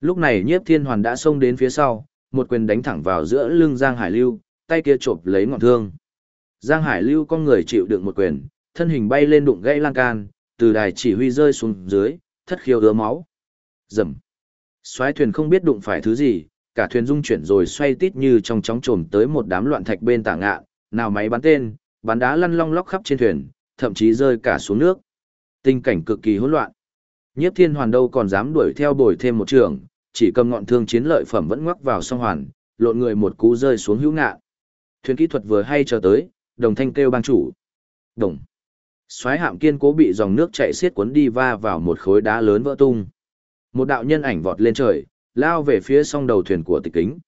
Lúc này nhiếp thiên hoàn đã xông đến phía sau, một quyền đánh thẳng vào giữa lưng Giang Hải Lưu, tay kia chộp lấy ngọn thương. Giang Hải Lưu con người chịu đựng một quyền, thân hình bay lên đụng gãy lan can, từ đài chỉ huy rơi xuống dưới, thất khiêu đứa máu. Rầm. Xoáy thuyền không biết đụng phải thứ gì, cả thuyền rung chuyển rồi xoay tít như trong chóng trồm tới một đám loạn thạch bên tảng ngạ, nào máy bắn tên, bắn đá lăn long lóc khắp trên thuyền, thậm chí rơi cả xuống nước. Tình cảnh cực kỳ hỗn loạn. Nhiếp Thiên Hoàn đâu còn dám đuổi theo bồi thêm một trường, chỉ cầm ngọn thương chiến lợi phẩm vẫn ngoắc vào song hoàn, lộn người một cú rơi xuống hữu ngạ. Thuyền kỹ thuật vừa hay chờ tới, đồng thanh kêu bang chủ. Đồng. Xoáy hạm kiên cố bị dòng nước chảy xiết cuốn đi va vào một khối đá lớn vỡ tung. Một đạo nhân ảnh vọt lên trời, lao về phía song đầu thuyền của tịch kính.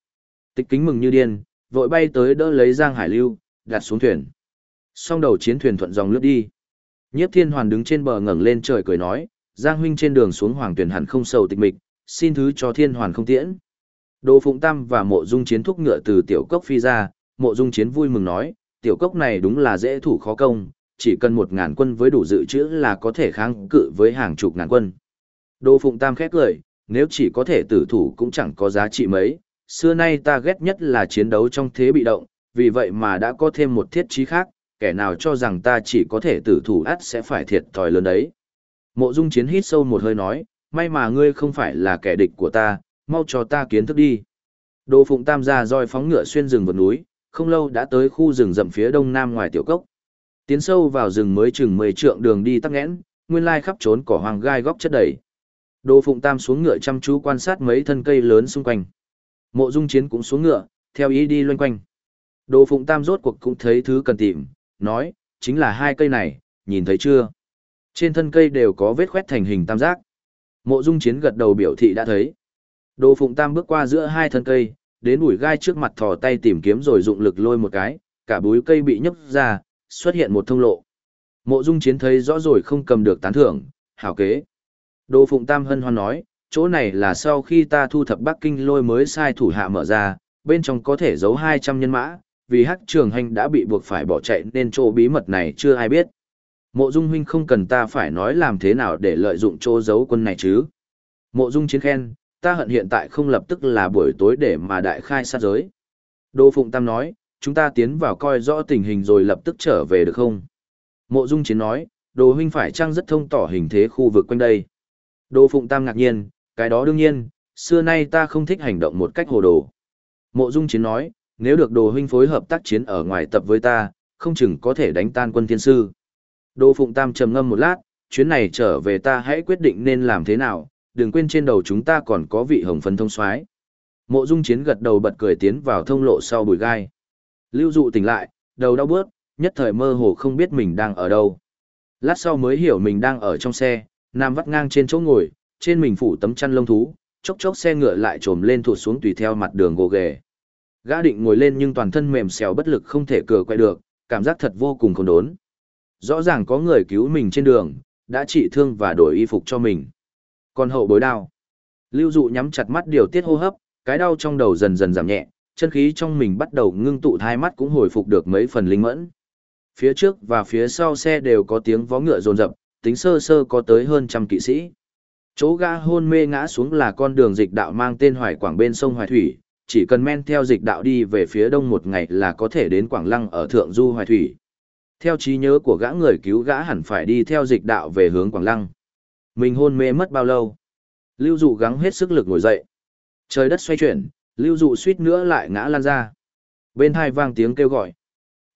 Tịch kính mừng như điên, vội bay tới đỡ lấy Giang Hải Lưu, đặt xuống thuyền. Song đầu chiến thuyền thuận dòng lướt đi. Nhiếp Thiên Hoàn đứng trên bờ ngẩng lên trời cười nói, Giang huynh trên đường xuống hoàng tuyển hẳn không sầu tịch mịch, xin thứ cho Thiên Hoàn không tiễn. Đồ Phụng Tam và Mộ Dung Chiến thúc ngựa từ tiểu cốc phi ra, Mộ Dung Chiến vui mừng nói, tiểu cốc này đúng là dễ thủ khó công, chỉ cần một ngàn quân với đủ dự trữ là có thể kháng cự với hàng chục ngàn quân. Đồ Phụng Tam khét cười, nếu chỉ có thể tử thủ cũng chẳng có giá trị mấy, xưa nay ta ghét nhất là chiến đấu trong thế bị động, vì vậy mà đã có thêm một thiết chí khác, kẻ nào cho rằng ta chỉ có thể tử thủ ắt sẽ phải thiệt thòi lớn đấy. Mộ Dung Chiến hít sâu một hơi nói, may mà ngươi không phải là kẻ địch của ta, mau cho ta kiến thức đi. Đồ Phụng Tam ra roi phóng ngựa xuyên rừng vượt núi, không lâu đã tới khu rừng rậm phía đông nam ngoài tiểu cốc. Tiến sâu vào rừng mới chừng 10 trượng đường đi tắc nghẽn, nguyên lai khắp trốn cỏ hoang gai góc chất đầy. Đồ Phụng Tam xuống ngựa chăm chú quan sát mấy thân cây lớn xung quanh. Mộ Dung Chiến cũng xuống ngựa, theo ý đi loanh quanh. Đồ Phụng Tam rốt cuộc cũng thấy thứ cần tìm, nói, chính là hai cây này, nhìn thấy chưa? Trên thân cây đều có vết khoét thành hình tam giác. Mộ Dung Chiến gật đầu biểu thị đã thấy. Đồ Phụng Tam bước qua giữa hai thân cây, đến bụi gai trước mặt thò tay tìm kiếm rồi dụng lực lôi một cái, cả búi cây bị nhấc ra, xuất hiện một thông lộ. Mộ Dung Chiến thấy rõ rồi không cầm được tán thưởng, hảo kế. Đồ Phụng Tam hân hoan nói, chỗ này là sau khi ta thu thập Bắc Kinh lôi mới sai thủ hạ mở ra, bên trong có thể giấu 200 nhân mã, vì hắc trường hành đã bị buộc phải bỏ chạy nên chỗ bí mật này chưa ai biết. Mộ Dung huynh không cần ta phải nói làm thế nào để lợi dụng chỗ giấu quân này chứ. Mộ Dung chiến khen, ta hận hiện tại không lập tức là buổi tối để mà đại khai sát giới. Đô Phụng Tam nói, chúng ta tiến vào coi rõ tình hình rồi lập tức trở về được không? Mộ Dung chiến nói, đồ huynh phải trang rất thông tỏ hình thế khu vực quanh đây. Đô Phụng Tam ngạc nhiên, cái đó đương nhiên, xưa nay ta không thích hành động một cách hồ đồ. Mộ Dung chiến nói, nếu được đồ huynh phối hợp tác chiến ở ngoài tập với ta, không chừng có thể đánh tan quân thiên sư. Đô Phụng Tam trầm ngâm một lát, chuyến này trở về ta hãy quyết định nên làm thế nào, đừng quên trên đầu chúng ta còn có vị hồng phấn thông soái. Mộ Dung Chiến gật đầu bật cười tiến vào thông lộ sau bụi gai. Lưu Dụ tỉnh lại, đầu đau bớt, nhất thời mơ hồ không biết mình đang ở đâu. Lát sau mới hiểu mình đang ở trong xe, Nam vắt ngang trên chỗ ngồi, trên mình phủ tấm chăn lông thú, chốc chốc xe ngựa lại trồm lên thụt xuống tùy theo mặt đường gồ ghề. Gã định ngồi lên nhưng toàn thân mềm xèo bất lực không thể cựa quay được, cảm giác thật vô cùng khốn đốn. Rõ ràng có người cứu mình trên đường, đã trị thương và đổi y phục cho mình. Còn hậu bối đau. Lưu dụ nhắm chặt mắt điều tiết hô hấp, cái đau trong đầu dần dần giảm nhẹ, chân khí trong mình bắt đầu ngưng tụ hai mắt cũng hồi phục được mấy phần linh mẫn. Phía trước và phía sau xe đều có tiếng vó ngựa rồn rập, tính sơ sơ có tới hơn trăm kỵ sĩ. Chỗ ga hôn mê ngã xuống là con đường dịch đạo mang tên Hoài Quảng bên sông Hoài Thủy, chỉ cần men theo dịch đạo đi về phía đông một ngày là có thể đến Quảng Lăng ở Thượng Du Hoài Thủy. Theo trí nhớ của gã người cứu gã hẳn phải đi theo dịch đạo về hướng Quảng Lăng. Mình hôn mê mất bao lâu? Lưu dụ gắng hết sức lực ngồi dậy. Trời đất xoay chuyển, lưu dụ suýt nữa lại ngã lan ra. Bên hai vang tiếng kêu gọi.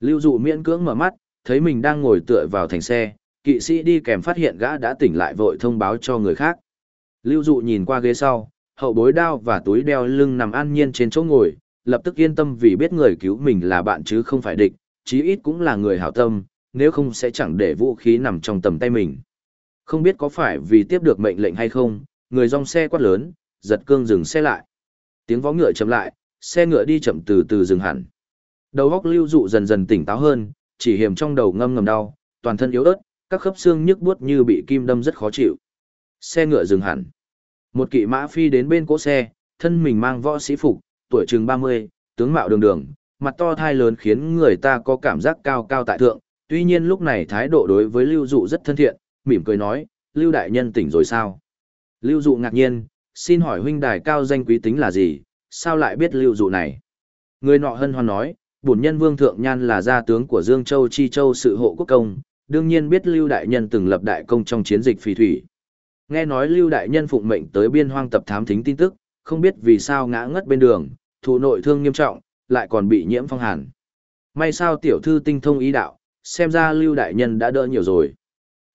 Lưu dụ miễn cưỡng mở mắt, thấy mình đang ngồi tựa vào thành xe, kỵ sĩ đi kèm phát hiện gã đã tỉnh lại vội thông báo cho người khác. Lưu dụ nhìn qua ghế sau, hậu bối đao và túi đeo lưng nằm an nhiên trên chỗ ngồi, lập tức yên tâm vì biết người cứu mình là bạn chứ không phải địch, chí ít cũng là người hảo tâm, nếu không sẽ chẳng để vũ khí nằm trong tầm tay mình. Không biết có phải vì tiếp được mệnh lệnh hay không, người dòng xe quát lớn, giật cương dừng xe lại. Tiếng vó ngựa chậm lại, xe ngựa đi chậm từ từ dừng hẳn. Đầu óc lưu dụ dần dần tỉnh táo hơn, chỉ hiểm trong đầu ngâm ngầm đau, toàn thân yếu ớt, các khớp xương nhức buốt như bị kim đâm rất khó chịu. Xe ngựa dừng hẳn. Một kỵ mã phi đến bên cỗ xe, thân mình mang võ sĩ phục, tuổi chừng 30, tướng mạo đường đường, mặt to thai lớn khiến người ta có cảm giác cao cao tại thượng. Tuy nhiên lúc này thái độ đối với Lưu Dụ rất thân thiện, mỉm cười nói, Lưu Đại Nhân tỉnh rồi sao? Lưu Dụ ngạc nhiên, xin hỏi huynh đài cao danh quý tính là gì, sao lại biết lưu dụ này? Người nọ hân hoan nói, bổn nhân Vương Thượng Nhan là gia tướng của Dương Châu Chi Châu sự hộ quốc công, đương nhiên biết Lưu Đại Nhân từng lập đại công trong chiến dịch phì thủy. Nghe nói Lưu Đại Nhân phụng mệnh tới biên hoang tập thám thính tin tức, không biết vì sao ngã ngất bên đường, thụ nội thương nghiêm trọng, lại còn bị nhiễm phong hàn. May sao tiểu thư tinh thông ý đạo, xem ra Lưu Đại Nhân đã đỡ nhiều rồi.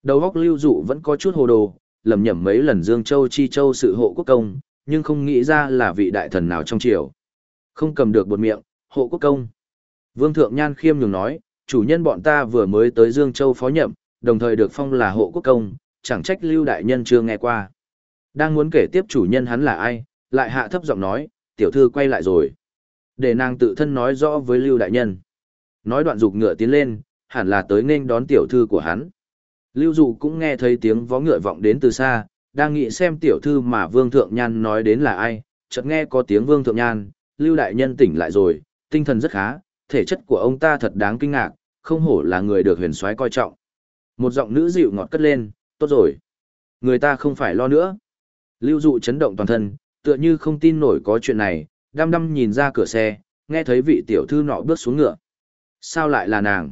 Đầu óc Lưu Dụ vẫn có chút hồ đồ, lầm nhầm mấy lần Dương Châu Chi Châu sự hộ quốc công, nhưng không nghĩ ra là vị đại thần nào trong triều. Không cầm được bột miệng, hộ quốc công. Vương Thượng Nhan khiêm nhường nói, chủ nhân bọn ta vừa mới tới Dương Châu phó nhậm, đồng thời được phong là hộ quốc công, chẳng trách Lưu Đại Nhân chưa nghe qua. Đang muốn kể tiếp chủ nhân hắn là ai, lại hạ thấp giọng nói, tiểu thư quay lại rồi. Để nàng tự thân nói rõ với Lưu Đại Nhân. Nói đoạn dục ngựa tiến lên, hẳn là tới nên đón tiểu thư của hắn. Lưu Dụ cũng nghe thấy tiếng vó ngựa vọng đến từ xa, đang nghĩ xem tiểu thư mà Vương Thượng Nhan nói đến là ai, chợt nghe có tiếng Vương Thượng Nhan, Lưu Đại Nhân tỉnh lại rồi, tinh thần rất khá, thể chất của ông ta thật đáng kinh ngạc, không hổ là người được huyền soái coi trọng. Một giọng nữ dịu ngọt cất lên, tốt rồi. Người ta không phải lo nữa. Lưu dụ chấn động toàn thân, tựa như không tin nổi có chuyện này, đăm đăm nhìn ra cửa xe, nghe thấy vị tiểu thư nọ bước xuống ngựa. Sao lại là nàng?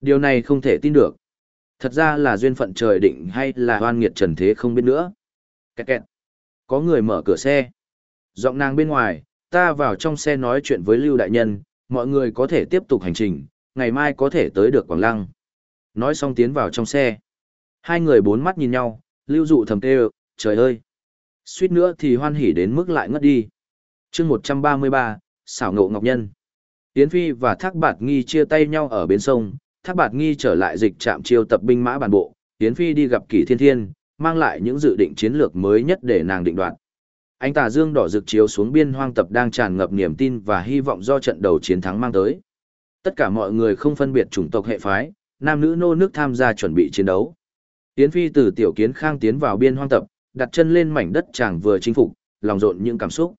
Điều này không thể tin được. Thật ra là duyên phận trời định hay là hoan nghiệt trần thế không biết nữa. Kẹt kẹt. Có người mở cửa xe. Giọng nàng bên ngoài, ta vào trong xe nói chuyện với Lưu Đại Nhân, mọi người có thể tiếp tục hành trình, ngày mai có thể tới được Quảng Lăng. Nói xong tiến vào trong xe. Hai người bốn mắt nhìn nhau, lưu dụ thầm kêu, trời ơi. Suýt nữa thì hoan hỉ đến mức lại ngất đi chương 133, xảo ngộ ngọc nhân. Yến Phi và Thác Bạt Nghi chia tay nhau ở bến sông, Thác Bạt Nghi trở lại dịch trạm chiêu tập binh mã bản bộ, Yến Phi đi gặp Kỷ Thiên Thiên, mang lại những dự định chiến lược mới nhất để nàng định đoạt Anh tà dương đỏ rực chiếu xuống biên hoang tập đang tràn ngập niềm tin và hy vọng do trận đầu chiến thắng mang tới. Tất cả mọi người không phân biệt chủng tộc hệ phái, nam nữ nô nước tham gia chuẩn bị chiến đấu. Tiến phi từ tiểu kiến khang tiến vào biên hoang tập, đặt chân lên mảnh đất chàng vừa chinh phục, lòng rộn những cảm xúc.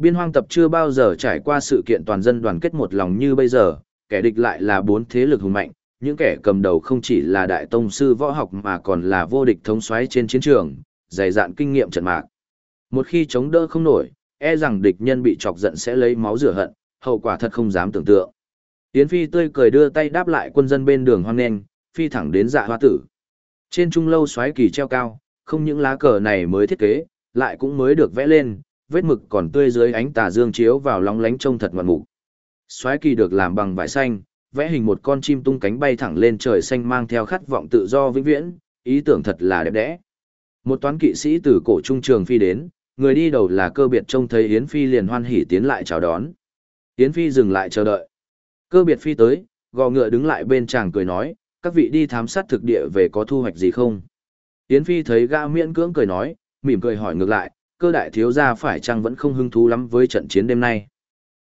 Biên hoang tập chưa bao giờ trải qua sự kiện toàn dân đoàn kết một lòng như bây giờ, kẻ địch lại là bốn thế lực hùng mạnh, những kẻ cầm đầu không chỉ là đại tông sư võ học mà còn là vô địch thống soái trên chiến trường, dày dạn kinh nghiệm trận mạc. Một khi chống đỡ không nổi, e rằng địch nhân bị chọc giận sẽ lấy máu rửa hận, hậu quả thật không dám tưởng tượng. Yến Phi tươi cười đưa tay đáp lại quân dân bên đường hoang nền, phi thẳng đến dạ hoa tử. Trên trung lâu xoáy kỳ treo cao, không những lá cờ này mới thiết kế, lại cũng mới được vẽ lên, vết mực còn tươi dưới ánh tà dương chiếu vào lóng lánh trông thật ngoạn mục. Xoáy kỳ được làm bằng vải xanh, vẽ hình một con chim tung cánh bay thẳng lên trời xanh mang theo khát vọng tự do vĩnh viễn, ý tưởng thật là đẹp đẽ. Một toán kỵ sĩ từ cổ trung trường phi đến, người đi đầu là cơ biệt trông thấy Yến Phi liền hoan hỉ tiến lại chào đón. Yến Phi dừng lại chờ đợi. Cơ biệt phi tới, gò ngựa đứng lại bên chàng cười nói, các vị đi thám sát thực địa về có thu hoạch gì không? Yến Phi thấy gã miễn cưỡng cười nói, mỉm cười hỏi ngược lại, cơ đại thiếu gia phải chăng vẫn không hứng thú lắm với trận chiến đêm nay?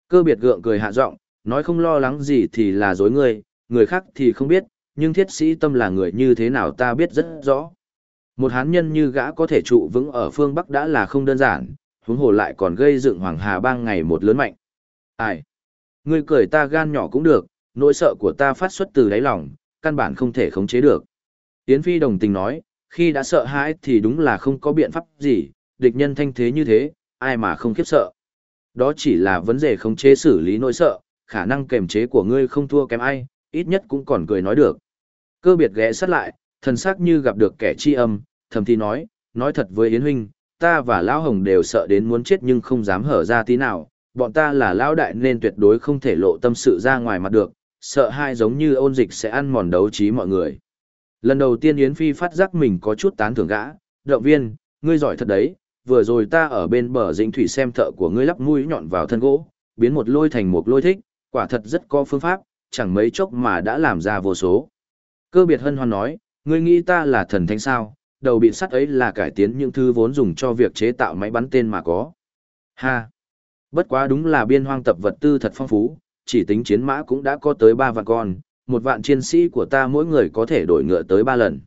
Cơ biệt gượng cười hạ giọng, nói không lo lắng gì thì là dối người, người khác thì không biết, nhưng thiết sĩ tâm là người như thế nào ta biết rất rõ. Một hán nhân như gã có thể trụ vững ở phương Bắc đã là không đơn giản, huống hồ lại còn gây dựng Hoàng Hà bang ngày một lớn mạnh. Ai? Ngươi cười ta gan nhỏ cũng được, nỗi sợ của ta phát xuất từ đáy lòng, căn bản không thể khống chế được. Yến Phi đồng tình nói, khi đã sợ hãi thì đúng là không có biện pháp gì, địch nhân thanh thế như thế, ai mà không khiếp sợ. Đó chỉ là vấn đề khống chế xử lý nỗi sợ, khả năng kềm chế của ngươi không thua kém ai, ít nhất cũng còn cười nói được. Cơ biệt ghé sát lại, thần sắc như gặp được kẻ chi âm, thầm thì nói, nói thật với Yến Huynh, ta và Lão Hồng đều sợ đến muốn chết nhưng không dám hở ra tí nào, bọn ta là Lão Đại nên tuyệt đối không thể lộ tâm sự ra ngoài mặt được, sợ hai giống như ôn dịch sẽ ăn mòn đấu trí mọi người. Lần đầu tiên Yến Phi phát giác mình có chút tán thưởng gã, động viên, ngươi giỏi thật đấy, vừa rồi ta ở bên bờ dĩnh thủy xem thợ của ngươi lắp mũi nhọn vào thân gỗ, biến một lôi thành một lôi thích, quả thật rất có phương pháp, chẳng mấy chốc mà đã làm ra vô số. Cơ biệt hân hoan nói, ngươi nghĩ ta là thần thánh sao, đầu bị sắt ấy là cải tiến những thứ vốn dùng cho việc chế tạo máy bắn tên mà có. Ha! Bất quá đúng là biên hoang tập vật tư thật phong phú, chỉ tính chiến mã cũng đã có tới 3 vạn con, một vạn chiến sĩ của ta mỗi người có thể đổi ngựa tới 3 lần.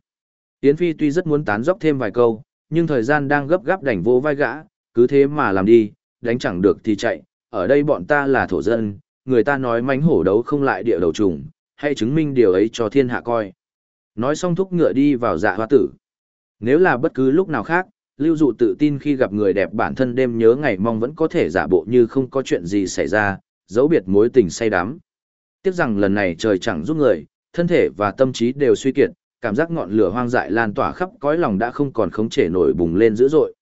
Yến Phi tuy rất muốn tán dốc thêm vài câu, nhưng thời gian đang gấp gáp đành vỗ vai gã, cứ thế mà làm đi, đánh chẳng được thì chạy, ở đây bọn ta là thổ dân, người ta nói mánh hổ đấu không lại địa đầu trùng, hãy chứng minh điều ấy cho thiên hạ coi. Nói xong thúc ngựa đi vào dạ hoa tử. Nếu là bất cứ lúc nào khác, lưu dụ tự tin khi gặp người đẹp bản thân đêm nhớ ngày mong vẫn có thể giả bộ như không có chuyện gì xảy ra, dấu biệt mối tình say đắm. Tiếc rằng lần này trời chẳng giúp người, thân thể và tâm trí đều suy kiệt, cảm giác ngọn lửa hoang dại lan tỏa khắp cõi lòng đã không còn khống chế nổi bùng lên dữ dội.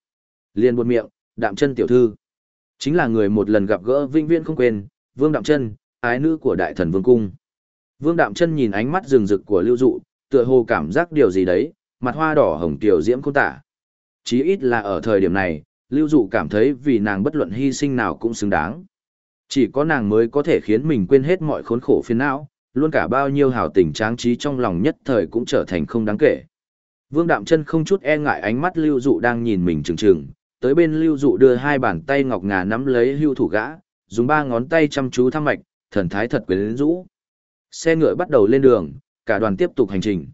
Liên buột miệng, đạm chân tiểu thư. Chính là người một lần gặp gỡ vinh viễn không quên, vương đạm chân, ái nữ của đại thần vương cung. Vương đạm chân nhìn ánh mắt rừng rực của lưu dụ, tựa hồ cảm giác điều gì đấy, mặt hoa đỏ hồng tiểu diễm cô tả. Chí ít là ở thời điểm này, lưu dụ cảm thấy vì nàng bất luận hy sinh nào cũng xứng đáng. Chỉ có nàng mới có thể khiến mình quên hết mọi khốn khổ phiền não, luôn cả bao nhiêu hào tình tráng trí trong lòng nhất thời cũng trở thành không đáng kể. Vương Đạm Chân không chút e ngại ánh mắt Lưu Dụ đang nhìn mình chừng chừng, tới bên Lưu Dụ đưa hai bàn tay ngọc ngà nắm lấy hưu thủ gã, dùng ba ngón tay chăm chú thăm mạch, thần thái thật quyến rũ. Xe ngựa bắt đầu lên đường, cả đoàn tiếp tục hành trình.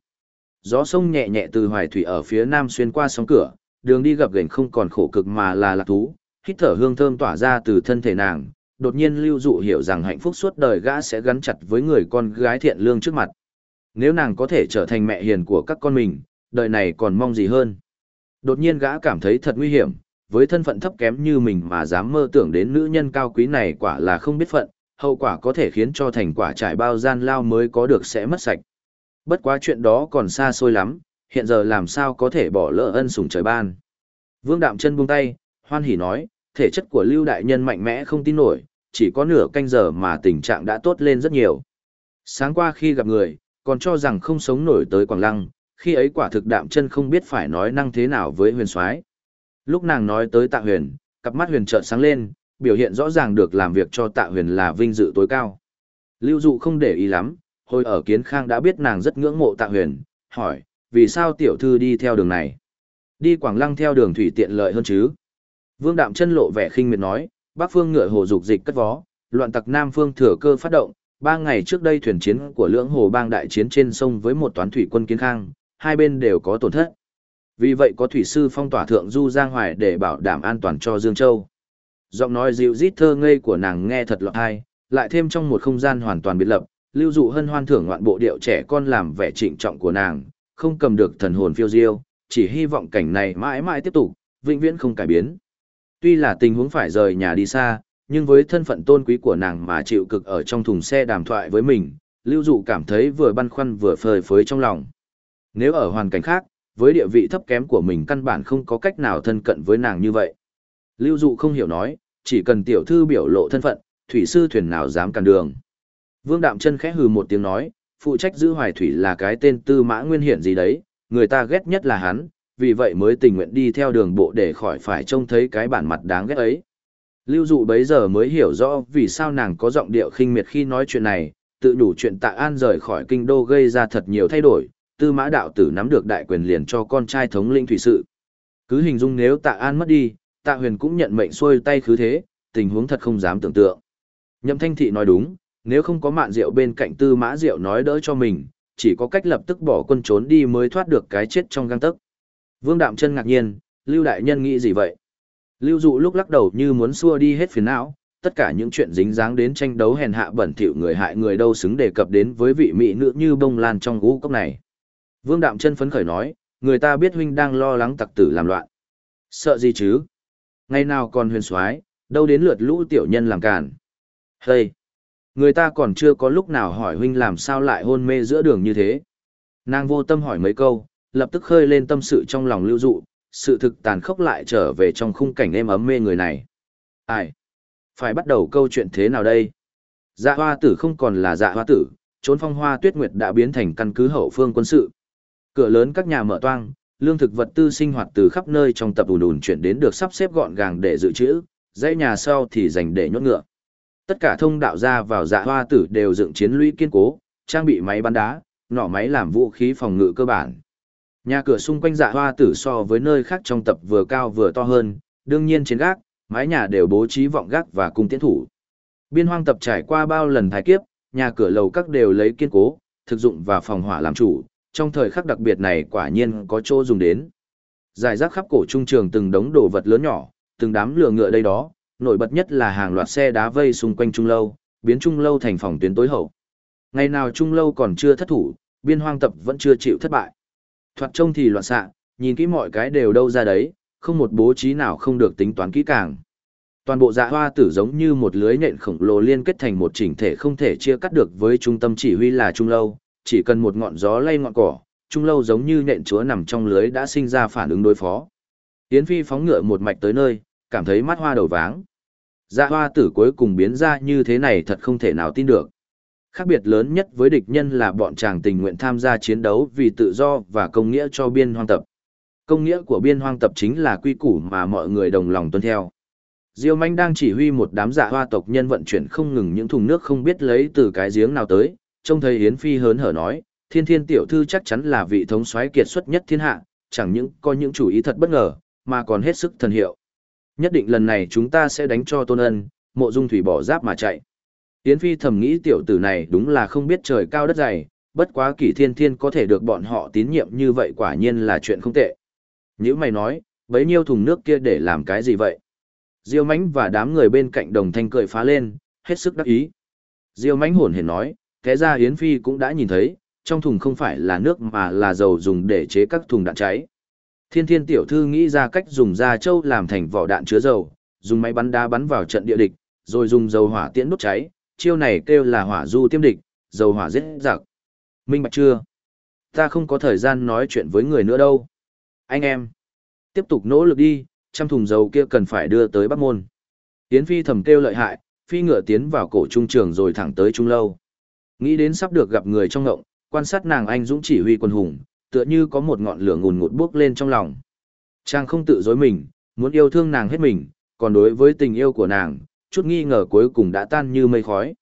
Gió sông nhẹ nhẹ từ hoài thủy ở phía nam xuyên qua sóng cửa, đường đi gập ghềnh không còn khổ cực mà là lạc thú, hít thở hương thơm tỏa ra từ thân thể nàng, đột nhiên lưu dụ hiểu rằng hạnh phúc suốt đời gã sẽ gắn chặt với người con gái thiện lương trước mặt. Nếu nàng có thể trở thành mẹ hiền của các con mình, đời này còn mong gì hơn. Đột nhiên gã cảm thấy thật nguy hiểm, với thân phận thấp kém như mình mà dám mơ tưởng đến nữ nhân cao quý này quả là không biết phận, hậu quả có thể khiến cho thành quả trải bao gian lao mới có được sẽ mất sạch. Bất quá chuyện đó còn xa xôi lắm, hiện giờ làm sao có thể bỏ lỡ ân sủng trời ban. Vương Đạm chân buông tay, hoan hỉ nói, thể chất của Lưu Đại Nhân mạnh mẽ không tin nổi, chỉ có nửa canh giờ mà tình trạng đã tốt lên rất nhiều. Sáng qua khi gặp người, còn cho rằng không sống nổi tới Quảng Lăng, khi ấy quả thực Đạm chân không biết phải nói năng thế nào với huyền soái Lúc nàng nói tới tạ huyền, cặp mắt huyền trợn sáng lên, biểu hiện rõ ràng được làm việc cho tạ huyền là vinh dự tối cao. Lưu dụ không để ý lắm, hồi ở kiến khang đã biết nàng rất ngưỡng mộ tạ huyền, hỏi, vì sao tiểu thư đi theo đường này? Đi Quảng Lăng theo đường thủy tiện lợi hơn chứ? Vương Đạm chân lộ vẻ khinh miệt nói, Bắc phương ngựa hồ dục dịch cất vó, loạn tặc Nam phương thừa cơ phát động, ba ngày trước đây thuyền chiến của lưỡng hồ bang đại chiến trên sông với một toán thủy quân kiến khang, hai bên đều có tổn thất. Vì vậy có thủy sư phong tỏa thượng du Giang Hoài để bảo đảm an toàn cho Dương Châu. Giọng nói dịu rít thơ ngây của nàng nghe thật lọt hay, lại thêm trong một không gian hoàn toàn biệt lập, lưu dụ hân hoan thưởng ngoạn bộ điệu trẻ con làm vẻ trịnh trọng của nàng, không cầm được thần hồn phiêu diêu, chỉ hy vọng cảnh này mãi mãi tiếp tục, vĩnh viễn không cải biến. Tuy là tình huống phải rời nhà đi xa, nhưng với thân phận tôn quý của nàng mà chịu cực ở trong thùng xe đàm thoại với mình, lưu dụ cảm thấy vừa băn khoăn vừa phơi phới trong lòng. Nếu ở hoàn cảnh khác, với địa vị thấp kém của mình căn bản không có cách nào thân cận với nàng như vậy. Lưu dụ không hiểu nói, chỉ cần tiểu thư biểu lộ thân phận, thủy sư thuyền nào dám cản đường. Vương Đạm chân khẽ hừ một tiếng nói, phụ trách giữ hoài thủy là cái tên tư mã nguyên hiển gì đấy, người ta ghét nhất là hắn, vì vậy mới tình nguyện đi theo đường bộ để khỏi phải trông thấy cái bản mặt đáng ghét ấy. Lưu dụ bấy giờ mới hiểu rõ vì sao nàng có giọng điệu khinh miệt khi nói chuyện này, tự đủ chuyện tạ an rời khỏi kinh đô gây ra thật nhiều thay đổi, tư mã đạo tử nắm được đại quyền liền cho con trai thống lĩnh thủy sự. Cứ hình dung nếu tạ an mất đi, tạ huyền cũng nhận mệnh xuôi tay khứ thế, tình huống thật không dám tưởng tượng. Nhậm thanh thị nói đúng, nếu không có mạn diệu bên cạnh tư mã diệu nói đỡ cho mình, chỉ có cách lập tức bỏ quân trốn đi mới thoát được cái chết trong găng tấc. Vương Đạm chân ngạc nhiên, Lưu Đại Nhân nghĩ gì vậy? Lưu Dụ lúc lắc đầu như muốn xua đi hết phiền não, tất cả những chuyện dính dáng đến tranh đấu hèn hạ bẩn thỉu người hại người đâu xứng đề cập đến với vị mỹ nữ như bông lan trong gũ cốc này. Vương Đạm chân phấn khởi nói, người ta biết huynh đang lo lắng tặc tử làm loạn. Sợ gì chứ? Ngày nào còn huyền soái, đâu đến lượt lũ tiểu nhân làm cản. Hây! Người ta còn chưa có lúc nào hỏi huynh làm sao lại hôn mê giữa đường như thế. Nàng vô tâm hỏi mấy câu, lập tức khơi lên tâm sự trong lòng lưu dụ, sự thực tàn khốc lại trở về trong khung cảnh êm ấm mê người này. Ai? Phải bắt đầu câu chuyện thế nào đây? Dạ hoa tử không còn là dạ hoa tử, trốn phong hoa tuyết nguyệt đã biến thành căn cứ hậu phương quân sự. Cửa lớn các nhà mở toang, lương thực vật tư sinh hoạt từ khắp nơi trong tập ùn ùn chuyển đến được sắp xếp gọn gàng để dự trữ, dãy nhà sau thì dành để nhốt ngựa. Tất cả thông đạo ra vào dạ hoa tử đều dựng chiến lũy kiên cố, trang bị máy bắn đá, nỏ máy làm vũ khí phòng ngự cơ bản. Nhà cửa xung quanh dạ hoa tử so với nơi khác trong tập vừa cao vừa to hơn, đương nhiên trên gác, mái nhà đều bố trí vọng gác và cung tiến thủ. Biên hoang tập trải qua bao lần thái kiếp, nhà cửa lầu các đều lấy kiên cố, thực dụng và phòng hỏa làm chủ, trong thời khắc đặc biệt này quả nhiên có chỗ dùng đến. Giải rác khắp cổ trung trường từng đống đồ vật lớn nhỏ, từng đám lửa ngựa đây đó, nổi bật nhất là hàng loạt xe đá vây xung quanh trung lâu, biến trung lâu thành phòng tuyến tối hậu. Ngày nào trung lâu còn chưa thất thủ, biên hoang tập vẫn chưa chịu thất bại. Thoạt trông thì loạn xạ, nhìn kỹ mọi cái đều đâu ra đấy, không một bố trí nào không được tính toán kỹ càng. Toàn bộ dạ hoa tử giống như một lưới nhện khổng lồ liên kết thành một chỉnh thể không thể chia cắt được với trung tâm chỉ huy là Trung Lâu, chỉ cần một ngọn gió lay ngọn cỏ, Trung Lâu giống như nhện chúa nằm trong lưới đã sinh ra phản ứng đối phó. Yến Phi phóng ngựa một mạch tới nơi, cảm thấy mắt hoa đầu váng. Dạ hoa tử cuối cùng biến ra như thế này thật không thể nào tin được. Khác biệt lớn nhất với địch nhân là bọn chàng tình nguyện tham gia chiến đấu vì tự do và công nghĩa cho biên hoang tập. Công nghĩa của biên hoang tập chính là quy củ mà mọi người đồng lòng tuân theo. Diêu Manh đang chỉ huy một đám dạ hoa tộc nhân vận chuyển không ngừng những thùng nước không biết lấy từ cái giếng nào tới, trông thấy Yến Phi hớn hở nói, thiên thiên tiểu thư chắc chắn là vị thống soái kiệt xuất nhất thiên hạ, chẳng những có những chủ ý thật bất ngờ, mà còn hết sức thần hiệu. Nhất định lần này chúng ta sẽ đánh cho tôn ân, mộ dung thủy bỏ giáp mà chạy. Yến Phi thầm nghĩ tiểu tử này đúng là không biết trời cao đất dày, bất quá kỷ thiên thiên có thể được bọn họ tín nhiệm như vậy quả nhiên là chuyện không tệ. Như mày nói, bấy nhiêu thùng nước kia để làm cái gì vậy? Diêu mánh và đám người bên cạnh đồng thanh cười phá lên, hết sức đắc ý. Diêu mánh hồn hển nói, thế ra Yến Phi cũng đã nhìn thấy, trong thùng không phải là nước mà là dầu dùng để chế các thùng đạn cháy. Thiên thiên tiểu thư nghĩ ra cách dùng da trâu làm thành vỏ đạn chứa dầu, dùng máy bắn đá bắn vào trận địa địch, rồi dùng dầu hỏa tiễn đốt cháy, chiêu này kêu là hỏa du tiêm địch, dầu hỏa giết giặc. Minh bạch chưa? Ta không có thời gian nói chuyện với người nữa đâu. Anh em, tiếp tục nỗ lực đi, trăm thùng dầu kia cần phải đưa tới Bắc Môn. Tiến phi thầm kêu lợi hại, phi ngựa tiến vào cổ trung trường rồi thẳng tới trung lâu. Nghĩ đến sắp được gặp người trong ngộng, quan sát nàng anh dũng chỉ huy quân hùng, tựa như có một ngọn lửa ngùn ngụt bước lên trong lòng. Trang không tự dối mình, muốn yêu thương nàng hết mình, còn đối với tình yêu của nàng, chút nghi ngờ cuối cùng đã tan như mây khói.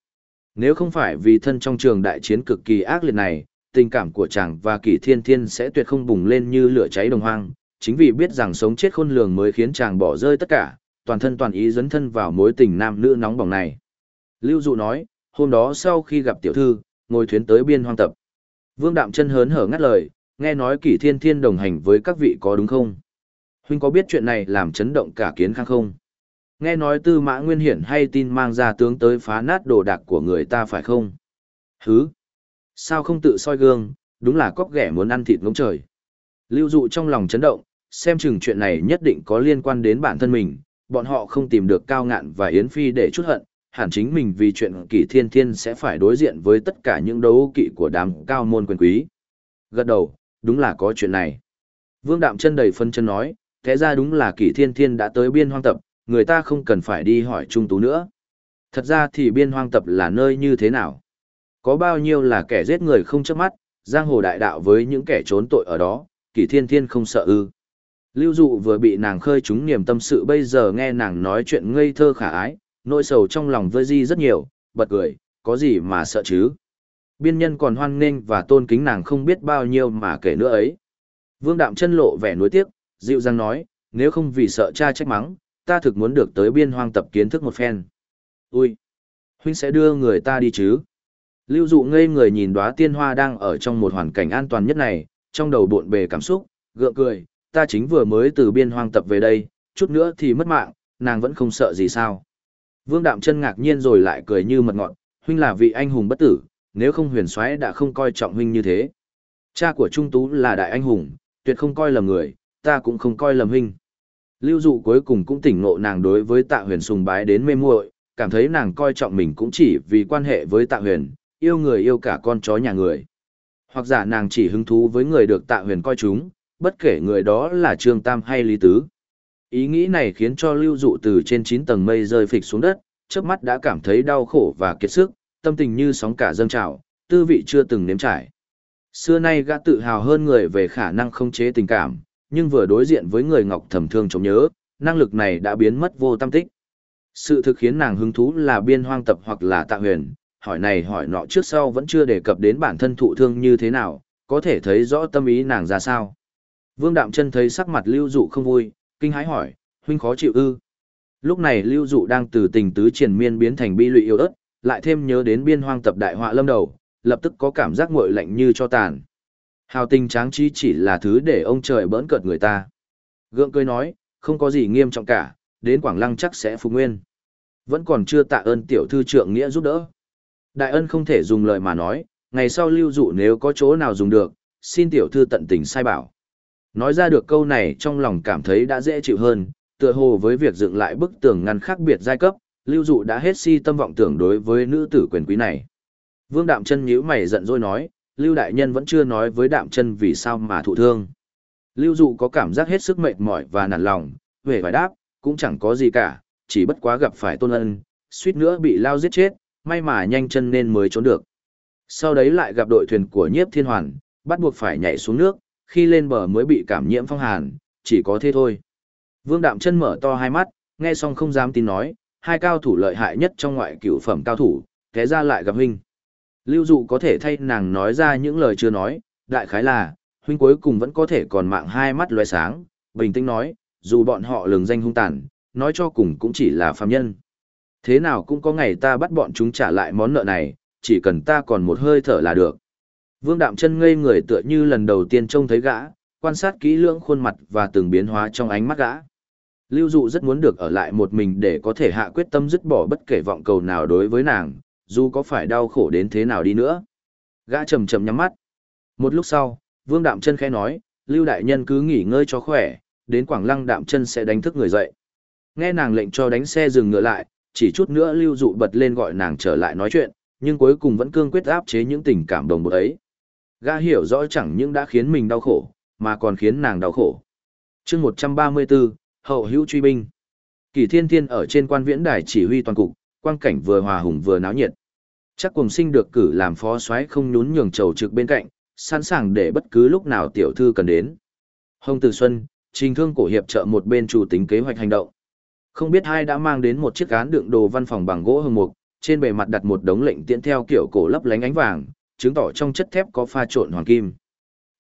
Nếu không phải vì thân trong trường đại chiến cực kỳ ác liệt này, tình cảm của chàng và kỷ thiên thiên sẽ tuyệt không bùng lên như lửa cháy đồng hoang, chính vì biết rằng sống chết khôn lường mới khiến chàng bỏ rơi tất cả, toàn thân toàn ý dấn thân vào mối tình nam nữ nóng bỏng này. Lưu Dụ nói, hôm đó sau khi gặp tiểu thư, ngồi thuyền tới biên hoang tập. Vương Đạm chân hớn hở ngắt lời, nghe nói kỷ thiên thiên đồng hành với các vị có đúng không? Huynh có biết chuyện này làm chấn động cả kiến khang không? Nghe nói tư mã nguyên hiển hay tin mang ra tướng tới phá nát đồ đạc của người ta phải không? Hứ! Sao không tự soi gương, đúng là cóc ghẻ muốn ăn thịt ngỗng trời. Lưu dụ trong lòng chấn động, xem chừng chuyện này nhất định có liên quan đến bản thân mình, bọn họ không tìm được cao ngạn và Yến Phi để chút hận, hẳn chính mình vì chuyện kỷ thiên thiên sẽ phải đối diện với tất cả những đấu kỵ của đám cao môn quyền quý. Gật đầu, đúng là có chuyện này. Vương Đạm chân đầy phân chân nói, thế ra đúng là kỷ thiên thiên đã tới biên hoang tập, người ta không cần phải đi hỏi trung tú nữa. Thật ra thì biên hoang tập là nơi như thế nào? Có bao nhiêu là kẻ giết người không chớp mắt, giang hồ đại đạo với những kẻ trốn tội ở đó, kỷ thiên thiên không sợ ư. Lưu dụ vừa bị nàng khơi trúng niềm tâm sự bây giờ nghe nàng nói chuyện ngây thơ khả ái, nỗi sầu trong lòng vơi di rất nhiều, bật cười, có gì mà sợ chứ. Biên nhân còn hoan nghênh và tôn kính nàng không biết bao nhiêu mà kể nữa ấy. Vương đạm chân lộ vẻ nuối tiếc, dịu dàng nói, nếu không vì sợ cha trách mắng, ta thực muốn được tới biên hoang tập kiến thức một phen. Ui! Huynh sẽ đưa người ta đi chứ? Lưu dụ ngây người nhìn đóa tiên hoa đang ở trong một hoàn cảnh an toàn nhất này, trong đầu bộn bề cảm xúc, gượng cười, ta chính vừa mới từ biên hoang tập về đây, chút nữa thì mất mạng, nàng vẫn không sợ gì sao. Vương Đạm chân ngạc nhiên rồi lại cười như mật ngọt, huynh là vị anh hùng bất tử, nếu không huyền soái đã không coi trọng huynh như thế. Cha của Trung Tú là đại anh hùng, tuyệt không coi lầm người, ta cũng không coi lầm huynh. Lưu dụ cuối cùng cũng tỉnh ngộ nàng đối với tạ huyền sùng bái đến mê muội, cảm thấy nàng coi trọng mình cũng chỉ vì quan hệ với tạ huyền, yêu người yêu cả con chó nhà người. Hoặc giả nàng chỉ hứng thú với người được tạ huyền coi chúng, bất kể người đó là Trương Tam hay Lý Tứ. Ý nghĩ này khiến cho lưu dụ từ trên 9 tầng mây rơi phịch xuống đất, trước mắt đã cảm thấy đau khổ và kiệt sức, tâm tình như sóng cả dâng trào, tư vị chưa từng nếm trải. Xưa nay gã tự hào hơn người về khả năng không chế tình cảm, nhưng vừa đối diện với người ngọc thầm thương chống nhớ, năng lực này đã biến mất vô tâm tích. Sự thực khiến nàng hứng thú là biên hoang tập hoặc là tạ huyền, hỏi này hỏi nọ trước sau vẫn chưa đề cập đến bản thân thụ thương như thế nào, có thể thấy rõ tâm ý nàng ra sao. Vương Đạm chân thấy sắc mặt lưu dụ không vui, kinh hãi hỏi, huynh khó chịu ư. Lúc này lưu dụ đang từ tình tứ triển miên biến thành bi lụy yêu ớt, lại thêm nhớ đến biên hoang tập đại họa lâm đầu, lập tức có cảm giác nguội lạnh như cho tàn. Hào tình tráng trí chỉ là thứ để ông trời bỡn cợt người ta. Gượng cười nói, không có gì nghiêm trọng cả, đến Quảng Lăng chắc sẽ phục nguyên. Vẫn còn chưa tạ ơn tiểu thư trượng nghĩa giúp đỡ. Đại ân không thể dùng lời mà nói, ngày sau lưu dụ nếu có chỗ nào dùng được, xin tiểu thư tận tình sai bảo. Nói ra được câu này trong lòng cảm thấy đã dễ chịu hơn, tựa hồ với việc dựng lại bức tường ngăn khác biệt giai cấp, lưu dụ đã hết si tâm vọng tưởng đối với nữ tử quyền quý này. Vương Đạm chân nhíu mày giận dỗi nói, Lưu Đại Nhân vẫn chưa nói với Đạm chân vì sao mà thụ thương. Lưu dụ có cảm giác hết sức mệt mỏi và nản lòng, về vài đáp, cũng chẳng có gì cả, chỉ bất quá gặp phải tôn ân, suýt nữa bị lao giết chết, may mà nhanh chân nên mới trốn được. Sau đấy lại gặp đội thuyền của nhiếp thiên hoàn, bắt buộc phải nhảy xuống nước, khi lên bờ mới bị cảm nhiễm phong hàn, chỉ có thế thôi. Vương Đạm chân mở to hai mắt, nghe xong không dám tin nói, hai cao thủ lợi hại nhất trong ngoại cửu phẩm cao thủ, thế ra lại gặp huynh. Lưu dụ có thể thay nàng nói ra những lời chưa nói, đại khái là, huynh cuối cùng vẫn có thể còn mạng hai mắt loe sáng, bình tĩnh nói, dù bọn họ lường danh hung tàn, nói cho cùng cũng chỉ là phàm nhân. Thế nào cũng có ngày ta bắt bọn chúng trả lại món nợ này, chỉ cần ta còn một hơi thở là được. Vương Đạm chân ngây người tựa như lần đầu tiên trông thấy gã, quan sát kỹ lưỡng khuôn mặt và từng biến hóa trong ánh mắt gã. Lưu Dụ rất muốn được ở lại một mình để có thể hạ quyết tâm dứt bỏ bất kể vọng cầu nào đối với nàng, dù có phải đau khổ đến thế nào đi nữa. Gã chầm chầm nhắm mắt. Một lúc sau, Vương Đạm chân khẽ nói, Lưu Đại Nhân cứ nghỉ ngơi cho khỏe, đến Quảng Lăng Đạm chân sẽ đánh thức người dậy. Nghe nàng lệnh cho đánh xe dừng ngựa lại, chỉ chút nữa Lưu Dụ bật lên gọi nàng trở lại nói chuyện, nhưng cuối cùng vẫn cương quyết áp chế những tình cảm đồng bộ ấy. Gã hiểu rõ chẳng những đã khiến mình đau khổ, mà còn khiến nàng đau khổ. chương 134, Hậu hữu truy binh. Kỳ thiên thiên ở trên quan viễn đài chỉ huy toàn cục, quang cảnh vừa hòa hùng vừa náo nhiệt. Chắc cùng sinh được cử làm phó soái không nhún nhường trầu trực bên cạnh, sẵn sàng để bất cứ lúc nào tiểu thư cần đến. Hồng Từ Xuân, trình thương cổ hiệp trợ một bên chủ tính kế hoạch hành động. Không biết hai đã mang đến một chiếc cán đựng đồ văn phòng bằng gỗ hương mục, trên bề mặt đặt một đống lệnh tiễn theo kiểu cổ lấp lánh ánh vàng, chứng tỏ trong chất thép có pha trộn hoàng kim.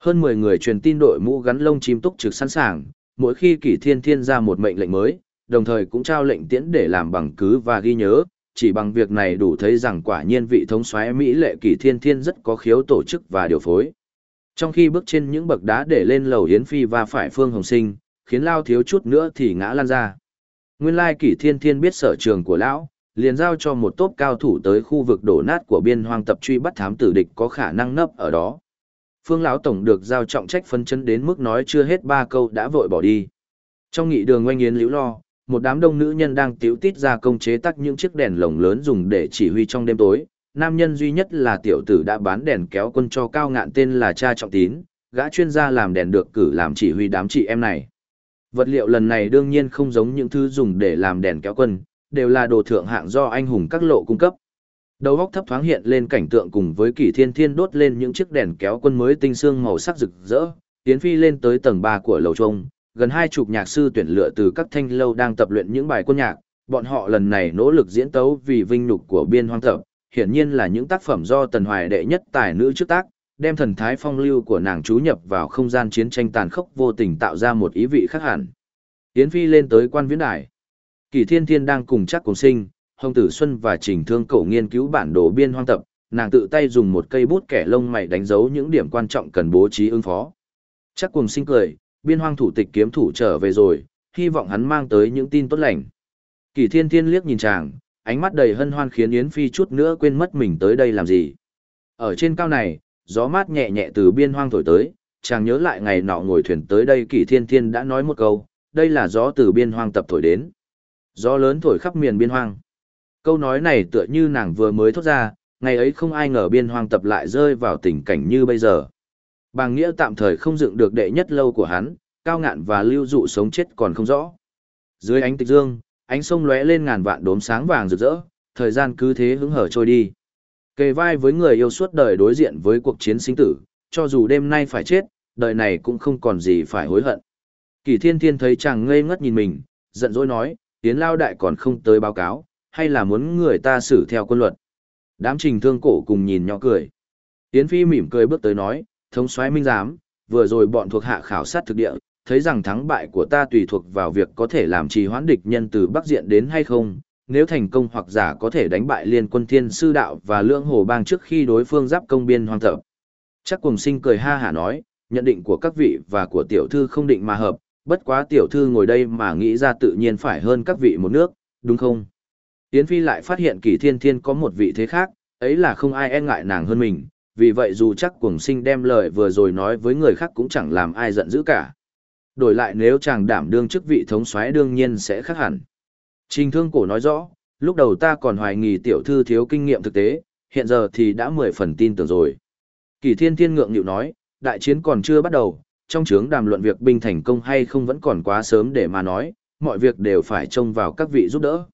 Hơn 10 người truyền tin đội mũ gắn lông chim túc trực sẵn sàng, mỗi khi kỷ thiên thiên ra một mệnh lệnh mới, đồng thời cũng trao lệnh tiễn để làm bằng cứ và ghi nhớ, chỉ bằng việc này đủ thấy rằng quả nhiên vị thống soái Mỹ lệ kỷ thiên thiên rất có khiếu tổ chức và điều phối. Trong khi bước trên những bậc đá để lên lầu Yến Phi và phải Phương Hồng Sinh, khiến Lao thiếu chút nữa thì ngã lan ra. Nguyên lai kỷ thiên thiên biết sở trường của Lão, liền giao cho một tốp cao thủ tới khu vực đổ nát của biên hoang tập truy bắt thám tử địch có khả năng nấp ở đó. Phương lão tổng được giao trọng trách phân chân đến mức nói chưa hết ba câu đã vội bỏ đi. Trong nghị đường oanh yến liễu lo, một đám đông nữ nhân đang tiếu tít ra công chế tắt những chiếc đèn lồng lớn dùng để chỉ huy trong đêm tối. Nam nhân duy nhất là tiểu tử đã bán đèn kéo quân cho cao ngạn tên là cha trọng tín, gã chuyên gia làm đèn được cử làm chỉ huy đám chị em này. Vật liệu lần này đương nhiên không giống những thứ dùng để làm đèn kéo quân, đều là đồ thượng hạng do anh hùng các lộ cung cấp. Đầu góc thấp thoáng hiện lên cảnh tượng cùng với kỷ thiên thiên đốt lên những chiếc đèn kéo quân mới tinh xương màu sắc rực rỡ, tiến phi lên tới tầng 3 của lầu trông, gần hai chục nhạc sư tuyển lựa từ các thanh lâu đang tập luyện những bài quân nhạc, bọn họ lần này nỗ lực diễn tấu vì vinh nhục của biên hoang tập, hiển nhiên là những tác phẩm do tần hoài đệ nhất tài nữ trước tác, đem thần thái phong lưu của nàng chú nhập vào không gian chiến tranh tàn khốc vô tình tạo ra một ý vị khác hẳn. Yến phi lên tới quan viễn đài. Kỳ Thiên Thiên đang cùng chắc cùng sinh, Hồng Tử Xuân và Trình Thương Cổ nghiên cứu bản đồ biên hoang tập, nàng tự tay dùng một cây bút kẻ lông mày đánh dấu những điểm quan trọng cần bố trí ứng phó. Chắc cùng sinh cười, biên hoang thủ tịch kiếm thủ trở về rồi, hy vọng hắn mang tới những tin tốt lành. Kỳ Thiên Thiên liếc nhìn chàng, ánh mắt đầy hân hoan khiến Yến Phi chút nữa quên mất mình tới đây làm gì. Ở trên cao này, gió mát nhẹ nhẹ từ biên hoang thổi tới, chàng nhớ lại ngày nọ ngồi thuyền tới đây Kỳ Thiên Thiên đã nói một câu, đây là gió từ biên hoang tập thổi đến. Gió lớn thổi khắp miền biên hoang. Câu nói này tựa như nàng vừa mới thốt ra, ngày ấy không ai ngờ biên hoang tập lại rơi vào tình cảnh như bây giờ. Bàng Nghĩa tạm thời không dựng được đệ nhất lâu của hắn, cao ngạn và lưu dụ sống chết còn không rõ. Dưới ánh tịch dương, ánh sông lóe lên ngàn vạn đốm sáng vàng rực rỡ, thời gian cứ thế hứng hở trôi đi. Kề vai với người yêu suốt đời đối diện với cuộc chiến sinh tử, cho dù đêm nay phải chết, đời này cũng không còn gì phải hối hận. Kỳ thiên thiên thấy chàng ngây ngất nhìn mình, giận dỗi nói, tiến Lao Đại còn không tới báo cáo, hay là muốn người ta xử theo quân luật. Đám trình thương cổ cùng nhìn nhỏ cười. Yến Phi mỉm cười bước tới nói, thống soái minh giám, vừa rồi bọn thuộc hạ khảo sát thực địa, thấy rằng thắng bại của ta tùy thuộc vào việc có thể làm trì hoãn địch nhân từ Bắc Diện đến hay không, nếu thành công hoặc giả có thể đánh bại liên quân thiên sư đạo và lưỡng hồ bang trước khi đối phương giáp công biên hoang thập. Chắc cùng sinh cười ha hả nói, nhận định của các vị và của tiểu thư không định mà hợp, bất quá tiểu thư ngồi đây mà nghĩ ra tự nhiên phải hơn các vị một nước, đúng không? Yến Phi lại phát hiện kỳ thiên thiên có một vị thế khác, ấy là không ai e ngại nàng hơn mình, vì vậy dù chắc cuồng sinh đem lời vừa rồi nói với người khác cũng chẳng làm ai giận dữ cả. Đổi lại nếu chàng đảm đương chức vị thống soái đương nhiên sẽ khác hẳn. Trình thương cổ nói rõ, lúc đầu ta còn hoài nghi tiểu thư thiếu kinh nghiệm thực tế, hiện giờ thì đã mười phần tin tưởng rồi. Kỳ thiên thiên ngượng nhịu nói, đại chiến còn chưa bắt đầu, trong chướng đàm luận việc binh thành công hay không vẫn còn quá sớm để mà nói, mọi việc đều phải trông vào các vị giúp đỡ.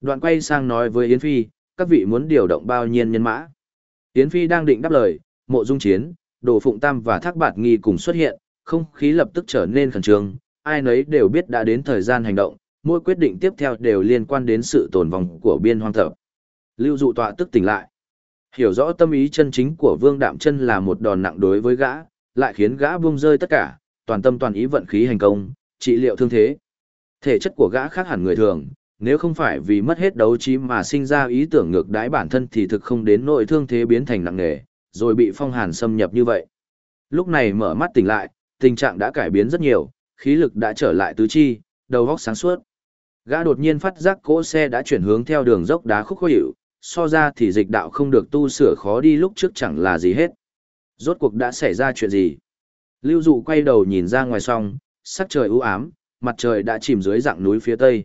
Đoạn quay sang nói với Yến Phi, các vị muốn điều động bao nhiêu nhân mã. Yến Phi đang định đáp lời, mộ dung chiến, đồ phụng tam và thác bạt nghi cùng xuất hiện, không khí lập tức trở nên khẩn trương, ai nấy đều biết đã đến thời gian hành động, mỗi quyết định tiếp theo đều liên quan đến sự tồn vong của biên hoang thập. Lưu dụ tọa tức tỉnh lại. Hiểu rõ tâm ý chân chính của Vương Đạm Chân là một đòn nặng đối với gã, lại khiến gã buông rơi tất cả, toàn tâm toàn ý vận khí hành công, trị liệu thương thế. Thể chất của gã khác hẳn người thường, nếu không phải vì mất hết đấu trí mà sinh ra ý tưởng ngược đãi bản thân thì thực không đến nội thương thế biến thành nặng nề, rồi bị phong hàn xâm nhập như vậy. Lúc này mở mắt tỉnh lại, tình trạng đã cải biến rất nhiều, khí lực đã trở lại tứ chi, đầu óc sáng suốt. Gã đột nhiên phát giác cỗ xe đã chuyển hướng theo đường dốc đá khúc khó hiệu, so ra thì dịch đạo không được tu sửa khó đi lúc trước chẳng là gì hết. Rốt cuộc đã xảy ra chuyện gì? Lưu dụ quay đầu nhìn ra ngoài song, sắc trời u ám, mặt trời đã chìm dưới dạng núi phía tây.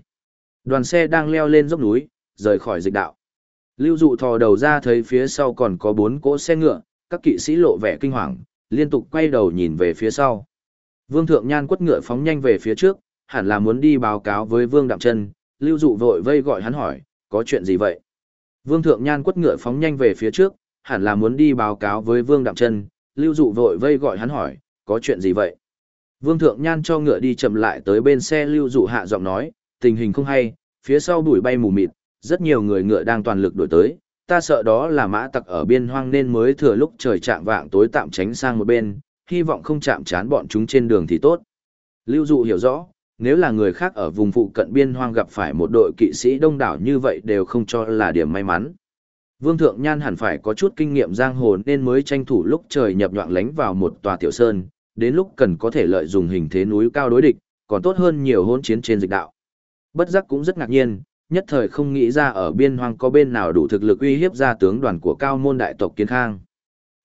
Đoàn xe đang leo lên dốc núi, rời khỏi dịch đạo. Lưu dụ thò đầu ra thấy phía sau còn có bốn cỗ xe ngựa, các kỵ sĩ lộ vẻ kinh hoàng, liên tục quay đầu nhìn về phía sau. Vương Thượng Nhan quất ngựa phóng nhanh về phía trước, hẳn là muốn đi báo cáo với Vương Đạm Chân, Lưu Dụ vội vây gọi hắn hỏi, có chuyện gì vậy? Vương Thượng Nhan quất ngựa phóng nhanh về phía trước, hẳn là muốn đi báo cáo với Vương Đạm Chân, Lưu Dụ vội vây gọi hắn hỏi, có chuyện gì vậy? Vương Thượng Nhan cho ngựa đi chậm lại tới bên xe Lưu Dụ hạ giọng nói, tình hình không hay, phía sau bụi bay mù mịt, rất nhiều người ngựa đang toàn lực đuổi tới, ta sợ đó là mã tặc ở biên hoang nên mới thừa lúc trời chạm vạng tối tạm tránh sang một bên, hy vọng không chạm chán bọn chúng trên đường thì tốt. Lưu Dụ hiểu rõ, nếu là người khác ở vùng phụ cận biên hoang gặp phải một đội kỵ sĩ đông đảo như vậy đều không cho là điểm may mắn. Vương Thượng Nhan hẳn phải có chút kinh nghiệm giang hồ nên mới tranh thủ lúc trời nhập nhọn lánh vào một tòa tiểu sơn, đến lúc cần có thể lợi dụng hình thế núi cao đối địch, còn tốt hơn nhiều hôn chiến trên dịch đạo. Bất giác cũng rất ngạc nhiên, nhất thời không nghĩ ra ở biên hoang có bên nào đủ thực lực uy hiếp ra tướng đoàn của cao môn đại tộc Kiến Khang.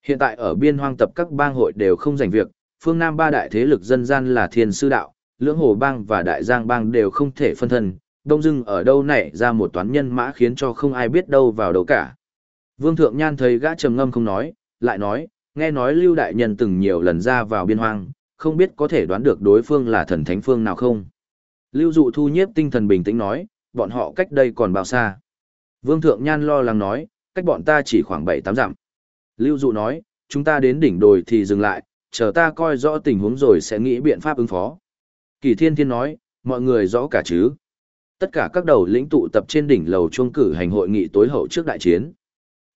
Hiện tại ở biên hoang tập các bang hội đều không giành việc, phương Nam ba đại thế lực dân gian là Thiên Sư Đạo, Lưỡng Hồ Bang và Đại Giang Bang đều không thể phân thân, đông dưng ở đâu nảy ra một toán nhân mã khiến cho không ai biết đâu vào đâu cả. Vương Thượng Nhan thấy gã trầm ngâm không nói, lại nói, nghe nói Lưu Đại Nhân từng nhiều lần ra vào biên hoang, không biết có thể đoán được đối phương là thần thánh phương nào không. Lưu Dụ thu nhiếp tinh thần bình tĩnh nói, bọn họ cách đây còn bao xa. Vương Thượng Nhan lo lắng nói, cách bọn ta chỉ khoảng 7-8 dặm. Lưu Dụ nói, chúng ta đến đỉnh đồi thì dừng lại, chờ ta coi rõ tình huống rồi sẽ nghĩ biện pháp ứng phó. Kỳ Thiên Thiên nói, mọi người rõ cả chứ. Tất cả các đầu lĩnh tụ tập trên đỉnh lầu chuông cử hành hội nghị tối hậu trước đại chiến.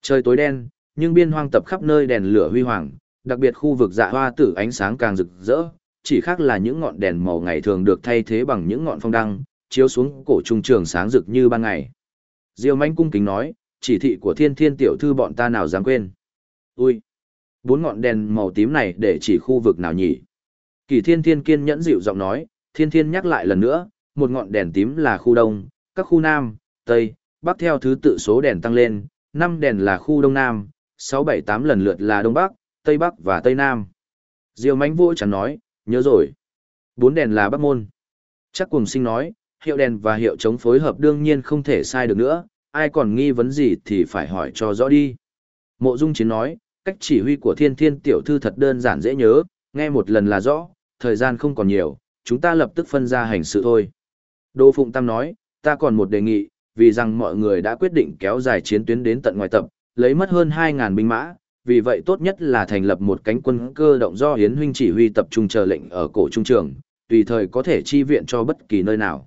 Trời tối đen, nhưng biên hoang tập khắp nơi đèn lửa huy hoàng, đặc biệt khu vực dạ hoa tử ánh sáng càng rực rỡ, chỉ khác là những ngọn đèn màu ngày thường được thay thế bằng những ngọn phong đăng, chiếu xuống cổ trung trường sáng rực như ban ngày. Diêu Mạnh cung kính nói, chỉ thị của thiên thiên tiểu thư bọn ta nào dám quên. Ui! Bốn ngọn đèn màu tím này để chỉ khu vực nào nhỉ? Kỳ thiên thiên kiên nhẫn dịu giọng nói, thiên thiên nhắc lại lần nữa, một ngọn đèn tím là khu đông, các khu nam, tây, bắc theo thứ tự số đèn tăng lên, năm đèn là khu đông nam, sáu bảy tám lần lượt là đông bắc, tây bắc và tây nam. Diêu Mạnh vô chẳng nói, nhớ rồi. Bốn đèn là bắc môn. Chắc cùng sinh nói, hiệu đèn và hiệu chống phối hợp đương nhiên không thể sai được nữa, ai còn nghi vấn gì thì phải hỏi cho rõ đi. Mộ Dung Chiến nói, cách chỉ huy của thiên thiên tiểu thư thật đơn giản dễ nhớ, nghe một lần là rõ, thời gian không còn nhiều, chúng ta lập tức phân ra hành sự thôi. Đô Phụng Tam nói, ta còn một đề nghị, vì rằng mọi người đã quyết định kéo dài chiến tuyến đến tận ngoài tập, lấy mất hơn 2.000 binh mã, vì vậy tốt nhất là thành lập một cánh quân cơ động do Hiến huynh chỉ huy tập trung chờ lệnh ở cổ trung trường, tùy thời có thể chi viện cho bất kỳ nơi nào.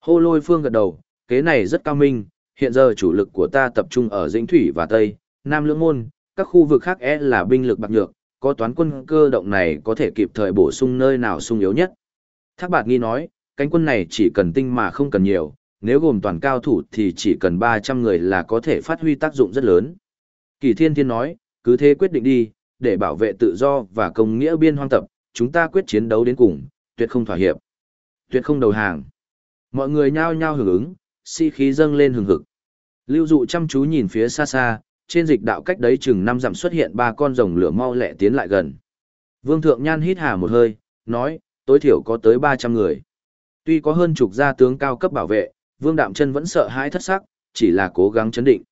Hô lôi phương gật đầu, kế này rất cao minh, hiện giờ chủ lực của ta tập trung ở Dĩnh Thủy và Tây, Nam Lưỡng Môn, các khu vực khác e là binh lực bạc nhược, có toán quân cơ động này có thể kịp thời bổ sung nơi nào sung yếu nhất. Thác Bạt Nghi nói, cánh quân này chỉ cần tinh mà không cần nhiều, nếu gồm toàn cao thủ thì chỉ cần 300 người là có thể phát huy tác dụng rất lớn. Kỳ Thiên Thiên nói, cứ thế quyết định đi, để bảo vệ tự do và công nghĩa biên hoang tập, chúng ta quyết chiến đấu đến cùng, tuyệt không thỏa hiệp, tuyệt không đầu hàng. Mọi người nhao nhao hưởng ứng, si khí dâng lên hừng hực. Lưu dụ chăm chú nhìn phía xa xa, trên dịch đạo cách đấy chừng năm dặm xuất hiện ba con rồng lửa mau lẹ tiến lại gần. Vương Thượng Nhan hít hà một hơi, nói, tối thiểu có tới 300 người. Tuy có hơn chục gia tướng cao cấp bảo vệ, Vương Đạm Chân vẫn sợ hãi thất sắc, chỉ là cố gắng chấn định.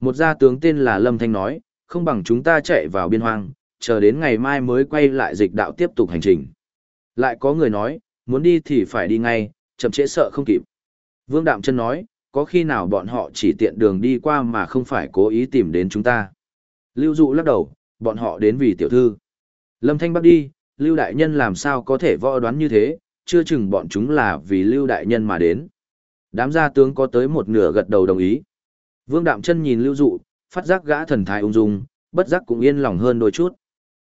Một gia tướng tên là Lâm Thanh nói, không bằng chúng ta chạy vào biên hoang, chờ đến ngày mai mới quay lại dịch đạo tiếp tục hành trình. Lại có người nói, muốn đi thì phải đi ngay, chậm trễ sợ không kịp. Vương Đạm Chân nói, có khi nào bọn họ chỉ tiện đường đi qua mà không phải cố ý tìm đến chúng ta. Lưu Dụ lắc đầu, bọn họ đến vì tiểu thư. Lâm Thanh bắt đi, Lưu Đại Nhân làm sao có thể võ đoán như thế, chưa chừng bọn chúng là vì Lưu Đại Nhân mà đến. Đám gia tướng có tới một nửa gật đầu đồng ý. Vương Đạm Chân nhìn Lưu Dụ, phát giác gã thần thái ung dung, bất giác cũng yên lòng hơn đôi chút.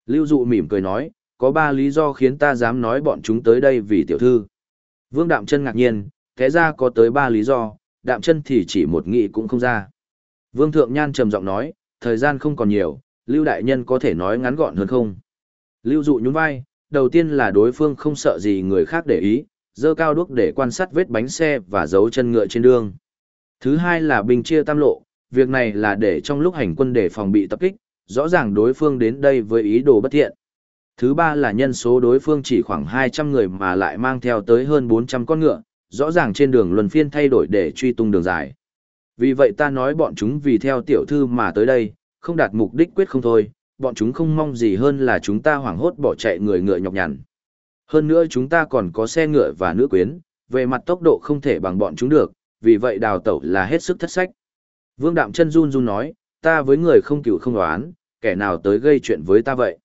Lưu Dụ mỉm cười nói, có ba lý do khiến ta dám nói bọn chúng tới đây vì tiểu thư. Vương Đạm Chân ngạc nhiên, thế ra có tới ba lý do, Đạm Chân thì chỉ một nghị cũng không ra. Vương Thượng Nhan trầm giọng nói, thời gian không còn nhiều, Lưu Đại Nhân có thể nói ngắn gọn hơn không? Lưu Dụ nhún vai, đầu tiên là đối phương không sợ gì người khác để ý, dơ cao đuốc để quan sát vết bánh xe và dấu chân ngựa trên đường. Thứ hai là bình chia tam lộ, việc này là để trong lúc hành quân để phòng bị tập kích, rõ ràng đối phương đến đây với ý đồ bất thiện. Thứ ba là nhân số đối phương chỉ khoảng 200 người mà lại mang theo tới hơn 400 con ngựa, rõ ràng trên đường luân phiên thay đổi để truy tung đường dài. Vì vậy ta nói bọn chúng vì theo tiểu thư mà tới đây, không đạt mục đích quyết không thôi, bọn chúng không mong gì hơn là chúng ta hoảng hốt bỏ chạy người ngựa nhọc nhằn. Hơn nữa chúng ta còn có xe ngựa và nữ quyến, về mặt tốc độ không thể bằng bọn chúng được, vì vậy đào tẩu là hết sức thất sách. Vương Đạm chân run run nói, ta với người không cửu không đoán, kẻ nào tới gây chuyện với ta vậy.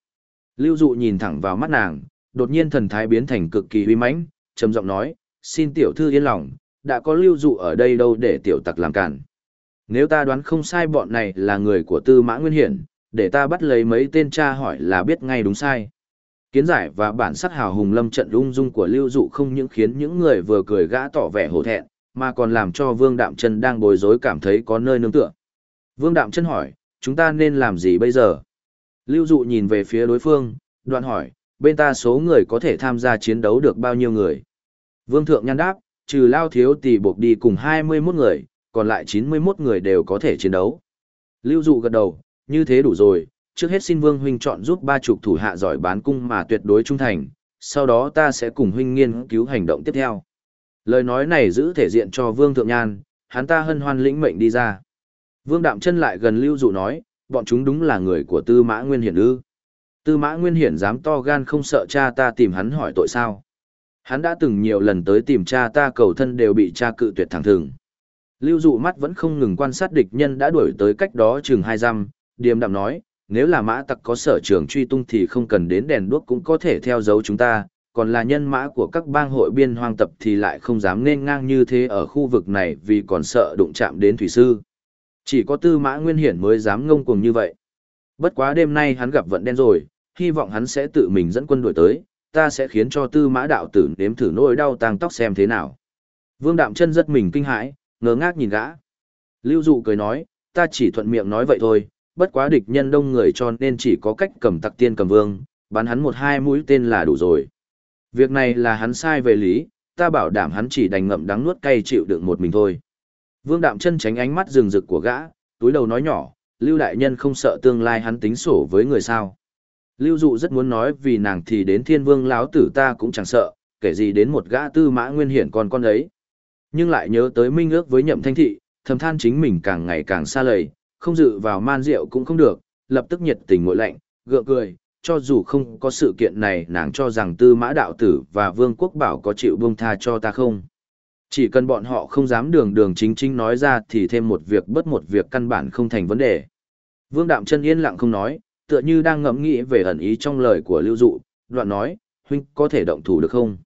Lưu dụ nhìn thẳng vào mắt nàng, đột nhiên thần thái biến thành cực kỳ uy mãnh, trầm giọng nói, xin tiểu thư yên lòng, đã có lưu dụ ở đây đâu để tiểu tặc làm cản. Nếu ta đoán không sai bọn này là người của tư mã nguyên hiển, để ta bắt lấy mấy tên cha hỏi là biết ngay đúng sai. Kiến giải và bản sắc hào hùng lâm trận lung dung của lưu dụ không những khiến những người vừa cười gã tỏ vẻ hổ thẹn, mà còn làm cho vương đạm chân đang bối rối cảm thấy có nơi nương tựa. Vương đạm chân hỏi, chúng ta nên làm gì bây giờ? Lưu dụ nhìn về phía đối phương, đoạn hỏi, bên ta số người có thể tham gia chiến đấu được bao nhiêu người? Vương thượng nhăn đáp, trừ lao thiếu tỷ buộc đi cùng 21 người, còn lại 91 người đều có thể chiến đấu. Lưu dụ gật đầu, như thế đủ rồi, trước hết xin vương huynh chọn giúp ba chục thủ hạ giỏi bán cung mà tuyệt đối trung thành, sau đó ta sẽ cùng huynh nghiên cứu hành động tiếp theo. Lời nói này giữ thể diện cho vương thượng nhan, hắn ta hân hoan lĩnh mệnh đi ra. Vương đạm chân lại gần lưu dụ nói, bọn chúng đúng là người của tư mã nguyên hiển ư. Tư mã nguyên hiển dám to gan không sợ cha ta tìm hắn hỏi tội sao. Hắn đã từng nhiều lần tới tìm cha ta cầu thân đều bị cha cự tuyệt thẳng thừng. Lưu dụ mắt vẫn không ngừng quan sát địch nhân đã đuổi tới cách đó chừng hai dặm, điềm đạm nói, nếu là mã tặc có sở trường truy tung thì không cần đến đèn đuốc cũng có thể theo dấu chúng ta, còn là nhân mã của các bang hội biên hoang tập thì lại không dám nên ngang như thế ở khu vực này vì còn sợ đụng chạm đến thủy sư. Chỉ có tư mã nguyên hiển mới dám ngông cuồng như vậy. Bất quá đêm nay hắn gặp vận đen rồi, hy vọng hắn sẽ tự mình dẫn quân đội tới, ta sẽ khiến cho tư mã đạo tử nếm thử nỗi đau tàng tóc xem thế nào. Vương đạm chân rất mình kinh hãi, ngơ ngác nhìn gã. Lưu dụ cười nói, ta chỉ thuận miệng nói vậy thôi, bất quá địch nhân đông người cho nên chỉ có cách cầm tặc tiên cầm vương, bắn hắn một hai mũi tên là đủ rồi. Việc này là hắn sai về lý, ta bảo đảm hắn chỉ đành ngậm đắng nuốt cay chịu đựng một mình thôi. Vương Đạm chân tránh ánh mắt rừng rực của gã, túi đầu nói nhỏ, Lưu Đại Nhân không sợ tương lai hắn tính sổ với người sao. Lưu Dụ rất muốn nói vì nàng thì đến thiên vương lão tử ta cũng chẳng sợ, kể gì đến một gã tư mã nguyên hiển con con ấy. Nhưng lại nhớ tới minh ước với nhậm thanh thị, thầm than chính mình càng ngày càng xa lầy, không dự vào man rượu cũng không được, lập tức nhiệt tình ngội lạnh, gượng cười, cho dù không có sự kiện này nàng cho rằng tư mã đạo tử và vương quốc bảo có chịu buông tha cho ta không. Chỉ cần bọn họ không dám đường đường chính chính nói ra thì thêm một việc bất một việc căn bản không thành vấn đề. Vương Đạm chân yên lặng không nói, tựa như đang ngẫm nghĩ về ẩn ý trong lời của Lưu Dụ, đoạn nói, huynh có thể động thủ được không?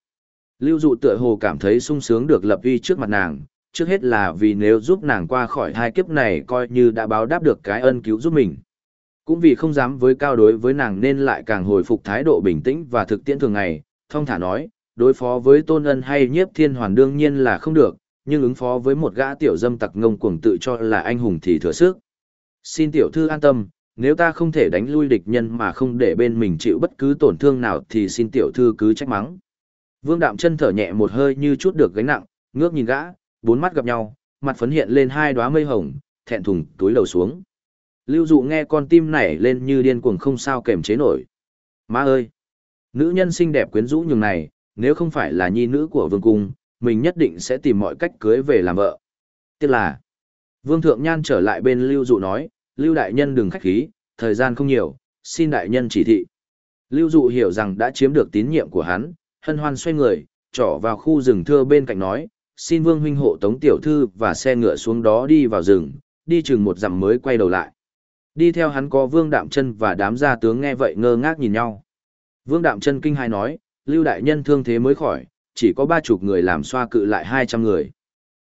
Lưu Dụ tựa hồ cảm thấy sung sướng được lập uy trước mặt nàng, trước hết là vì nếu giúp nàng qua khỏi hai kiếp này coi như đã báo đáp được cái ân cứu giúp mình. Cũng vì không dám với cao đối với nàng nên lại càng hồi phục thái độ bình tĩnh và thực tiễn thường ngày, thông thả nói, đối phó với tôn ân hay nhiếp thiên hoàn đương nhiên là không được, nhưng ứng phó với một gã tiểu dâm tặc ngông cuồng tự cho là anh hùng thì thừa sức. Xin tiểu thư an tâm, nếu ta không thể đánh lui địch nhân mà không để bên mình chịu bất cứ tổn thương nào thì xin tiểu thư cứ trách mắng. Vương đạm chân thở nhẹ một hơi như chút được gánh nặng, ngước nhìn gã, bốn mắt gặp nhau, mặt phấn hiện lên hai đóa mây hồng, thẹn thùng túi đầu xuống. Lưu dụ nghe con tim nảy lên như điên cuồng không sao kềm chế nổi. Má ơi! Nữ nhân xinh đẹp quyến rũ nhường này, nếu không phải là nhi nữ của vương cung, mình nhất định sẽ tìm mọi cách cưới về làm vợ. Tiếc là, vương thượng nhan trở lại bên lưu dụ nói, lưu đại nhân đừng khách khí, thời gian không nhiều, xin đại nhân chỉ thị. Lưu dụ hiểu rằng đã chiếm được tín nhiệm của hắn, hân hoan xoay người, trỏ vào khu rừng thưa bên cạnh nói, xin vương huynh hộ tống tiểu thư và xe ngựa xuống đó đi vào rừng, đi chừng một dặm mới quay đầu lại. Đi theo hắn có vương đạm chân và đám gia tướng nghe vậy ngơ ngác nhìn nhau. Vương đạm chân kinh hai nói, lưu đại nhân thương thế mới khỏi, chỉ có ba chục người làm xoa cự lại hai trăm người.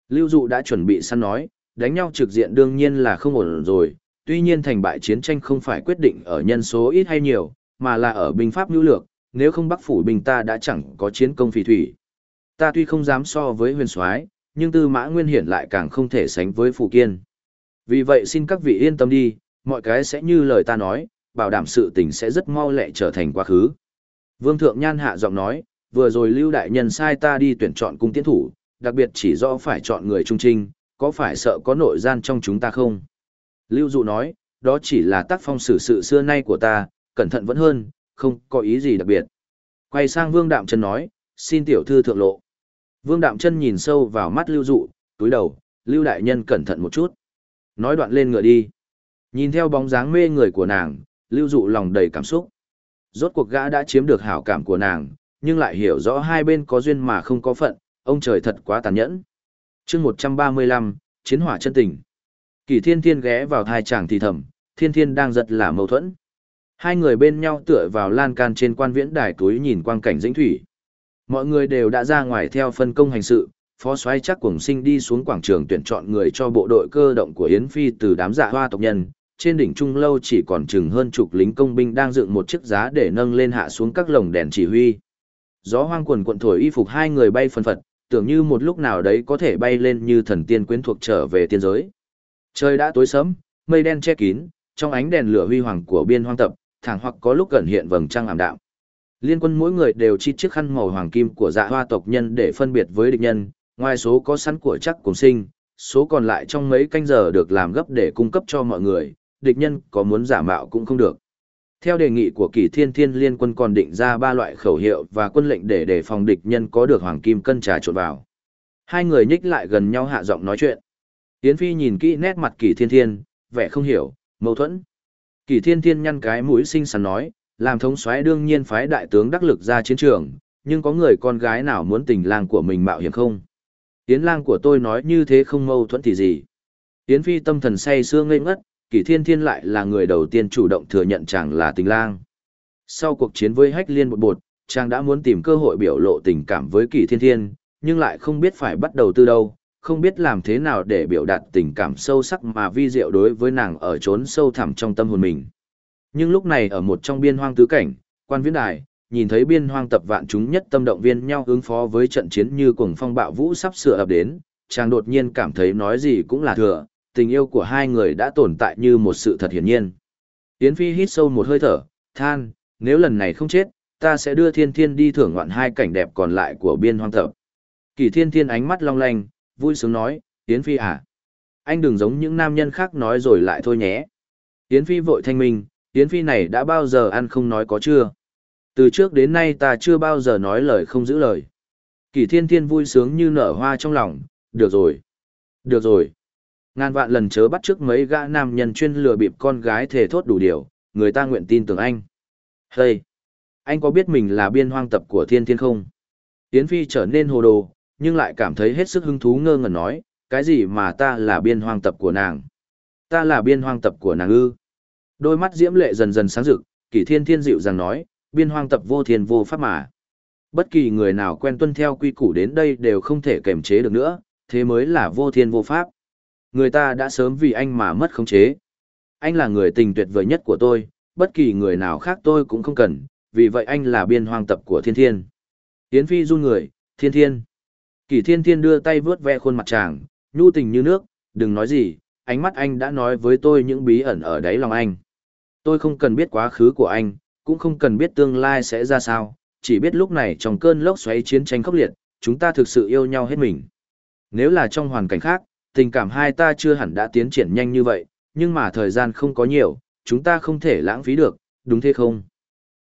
Lưu dụ đã chuẩn bị săn nói, đánh nhau trực diện đương nhiên là không ổn rồi, tuy nhiên thành bại chiến tranh không phải quyết định ở nhân số ít hay nhiều, mà là ở binh pháp nhu lược, nếu không bắc phủ binh ta đã chẳng có chiến công phỉ thủy. Ta tuy không dám so với huyền soái, nhưng tư mã nguyên hiển lại càng không thể sánh với phụ kiên. Vì vậy xin các vị yên tâm đi, mọi cái sẽ như lời ta nói, bảo đảm sự tình sẽ rất mau lẹ trở thành quá khứ. Vương Thượng Nhan hạ giọng nói, vừa rồi Lưu Đại Nhân sai ta đi tuyển chọn cung tiến thủ, đặc biệt chỉ rõ phải chọn người trung trinh, có phải sợ có nội gian trong chúng ta không? Lưu Dụ nói, đó chỉ là tác phong xử sự xưa nay của ta, cẩn thận vẫn hơn, không có ý gì đặc biệt. Quay sang Vương Đạm Chân nói, xin tiểu thư thượng lộ. Vương Đạm Chân nhìn sâu vào mắt Lưu Dụ, túi đầu, Lưu Đại Nhân cẩn thận một chút. Nói đoạn lên ngựa đi. Nhìn theo bóng dáng mê người của nàng, Lưu Dụ lòng đầy cảm xúc. Rốt cuộc gã đã chiếm được hảo cảm của nàng, nhưng lại hiểu rõ hai bên có duyên mà không có phận, ông trời thật quá tàn nhẫn. chương 135, Chiến hỏa chân tình. Kỳ thiên thiên ghé vào thai chàng thì thầm, thiên thiên đang giật là mâu thuẫn. Hai người bên nhau tựa vào lan can trên quan viễn đài túi nhìn quang cảnh dĩnh thủy. Mọi người đều đã ra ngoài theo phân công hành sự, phó soái chắc cùng sinh đi xuống quảng trường tuyển chọn người cho bộ đội cơ động của Yến Phi từ đám dạ hoa tộc nhân. Trên đỉnh trung lâu chỉ còn chừng hơn chục lính công binh đang dựng một chiếc giá để nâng lên hạ xuống các lồng đèn chỉ huy. Gió hoang quần quận thổi y phục hai người bay phân phật, tưởng như một lúc nào đấy có thể bay lên như thần tiên quyến thuộc trở về tiên giới. Trời đã tối sớm, mây đen che kín, trong ánh đèn lửa huy hoàng của biên hoang tập, thẳng hoặc có lúc gần hiện vầng trăng ảm đạm. Liên quân mỗi người đều chi chiếc khăn màu hoàng kim của dạ hoa tộc nhân để phân biệt với địch nhân, ngoài số có sẵn của chắc cùng sinh, số còn lại trong mấy canh giờ được làm gấp để cung cấp cho mọi người, địch nhân có muốn giả mạo cũng không được. Theo đề nghị của kỳ thiên thiên liên quân còn định ra ba loại khẩu hiệu và quân lệnh để đề phòng địch nhân có được hoàng kim cân trà trộn vào. Hai người nhích lại gần nhau hạ giọng nói chuyện. Yến Phi nhìn kỹ nét mặt kỳ thiên thiên, vẻ không hiểu, mâu thuẫn. Kỳ thiên thiên nhăn cái mũi xinh xắn nói, làm thống soái đương nhiên phái đại tướng đắc lực ra chiến trường, nhưng có người con gái nào muốn tình lang của mình mạo hiểm không? Yến lang của tôi nói như thế không mâu thuẫn thì gì? Yến Phi tâm thần say sưa ngây ngất, Kỷ Thiên Thiên lại là người đầu tiên chủ động thừa nhận chàng là tình lang. Sau cuộc chiến với Hách Liên một bột, chàng đã muốn tìm cơ hội biểu lộ tình cảm với Kỷ Thiên Thiên, nhưng lại không biết phải bắt đầu từ đâu, không biết làm thế nào để biểu đạt tình cảm sâu sắc mà vi diệu đối với nàng ở trốn sâu thẳm trong tâm hồn mình. Nhưng lúc này ở một trong biên hoang tứ cảnh, quan viễn đài, nhìn thấy biên hoang tập vạn chúng nhất tâm động viên nhau ứng phó với trận chiến như cuồng phong bạo vũ sắp sửa ập đến, chàng đột nhiên cảm thấy nói gì cũng là thừa, tình yêu của hai người đã tồn tại như một sự thật hiển nhiên. Yến Phi hít sâu một hơi thở, than, nếu lần này không chết, ta sẽ đưa thiên thiên đi thưởng ngoạn hai cảnh đẹp còn lại của biên hoang thập. Kỳ thiên thiên ánh mắt long lanh, vui sướng nói, Yến Phi à, anh đừng giống những nam nhân khác nói rồi lại thôi nhé. Yến Phi vội thanh minh, Yến Phi này đã bao giờ ăn không nói có chưa? Từ trước đến nay ta chưa bao giờ nói lời không giữ lời. Kỳ thiên thiên vui sướng như nở hoa trong lòng, được rồi. Được rồi. Ngàn vạn lần chớ bắt trước mấy gã nam nhân chuyên lừa bịp con gái thể thốt đủ điều, người ta nguyện tin tưởng anh. Hey! Anh có biết mình là biên hoang tập của thiên thiên không? Yến Phi trở nên hồ đồ, nhưng lại cảm thấy hết sức hứng thú ngơ ngẩn nói, cái gì mà ta là biên hoang tập của nàng? Ta là biên hoang tập của nàng ư? Đôi mắt diễm lệ dần dần sáng rực, kỷ thiên thiên dịu dàng nói, biên hoang tập vô thiên vô pháp mà. Bất kỳ người nào quen tuân theo quy củ đến đây đều không thể kềm chế được nữa, thế mới là vô thiên vô pháp. Người ta đã sớm vì anh mà mất khống chế. Anh là người tình tuyệt vời nhất của tôi, bất kỳ người nào khác tôi cũng không cần, vì vậy anh là biên hoang tập của thiên thiên. Yến Phi run người, thiên thiên. Kỳ thiên thiên đưa tay vướt ve khuôn mặt chàng, nhu tình như nước, đừng nói gì, ánh mắt anh đã nói với tôi những bí ẩn ở đáy lòng anh. Tôi không cần biết quá khứ của anh, cũng không cần biết tương lai sẽ ra sao, chỉ biết lúc này trong cơn lốc xoáy chiến tranh khốc liệt, chúng ta thực sự yêu nhau hết mình. Nếu là trong hoàn cảnh khác, tình cảm hai ta chưa hẳn đã tiến triển nhanh như vậy, nhưng mà thời gian không có nhiều, chúng ta không thể lãng phí được, đúng thế không?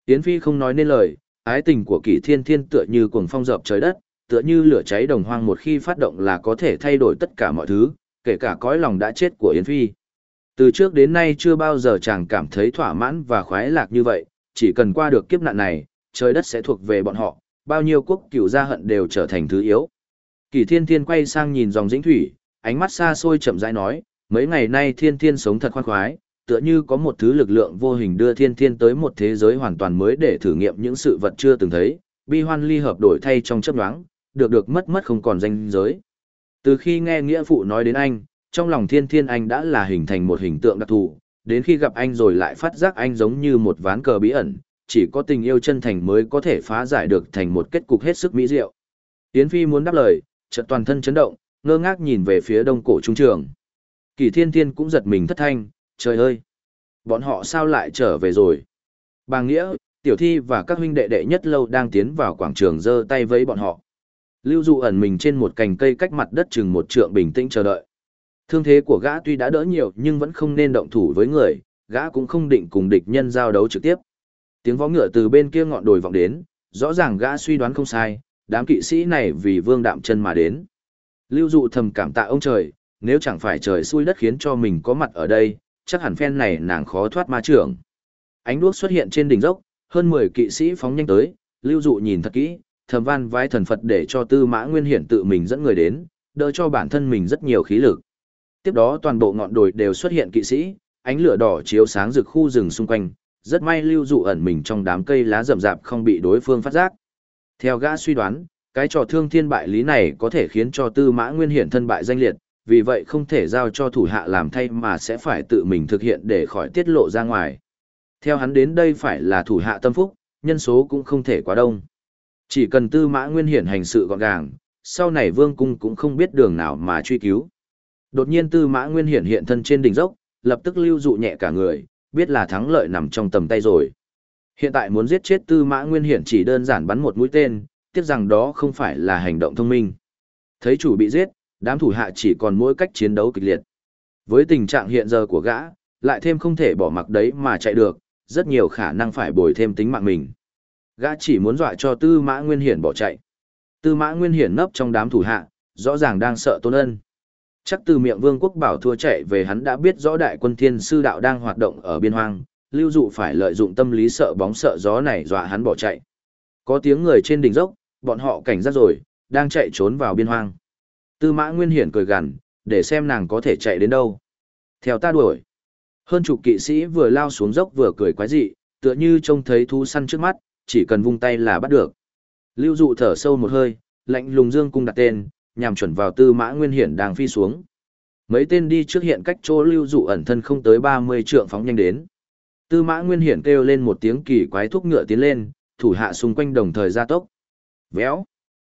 Yến Phi không nói nên lời, ái tình của kỷ thiên thiên tựa như cuồng phong dập trời đất, tựa như lửa cháy đồng hoang một khi phát động là có thể thay đổi tất cả mọi thứ, kể cả cõi lòng đã chết của Yến Phi. Từ trước đến nay chưa bao giờ chàng cảm thấy thỏa mãn và khoái lạc như vậy, chỉ cần qua được kiếp nạn này, trời đất sẽ thuộc về bọn họ, bao nhiêu quốc cửu gia hận đều trở thành thứ yếu. Kỷ thiên thiên quay sang nhìn dòng dĩnh thủy, ánh mắt xa xôi chậm rãi nói, mấy ngày nay thiên thiên sống thật khoan khoái, tựa như có một thứ lực lượng vô hình đưa thiên thiên tới một thế giới hoàn toàn mới để thử nghiệm những sự vật chưa từng thấy, bi hoan ly hợp đổi thay trong chấp nhoáng, được được mất mất không còn danh giới. Từ khi nghe nghĩa phụ nói đến anh, trong lòng thiên thiên anh đã là hình thành một hình tượng đặc thù, đến khi gặp anh rồi lại phát giác anh giống như một ván cờ bí ẩn, chỉ có tình yêu chân thành mới có thể phá giải được thành một kết cục hết sức mỹ diệu. Yến Phi muốn đáp lời, chợt toàn thân chấn động, ngơ ngác nhìn về phía đông cổ trung trường. Kỳ thiên thiên cũng giật mình thất thanh, trời ơi! Bọn họ sao lại trở về rồi? Bà Nghĩa, Tiểu Thi và các huynh đệ đệ nhất lâu đang tiến vào quảng trường giơ tay với bọn họ. Lưu dụ ẩn mình trên một cành cây cách mặt đất chừng một trượng bình tĩnh chờ đợi. Thương thế của gã tuy đã đỡ nhiều nhưng vẫn không nên động thủ với người, gã cũng không định cùng địch nhân giao đấu trực tiếp. Tiếng vó ngựa từ bên kia ngọn đồi vọng đến, rõ ràng gã suy đoán không sai, đám kỵ sĩ này vì vương đạm chân mà đến. Lưu dụ thầm cảm tạ ông trời, nếu chẳng phải trời xui đất khiến cho mình có mặt ở đây, chắc hẳn phen này nàng khó thoát ma trưởng. Ánh đuốc xuất hiện trên đỉnh dốc, hơn 10 kỵ sĩ phóng nhanh tới, lưu dụ nhìn thật kỹ, thầm van vái thần Phật để cho tư mã nguyên hiển tự mình dẫn người đến, đỡ cho bản thân mình rất nhiều khí lực. Tiếp đó toàn bộ ngọn đồi đều xuất hiện kỵ sĩ, ánh lửa đỏ chiếu sáng rực khu rừng xung quanh, rất may lưu dụ ẩn mình trong đám cây lá rậm rạp không bị đối phương phát giác. Theo gã suy đoán, cái trò thương thiên bại lý này có thể khiến cho tư mã nguyên hiển thân bại danh liệt, vì vậy không thể giao cho thủ hạ làm thay mà sẽ phải tự mình thực hiện để khỏi tiết lộ ra ngoài. Theo hắn đến đây phải là thủ hạ tâm phúc, nhân số cũng không thể quá đông. Chỉ cần tư mã nguyên hiển hành sự gọn gàng, sau này vương cung cũng không biết đường nào mà truy cứu. Đột nhiên tư mã nguyên hiển hiện thân trên đỉnh dốc, lập tức lưu dụ nhẹ cả người, biết là thắng lợi nằm trong tầm tay rồi. Hiện tại muốn giết chết tư mã nguyên hiển chỉ đơn giản bắn một mũi tên, tiếc rằng đó không phải là hành động thông minh. Thấy chủ bị giết, đám thủ hạ chỉ còn mỗi cách chiến đấu kịch liệt. Với tình trạng hiện giờ của gã, lại thêm không thể bỏ mặc đấy mà chạy được, rất nhiều khả năng phải bồi thêm tính mạng mình. Gã chỉ muốn dọa cho Tư Mã Nguyên Hiển bỏ chạy. Tư Mã Nguyên Hiển nấp trong đám thủ hạ, rõ ràng đang sợ Tôn Ân. Chắc từ miệng Vương quốc bảo thua chạy về hắn đã biết rõ đại quân thiên sư đạo đang hoạt động ở biên hoang, lưu dụ phải lợi dụng tâm lý sợ bóng sợ gió này dọa hắn bỏ chạy. Có tiếng người trên đỉnh dốc, bọn họ cảnh giác rồi, đang chạy trốn vào biên hoang. Tư mã nguyên hiển cười gằn, để xem nàng có thể chạy đến đâu. Theo ta đuổi. Hơn chục kỵ sĩ vừa lao xuống dốc vừa cười quái dị, tựa như trông thấy thú săn trước mắt, chỉ cần vung tay là bắt được. Lưu dụ thở sâu một hơi, lạnh lùng dương cung đặt tên, nhằm chuẩn vào tư mã nguyên hiển đang phi xuống. Mấy tên đi trước hiện cách chỗ lưu dụ ẩn thân không tới 30 trượng phóng nhanh đến. Tư mã nguyên hiển kêu lên một tiếng kỳ quái thúc ngựa tiến lên, thủ hạ xung quanh đồng thời ra tốc. Véo.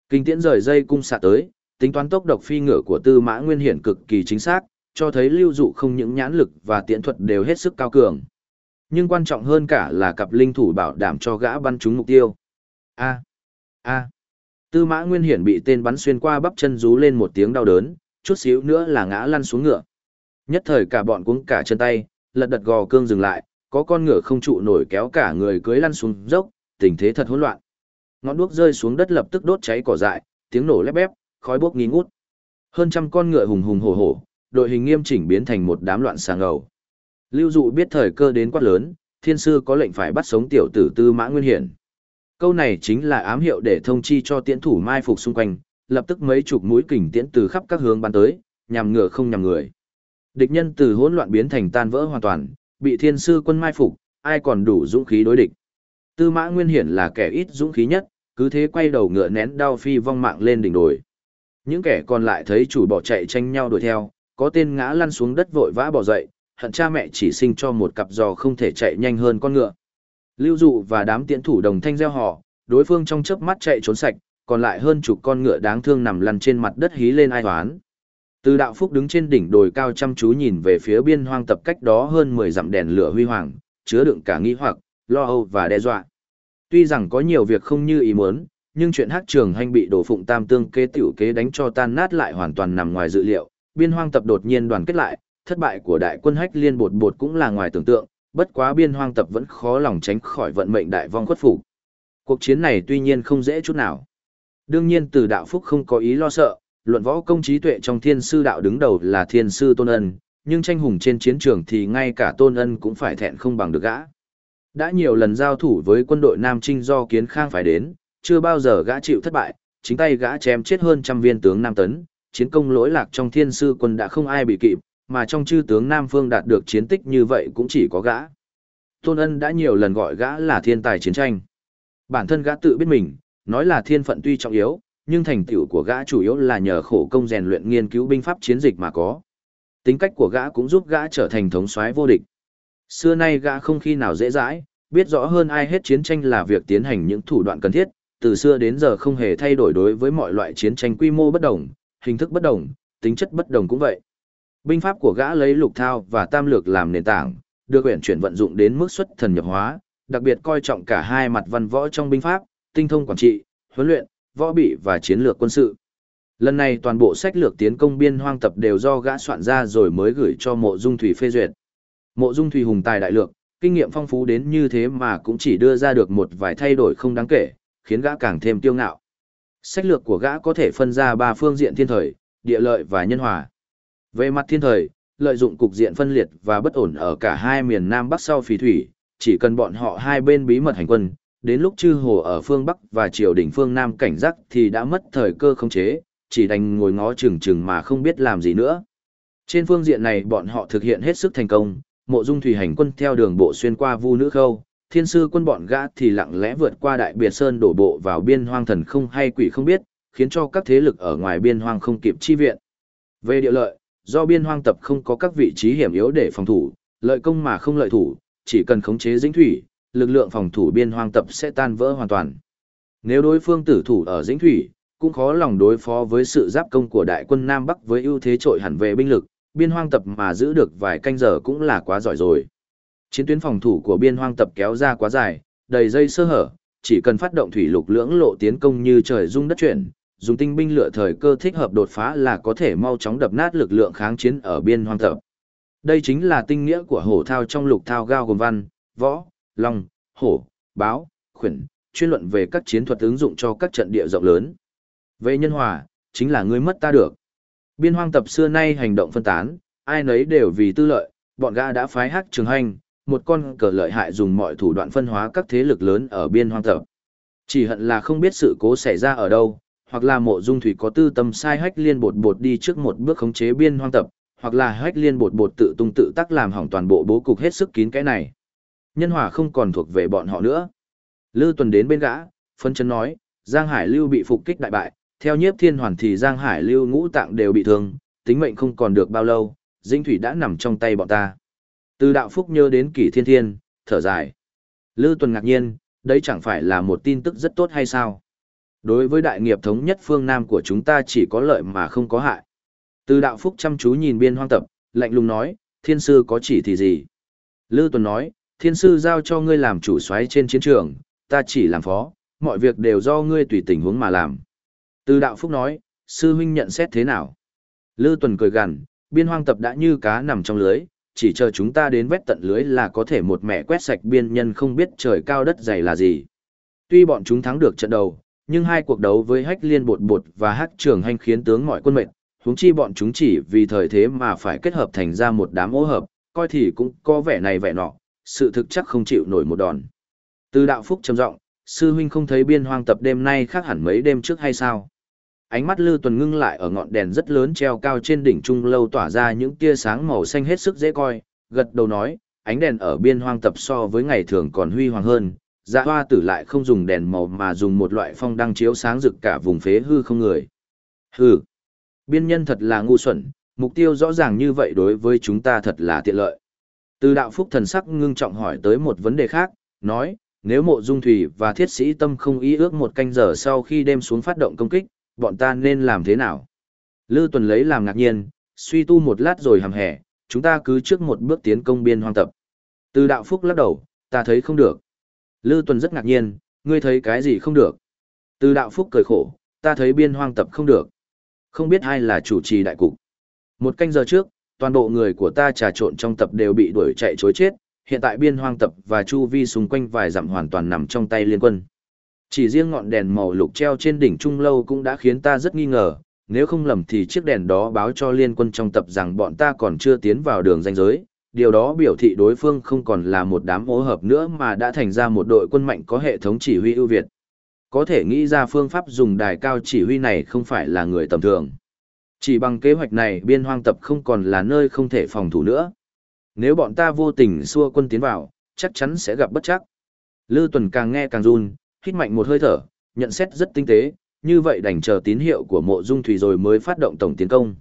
Kinh tiễn rời dây cung xạ tới, tính toán tốc độc phi ngựa của tư mã nguyên hiển cực kỳ chính xác, cho thấy lưu dụ không những nhãn lực và tiễn thuật đều hết sức cao cường. Nhưng quan trọng hơn cả là cặp linh thủ bảo đảm cho gã bắn trúng mục tiêu. A. A. Tư mã nguyên hiển bị tên bắn xuyên qua bắp chân rú lên một tiếng đau đớn, chút xíu nữa là ngã lăn xuống ngựa. Nhất thời cả bọn cuống cả chân tay, lật đật gò cương dừng lại, có con ngựa không trụ nổi kéo cả người cưới lăn xuống dốc, tình thế thật hỗn loạn. Ngọn đuốc rơi xuống đất lập tức đốt cháy cỏ dại, tiếng nổ lép bép, khói bốc nghi ngút. Hơn trăm con ngựa hùng hùng hổ hổ, đội hình nghiêm chỉnh biến thành một đám loạn sàng ngầu. Lưu dụ biết thời cơ đến quát lớn, thiên sư có lệnh phải bắt sống tiểu tử tư mã nguyên hiển. Câu này chính là ám hiệu để thông chi cho tiễn thủ mai phục xung quanh, lập tức mấy chục mũi kình tiễn từ khắp các hướng bắn tới, nhằm ngựa không nhằm người. Địch nhân từ hỗn loạn biến thành tan vỡ hoàn toàn, bị thiên sư quân mai phục, ai còn đủ dũng khí đối địch. Tư mã nguyên hiển là kẻ ít dũng khí nhất, cứ thế quay đầu ngựa nén đau phi vong mạng lên đỉnh đồi. Những kẻ còn lại thấy chủ bỏ chạy tranh nhau đuổi theo, có tên ngã lăn xuống đất vội vã bỏ dậy, hận cha mẹ chỉ sinh cho một cặp giò không thể chạy nhanh hơn con ngựa. Lưu dụ và đám tiễn thủ đồng thanh gieo họ, đối phương trong chớp mắt chạy trốn sạch, còn lại hơn chục con ngựa đáng thương nằm lăn trên mặt đất hí lên ai hoán. Từ đạo phúc đứng trên đỉnh đồi cao chăm chú nhìn về phía biên hoang tập cách đó hơn 10 dặm đèn lửa huy hoàng, chứa đựng cả nghi hoặc, lo âu và đe dọa. Tuy rằng có nhiều việc không như ý muốn, nhưng chuyện hát trường hành bị đổ phụng tam tương kế tiểu kế đánh cho tan nát lại hoàn toàn nằm ngoài dự liệu. Biên hoang tập đột nhiên đoàn kết lại, thất bại của đại quân hách liên bột bột cũng là ngoài tưởng tượng, bất quá biên hoang tập vẫn khó lòng tránh khỏi vận mệnh đại vong khuất phục. Cuộc chiến này tuy nhiên không dễ chút nào. Đương nhiên từ đạo phúc không có ý lo sợ, luận võ công trí tuệ trong thiên sư đạo đứng đầu là thiên sư tôn ân, nhưng tranh hùng trên chiến trường thì ngay cả tôn ân cũng phải thẹn không bằng được gã. Đã nhiều lần giao thủ với quân đội Nam Trinh do kiến khang phải đến, chưa bao giờ gã chịu thất bại, chính tay gã chém chết hơn trăm viên tướng Nam Tấn, chiến công lỗi lạc trong thiên sư quân đã không ai bị kịp, mà trong chư tướng Nam Phương đạt được chiến tích như vậy cũng chỉ có gã. Tôn ân đã nhiều lần gọi gã là thiên tài chiến tranh. Bản thân gã tự biết mình, nói là thiên phận tuy trọng yếu, nhưng thành tựu của gã chủ yếu là nhờ khổ công rèn luyện nghiên cứu binh pháp chiến dịch mà có. Tính cách của gã cũng giúp gã trở thành thống soái vô địch. Xưa nay gã không khi nào dễ dãi, biết rõ hơn ai hết chiến tranh là việc tiến hành những thủ đoạn cần thiết, từ xưa đến giờ không hề thay đổi đối với mọi loại chiến tranh quy mô bất đồng, hình thức bất đồng, tính chất bất đồng cũng vậy. Binh pháp của gã lấy lục thao và tam lược làm nền tảng, được quyển chuyển vận dụng đến mức xuất thần nhập hóa, đặc biệt coi trọng cả hai mặt văn võ trong binh pháp, tinh thông quản trị, huấn luyện, võ bị và chiến lược quân sự. Lần này toàn bộ sách lược tiến công biên hoang tập đều do gã soạn ra rồi mới gửi cho mộ dung thủy phê duyệt. Mộ dung thủy hùng tài đại lược, kinh nghiệm phong phú đến như thế mà cũng chỉ đưa ra được một vài thay đổi không đáng kể, khiến gã càng thêm tiêu ngạo. Sách lược của gã có thể phân ra ba phương diện thiên thời, địa lợi và nhân hòa. Về mặt thiên thời, lợi dụng cục diện phân liệt và bất ổn ở cả hai miền Nam Bắc sau phì thủy, chỉ cần bọn họ hai bên bí mật hành quân, đến lúc chư hồ ở phương Bắc và triều đỉnh phương Nam cảnh giác thì đã mất thời cơ không chế, chỉ đành ngồi ngó chừng chừng mà không biết làm gì nữa. Trên phương diện này bọn họ thực hiện hết sức thành công, mộ dung thủy hành quân theo đường bộ xuyên qua vu nữ khâu, thiên sư quân bọn gã thì lặng lẽ vượt qua đại biệt sơn đổ bộ vào biên hoang thần không hay quỷ không biết, khiến cho các thế lực ở ngoài biên hoang không kịp chi viện. Về địa lợi, do biên hoang tập không có các vị trí hiểm yếu để phòng thủ, lợi công mà không lợi thủ, chỉ cần khống chế dĩnh thủy, lực lượng phòng thủ biên hoang tập sẽ tan vỡ hoàn toàn. Nếu đối phương tử thủ ở dĩnh thủy, cũng khó lòng đối phó với sự giáp công của đại quân Nam Bắc với ưu thế trội hẳn về binh lực, biên hoang tập mà giữ được vài canh giờ cũng là quá giỏi rồi. Chiến tuyến phòng thủ của biên hoang tập kéo ra quá dài, đầy dây sơ hở, chỉ cần phát động thủy lục lưỡng lộ tiến công như trời rung đất chuyển, dùng tinh binh lựa thời cơ thích hợp đột phá là có thể mau chóng đập nát lực lượng kháng chiến ở biên hoang tập. Đây chính là tinh nghĩa của hổ thao trong lục thao gao gồm văn, võ, long, hổ, báo, khuyển, chuyên luận về các chiến thuật ứng dụng cho các trận địa rộng lớn. Về nhân hòa, chính là người mất ta được. Biên hoang tập xưa nay hành động phân tán, ai nấy đều vì tư lợi, bọn gã đã phái hắc trường hành, một con cờ lợi hại dùng mọi thủ đoạn phân hóa các thế lực lớn ở biên hoang tập. Chỉ hận là không biết sự cố xảy ra ở đâu, hoặc là mộ dung thủy có tư tâm sai hách liên bột bột đi trước một bước khống chế biên hoang tập, hoặc là hách liên bột bột tự tung tự tác làm hỏng toàn bộ bố cục hết sức kín cái này. Nhân hòa không còn thuộc về bọn họ nữa. Lư tuần đến bên gã, phân chân nói, Giang Hải Lưu bị phục kích đại bại, theo nhiếp thiên hoàn thì Giang Hải Lưu ngũ tạng đều bị thương, tính mệnh không còn được bao lâu, dinh thủy đã nằm trong tay bọn ta. Từ đạo phúc nhớ đến kỷ thiên thiên, thở dài. Lư tuần ngạc nhiên, đấy chẳng phải là một tin tức rất tốt hay sao? Đối với đại nghiệp thống nhất phương Nam của chúng ta chỉ có lợi mà không có hại. Từ đạo phúc chăm chú nhìn biên hoang tập, lạnh lùng nói, thiên sư có chỉ thì gì? Lư tuần nói, thiên sư giao cho ngươi làm chủ soái trên chiến trường, ta chỉ làm phó, mọi việc đều do ngươi tùy tình huống mà làm. Từ đạo phúc nói, sư huynh nhận xét thế nào? Lư tuần cười gằn, biên hoang tập đã như cá nằm trong lưới, chỉ chờ chúng ta đến vét tận lưới là có thể một mẹ quét sạch biên nhân không biết trời cao đất dày là gì. Tuy bọn chúng thắng được trận đầu, nhưng hai cuộc đấu với hách liên bột bột và hắc trường hành khiến tướng mọi quân mệt, huống chi bọn chúng chỉ vì thời thế mà phải kết hợp thành ra một đám ô hợp, coi thì cũng có vẻ này vẻ nọ, sự thực chắc không chịu nổi một đòn. Từ đạo phúc trầm giọng, sư huynh không thấy biên hoang tập đêm nay khác hẳn mấy đêm trước hay sao? Ánh mắt Lư Tuần ngưng lại ở ngọn đèn rất lớn treo cao trên đỉnh trung lâu tỏa ra những tia sáng màu xanh hết sức dễ coi, gật đầu nói, ánh đèn ở biên hoang tập so với ngày thường còn huy hoàng hơn, dạ hoa tử lại không dùng đèn màu mà dùng một loại phong đăng chiếu sáng rực cả vùng phế hư không người. Hừ, biên nhân thật là ngu xuẩn, mục tiêu rõ ràng như vậy đối với chúng ta thật là tiện lợi. Từ đạo phúc thần sắc ngưng trọng hỏi tới một vấn đề khác, nói, nếu mộ dung thủy và thiết sĩ tâm không ý ước một canh giờ sau khi đêm xuống phát động công kích, bọn ta nên làm thế nào? Lư tuần lấy làm ngạc nhiên, suy tu một lát rồi hầm hẻ, chúng ta cứ trước một bước tiến công biên hoang tập. Từ đạo phúc lắc đầu, ta thấy không được. Lư tuần rất ngạc nhiên, ngươi thấy cái gì không được? Từ đạo phúc cười khổ, ta thấy biên hoang tập không được. Không biết ai là chủ trì đại cục. Một canh giờ trước, toàn bộ người của ta trà trộn trong tập đều bị đuổi chạy chối chết, hiện tại biên hoang tập và chu vi xung quanh vài dặm hoàn toàn nằm trong tay liên quân. Chỉ riêng ngọn đèn màu lục treo trên đỉnh trung lâu cũng đã khiến ta rất nghi ngờ, nếu không lầm thì chiếc đèn đó báo cho liên quân trong tập rằng bọn ta còn chưa tiến vào đường ranh giới, điều đó biểu thị đối phương không còn là một đám hỗ hợp nữa mà đã thành ra một đội quân mạnh có hệ thống chỉ huy ưu việt. Có thể nghĩ ra phương pháp dùng đài cao chỉ huy này không phải là người tầm thường. Chỉ bằng kế hoạch này biên hoang tập không còn là nơi không thể phòng thủ nữa. Nếu bọn ta vô tình xua quân tiến vào, chắc chắn sẽ gặp bất chắc. Lư Tuần càng nghe càng run, hít mạnh một hơi thở, nhận xét rất tinh tế, như vậy đành chờ tín hiệu của mộ dung thủy rồi mới phát động tổng tiến công.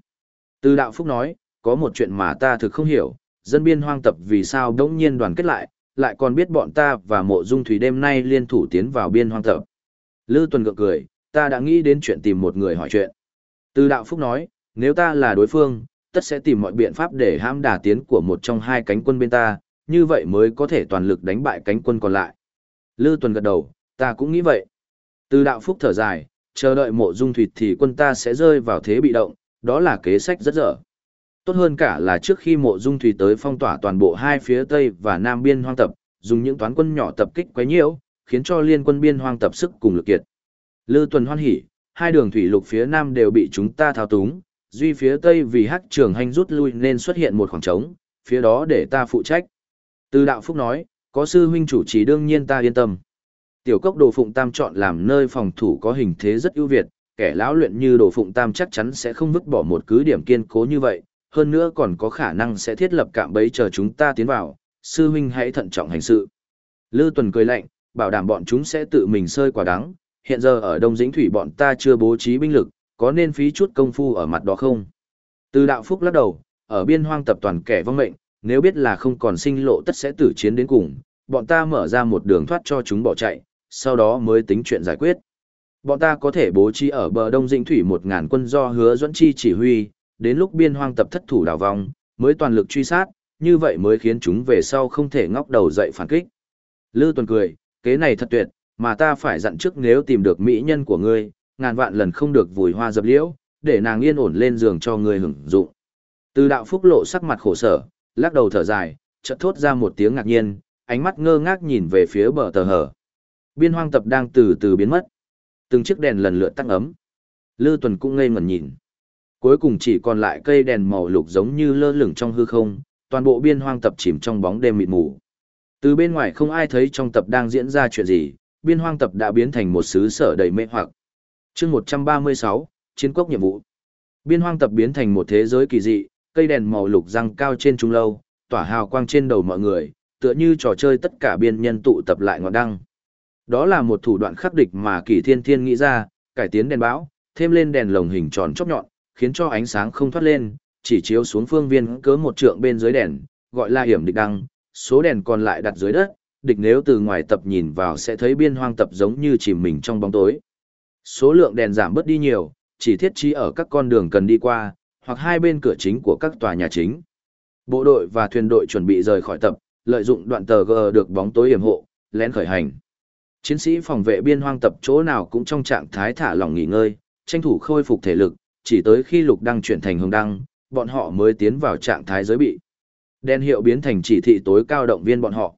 Từ đạo phúc nói, có một chuyện mà ta thực không hiểu, dân biên hoang tập vì sao đống nhiên đoàn kết lại, lại còn biết bọn ta và mộ dung thủy đêm nay liên thủ tiến vào biên hoang tập. Lư Tuần gượng cười, ta đã nghĩ đến chuyện tìm một người hỏi chuyện. Từ đạo phúc nói, nếu ta là đối phương, tất sẽ tìm mọi biện pháp để hãm đà tiến của một trong hai cánh quân bên ta, như vậy mới có thể toàn lực đánh bại cánh quân còn lại. Lư Tuần gật đầu, ta cũng nghĩ vậy. Từ đạo phúc thở dài, chờ đợi mộ dung thủy thì quân ta sẽ rơi vào thế bị động, đó là kế sách rất dở. Tốt hơn cả là trước khi mộ dung thủy tới phong tỏa toàn bộ hai phía tây và nam biên hoang tập, dùng những toán quân nhỏ tập kích quấy nhiễu, khiến cho liên quân biên hoang tập sức cùng lực kiệt. Lư Tuần hoan hỉ, hai đường thủy lục phía nam đều bị chúng ta thao túng, duy phía tây vì hắc trường hành rút lui nên xuất hiện một khoảng trống, phía đó để ta phụ trách. Từ đạo phúc nói, có sư huynh chủ trì đương nhiên ta yên tâm. Tiểu cốc đồ phụng tam chọn làm nơi phòng thủ có hình thế rất ưu việt, kẻ lão luyện như đồ phụng tam chắc chắn sẽ không vứt bỏ một cứ điểm kiên cố như vậy, hơn nữa còn có khả năng sẽ thiết lập cạm bẫy chờ chúng ta tiến vào, sư huynh hãy thận trọng hành sự. Lư Tuần cười lạnh, bảo đảm bọn chúng sẽ tự mình sơi quả đắng, hiện giờ ở Đông Dĩnh Thủy bọn ta chưa bố trí binh lực, có nên phí chút công phu ở mặt đó không? Từ đạo phúc lắc đầu, ở biên hoang tập toàn kẻ vong mệnh, nếu biết là không còn sinh lộ tất sẽ tử chiến đến cùng, bọn ta mở ra một đường thoát cho chúng bỏ chạy, sau đó mới tính chuyện giải quyết. Bọn ta có thể bố trí ở bờ Đông Dĩnh Thủy một ngàn quân do hứa dẫn chi chỉ huy, đến lúc biên hoang tập thất thủ đào vong, mới toàn lực truy sát, như vậy mới khiến chúng về sau không thể ngóc đầu dậy phản kích. Lư Tuần cười, kế này thật tuyệt, mà ta phải dặn trước nếu tìm được mỹ nhân của ngươi, ngàn vạn lần không được vùi hoa dập liễu, để nàng yên ổn lên giường cho người hưởng dụng. Từ đạo phúc lộ sắc mặt khổ sở, lắc đầu thở dài, chợt thốt ra một tiếng ngạc nhiên, ánh mắt ngơ ngác nhìn về phía bờ tờ hở. Biên hoang tập đang từ từ biến mất. Từng chiếc đèn lần lượt tắt ấm. Lư Tuần cũng ngây ngẩn nhìn. Cuối cùng chỉ còn lại cây đèn màu lục giống như lơ lửng trong hư không, toàn bộ biên hoang tập chìm trong bóng đêm mịt mù. Từ bên ngoài không ai thấy trong tập đang diễn ra chuyện gì, biên hoang tập đã biến thành một xứ sở đầy mê hoặc chương 136, Chiến quốc nhiệm vụ. Biên hoang tập biến thành một thế giới kỳ dị, cây đèn màu lục răng cao trên trung lâu, tỏa hào quang trên đầu mọi người, tựa như trò chơi tất cả biên nhân tụ tập lại ngọn đăng. Đó là một thủ đoạn khắc địch mà kỳ thiên thiên nghĩ ra, cải tiến đèn bão, thêm lên đèn lồng hình tròn chóp nhọn, khiến cho ánh sáng không thoát lên, chỉ chiếu xuống phương viên cớ một trượng bên dưới đèn, gọi là hiểm địch đăng, số đèn còn lại đặt dưới đất, địch nếu từ ngoài tập nhìn vào sẽ thấy biên hoang tập giống như chìm mình trong bóng tối. Số lượng đèn giảm bớt đi nhiều, chỉ thiết trí ở các con đường cần đi qua, hoặc hai bên cửa chính của các tòa nhà chính. Bộ đội và thuyền đội chuẩn bị rời khỏi tập, lợi dụng đoạn tờ G được bóng tối yểm hộ, lén khởi hành. Chiến sĩ phòng vệ biên hoang tập chỗ nào cũng trong trạng thái thả lỏng nghỉ ngơi, tranh thủ khôi phục thể lực, chỉ tới khi lục đăng chuyển thành hồng đăng, bọn họ mới tiến vào trạng thái giới bị. Đèn hiệu biến thành chỉ thị tối cao động viên bọn họ.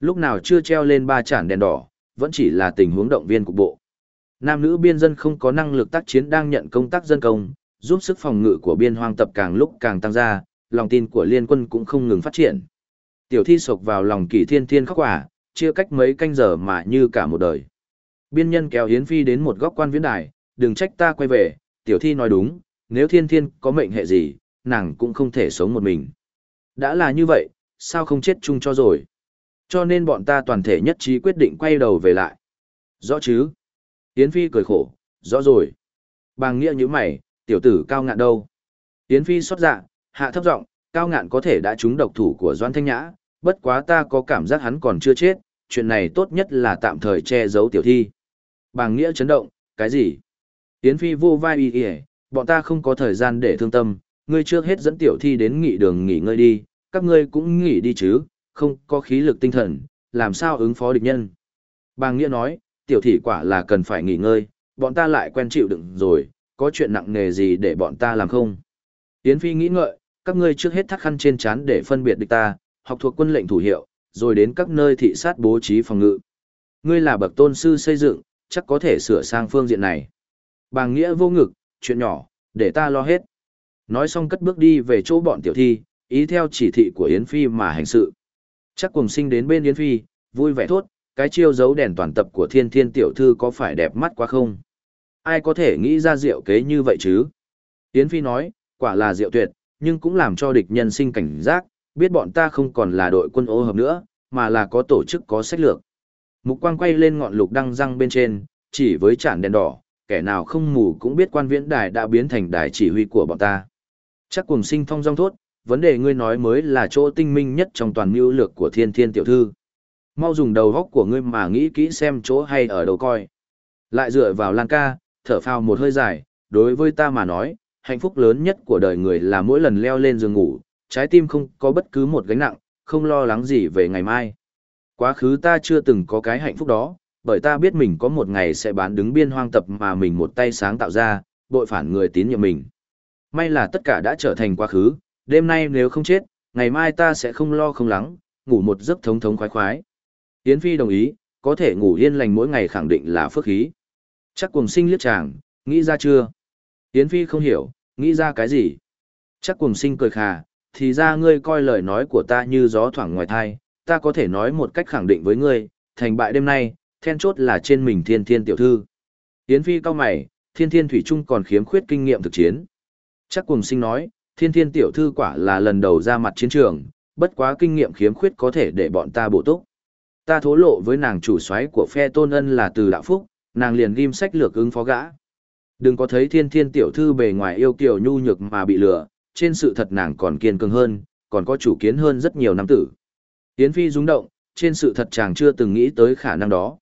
Lúc nào chưa treo lên ba chản đèn đỏ, vẫn chỉ là tình huống động viên cục bộ. Nam nữ biên dân không có năng lực tác chiến đang nhận công tác dân công, giúp sức phòng ngự của biên hoang tập càng lúc càng tăng ra, lòng tin của liên quân cũng không ngừng phát triển. Tiểu thi sộc vào lòng kỳ thiên thiên khóc quả, chia cách mấy canh giờ mà như cả một đời. Biên nhân kéo Hiến Phi đến một góc quan viễn đài, đừng trách ta quay về, tiểu thi nói đúng, nếu thiên thiên có mệnh hệ gì, nàng cũng không thể sống một mình. Đã là như vậy, sao không chết chung cho rồi? Cho nên bọn ta toàn thể nhất trí quyết định quay đầu về lại. Rõ chứ? Yến Phi cười khổ, rõ rồi. Bàng nghĩa như mày, tiểu tử cao ngạn đâu? Yến Phi xót dạ, hạ thấp giọng, cao ngạn có thể đã trúng độc thủ của Doan Thanh Nhã, bất quá ta có cảm giác hắn còn chưa chết, chuyện này tốt nhất là tạm thời che giấu tiểu thi. Bàng nghĩa chấn động, cái gì? Yến Phi vô vai y y, bọn ta không có thời gian để thương tâm, ngươi trước hết dẫn tiểu thi đến nghỉ đường nghỉ ngơi đi, các ngươi cũng nghỉ đi chứ, không có khí lực tinh thần, làm sao ứng phó địch nhân. Bàng Nghĩa nói, tiểu thị quả là cần phải nghỉ ngơi, bọn ta lại quen chịu đựng rồi, có chuyện nặng nề gì để bọn ta làm không? Yến Phi nghĩ ngợi, các ngươi trước hết thắt khăn trên chán để phân biệt địch ta, học thuộc quân lệnh thủ hiệu, rồi đến các nơi thị sát bố trí phòng ngự. Ngươi là bậc tôn sư xây dựng, chắc có thể sửa sang phương diện này. Bàng nghĩa vô ngực, chuyện nhỏ, để ta lo hết. Nói xong cất bước đi về chỗ bọn tiểu thi, ý theo chỉ thị của Yến Phi mà hành sự. Chắc cùng sinh đến bên Yến Phi, vui vẻ thốt, cái chiêu dấu đèn toàn tập của thiên thiên tiểu thư có phải đẹp mắt quá không? Ai có thể nghĩ ra diệu kế như vậy chứ? Yến Phi nói, quả là diệu tuyệt, nhưng cũng làm cho địch nhân sinh cảnh giác, biết bọn ta không còn là đội quân ô hợp nữa, mà là có tổ chức có sách lược. Mục quang quay lên ngọn lục đăng răng bên trên, chỉ với chản đèn đỏ, kẻ nào không mù cũng biết quan viễn đài đã biến thành đài chỉ huy của bọn ta. Chắc cùng sinh phong rong thốt, vấn đề ngươi nói mới là chỗ tinh minh nhất trong toàn mưu lược của thiên thiên tiểu thư. Mau dùng đầu góc của ngươi mà nghĩ kỹ xem chỗ hay ở đâu coi. Lại dựa vào lan ca, thở phào một hơi dài, đối với ta mà nói, hạnh phúc lớn nhất của đời người là mỗi lần leo lên giường ngủ, trái tim không có bất cứ một gánh nặng, không lo lắng gì về ngày mai. Quá khứ ta chưa từng có cái hạnh phúc đó, bởi ta biết mình có một ngày sẽ bán đứng biên hoang tập mà mình một tay sáng tạo ra, bội phản người tín nhiệm mình. May là tất cả đã trở thành quá khứ, đêm nay nếu không chết, ngày mai ta sẽ không lo không lắng, ngủ một giấc thống thống khoái khoái. Yến Phi đồng ý, có thể ngủ yên lành mỗi ngày khẳng định là phước khí. Chắc Cuồng sinh liếc chàng, nghĩ ra chưa? Yến Phi không hiểu, nghĩ ra cái gì? Chắc Cuồng sinh cười khà, thì ra ngươi coi lời nói của ta như gió thoảng ngoài thai, ta có thể nói một cách khẳng định với ngươi, thành bại đêm nay, then chốt là trên mình thiên thiên tiểu thư. Yến Phi cao mày, thiên thiên thủy trung còn khiếm khuyết kinh nghiệm thực chiến. Chắc Cuồng sinh nói, thiên thiên tiểu thư quả là lần đầu ra mặt chiến trường, bất quá kinh nghiệm khiếm khuyết có thể để bọn ta bổ túc. Ta thố lộ với nàng chủ soái của phe tôn ân là từ đạo phúc, nàng liền ghim sách lược ứng phó gã. Đừng có thấy thiên thiên tiểu thư bề ngoài yêu kiều nhu nhược mà bị lừa, trên sự thật nàng còn kiên cường hơn, còn có chủ kiến hơn rất nhiều năm tử. Yến Phi rung động, trên sự thật chàng chưa từng nghĩ tới khả năng đó.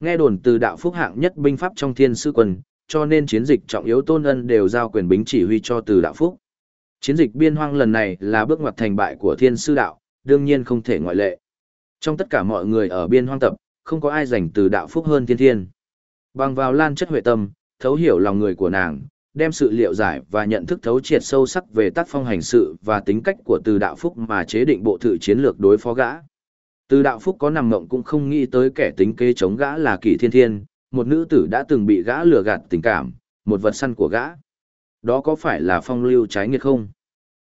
Nghe đồn từ đạo phúc hạng nhất binh pháp trong thiên sư quân, cho nên chiến dịch trọng yếu tôn ân đều giao quyền bính chỉ huy cho từ đạo phúc. Chiến dịch biên hoang lần này là bước ngoặt thành bại của thiên sư đạo, đương nhiên không thể ngoại lệ. Trong tất cả mọi người ở biên hoang tập, không có ai dành từ đạo phúc hơn thiên thiên. Bằng vào lan chất huệ tâm, thấu hiểu lòng người của nàng, đem sự liệu giải và nhận thức thấu triệt sâu sắc về tác phong hành sự và tính cách của từ đạo phúc mà chế định bộ thự chiến lược đối phó gã. Từ đạo phúc có nằm mộng cũng không nghĩ tới kẻ tính kế chống gã là kỳ thiên thiên, một nữ tử đã từng bị gã lừa gạt tình cảm, một vật săn của gã. Đó có phải là phong lưu trái nghiệt không?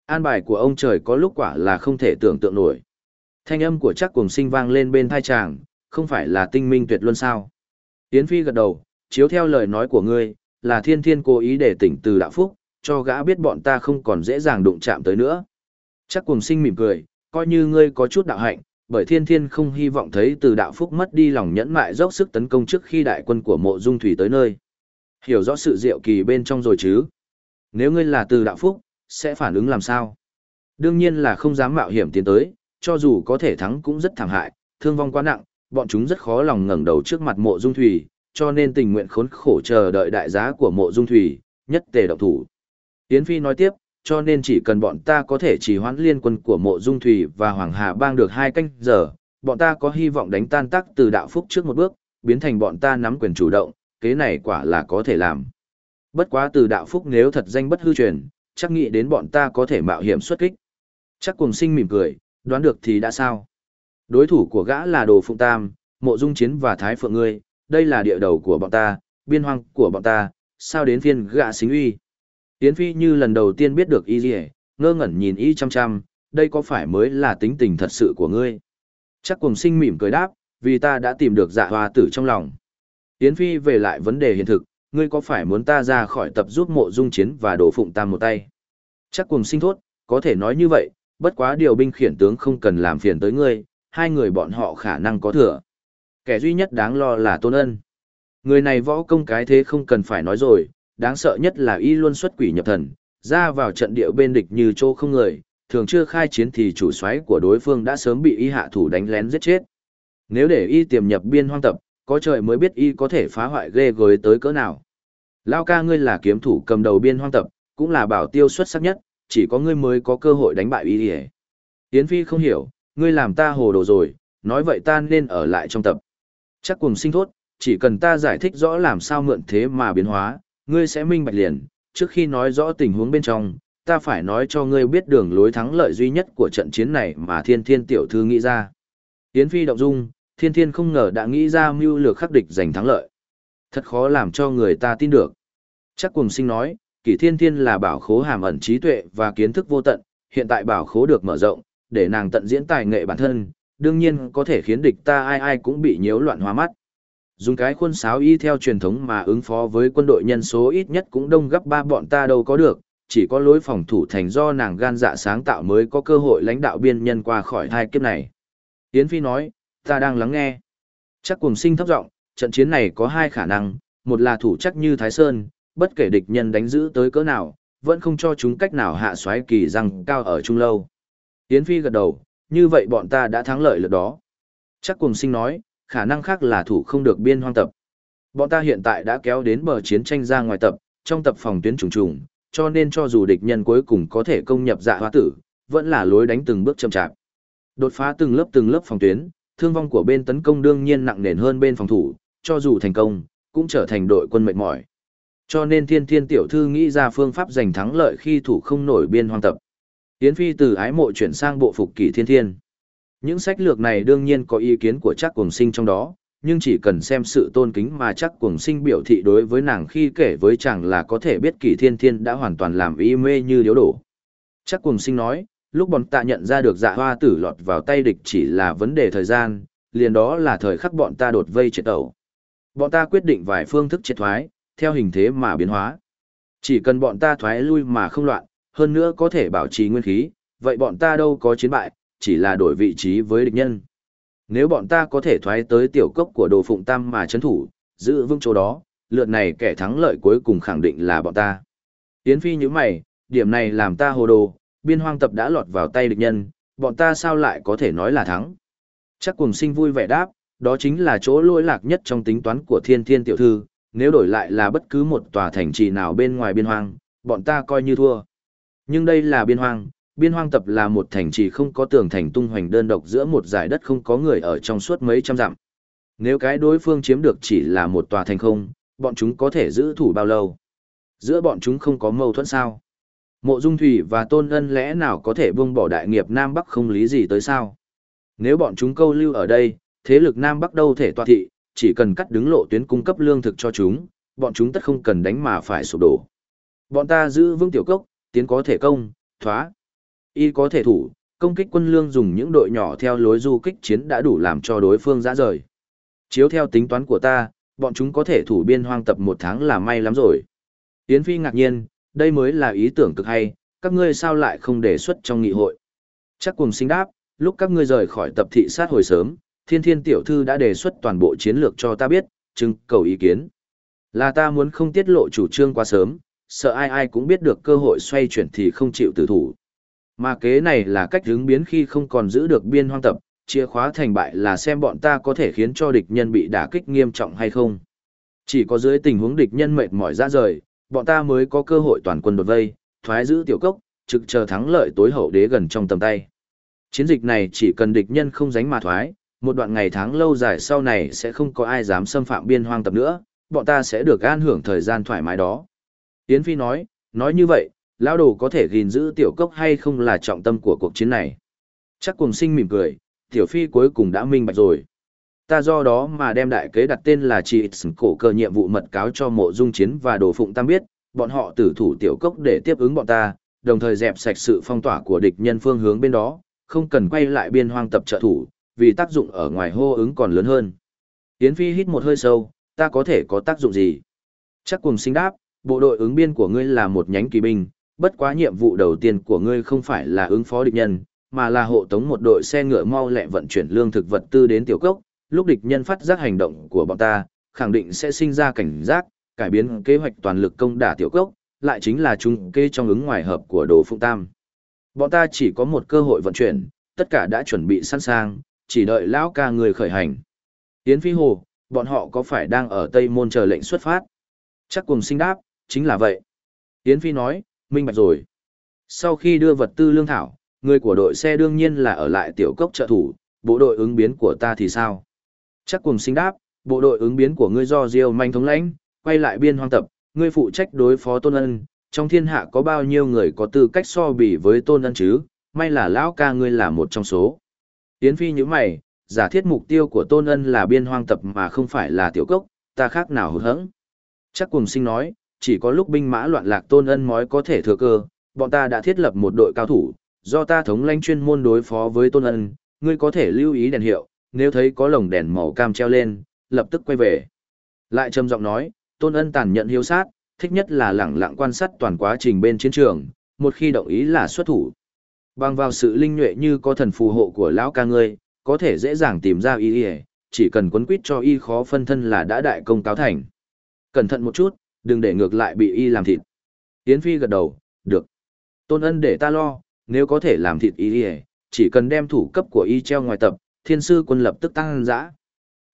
An bài của ông trời có lúc quả là không thể tưởng tượng nổi. Thanh âm của chắc cùng sinh vang lên bên thai chàng, không phải là tinh minh tuyệt luân sao. Yến Phi gật đầu, chiếu theo lời nói của ngươi, là thiên thiên cố ý để tỉnh từ đạo phúc, cho gã biết bọn ta không còn dễ dàng đụng chạm tới nữa. Chắc cùng sinh mỉm cười, coi như ngươi có chút đạo hạnh, bởi thiên thiên không hy vọng thấy từ đạo phúc mất đi lòng nhẫn mại dốc sức tấn công trước khi đại quân của mộ dung thủy tới nơi. Hiểu rõ sự diệu kỳ bên trong rồi chứ. Nếu ngươi là từ đạo phúc, sẽ phản ứng làm sao? Đương nhiên là không dám mạo hiểm tiến tới, cho dù có thể thắng cũng rất thảm hại, thương vong quá nặng, bọn chúng rất khó lòng ngẩng đầu trước mặt mộ dung thủy, cho nên tình nguyện khốn khổ chờ đợi đại giá của mộ dung thủy, nhất tề động thủ. Yến Phi nói tiếp, cho nên chỉ cần bọn ta có thể chỉ hoãn liên quân của mộ dung thủy và Hoàng Hà bang được hai canh giờ, bọn ta có hy vọng đánh tan tác từ đạo phúc trước một bước, biến thành bọn ta nắm quyền chủ động, kế này quả là có thể làm. Bất quá từ đạo phúc nếu thật danh bất hư truyền, chắc nghĩ đến bọn ta có thể mạo hiểm xuất kích. Chắc cùng sinh mỉm cười, đoán được thì đã sao. Đối thủ của gã là Đồ Phụng Tam, Mộ Dung Chiến và Thái Phượng Ngươi, đây là địa đầu của bọn ta, biên hoang của bọn ta, sao đến phiên gã xính uy. Yến Phi như lần đầu tiên biết được y gì ngơ ngẩn nhìn y chăm chăm, đây có phải mới là tính tình thật sự của ngươi. Chắc cùng sinh mỉm cười đáp, vì ta đã tìm được dạ hoa tử trong lòng. Yến Phi về lại vấn đề hiện thực, ngươi có phải muốn ta ra khỏi tập giúp mộ dung chiến và đổ phụng tam một tay? Chắc cùng sinh thốt, có thể nói như vậy, bất quá điều binh khiển tướng không cần làm phiền tới ngươi, hai người bọn họ khả năng có thừa. Kẻ duy nhất đáng lo là Tôn Ân. Người này võ công cái thế không cần phải nói rồi, đáng sợ nhất là y luôn xuất quỷ nhập thần, ra vào trận địa bên địch như chỗ không người, thường chưa khai chiến thì chủ soái của đối phương đã sớm bị y hạ thủ đánh lén giết chết. Nếu để y tiềm nhập biên hoang tập, có trời mới biết y có thể phá hoại ghê gối tới cỡ nào. Lao ca ngươi là kiếm thủ cầm đầu biên hoang tập, cũng là bảo tiêu xuất sắc nhất, chỉ có ngươi mới có cơ hội đánh bại y. Yến Phi không hiểu, ngươi làm ta hồ đồ rồi, nói vậy ta nên ở lại trong tập. Chắc cùng sinh thốt, chỉ cần ta giải thích rõ làm sao mượn thế mà biến hóa, ngươi sẽ minh bạch liền, trước khi nói rõ tình huống bên trong, ta phải nói cho ngươi biết đường lối thắng lợi duy nhất của trận chiến này mà thiên thiên tiểu thư nghĩ ra. Yến Phi động dung, thiên thiên không ngờ đã nghĩ ra mưu lược khắc địch giành thắng lợi. Thật khó làm cho người ta tin được. Chắc cùng sinh nói, kỷ thiên thiên là bảo khố hàm ẩn trí tuệ và kiến thức vô tận, hiện tại bảo khố được mở rộng, để nàng tận diễn tài nghệ bản thân, đương nhiên có thể khiến địch ta ai ai cũng bị nhiễu loạn hóa mắt. Dùng cái khuôn sáo y theo truyền thống mà ứng phó với quân đội nhân số ít nhất cũng đông gấp ba bọn ta đâu có được, chỉ có lối phòng thủ thành do nàng gan dạ sáng tạo mới có cơ hội lãnh đạo biên nhân qua khỏi hai kiếp này. Yến Phi nói, ta đang lắng nghe. Chắc cùng sinh thấp giọng, trận chiến này có hai khả năng, một là thủ chắc như Thái Sơn, bất kể địch nhân đánh giữ tới cỡ nào, vẫn không cho chúng cách nào hạ xoáy kỳ răng cao ở trung lâu. Yến Phi gật đầu, như vậy bọn ta đã thắng lợi lượt đó. Chắc cùng sinh nói, khả năng khác là thủ không được biên hoang tập. Bọn ta hiện tại đã kéo đến bờ chiến tranh ra ngoài tập, trong tập phòng tuyến trùng trùng, cho nên cho dù địch nhân cuối cùng có thể công nhập dạ hoa tử, vẫn là lối đánh từng bước chậm chạp. Đột phá từng lớp từng lớp phòng tuyến, thương vong của bên tấn công đương nhiên nặng nề hơn bên phòng thủ, cho dù thành công, cũng trở thành đội quân mệt mỏi. Cho nên thiên thiên tiểu thư nghĩ ra phương pháp giành thắng lợi khi thủ không nổi biên hoang tập. Yến Phi từ ái mộ chuyển sang bộ phục kỷ thiên thiên. Những sách lược này đương nhiên có ý kiến của chắc cuồng sinh trong đó, nhưng chỉ cần xem sự tôn kính mà chắc cuồng sinh biểu thị đối với nàng khi kể với chàng là có thể biết kỷ thiên thiên đã hoàn toàn làm y mê như điếu đổ. Chắc cuồng sinh nói, lúc bọn ta nhận ra được dạ hoa tử lọt vào tay địch chỉ là vấn đề thời gian, liền đó là thời khắc bọn ta đột vây triệt ẩu. Bọn ta quyết định vài phương thức triệt thoái, theo hình thế mà biến hóa. Chỉ cần bọn ta thoái lui mà không loạn, hơn nữa có thể bảo trì nguyên khí, vậy bọn ta đâu có chiến bại, chỉ là đổi vị trí với địch nhân. Nếu bọn ta có thể thoái tới tiểu cốc của đồ phụng tam mà chấn thủ, giữ vững chỗ đó, lượt này kẻ thắng lợi cuối cùng khẳng định là bọn ta. Yến Phi như mày, điểm này làm ta hồ đồ, biên hoang tập đã lọt vào tay địch nhân, bọn ta sao lại có thể nói là thắng. Chắc cùng sinh vui vẻ đáp, đó chính là chỗ lỗi lạc nhất trong tính toán của thiên thiên tiểu thư, nếu đổi lại là bất cứ một tòa thành trì nào bên ngoài biên hoang, bọn ta coi như thua. Nhưng đây là biên hoang, biên hoang tập là một thành trì không có tường thành tung hoành đơn độc giữa một giải đất không có người ở trong suốt mấy trăm dặm. Nếu cái đối phương chiếm được chỉ là một tòa thành không, bọn chúng có thể giữ thủ bao lâu? Giữa bọn chúng không có mâu thuẫn sao? Mộ Dung Thủy và Tôn Ân lẽ nào có thể buông bỏ đại nghiệp Nam Bắc không lý gì tới sao? Nếu bọn chúng câu lưu ở đây, thế lực Nam Bắc đâu thể tọa thị, chỉ cần cắt đứng lộ tuyến cung cấp lương thực cho chúng, bọn chúng tất không cần đánh mà phải sụp đổ. Bọn ta giữ vững tiểu cốc, tiến có thể công, thoá. Y có thể thủ, công kích quân lương dùng những đội nhỏ theo lối du kích chiến đã đủ làm cho đối phương dã rời. Chiếu theo tính toán của ta, bọn chúng có thể thủ biên hoang tập một tháng là may lắm rồi. Yến Phi ngạc nhiên, đây mới là ý tưởng cực hay, các ngươi sao lại không đề xuất trong nghị hội. Chắc cùng sinh đáp, lúc các ngươi rời khỏi tập thị sát hồi sớm, thiên thiên tiểu thư đã đề xuất toàn bộ chiến lược cho ta biết, trưng cầu ý kiến. Là ta muốn không tiết lộ chủ trương quá sớm, sợ ai ai cũng biết được cơ hội xoay chuyển thì không chịu tử thủ. Mà kế này là cách hướng biến khi không còn giữ được biên hoang tập, chìa khóa thành bại là xem bọn ta có thể khiến cho địch nhân bị đả kích nghiêm trọng hay không. Chỉ có dưới tình huống địch nhân mệt mỏi ra rời, bọn ta mới có cơ hội toàn quân đột vây, thoái giữ tiểu cốc, trực chờ thắng lợi tối hậu đế gần trong tầm tay. Chiến dịch này chỉ cần địch nhân không dánh mà thoái, một đoạn ngày tháng lâu dài sau này sẽ không có ai dám xâm phạm biên hoang tập nữa, bọn ta sẽ được an hưởng thời gian thoải mái đó. Yến Phi nói, nói như vậy, lão đồ có thể gìn giữ tiểu cốc hay không là trọng tâm của cuộc chiến này. Chắc cùng sinh mỉm cười, tiểu phi cuối cùng đã minh bạch rồi. Ta do đó mà đem đại kế đặt tên là chỉ cổ cờ nhiệm vụ mật cáo cho mộ dung chiến và đồ phụng tam biết, bọn họ tử thủ tiểu cốc để tiếp ứng bọn ta, đồng thời dẹp sạch sự phong tỏa của địch nhân phương hướng bên đó, không cần quay lại biên hoang tập trợ thủ, vì tác dụng ở ngoài hô ứng còn lớn hơn. Yến Phi hít một hơi sâu, ta có thể có tác dụng gì? Chắc cùng sinh đáp, bộ đội ứng biên của ngươi là một nhánh kỳ binh, bất quá nhiệm vụ đầu tiên của ngươi không phải là ứng phó địch nhân, mà là hộ tống một đội xe ngựa mau lẹ vận chuyển lương thực vật tư đến tiểu cốc, lúc địch nhân phát giác hành động của bọn ta, khẳng định sẽ sinh ra cảnh giác, cải biến kế hoạch toàn lực công đả tiểu cốc, lại chính là chúng kê trong ứng ngoài hợp của Đồ Phụng Tam. Bọn ta chỉ có một cơ hội vận chuyển, tất cả đã chuẩn bị sẵn sàng, chỉ đợi lão ca người khởi hành. Tiến phi hồ, bọn họ có phải đang ở Tây Môn chờ lệnh xuất phát? Chắc cùng sinh đáp, chính là vậy. Yến Phi nói, minh bạch rồi. Sau khi đưa vật tư lương thảo, người của đội xe đương nhiên là ở lại tiểu cốc trợ thủ, bộ đội ứng biến của ta thì sao? Chắc cùng sinh đáp, bộ đội ứng biến của ngươi do Diêu manh thống lãnh, quay lại biên hoang tập, ngươi phụ trách đối phó Tôn Ân, trong thiên hạ có bao nhiêu người có tư cách so bì với Tôn Ân chứ, may là lão ca ngươi là một trong số. Yến Phi như mày, giả thiết mục tiêu của Tôn Ân là biên hoang tập mà không phải là tiểu cốc, ta khác nào hữu hững. Chắc cùng sinh nói, chỉ có lúc binh mã loạn lạc tôn ân mới có thể thừa cơ, bọn ta đã thiết lập một đội cao thủ, do ta thống lãnh chuyên môn đối phó với tôn ân, ngươi có thể lưu ý đèn hiệu, nếu thấy có lồng đèn màu cam treo lên, lập tức quay về. Lại trầm giọng nói, tôn ân tàn nhận hiếu sát, thích nhất là lẳng lặng quan sát toàn quá trình bên chiến trường, một khi động ý là xuất thủ. Bằng vào sự linh nhuệ như có thần phù hộ của lão ca ngươi, có thể dễ dàng tìm ra y y, chỉ cần quấn quýt cho y khó phân thân là đã đại công cáo thành. Cẩn thận một chút, đừng để ngược lại bị y làm thịt. Yến Phi gật đầu, được. Tôn ân để ta lo, nếu có thể làm thịt y y, chỉ cần đem thủ cấp của y treo ngoài tập, thiên sư quân lập tức tăng dã.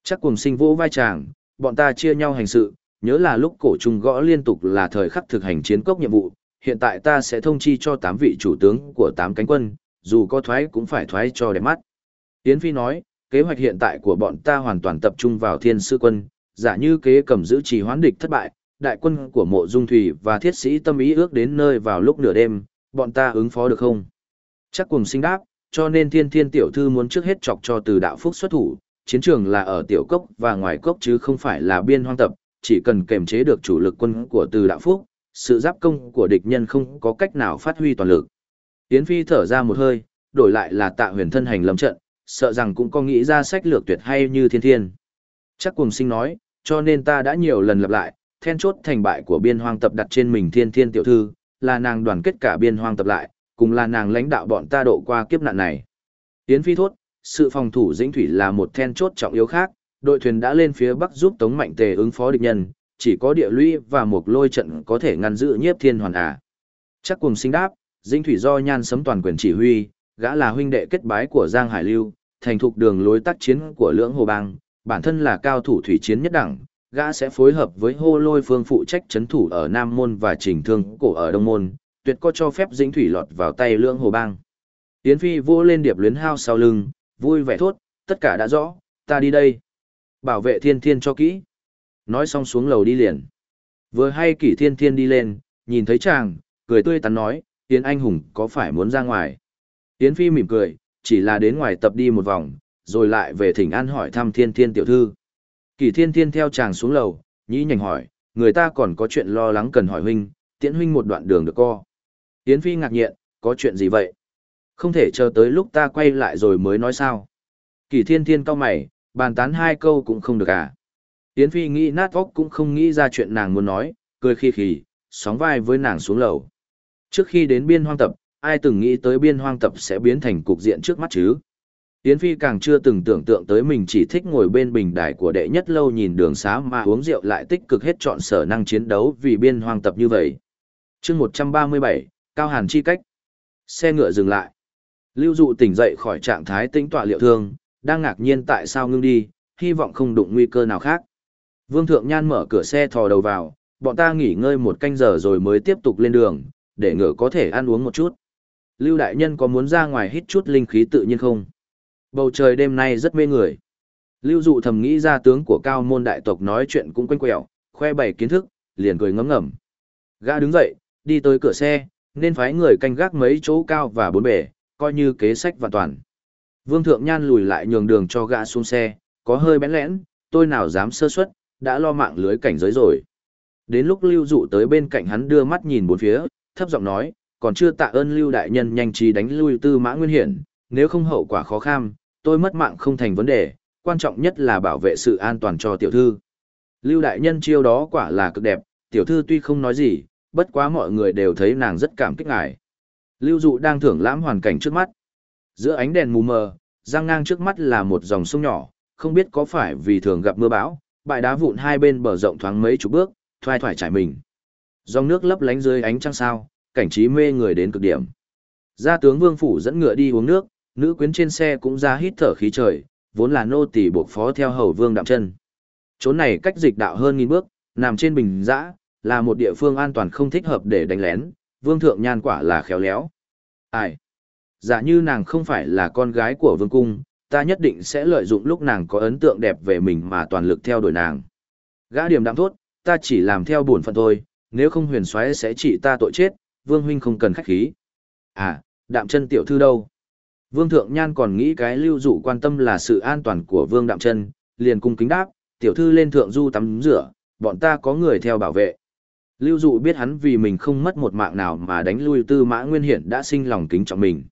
Chắc cùng sinh vô vai chàng, bọn ta chia nhau hành sự, nhớ là lúc cổ trùng gõ liên tục là thời khắc thực hành chiến cốc nhiệm vụ, hiện tại ta sẽ thông chi cho tám vị chủ tướng của tám cánh quân, dù có thoái cũng phải thoái cho đẹp mắt. Yến Phi nói, kế hoạch hiện tại của bọn ta hoàn toàn tập trung vào thiên sư quân, giả như kế cầm giữ trì hoán địch thất bại, đại quân của mộ dung thủy và thiết sĩ tâm ý ước đến nơi vào lúc nửa đêm, bọn ta ứng phó được không? Chắc cùng sinh đáp, cho nên thiên thiên tiểu thư muốn trước hết chọc cho từ đạo phúc xuất thủ, chiến trường là ở tiểu cốc và ngoài cốc chứ không phải là biên hoang tập, chỉ cần kềm chế được chủ lực quân của từ đạo phúc, sự giáp công của địch nhân không có cách nào phát huy toàn lực. Yến Phi thở ra một hơi, đổi lại là tạ huyền thân hành lâm trận, sợ rằng cũng có nghĩ ra sách lược tuyệt hay như thiên thiên. Chắc cùng sinh nói, cho nên ta đã nhiều lần lặp lại, then chốt thành bại của biên hoang tập đặt trên mình thiên thiên tiểu thư, là nàng đoàn kết cả biên hoang tập lại, cùng là nàng lãnh đạo bọn ta độ qua kiếp nạn này. Yến Phi thốt, sự phòng thủ dĩnh thủy là một then chốt trọng yếu khác, đội thuyền đã lên phía bắc giúp Tống Mạnh Tề ứng phó địch nhân, chỉ có địa lũy và một lôi trận có thể ngăn giữ nhiếp thiên hoàn à. Chắc cùng sinh đáp, dĩnh thủy do nhan sấm toàn quyền chỉ huy, gã là huynh đệ kết bái của Giang Hải Lưu, thành thục đường lối tác chiến của lưỡng hồ bang, bản thân là cao thủ thủy chiến nhất đẳng, gã sẽ phối hợp với hô lôi phương phụ trách chấn thủ ở Nam Môn và trình thương cổ ở Đông Môn, tuyệt có cho phép dĩnh thủy lọt vào tay lưỡng hồ bang. Yến Phi vô lên điệp luyến hao sau lưng, vui vẻ thốt, tất cả đã rõ, ta đi đây. Bảo vệ thiên thiên cho kỹ. Nói xong xuống lầu đi liền. Vừa hay kỷ thiên thiên đi lên, nhìn thấy chàng, cười tươi tắn nói, Yến anh hùng có phải muốn ra ngoài. Yến Phi mỉm cười, chỉ là đến ngoài tập đi một vòng, rồi lại về thỉnh an hỏi thăm thiên thiên tiểu thư. Kỷ thiên thiên theo chàng xuống lầu, nhĩ nhành hỏi, người ta còn có chuyện lo lắng cần hỏi huynh, tiễn huynh một đoạn đường được co. Yến Phi ngạc nhiên, có chuyện gì vậy? Không thể chờ tới lúc ta quay lại rồi mới nói sao. kỷ thiên thiên cao mày, bàn tán hai câu cũng không được à. Yến Phi nghĩ nát óc cũng không nghĩ ra chuyện nàng muốn nói, cười khi khỉ, sóng vai với nàng xuống lầu. Trước khi đến biên hoang tập, ai từng nghĩ tới biên hoang tập sẽ biến thành cục diện trước mắt chứ? Yến Phi càng chưa từng tưởng tượng tới mình chỉ thích ngồi bên bình đài của đệ nhất lâu nhìn đường xá mà uống rượu lại tích cực hết chọn sở năng chiến đấu vì biên hoang tập như vậy. chương 137, Cao Hàn chi cách. Xe ngựa dừng lại. Lưu dụ tỉnh dậy khỏi trạng thái tĩnh tọa liệu thương, đang ngạc nhiên tại sao ngưng đi, hy vọng không đụng nguy cơ nào khác. Vương Thượng Nhan mở cửa xe thò đầu vào, bọn ta nghỉ ngơi một canh giờ rồi mới tiếp tục lên đường, để ngựa có thể ăn uống một chút. Lưu Đại Nhân có muốn ra ngoài hít chút linh khí tự nhiên không? Bầu trời đêm nay rất mê người. Lưu dụ thầm nghĩ ra tướng của cao môn đại tộc nói chuyện cũng quanh quẹo, khoe bày kiến thức, liền cười ngấm ngầm. Gã đứng dậy, đi tới cửa xe, nên phái người canh gác mấy chỗ cao và bốn bể, coi như kế sách và toàn. Vương Thượng Nhan lùi lại nhường đường cho gã xuống xe, có hơi bén lẽn, tôi nào dám sơ suất, đã lo mạng lưới cảnh giới rồi. Đến lúc lưu dụ tới bên cạnh hắn đưa mắt nhìn bốn phía, thấp giọng nói, còn chưa tạ ơn lưu đại nhân nhanh trí đánh lui tư mã nguyên hiển, nếu không hậu quả khó kham, tôi mất mạng không thành vấn đề, quan trọng nhất là bảo vệ sự an toàn cho tiểu thư. Lưu đại nhân chiêu đó quả là cực đẹp, tiểu thư tuy không nói gì, bất quá mọi người đều thấy nàng rất cảm kích ngài. Lưu dụ đang thưởng lãm hoàn cảnh trước mắt. Giữa ánh đèn mù mờ, giang ngang trước mắt là một dòng sông nhỏ, không biết có phải vì thường gặp mưa bão, bãi đá vụn hai bên bờ rộng thoáng mấy chục bước, thoai thoải trải mình. Dòng nước lấp lánh dưới ánh trăng sao, cảnh trí mê người đến cực điểm. Gia tướng Vương phủ dẫn ngựa đi uống nước, nữ quyến trên xe cũng ra hít thở khí trời, vốn là nô tỳ buộc phó theo hầu Vương đạm chân. Chỗ này cách dịch đạo hơn nghìn bước, nằm trên bình dã, là một địa phương an toàn không thích hợp để đánh lén, vương thượng nhan quả là khéo léo. Ai? Giả như nàng không phải là con gái của vương cung, ta nhất định sẽ lợi dụng lúc nàng có ấn tượng đẹp về mình mà toàn lực theo đuổi nàng. Gã điểm đạm thốt, ta chỉ làm theo bổn phận thôi, nếu không huyền xoáy sẽ trị ta tội chết, vương huynh không cần khách khí. À, đạm chân tiểu thư đâu? Vương thượng nhan còn nghĩ cái lưu dụ quan tâm là sự an toàn của vương đạm chân, liền cung kính đáp, tiểu thư lên thượng du tắm rửa, bọn ta có người theo bảo vệ. Lưu dụ biết hắn vì mình không mất một mạng nào mà đánh lui tư mã nguyên hiển đã sinh lòng kính trọng mình.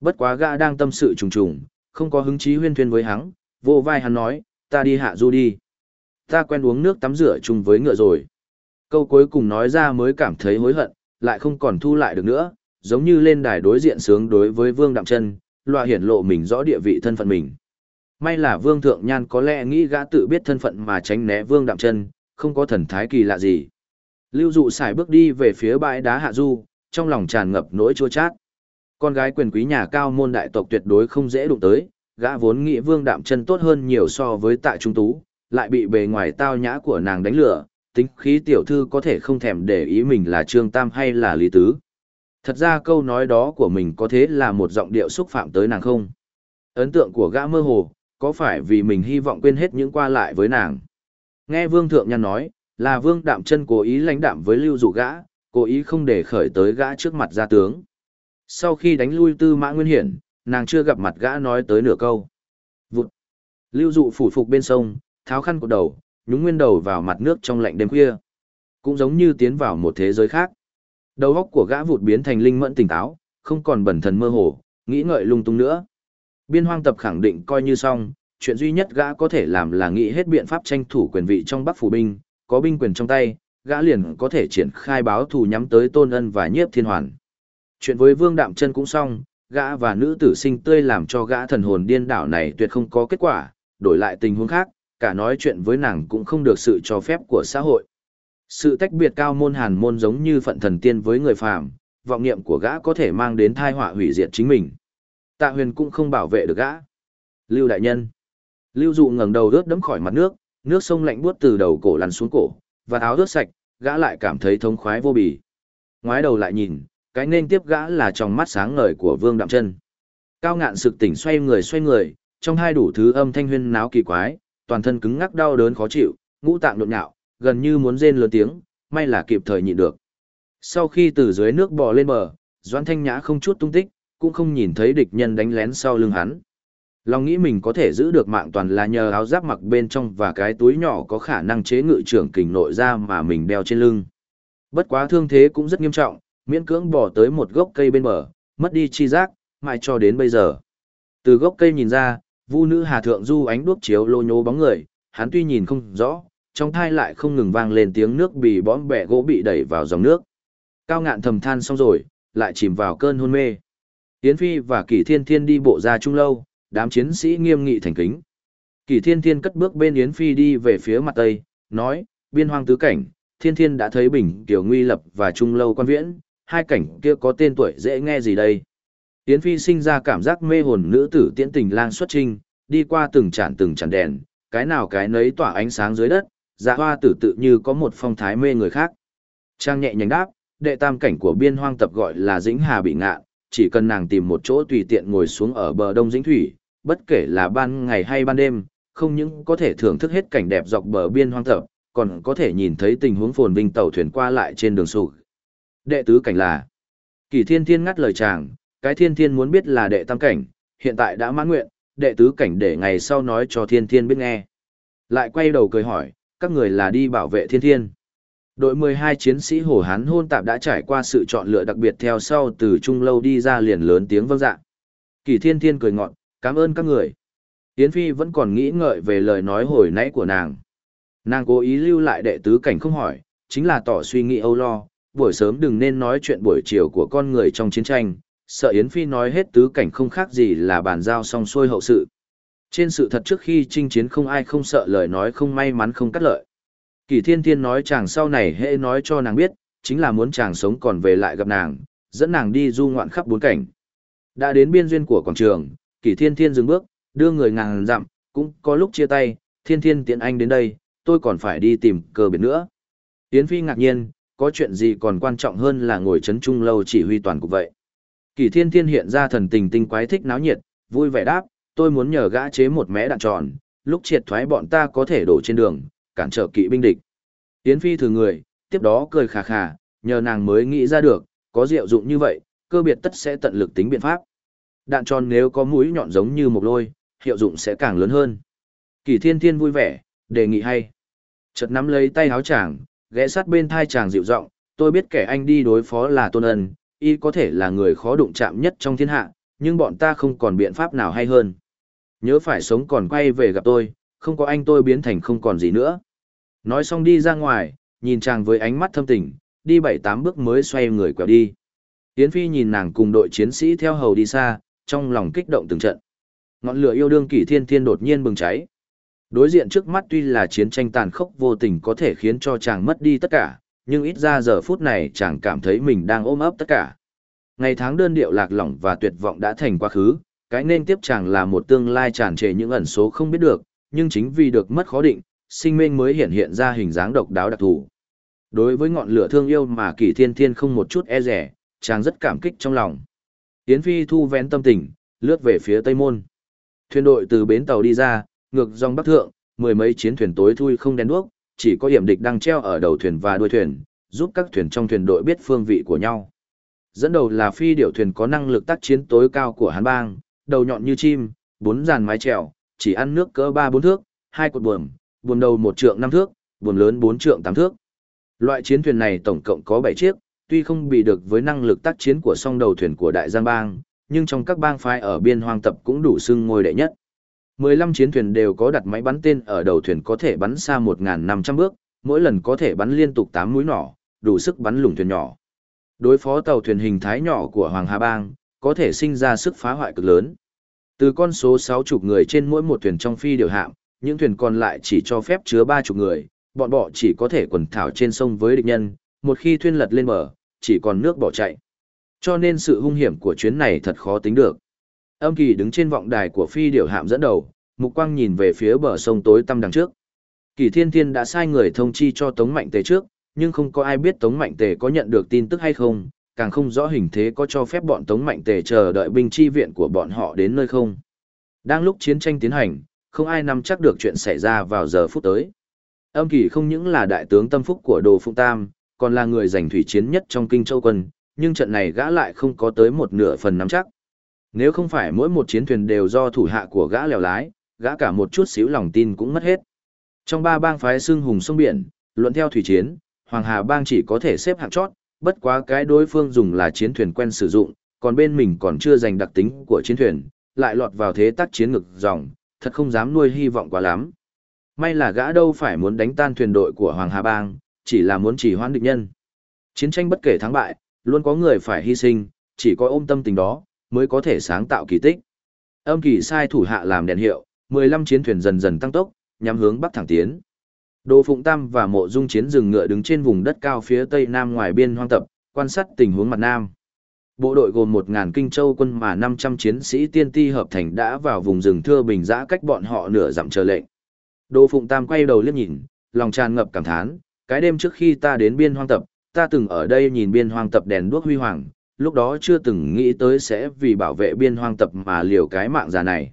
Bất quá gã đang tâm sự trùng trùng, không có hứng chí huyên thuyên với hắn, vô vai hắn nói, ta đi hạ du đi. Ta quen uống nước tắm rửa chung với ngựa rồi. Câu cuối cùng nói ra mới cảm thấy hối hận, lại không còn thu lại được nữa, giống như lên đài đối diện sướng đối với Vương Đạm Chân, loa hiển lộ mình rõ địa vị thân phận mình. May là Vương Thượng Nhan có lẽ nghĩ gã tự biết thân phận mà tránh né Vương Đạm Chân, không có thần thái kỳ lạ gì. Lưu dụ xài bước đi về phía bãi đá hạ du, trong lòng tràn ngập nỗi chua chát. Con gái quyền quý nhà cao môn đại tộc tuyệt đối không dễ đụng tới, gã vốn nghĩ vương đạm chân tốt hơn nhiều so với tại trung tú, lại bị bề ngoài tao nhã của nàng đánh lửa, tính khí tiểu thư có thể không thèm để ý mình là Trương Tam hay là Lý Tứ. Thật ra câu nói đó của mình có thế là một giọng điệu xúc phạm tới nàng không? Ấn tượng của gã mơ hồ, có phải vì mình hy vọng quên hết những qua lại với nàng? Nghe Vương Thượng Nhân nói, là Vương Đạm chân cố ý lãnh đạm với lưu dụ gã, cố ý không để khởi tới gã trước mặt gia tướng. Sau khi đánh lui tư mã nguyên hiển, nàng chưa gặp mặt gã nói tới nửa câu. Vụt. Lưu dụ phủ phục bên sông, tháo khăn của đầu, nhúng nguyên đầu vào mặt nước trong lạnh đêm khuya. Cũng giống như tiến vào một thế giới khác. Đầu óc của gã vụt biến thành linh mẫn tỉnh táo, không còn bẩn thần mơ hồ, nghĩ ngợi lung tung nữa. Biên hoang tập khẳng định coi như xong, chuyện duy nhất gã có thể làm là nghĩ hết biện pháp tranh thủ quyền vị trong Bắc phủ binh, có binh quyền trong tay, gã liền có thể triển khai báo thù nhắm tới Tôn Ân và Nhiếp Thiên Hoàn. Chuyện với Vương Đạm Chân cũng xong, gã và nữ tử sinh tươi làm cho gã thần hồn điên đảo này tuyệt không có kết quả, đổi lại tình huống khác, cả nói chuyện với nàng cũng không được sự cho phép của xã hội. Sự tách biệt cao môn hàn môn giống như phận thần tiên với người phàm, vọng niệm của gã có thể mang đến thai họa hủy diệt chính mình. Tạ huyền cũng không bảo vệ được gã. Lưu đại nhân. Lưu dụ ngẩng đầu rớt đẫm khỏi mặt nước, nước sông lạnh buốt từ đầu cổ lăn xuống cổ, và áo rớt sạch, gã lại cảm thấy thống khoái vô bì. Ngoái đầu lại nhìn, cái nên tiếp gã là trong mắt sáng ngời của Vương Đạm Chân. Cao ngạn sực tỉnh xoay người xoay người, trong hai đủ thứ âm thanh huyên náo kỳ quái, toàn thân cứng ngắc đau đớn khó chịu, ngũ tạng nhộn nhạo, gần như muốn rên lớn tiếng, may là kịp thời nhịn được. Sau khi từ dưới nước bò lên bờ, Doãn Thanh Nhã không chút tung tích, cũng không nhìn thấy địch nhân đánh lén sau lưng hắn. Lòng nghĩ mình có thể giữ được mạng toàn là nhờ áo giáp mặc bên trong và cái túi nhỏ có khả năng chế ngự trưởng kình nội ra mà mình đeo trên lưng. Bất quá thương thế cũng rất nghiêm trọng, miễn cưỡng bỏ tới một gốc cây bên bờ, mất đi chi giác, mãi cho đến bây giờ. Từ gốc cây nhìn ra, vu nữ hà thượng du ánh đuốc chiếu lô nhô bóng người, hắn tuy nhìn không rõ, trong thai lại không ngừng vang lên tiếng nước bị bõm bẻ gỗ bị đẩy vào dòng nước. Cao ngạn thầm than xong rồi, lại chìm vào cơn hôn mê. Yến Phi và Kỷ Thiên Thiên đi bộ ra trung lâu, đám chiến sĩ nghiêm nghị thành kính. Kỷ Thiên Thiên cất bước bên Yến Phi đi về phía mặt tây, nói, biên hoang tứ cảnh, Thiên Thiên đã thấy Bình Tiểu Nguy Lập và Trung Lâu Quan Viễn, hai cảnh kia có tên tuổi dễ nghe gì đây. Yến Phi sinh ra cảm giác mê hồn nữ tử tiễn tình lang xuất trinh, đi qua từng tràn từng tràn đèn, cái nào cái nấy tỏa ánh sáng dưới đất, dạ hoa tử tự như có một phong thái mê người khác. Trang nhẹ nhàng đáp, đệ tam cảnh của biên hoang tập gọi là dĩnh hà bị ngạ, chỉ cần nàng tìm một chỗ tùy tiện ngồi xuống ở bờ đông dĩnh thủy, bất kể là ban ngày hay ban đêm, không những có thể thưởng thức hết cảnh đẹp dọc bờ biên hoang tập, còn có thể nhìn thấy tình huống phồn vinh tàu thuyền qua lại trên đường sụt. Đệ tứ cảnh là Kỳ thiên thiên ngắt lời chàng, cái thiên thiên muốn biết là đệ tam cảnh, hiện tại đã mãn nguyện, đệ tứ cảnh để ngày sau nói cho thiên thiên biết nghe. Lại quay đầu cười hỏi, các người là đi bảo vệ thiên thiên. Đội 12 chiến sĩ Hồ Hán hôn tạp đã trải qua sự chọn lựa đặc biệt theo sau từ trung lâu đi ra liền lớn tiếng vâng dạ. Kỳ thiên thiên cười ngọn, cảm ơn các người. Yến Phi vẫn còn nghĩ ngợi về lời nói hồi nãy của nàng. Nàng cố ý lưu lại đệ tứ cảnh không hỏi, chính là tỏ suy nghĩ âu lo, buổi sớm đừng nên nói chuyện buổi chiều của con người trong chiến tranh, sợ Yến Phi nói hết tứ cảnh không khác gì là bàn giao xong xuôi hậu sự. Trên sự thật trước khi chinh chiến không ai không sợ lời nói không may mắn không cắt lợi. Kỳ thiên thiên nói chàng sau này hễ nói cho nàng biết, chính là muốn chàng sống còn về lại gặp nàng, dẫn nàng đi du ngoạn khắp bốn cảnh. Đã đến biên duyên của quảng trường, kỳ thiên thiên dừng bước, đưa người ngàn dặm, cũng có lúc chia tay, thiên thiên tiện anh đến đây, tôi còn phải đi tìm cơ biệt nữa. Yến Phi ngạc nhiên, có chuyện gì còn quan trọng hơn là ngồi chấn trung lâu chỉ huy toàn cục vậy. Kỳ thiên thiên hiện ra thần tình tinh quái thích náo nhiệt, vui vẻ đáp, tôi muốn nhờ gã chế một mé đạn tròn, lúc triệt thoái bọn ta có thể đổ trên đường, cản trở kỵ binh địch. Yến Phi thử người, tiếp đó cười khà khà, nhờ nàng mới nghĩ ra được, có diệu dụng như vậy, cơ biệt tất sẽ tận lực tính biện pháp. Đạn tròn nếu có mũi nhọn giống như một lôi, hiệu dụng sẽ càng lớn hơn. Kỳ thiên thiên vui vẻ, đề nghị hay. Chợt nắm lấy tay áo chàng, ghé sát bên thai chàng dịu giọng, tôi biết kẻ anh đi đối phó là tôn ân, y có thể là người khó đụng chạm nhất trong thiên hạ, nhưng bọn ta không còn biện pháp nào hay hơn. Nhớ phải sống còn quay về gặp tôi, không có anh tôi biến thành không còn gì nữa. Nói xong đi ra ngoài, nhìn chàng với ánh mắt thâm tình, đi bảy tám bước mới xoay người quẹo đi. Yến Phi nhìn nàng cùng đội chiến sĩ theo hầu đi xa, trong lòng kích động từng trận. Ngọn lửa yêu đương kỷ thiên thiên đột nhiên bừng cháy. Đối diện trước mắt tuy là chiến tranh tàn khốc vô tình có thể khiến cho chàng mất đi tất cả, nhưng ít ra giờ phút này chàng cảm thấy mình đang ôm ấp tất cả. Ngày tháng đơn điệu lạc lỏng và tuyệt vọng đã thành quá khứ, cái nên tiếp chàng là một tương lai tràn trề những ẩn số không biết được, nhưng chính vì được mất khó định, sinh mệnh mới hiện hiện ra hình dáng độc đáo đặc thù. Đối với ngọn lửa thương yêu mà Kỷ Thiên Thiên không một chút e rẻ, chàng rất cảm kích trong lòng. Yến Phi thu vén tâm tình, lướt về phía Tây Môn. Thuyền đội từ bến tàu đi ra, ngược dòng bắc thượng, mười mấy chiến thuyền tối thui không đèn đuốc, chỉ có hiểm địch đang treo ở đầu thuyền và đuôi thuyền, giúp các thuyền trong thuyền đội biết phương vị của nhau. Dẫn đầu là phi điểu thuyền có năng lực tác chiến tối cao của Hán Bang, đầu nhọn như chim, bốn dàn mái chèo, chỉ ăn nước cỡ ba bốn thước, hai cột buồm, buồm đầu một trượng năm thước, buồm lớn bốn trượng tám thước. Loại chiến thuyền này tổng cộng có bảy chiếc, tuy không bị được với năng lực tác chiến của song đầu thuyền của Đại Giang Bang, nhưng trong các bang phái ở biên hoang tập cũng đủ xưng ngôi đệ nhất. 15 chiến thuyền đều có đặt máy bắn tên ở đầu thuyền có thể bắn xa 1.500 bước, mỗi lần có thể bắn liên tục 8 mũi nỏ, đủ sức bắn lủng thuyền nhỏ. Đối phó tàu thuyền hình thái nhỏ của Hoàng Hà Bang, có thể sinh ra sức phá hoại cực lớn. Từ con số 60 người trên mỗi một thuyền trong phi điều hạm, những thuyền còn lại chỉ cho phép chứa 30 người, bọn bọ chỉ có thể quần thảo trên sông với địch nhân, một khi thuyền lật lên bờ, chỉ còn nước bỏ chạy. Cho nên sự hung hiểm của chuyến này thật khó tính được. Âm kỳ đứng trên vọng đài của phi điểu hạm dẫn đầu, mục quang nhìn về phía bờ sông tối tăm đằng trước. Kỳ thiên thiên đã sai người thông chi cho Tống Mạnh Tề trước, nhưng không có ai biết Tống Mạnh Tề có nhận được tin tức hay không, càng không rõ hình thế có cho phép bọn Tống Mạnh Tề chờ đợi binh chi viện của bọn họ đến nơi không. Đang lúc chiến tranh tiến hành, không ai nắm chắc được chuyện xảy ra vào giờ phút tới. Âm kỳ không những là đại tướng tâm phúc của Đồ Phụng Tam, còn là người giành thủy chiến nhất trong kinh châu quân, nhưng trận này gã lại không có tới một nửa phần nắm chắc. Nếu không phải mỗi một chiến thuyền đều do thủ hạ của gã lèo lái, gã cả một chút xíu lòng tin cũng mất hết. Trong ba bang phái xưng hùng sông biển, luận theo thủy chiến, Hoàng Hà bang chỉ có thể xếp hạng chót, bất quá cái đối phương dùng là chiến thuyền quen sử dụng, còn bên mình còn chưa giành đặc tính của chiến thuyền, lại lọt vào thế tác chiến ngực dòng, thật không dám nuôi hy vọng quá lắm. May là gã đâu phải muốn đánh tan thuyền đội của Hoàng Hà bang, chỉ là muốn chỉ hoãn địch nhân. Chiến tranh bất kể thắng bại, luôn có người phải hy sinh, chỉ có ôm tâm tình đó, mới có thể sáng tạo kỳ tích. Âm kỳ sai thủ hạ làm đèn hiệu, 15 chiến thuyền dần dần tăng tốc, nhắm hướng bắc thẳng tiến. Đỗ Phụng Tam và Mộ Dung Chiến dừng ngựa đứng trên vùng đất cao phía tây nam ngoài biên hoang tập, quan sát tình huống mặt nam. Bộ đội gồm 1000 kinh châu quân mà 500 chiến sĩ tiên ti hợp thành đã vào vùng rừng thưa bình dã cách bọn họ nửa dặm chờ lệnh. Đỗ Phụng Tam quay đầu liếc nhìn, lòng tràn ngập cảm thán, cái đêm trước khi ta đến biên hoang tập, ta từng ở đây nhìn biên hoang tập đèn đuốc huy hoàng, lúc đó chưa từng nghĩ tới sẽ vì bảo vệ biên hoang tập mà liều cái mạng già này.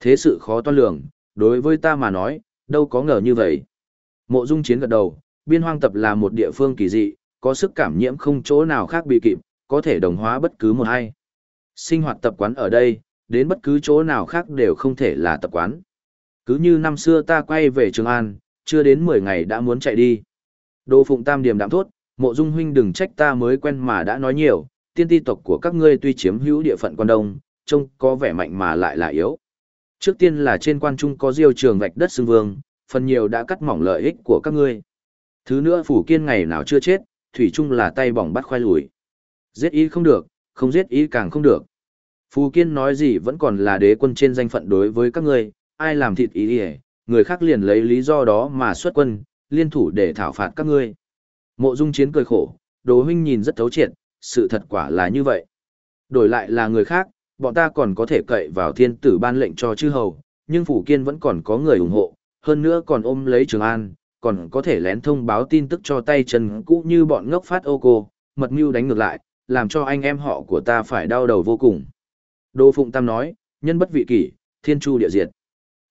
Thế sự khó toan lường, đối với ta mà nói, đâu có ngờ như vậy. Mộ dung chiến gật đầu, biên hoang tập là một địa phương kỳ dị, có sức cảm nhiễm không chỗ nào khác bị kịp, có thể đồng hóa bất cứ một ai. Sinh hoạt tập quán ở đây, đến bất cứ chỗ nào khác đều không thể là tập quán. Cứ như năm xưa ta quay về Trường An, chưa đến 10 ngày đã muốn chạy đi. Đô Phụng Tam điểm đạm thốt, mộ dung huynh đừng trách ta mới quen mà đã nói nhiều, tiên ti tộc của các ngươi tuy chiếm hữu địa phận quan đông, trông có vẻ mạnh mà lại là yếu. Trước tiên là trên quan trung có diêu trường vạch đất xưng vương, phần nhiều đã cắt mỏng lợi ích của các ngươi. Thứ nữa phủ kiên ngày nào chưa chết, thủy trung là tay bỏng bắt khoai lùi. Giết ý không được, không giết ý càng không được. Phù kiên nói gì vẫn còn là đế quân trên danh phận đối với các ngươi, ai làm thịt ý đi người khác liền lấy lý do đó mà xuất quân, liên thủ để thảo phạt các ngươi. Mộ dung chiến cười khổ, đồ huynh nhìn rất thấu triệt, sự thật quả là như vậy. Đổi lại là người khác, bọn ta còn có thể cậy vào thiên tử ban lệnh cho chư hầu, nhưng phủ kiên vẫn còn có người ủng hộ, hơn nữa còn ôm lấy Trường An, còn có thể lén thông báo tin tức cho tay chân cũ như bọn ngốc phát ô cô, mật mưu đánh ngược lại, làm cho anh em họ của ta phải đau đầu vô cùng. Đô Phụng Tam nói, nhân bất vị kỷ, thiên chu địa diệt.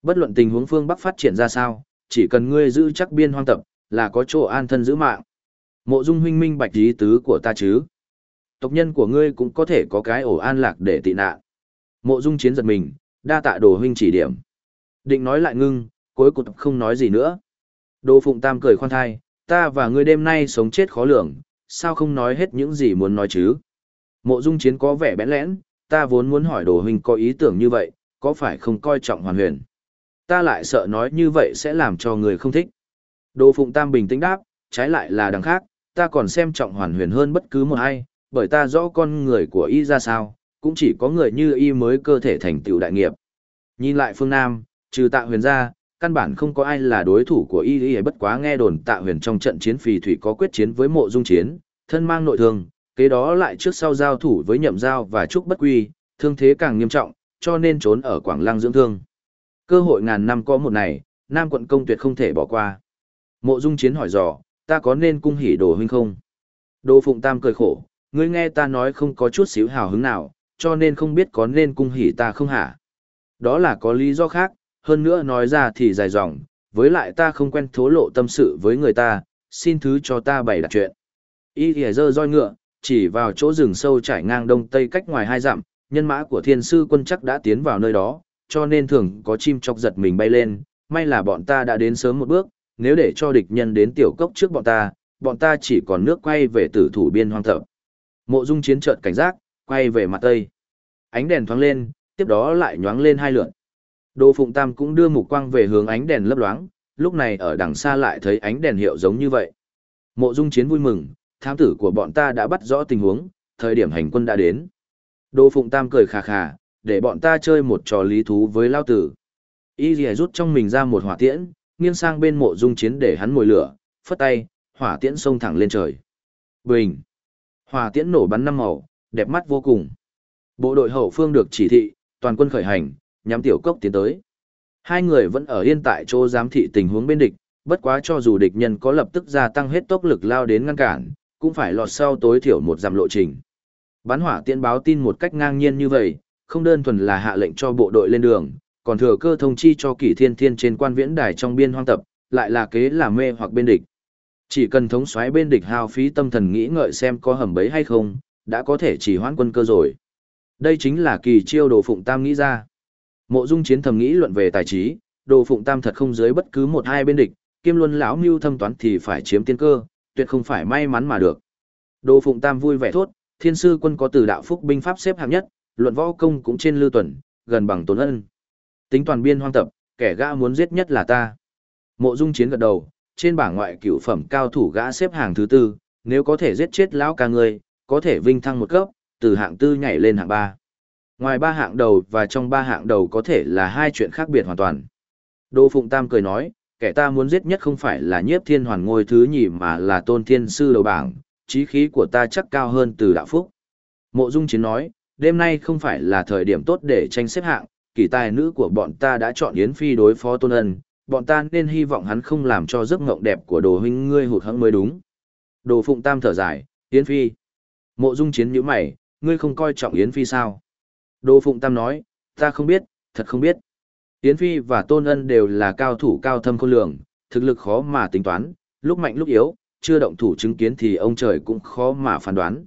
Bất luận tình huống phương Bắc phát triển ra sao, chỉ cần ngươi giữ chắc biên hoang tập, là có chỗ an thân giữ mạng. Mộ dung huynh minh bạch ý tứ của ta chứ. Tộc nhân của ngươi cũng có thể có cái ổ an lạc để tị nạn. Mộ dung chiến giật mình, đa tạ đồ huynh chỉ điểm. Định nói lại ngưng, cuối cùng không nói gì nữa. Đồ Phụng Tam cười khoan thai, ta và ngươi đêm nay sống chết khó lường, sao không nói hết những gì muốn nói chứ? Mộ Dung Chiến có vẻ bẽn lẽn, ta vốn muốn hỏi Đồ huynh có ý tưởng như vậy, có phải không coi trọng Hoàn Huyền? Ta lại sợ nói như vậy sẽ làm cho người không thích. Đồ Phụng Tam bình tĩnh đáp, trái lại là đằng khác, ta còn xem trọng Hoàn Huyền hơn bất cứ một ai, bởi ta rõ con người của y ra sao, cũng chỉ có người như y mới cơ thể thành tựu đại nghiệp. Nhìn lại phương Nam, trừ tạ huyền ra, căn bản không có ai là đối thủ của y y bất quá nghe đồn tạ huyền trong trận chiến phì thủy có quyết chiến với mộ dung chiến, thân mang nội thương, kế đó lại trước sau giao thủ với nhậm giao và trúc bất quy, thương thế càng nghiêm trọng, cho nên trốn ở Quảng Lăng dưỡng thương. Cơ hội ngàn năm có một này, Nam quận công tuyệt không thể bỏ qua. Mộ dung chiến hỏi dò, ta có nên cung hỉ đồ huynh không? Đồ Phụng Tam cười khổ, ngươi nghe ta nói không có chút xíu hào hứng nào, cho nên không biết có nên cung hỉ ta không hả? Đó là có lý do khác, hơn nữa nói ra thì dài dòng, với lại ta không quen thố lộ tâm sự với người ta, xin thứ cho ta bày đặt chuyện. Y thìa dơ roi ngựa, chỉ vào chỗ rừng sâu trải ngang đông tây cách ngoài hai dặm, nhân mã của thiên sư quân chắc đã tiến vào nơi đó, cho nên thường có chim chọc giật mình bay lên, may là bọn ta đã đến sớm một bước, nếu để cho địch nhân đến tiểu cốc trước bọn ta, bọn ta chỉ còn nước quay về tử thủ biên hoang thập. Mộ Dung chiến trợn cảnh giác, quay về mặt tây. Ánh đèn thoáng lên, tiếp đó lại nhoáng lên hai lượn. Đô Phụng Tam cũng đưa mục quang về hướng ánh đèn lấp loáng, lúc này ở đằng xa lại thấy ánh đèn hiệu giống như vậy. Mộ Dung Chiến vui mừng, thám tử của bọn ta đã bắt rõ tình huống, thời điểm hành quân đã đến. Đô Phụng Tam cười khà khà, để bọn ta chơi một trò lý thú với lao tử. Y Lì rút trong mình ra một hỏa tiễn, nghiêng sang bên Mộ Dung Chiến để hắn mồi lửa, phất tay, hỏa tiễn xông thẳng lên trời. Bình! Hỏa tiễn nổ bắn năm màu, đẹp mắt vô cùng. Bộ đội hậu phương được chỉ thị, toàn quân khởi hành, nhắm tiểu cốc tiến tới. Hai người vẫn ở yên tại chỗ giám thị tình huống bên địch, bất quá cho dù địch nhân có lập tức gia tăng hết tốc lực lao đến ngăn cản, cũng phải lọt sau tối thiểu một dặm lộ trình. Bắn hỏa tiễn báo tin một cách ngang nhiên như vậy, không đơn thuần là hạ lệnh cho bộ đội lên đường, còn thừa cơ thông chi cho kỷ thiên thiên trên quan viễn đài trong biên hoang tập, lại là kế làm mê hoặc bên địch. Chỉ cần thống soái bên địch hao phí tâm thần nghĩ ngợi xem có hầm bấy hay không, đã có thể chỉ hoãn quân cơ rồi. Đây chính là kỳ chiêu đồ phụng tam nghĩ ra. Mộ Dung Chiến thầm nghĩ luận về tài trí, Đồ Phụng Tam thật không dưới bất cứ một hai bên địch, Kiêm Luân lão mưu thâm toán thì phải chiếm tiên cơ, tuyệt không phải may mắn mà được. Đồ Phụng Tam vui vẻ thốt, Thiên sư quân có từ đạo phúc binh pháp xếp hạng nhất, luận võ công cũng trên lưu tuần, gần bằng tốn Ân. Tính toàn biên hoang tập, kẻ gã muốn giết nhất là ta. Mộ Dung Chiến gật đầu, trên bảng ngoại cửu phẩm cao thủ gã xếp hàng thứ tư, nếu có thể giết chết lão ca người, có thể vinh thăng một cấp, từ hạng tư nhảy lên hạng ba. Ngoài ba hạng đầu và trong ba hạng đầu có thể là hai chuyện khác biệt hoàn toàn. Đô Phụng Tam cười nói, kẻ ta muốn giết nhất không phải là nhiếp thiên hoàn ngôi thứ nhì mà là tôn thiên sư đầu bảng, trí khí của ta chắc cao hơn từ đạo phúc. Mộ Dung Chiến nói, đêm nay không phải là thời điểm tốt để tranh xếp hạng, kỳ tài nữ của bọn ta đã chọn Yến Phi đối phó tôn ân, bọn ta nên hy vọng hắn không làm cho giấc ngộng đẹp của đồ huynh ngươi hụt hẫng mới đúng. Đồ Phụng Tam thở dài, Yến Phi. Mộ Dung Chiến nhíu mày, ngươi không coi trọng Yến Phi sao? Đồ Phụng Tam nói, ta không biết, thật không biết. Yến Phi và Tôn Ân đều là cao thủ cao thâm khôn lường, thực lực khó mà tính toán, lúc mạnh lúc yếu, chưa động thủ chứng kiến thì ông trời cũng khó mà phán đoán.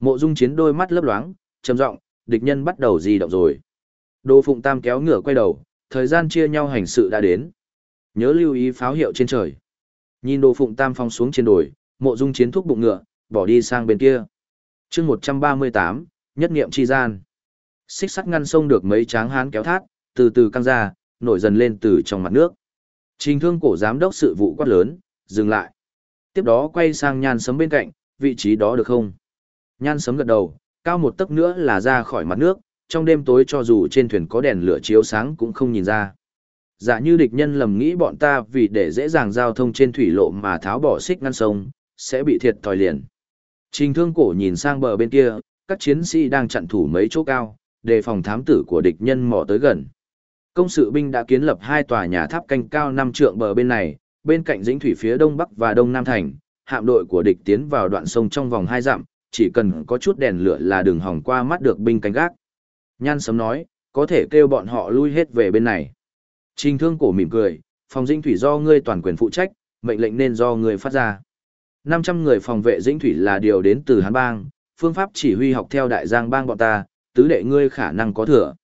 Mộ Dung Chiến đôi mắt lấp loáng, trầm giọng, địch nhân bắt đầu di động rồi. Đồ Phụng Tam kéo ngựa quay đầu, thời gian chia nhau hành sự đã đến. Nhớ lưu ý pháo hiệu trên trời. Nhìn đồ Phụng Tam phong xuống trên đồi, Mộ Dung Chiến thúc bụng ngựa, bỏ đi sang bên kia. Chương 138, nhất niệm chi gian. Xích sắt ngăn sông được mấy tráng hán kéo thác, từ từ căng ra, nổi dần lên từ trong mặt nước. Trình thương cổ giám đốc sự vụ quát lớn, dừng lại. Tiếp đó quay sang nhan sấm bên cạnh, vị trí đó được không? Nhan sấm gật đầu, cao một tấc nữa là ra khỏi mặt nước, trong đêm tối cho dù trên thuyền có đèn lửa chiếu sáng cũng không nhìn ra. Giả như địch nhân lầm nghĩ bọn ta vì để dễ dàng giao thông trên thủy lộ mà tháo bỏ xích ngăn sông, sẽ bị thiệt thòi liền. Trình thương cổ nhìn sang bờ bên kia, các chiến sĩ đang chặn thủ mấy chỗ cao, đề phòng thám tử của địch nhân mò tới gần. Công sự binh đã kiến lập hai tòa nhà tháp canh cao năm trượng bờ bên này, bên cạnh dĩnh thủy phía đông bắc và đông nam thành, hạm đội của địch tiến vào đoạn sông trong vòng hai dặm, chỉ cần có chút đèn lửa là đường hỏng qua mắt được binh canh gác. Nhan sấm nói, có thể kêu bọn họ lui hết về bên này. Trình thương cổ mỉm cười, phòng dĩnh thủy do ngươi toàn quyền phụ trách, mệnh lệnh nên do ngươi phát ra. 500 người phòng vệ dĩnh thủy là điều đến từ Hán Bang, phương pháp chỉ huy học theo đại giang bang bọn ta, tứ đệ ngươi khả năng có thừa.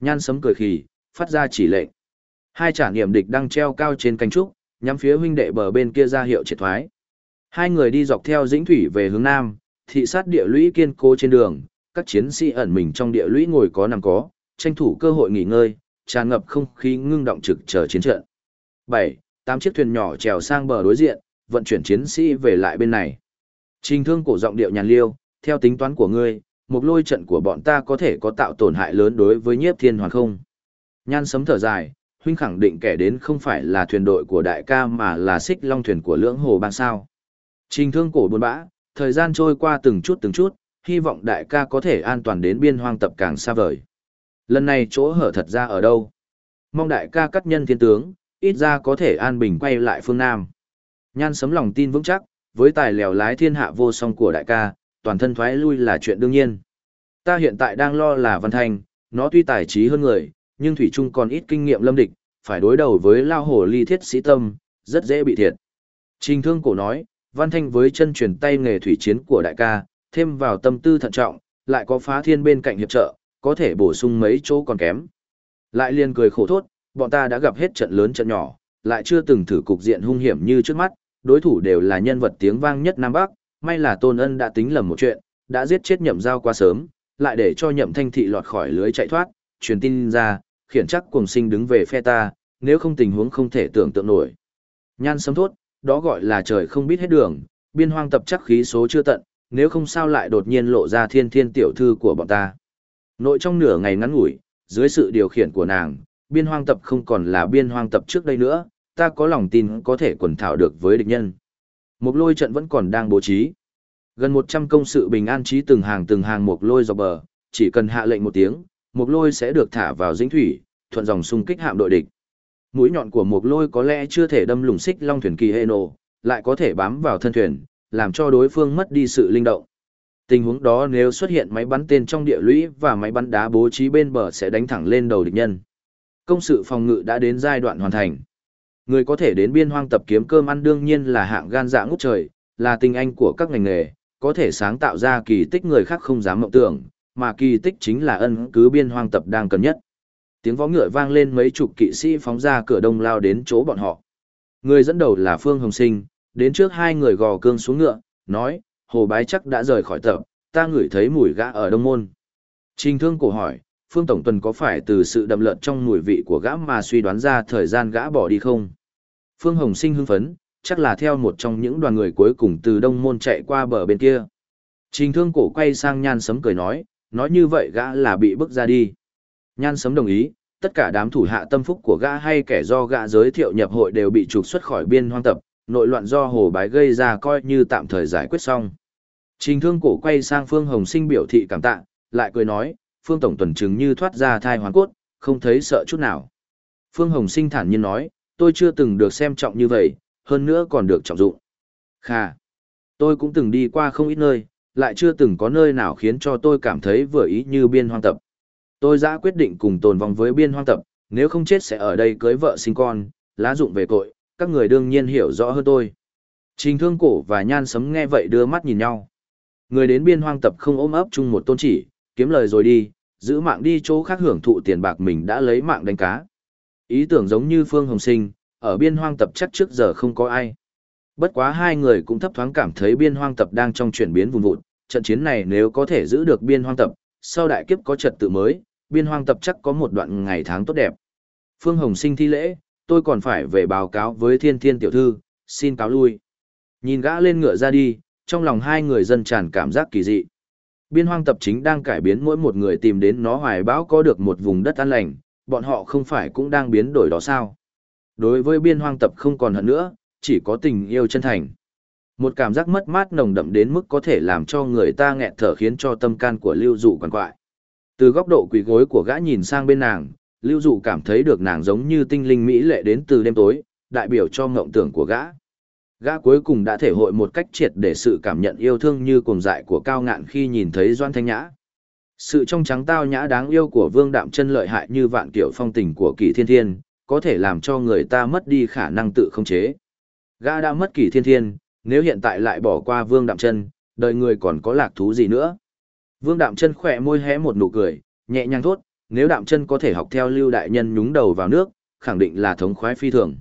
Nhan sấm cười khì, phát ra chỉ lệnh. Hai trả niệm địch đang treo cao trên cánh trúc, nhắm phía huynh đệ bờ bên kia ra hiệu triệt thoái. Hai người đi dọc theo dĩnh thủy về hướng nam, thị sát địa lũy kiên cố trên đường, các chiến sĩ ẩn mình trong địa lũy ngồi có nằm có, tranh thủ cơ hội nghỉ ngơi, tràn ngập không khí ngưng động trực chờ chiến trận. 7. Tám chiếc thuyền nhỏ trèo sang bờ đối diện, vận chuyển chiến sĩ về lại bên này. Trình thương cổ giọng điệu nhàn liêu, theo tính toán của ngươi, một lôi trận của bọn ta có thể có tạo tổn hại lớn đối với nhiếp thiên hoàng không. Nhan sấm thở dài, huynh khẳng định kẻ đến không phải là thuyền đội của đại ca mà là xích long thuyền của lưỡng hồ bang sao. Trình thương cổ buồn bã, thời gian trôi qua từng chút từng chút, hy vọng đại ca có thể an toàn đến biên hoang tập càng xa vời. Lần này chỗ hở thật ra ở đâu? Mong đại ca cắt nhân thiên tướng, ít ra có thể an bình quay lại phương Nam. Nhan sấm lòng tin vững chắc, với tài lèo lái thiên hạ vô song của đại ca, toàn thân thoái lui là chuyện đương nhiên. Ta hiện tại đang lo là Văn Thanh, nó tuy tài trí hơn người, nhưng Thủy Trung còn ít kinh nghiệm lâm địch, phải đối đầu với lao hồ ly thiết sĩ tâm, rất dễ bị thiệt. Trình thương cổ nói, Văn Thanh với chân truyền tay nghề thủy chiến của đại ca, thêm vào tâm tư thận trọng, lại có phá thiên bên cạnh hiệp trợ, có thể bổ sung mấy chỗ còn kém. Lại liền cười khổ thốt, bọn ta đã gặp hết trận lớn trận nhỏ, lại chưa từng thử cục diện hung hiểm như trước mắt, đối thủ đều là nhân vật tiếng vang nhất Nam Bắc, may là Tôn Ân đã tính lầm một chuyện, đã giết chết nhậm giao quá sớm, lại để cho nhậm thanh thị lọt khỏi lưới chạy thoát, truyền tin ra, khiển chắc cùng sinh đứng về phe ta, nếu không tình huống không thể tưởng tượng nổi. Nhan sấm thốt, đó gọi là trời không biết hết đường, biên hoang tập chắc khí số chưa tận, nếu không sao lại đột nhiên lộ ra thiên thiên tiểu thư của bọn ta. Nội trong nửa ngày ngắn ngủi, dưới sự điều khiển của nàng, biên hoang tập không còn là biên hoang tập trước đây nữa, ta có lòng tin có thể quần thảo được với địch nhân. Một lôi trận vẫn còn đang bố trí. Gần 100 công sự bình an trí từng hàng từng hàng một lôi dọc bờ, chỉ cần hạ lệnh một tiếng, một lôi sẽ được thả vào dĩnh thủy, thuận dòng xung kích hạm đội địch. Mũi nhọn của một lôi có lẽ chưa thể đâm lủng xích long thuyền kỳ hệ nổ, lại có thể bám vào thân thuyền, làm cho đối phương mất đi sự linh động. Tình huống đó nếu xuất hiện máy bắn tên trong địa lũy và máy bắn đá bố trí bên bờ sẽ đánh thẳng lên đầu địch nhân. Công sự phòng ngự đã đến giai đoạn hoàn thành. Người có thể đến biên hoang tập kiếm cơm ăn đương nhiên là hạng gan dạ ngút trời, là tinh anh của các ngành nghề, có thể sáng tạo ra kỳ tích người khác không dám mộng tưởng, mà kỳ tích chính là ân cứ biên hoang tập đang cần nhất. Tiếng võ ngựa vang lên mấy chục kỵ sĩ phóng ra cửa đông lao đến chỗ bọn họ. Người dẫn đầu là Phương Hồng Sinh, đến trước hai người gò cương xuống ngựa, nói, hồ bái chắc đã rời khỏi tập, ta ngửi thấy mùi gã ở đông môn. Trình thương cổ hỏi, Phương Tổng Tuần có phải từ sự đậm lợn trong mùi vị của gã mà suy đoán ra thời gian gã bỏ đi không? Phương Hồng Sinh hưng phấn, chắc là theo một trong những đoàn người cuối cùng từ đông môn chạy qua bờ bên kia. Trình thương cổ quay sang nhan sấm cười nói, nói như vậy gã là bị bức ra đi. Nhan sấm đồng ý, tất cả đám thủ hạ tâm phúc của gã hay kẻ do gã giới thiệu nhập hội đều bị trục xuất khỏi biên hoang tập, nội loạn do hồ bái gây ra coi như tạm thời giải quyết xong. Trình thương cổ quay sang Phương Hồng Sinh biểu thị cảm tạ, lại cười nói, Phương Tổng tuần chứng như thoát ra thai hoàn cốt, không thấy sợ chút nào. Phương Hồng Sinh thản nhiên nói, tôi chưa từng được xem trọng như vậy, hơn nữa còn được trọng dụng. Kha, tôi cũng từng đi qua không ít nơi, lại chưa từng có nơi nào khiến cho tôi cảm thấy vừa ý như biên hoang tập. Tôi đã quyết định cùng tồn vong với biên hoang tập, nếu không chết sẽ ở đây cưới vợ sinh con, lá dụng về cội, các người đương nhiên hiểu rõ hơn tôi. Trình thương cổ và nhan sấm nghe vậy đưa mắt nhìn nhau. Người đến biên hoang tập không ôm ấp chung một tôn chỉ, kiếm lời rồi đi, giữ mạng đi chỗ khác hưởng thụ tiền bạc mình đã lấy mạng đánh cá. Ý tưởng giống như Phương Hồng Sinh, ở biên hoang tập chắc trước giờ không có ai. Bất quá hai người cũng thấp thoáng cảm thấy biên hoang tập đang trong chuyển biến vùng vụt, trận chiến này nếu có thể giữ được biên hoang tập, sau đại kiếp có trật tự mới, biên hoang tập chắc có một đoạn ngày tháng tốt đẹp. Phương Hồng Sinh thi lễ, tôi còn phải về báo cáo với thiên thiên tiểu thư, xin cáo lui. Nhìn gã lên ngựa ra đi, trong lòng hai người dân tràn cảm giác kỳ dị. Biên hoang tập chính đang cải biến mỗi một người tìm đến nó hoài bão có được một vùng đất an lành, bọn họ không phải cũng đang biến đổi đó sao. Đối với biên hoang tập không còn hận nữa, chỉ có tình yêu chân thành. Một cảm giác mất mát nồng đậm đến mức có thể làm cho người ta nghẹt thở khiến cho tâm can của lưu dụ quằn quại. Từ góc độ quỳ gối của gã nhìn sang bên nàng, lưu dụ cảm thấy được nàng giống như tinh linh mỹ lệ đến từ đêm tối, đại biểu cho ngộng tưởng của gã. Gã cuối cùng đã thể hội một cách triệt để sự cảm nhận yêu thương như cuồng dại của cao ngạn khi nhìn thấy Doan Thanh Nhã. Sự trong trắng tao nhã đáng yêu của Vương Đạm chân lợi hại như vạn kiểu phong tình của Kỳ Thiên Thiên, có thể làm cho người ta mất đi khả năng tự khống chế. Gã đã mất Kỳ Thiên Thiên, nếu hiện tại lại bỏ qua Vương Đạm chân, đời người còn có lạc thú gì nữa. Vương Đạm chân khỏe môi hé một nụ cười, nhẹ nhàng thốt, nếu Đạm chân có thể học theo Lưu Đại Nhân nhúng đầu vào nước, khẳng định là thống khoái phi thường.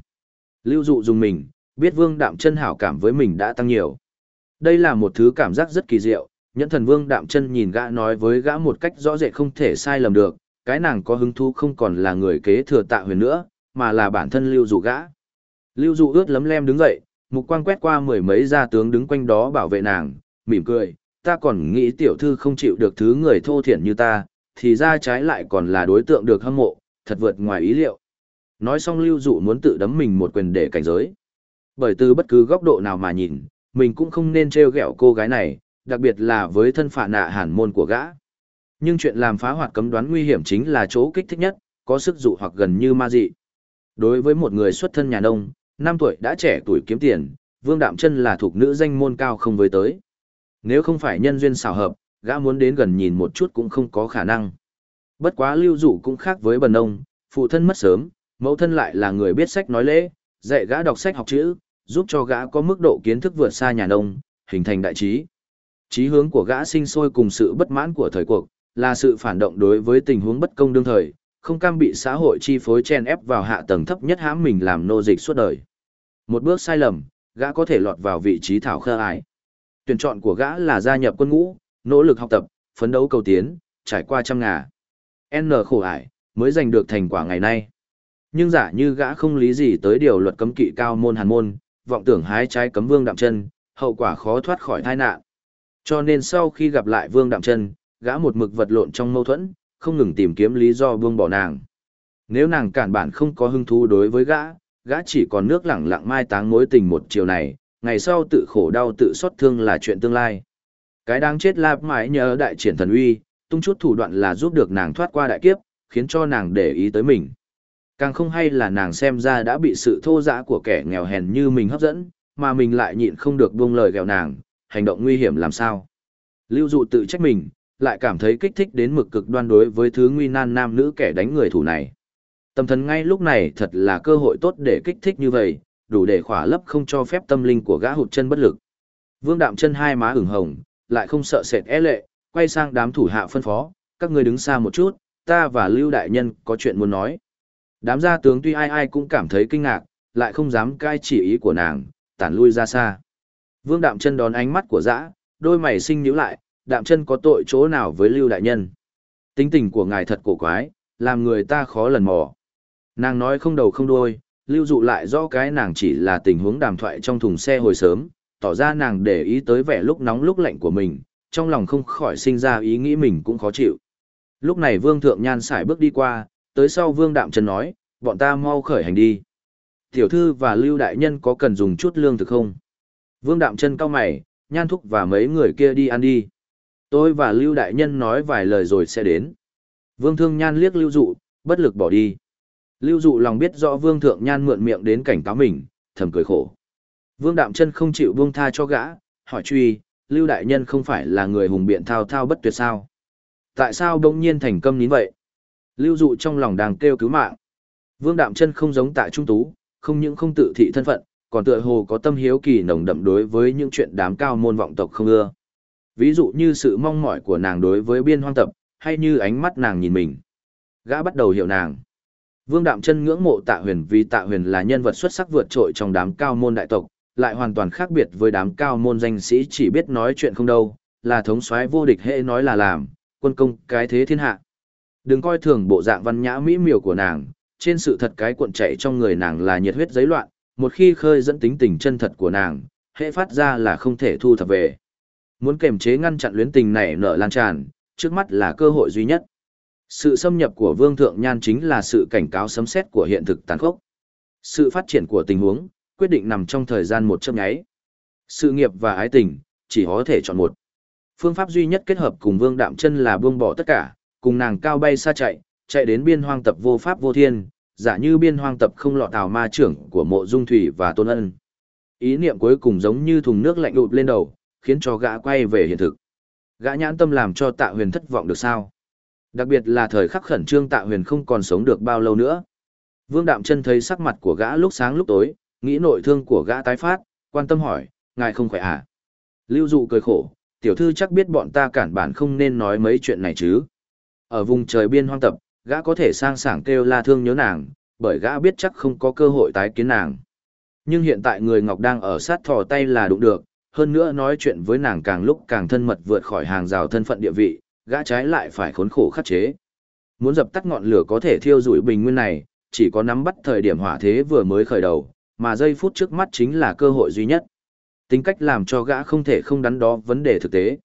Lưu dụ dùng mình, biết vương đạm chân hảo cảm với mình đã tăng nhiều. Đây là một thứ cảm giác rất kỳ diệu, nhẫn thần vương đạm chân nhìn gã nói với gã một cách rõ rệt không thể sai lầm được, cái nàng có hứng thú không còn là người kế thừa tạ huyền nữa, mà là bản thân lưu dụ gã. Lưu dụ ướt lấm lem đứng dậy, mục quang quét qua mười mấy gia tướng đứng quanh đó bảo vệ nàng, mỉm cười, ta còn nghĩ tiểu thư không chịu được thứ người thô thiển như ta, thì ra trái lại còn là đối tượng được hâm mộ, thật vượt ngoài ý liệu. Nói xong lưu dụ muốn tự đấm mình một quyền để cảnh giới. Bởi từ bất cứ góc độ nào mà nhìn, mình cũng không nên trêu ghẹo cô gái này, đặc biệt là với thân phạ nạ hàn môn của gã. Nhưng chuyện làm phá hoạt cấm đoán nguy hiểm chính là chỗ kích thích nhất, có sức dụ hoặc gần như ma dị. Đối với một người xuất thân nhà nông, năm tuổi đã trẻ tuổi kiếm tiền, Vương Đạm Chân là thuộc nữ danh môn cao không với tới. Nếu không phải nhân duyên xảo hợp, gã muốn đến gần nhìn một chút cũng không có khả năng. Bất quá lưu dụ cũng khác với bần nông, phụ thân mất sớm, mẫu thân lại là người biết sách nói lễ, dạy gã đọc sách học chữ, giúp cho gã có mức độ kiến thức vượt xa nhà nông, hình thành đại trí. Chí hướng của gã sinh sôi cùng sự bất mãn của thời cuộc, là sự phản động đối với tình huống bất công đương thời, không cam bị xã hội chi phối chen ép vào hạ tầng thấp nhất hãm mình làm nô dịch suốt đời. Một bước sai lầm, gã có thể lọt vào vị trí thảo khơ ải. Tuyển chọn của gã là gia nhập quân ngũ, nỗ lực học tập, phấn đấu cầu tiến, trải qua trăm ngà. N khổ ải, mới giành được thành quả ngày nay. Nhưng giả như gã không lý gì tới điều luật cấm kỵ cao môn hàn môn, vọng tưởng hái trái cấm vương đạm chân, hậu quả khó thoát khỏi tai nạn. Cho nên sau khi gặp lại vương đạm chân, gã một mực vật lộn trong mâu thuẫn, không ngừng tìm kiếm lý do buông bỏ nàng. Nếu nàng cản bản không có hứng thú đối với gã, gã chỉ còn nước lẳng lặng mai táng mối tình một chiều này, ngày sau tự khổ đau tự xót thương là chuyện tương lai. Cái đáng chết lạp mãi nhớ đại triển thần uy, tung chút thủ đoạn là giúp được nàng thoát qua đại kiếp, khiến cho nàng để ý tới mình. Càng không hay là nàng xem ra đã bị sự thô dã của kẻ nghèo hèn như mình hấp dẫn, mà mình lại nhịn không được buông lời gẹo nàng, hành động nguy hiểm làm sao. Lưu dụ tự trách mình, lại cảm thấy kích thích đến mực cực đoan đối với thứ nguy nan nam nữ kẻ đánh người thủ này. Tâm thần ngay lúc này thật là cơ hội tốt để kích thích như vậy, đủ để khỏa lấp không cho phép tâm linh của gã hụt chân bất lực. Vương đạm chân hai má ửng hồng, lại không sợ sệt e lệ, quay sang đám thủ hạ phân phó, các người đứng xa một chút, ta và Lưu Đại Nhân có chuyện muốn nói. Đám gia tướng tuy ai ai cũng cảm thấy kinh ngạc, lại không dám cai chỉ ý của nàng, tản lui ra xa. Vương đạm chân đón ánh mắt của dã, đôi mày sinh nhíu lại, đạm chân có tội chỗ nào với Lưu Đại Nhân. Tính tình của ngài thật cổ quái, làm người ta khó lần mò. Nàng nói không đầu không đuôi, lưu dụ lại rõ cái nàng chỉ là tình huống đàm thoại trong thùng xe hồi sớm, tỏ ra nàng để ý tới vẻ lúc nóng lúc lạnh của mình, trong lòng không khỏi sinh ra ý nghĩ mình cũng khó chịu. Lúc này Vương Thượng Nhan xài bước đi qua, tới sau Vương Đạm Trần nói, bọn ta mau khởi hành đi. Tiểu thư và Lưu Đại Nhân có cần dùng chút lương thực không? Vương Đạm Trần cao mày, Nhan Thúc và mấy người kia đi ăn đi. Tôi và Lưu Đại Nhân nói vài lời rồi sẽ đến. Vương Thương Nhan liếc Lưu Dụ, bất lực bỏ đi. Lưu Dụ lòng biết rõ Vương Thượng Nhan mượn miệng đến cảnh cáo mình, thầm cười khổ. Vương Đạm Chân không chịu buông tha cho gã, hỏi truy, Lưu Đại Nhân không phải là người hùng biện thao thao bất tuyệt sao? Tại sao bỗng nhiên thành câm nín vậy? Lưu Dụ trong lòng đang kêu cứu mạng. Vương Đạm Chân không giống tại Trung Tú, không những không tự thị thân phận, còn tựa hồ có tâm hiếu kỳ nồng đậm đối với những chuyện đám cao môn vọng tộc không ưa. Ví dụ như sự mong mỏi của nàng đối với biên hoang tập, hay như ánh mắt nàng nhìn mình. Gã bắt đầu hiểu nàng. Vương Đạm Chân ngưỡng mộ Tạ Huyền vì Tạ Huyền là nhân vật xuất sắc vượt trội trong đám cao môn đại tộc, lại hoàn toàn khác biệt với đám cao môn danh sĩ chỉ biết nói chuyện không đâu, là thống soái vô địch hệ nói là làm, quân công cái thế thiên hạ. Đừng coi thường bộ dạng văn nhã mỹ miều của nàng, trên sự thật cái cuộn chạy trong người nàng là nhiệt huyết giấy loạn, một khi khơi dẫn tính tình chân thật của nàng, hệ phát ra là không thể thu thập về. Muốn kềm chế ngăn chặn luyến tình này nở lan tràn, trước mắt là cơ hội duy nhất. Sự xâm nhập của Vương Thượng Nhan chính là sự cảnh cáo sấm xét của hiện thực tàn khốc. Sự phát triển của tình huống, quyết định nằm trong thời gian một chớp nháy. Sự nghiệp và ái tình, chỉ có thể chọn một. Phương pháp duy nhất kết hợp cùng Vương Đạm Chân là buông bỏ tất cả, cùng nàng cao bay xa chạy, chạy đến biên hoang tập vô pháp vô thiên, giả như biên hoang tập không lọt tào ma trưởng của mộ dung thủy và tôn ân. Ý niệm cuối cùng giống như thùng nước lạnh đụt lên đầu, khiến cho gã quay về hiện thực. Gã nhãn tâm làm cho tạ huyền thất vọng được sao? Đặc biệt là thời khắc khẩn trương tạ huyền không còn sống được bao lâu nữa. Vương Đạm chân thấy sắc mặt của gã lúc sáng lúc tối, nghĩ nội thương của gã tái phát, quan tâm hỏi, ngài không khỏe à? Lưu dụ cười khổ, tiểu thư chắc biết bọn ta cản bản không nên nói mấy chuyện này chứ. Ở vùng trời biên hoang tập, gã có thể sang sảng kêu la thương nhớ nàng, bởi gã biết chắc không có cơ hội tái kiến nàng. Nhưng hiện tại người Ngọc đang ở sát thò tay là đụng được, hơn nữa nói chuyện với nàng càng lúc càng thân mật vượt khỏi hàng rào thân phận địa vị, gã trái lại phải khốn khổ khắc chế. Muốn dập tắt ngọn lửa có thể thiêu rủi bình nguyên này, chỉ có nắm bắt thời điểm hỏa thế vừa mới khởi đầu, mà giây phút trước mắt chính là cơ hội duy nhất. Tính cách làm cho gã không thể không đắn đo vấn đề thực tế.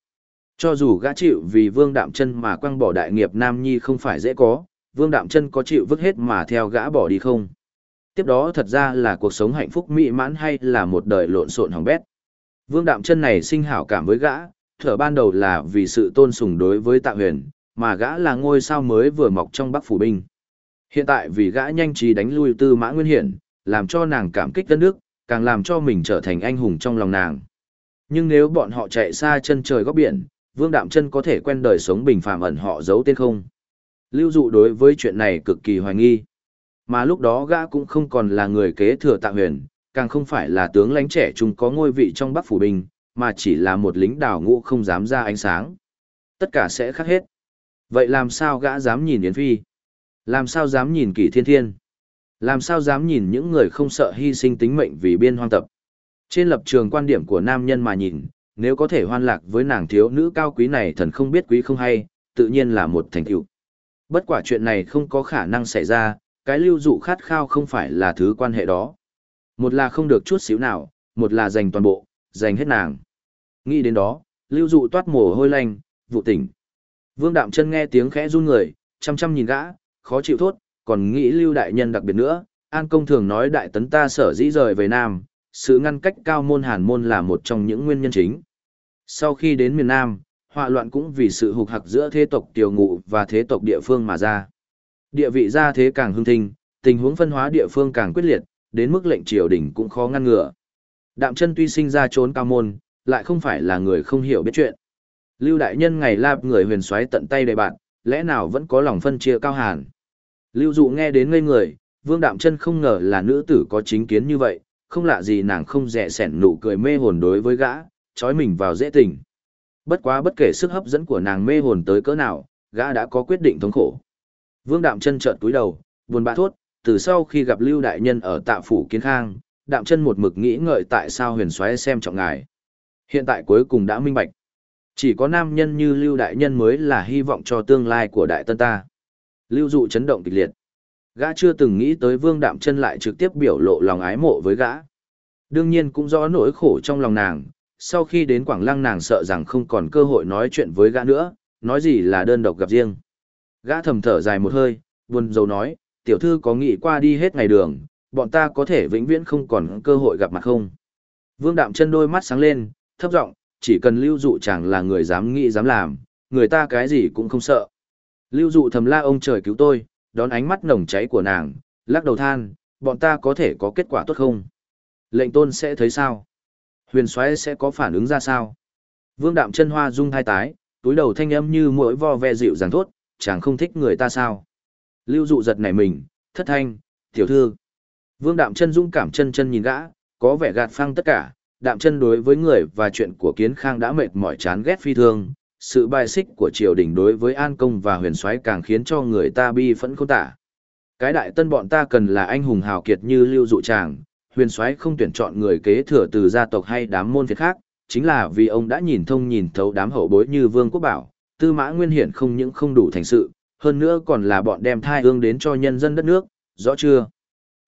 Cho dù gã chịu vì vương đạm chân mà quăng bỏ đại nghiệp Nam Nhi không phải dễ có, vương đạm chân có chịu vứt hết mà theo gã bỏ đi không? Tiếp đó thật ra là cuộc sống hạnh phúc mỹ mãn hay là một đời lộn xộn hỏng bét. Vương đạm chân này sinh hảo cảm với gã, thở ban đầu là vì sự tôn sùng đối với tạ huyền, mà gã là ngôi sao mới vừa mọc trong bắc phủ binh. Hiện tại vì gã nhanh trí đánh lui tư mã nguyên hiển, làm cho nàng cảm kích đất nước, càng làm cho mình trở thành anh hùng trong lòng nàng. Nhưng nếu bọn họ chạy xa chân trời góc biển, Vương Đạm Chân có thể quen đời sống bình phàm ẩn họ giấu tên không? Lưu dụ đối với chuyện này cực kỳ hoài nghi. Mà lúc đó gã cũng không còn là người kế thừa tạ huyền, càng không phải là tướng lãnh trẻ trung có ngôi vị trong Bắc Phủ Bình, mà chỉ là một lính đào ngũ không dám ra ánh sáng. Tất cả sẽ khác hết. Vậy làm sao gã dám nhìn Yến Phi? Làm sao dám nhìn Kỷ Thiên Thiên? Làm sao dám nhìn những người không sợ hy sinh tính mệnh vì biên hoang tập? Trên lập trường quan điểm của nam nhân mà nhìn, nếu có thể hoan lạc với nàng thiếu nữ cao quý này thần không biết quý không hay, tự nhiên là một thành tựu. Bất quả chuyện này không có khả năng xảy ra, cái lưu dụ khát khao không phải là thứ quan hệ đó. Một là không được chút xíu nào, một là dành toàn bộ, dành hết nàng. Nghĩ đến đó, lưu dụ toát mồ hôi lanh, vụ tỉnh. Vương đạm chân nghe tiếng khẽ run người, chăm chăm nhìn gã, khó chịu thốt, còn nghĩ lưu đại nhân đặc biệt nữa, an công thường nói đại tấn ta sở dĩ rời về Nam, sự ngăn cách cao môn hàn môn là một trong những nguyên nhân chính. Sau khi đến miền Nam, họa loạn cũng vì sự hục hặc giữa thế tộc tiểu ngụ và thế tộc địa phương mà ra. Địa vị gia thế càng hưng thinh, tình huống phân hóa địa phương càng quyết liệt, đến mức lệnh triều đình cũng khó ngăn ngừa. Đạm chân tuy sinh ra trốn cao môn, lại không phải là người không hiểu biết chuyện. Lưu đại nhân ngày lạp người huyền xoáy tận tay đầy bạn, lẽ nào vẫn có lòng phân chia cao hàn. Lưu dụ nghe đến ngây người, vương đạm chân không ngờ là nữ tử có chính kiến như vậy, không lạ gì nàng không rẻ sẻn nụ cười mê hồn đối với gã, trói mình vào dễ tình. Bất quá bất kể sức hấp dẫn của nàng mê hồn tới cỡ nào, gã đã có quyết định thống khổ. Vương Đạm Chân trợn túi đầu, buồn bã thốt, từ sau khi gặp Lưu đại nhân ở Tạ phủ Kiến Khang, Đạm Chân một mực nghĩ ngợi tại sao Huyền Soái xem trọng ngài. Hiện tại cuối cùng đã minh bạch. Chỉ có nam nhân như Lưu đại nhân mới là hy vọng cho tương lai của đại tân ta. Lưu dụ chấn động kịch liệt. Gã chưa từng nghĩ tới Vương Đạm Chân lại trực tiếp biểu lộ lòng ái mộ với gã. Đương nhiên cũng rõ nỗi khổ trong lòng nàng, sau khi đến Quảng Lăng nàng sợ rằng không còn cơ hội nói chuyện với gã nữa, nói gì là đơn độc gặp riêng. Gã thầm thở dài một hơi, buồn rầu nói, tiểu thư có nghĩ qua đi hết ngày đường, bọn ta có thể vĩnh viễn không còn cơ hội gặp mặt không? Vương Đạm chân đôi mắt sáng lên, thấp giọng, chỉ cần lưu dụ chẳng là người dám nghĩ dám làm, người ta cái gì cũng không sợ. Lưu dụ thầm la ông trời cứu tôi, đón ánh mắt nồng cháy của nàng, lắc đầu than, bọn ta có thể có kết quả tốt không? Lệnh tôn sẽ thấy sao? Huyền xoáy sẽ có phản ứng ra sao? Vương đạm chân hoa rung hai tái, túi đầu thanh âm như mỗi vo ve dịu dàng thốt, chẳng không thích người ta sao? Lưu dụ giật nảy mình, thất thanh, tiểu thư. Vương đạm chân dũng cảm chân chân nhìn gã, có vẻ gạt phăng tất cả, đạm chân đối với người và chuyện của kiến khang đã mệt mỏi chán ghét phi thường. Sự bài xích của triều đình đối với an công và huyền soái càng khiến cho người ta bi phẫn khôn tả. Cái đại tân bọn ta cần là anh hùng hào kiệt như lưu dụ tràng, huyền soái không tuyển chọn người kế thừa từ gia tộc hay đám môn phiệt khác, chính là vì ông đã nhìn thông nhìn thấu đám hậu bối như Vương Quốc Bảo, Tư Mã Nguyên Hiển không những không đủ thành sự, hơn nữa còn là bọn đem thai ương đến cho nhân dân đất nước, rõ chưa?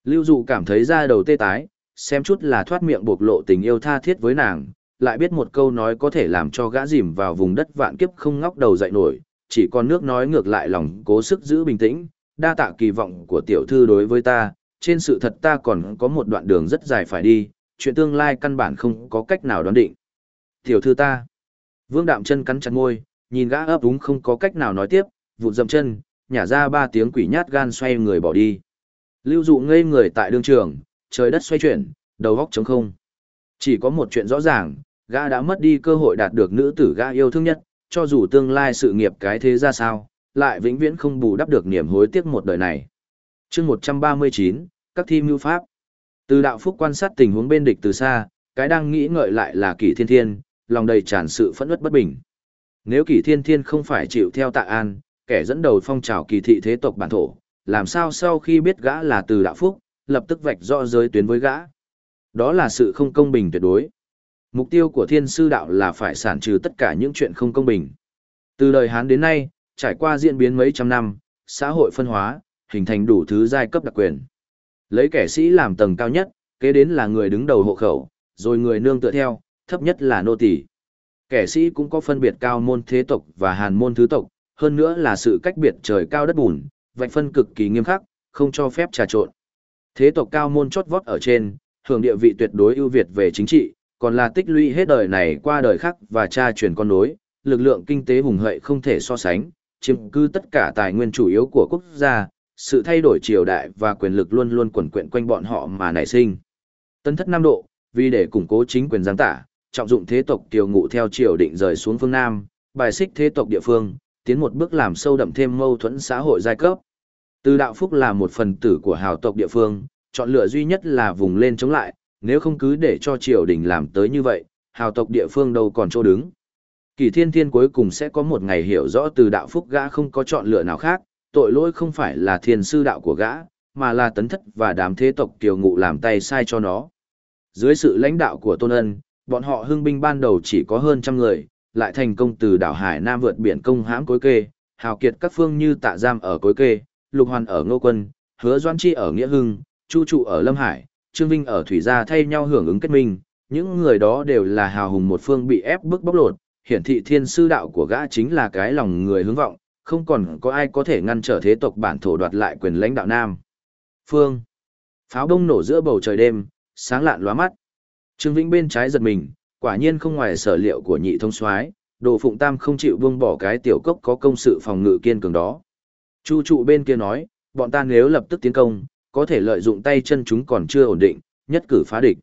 Lưu Dụ cảm thấy da đầu tê tái, xem chút là thoát miệng bộc lộ tình yêu tha thiết với nàng, lại biết một câu nói có thể làm cho gã dìm vào vùng đất vạn kiếp không ngóc đầu dậy nổi, chỉ còn nước nói ngược lại lòng cố sức giữ bình tĩnh, đa tạ kỳ vọng của tiểu thư đối với ta, trên sự thật ta còn có một đoạn đường rất dài phải đi, chuyện tương lai căn bản không có cách nào đoán định. Tiểu thư ta. Vương đạm chân cắn chặt môi, nhìn gã ấp úng không có cách nào nói tiếp, vụt dầm chân, nhả ra ba tiếng quỷ nhát gan xoay người bỏ đi. Lưu dụ ngây người tại đường trường, trời đất xoay chuyển, đầu góc trống không. Chỉ có một chuyện rõ ràng, gã đã mất đi cơ hội đạt được nữ tử gã yêu thương nhất, cho dù tương lai sự nghiệp cái thế ra sao, lại vĩnh viễn không bù đắp được niềm hối tiếc một đời này. chương 139, các thi mưu pháp. Từ đạo phúc quan sát tình huống bên địch từ xa, cái đang nghĩ ngợi lại là kỷ thiên thiên, lòng đầy tràn sự phẫn uất bất bình. Nếu kỷ thiên thiên không phải chịu theo tạ an, kẻ dẫn đầu phong trào kỳ thị thế tộc bản thổ, làm sao sau khi biết gã là từ đạo phúc, lập tức vạch rõ giới tuyến với gã. Đó là sự không công bình tuyệt đối. Mục tiêu của thiên sư đạo là phải sản trừ tất cả những chuyện không công bình. Từ đời Hán đến nay, trải qua diễn biến mấy trăm năm, xã hội phân hóa, hình thành đủ thứ giai cấp đặc quyền. Lấy kẻ sĩ làm tầng cao nhất, kế đến là người đứng đầu hộ khẩu, rồi người nương tựa theo, thấp nhất là nô tỳ. Kẻ sĩ cũng có phân biệt cao môn thế tộc và hàn môn thứ tộc, hơn nữa là sự cách biệt trời cao đất bùn, vạch phân cực kỳ nghiêm khắc, không cho phép trà trộn. Thế tộc cao môn chót vót ở trên, hưởng địa vị tuyệt đối ưu việt về chính trị, còn là tích lũy hết đời này qua đời khác và tra truyền con nối, lực lượng kinh tế hùng hậu không thể so sánh, chiếm cứ tất cả tài nguyên chủ yếu của quốc gia, sự thay đổi triều đại và quyền lực luôn luôn quẩn quyện quanh bọn họ mà nảy sinh. Tân thất Nam Độ, vì để củng cố chính quyền giáng tả, trọng dụng thế tộc kiều ngụ theo triều định rời xuống phương Nam, bài xích thế tộc địa phương, tiến một bước làm sâu đậm thêm mâu thuẫn xã hội giai cấp. Từ đạo phúc là một phần tử của hào tộc địa phương, chọn lựa duy nhất là vùng lên chống lại, nếu không cứ để cho triều đình làm tới như vậy, hào tộc địa phương đâu còn chỗ đứng. Kỳ thiên thiên cuối cùng sẽ có một ngày hiểu rõ từ đạo phúc gã không có chọn lựa nào khác, tội lỗi không phải là thiên sư đạo của gã, mà là tấn thất và đám thế tộc kiều ngụ làm tay sai cho nó. Dưới sự lãnh đạo của Tôn Ân, bọn họ hưng binh ban đầu chỉ có hơn trăm người, lại thành công từ đảo Hải Nam vượt biển công hãm cối kê, hào kiệt các phương như tạ giam ở cối kê, lục hoàn ở ngô quân, hứa doan chi ở nghĩa hưng, chu trụ ở lâm hải, trương vinh ở thủy gia thay nhau hưởng ứng kết minh, những người đó đều là hào hùng một phương bị ép bức bóc lột, hiển thị thiên sư đạo của gã chính là cái lòng người hướng vọng, không còn có ai có thể ngăn trở thế tộc bản thổ đoạt lại quyền lãnh đạo Nam. Phương. Pháo đông nổ giữa bầu trời đêm, sáng lạn lóa mắt. Trương Vĩnh bên trái giật mình, quả nhiên không ngoài sở liệu của nhị thông soái, Đồ Phụng Tam không chịu buông bỏ cái tiểu cốc có công sự phòng ngự kiên cường đó. Chu trụ bên kia nói, bọn ta nếu lập tức tiến công, có thể lợi dụng tay chân chúng còn chưa ổn định, nhất cử phá địch.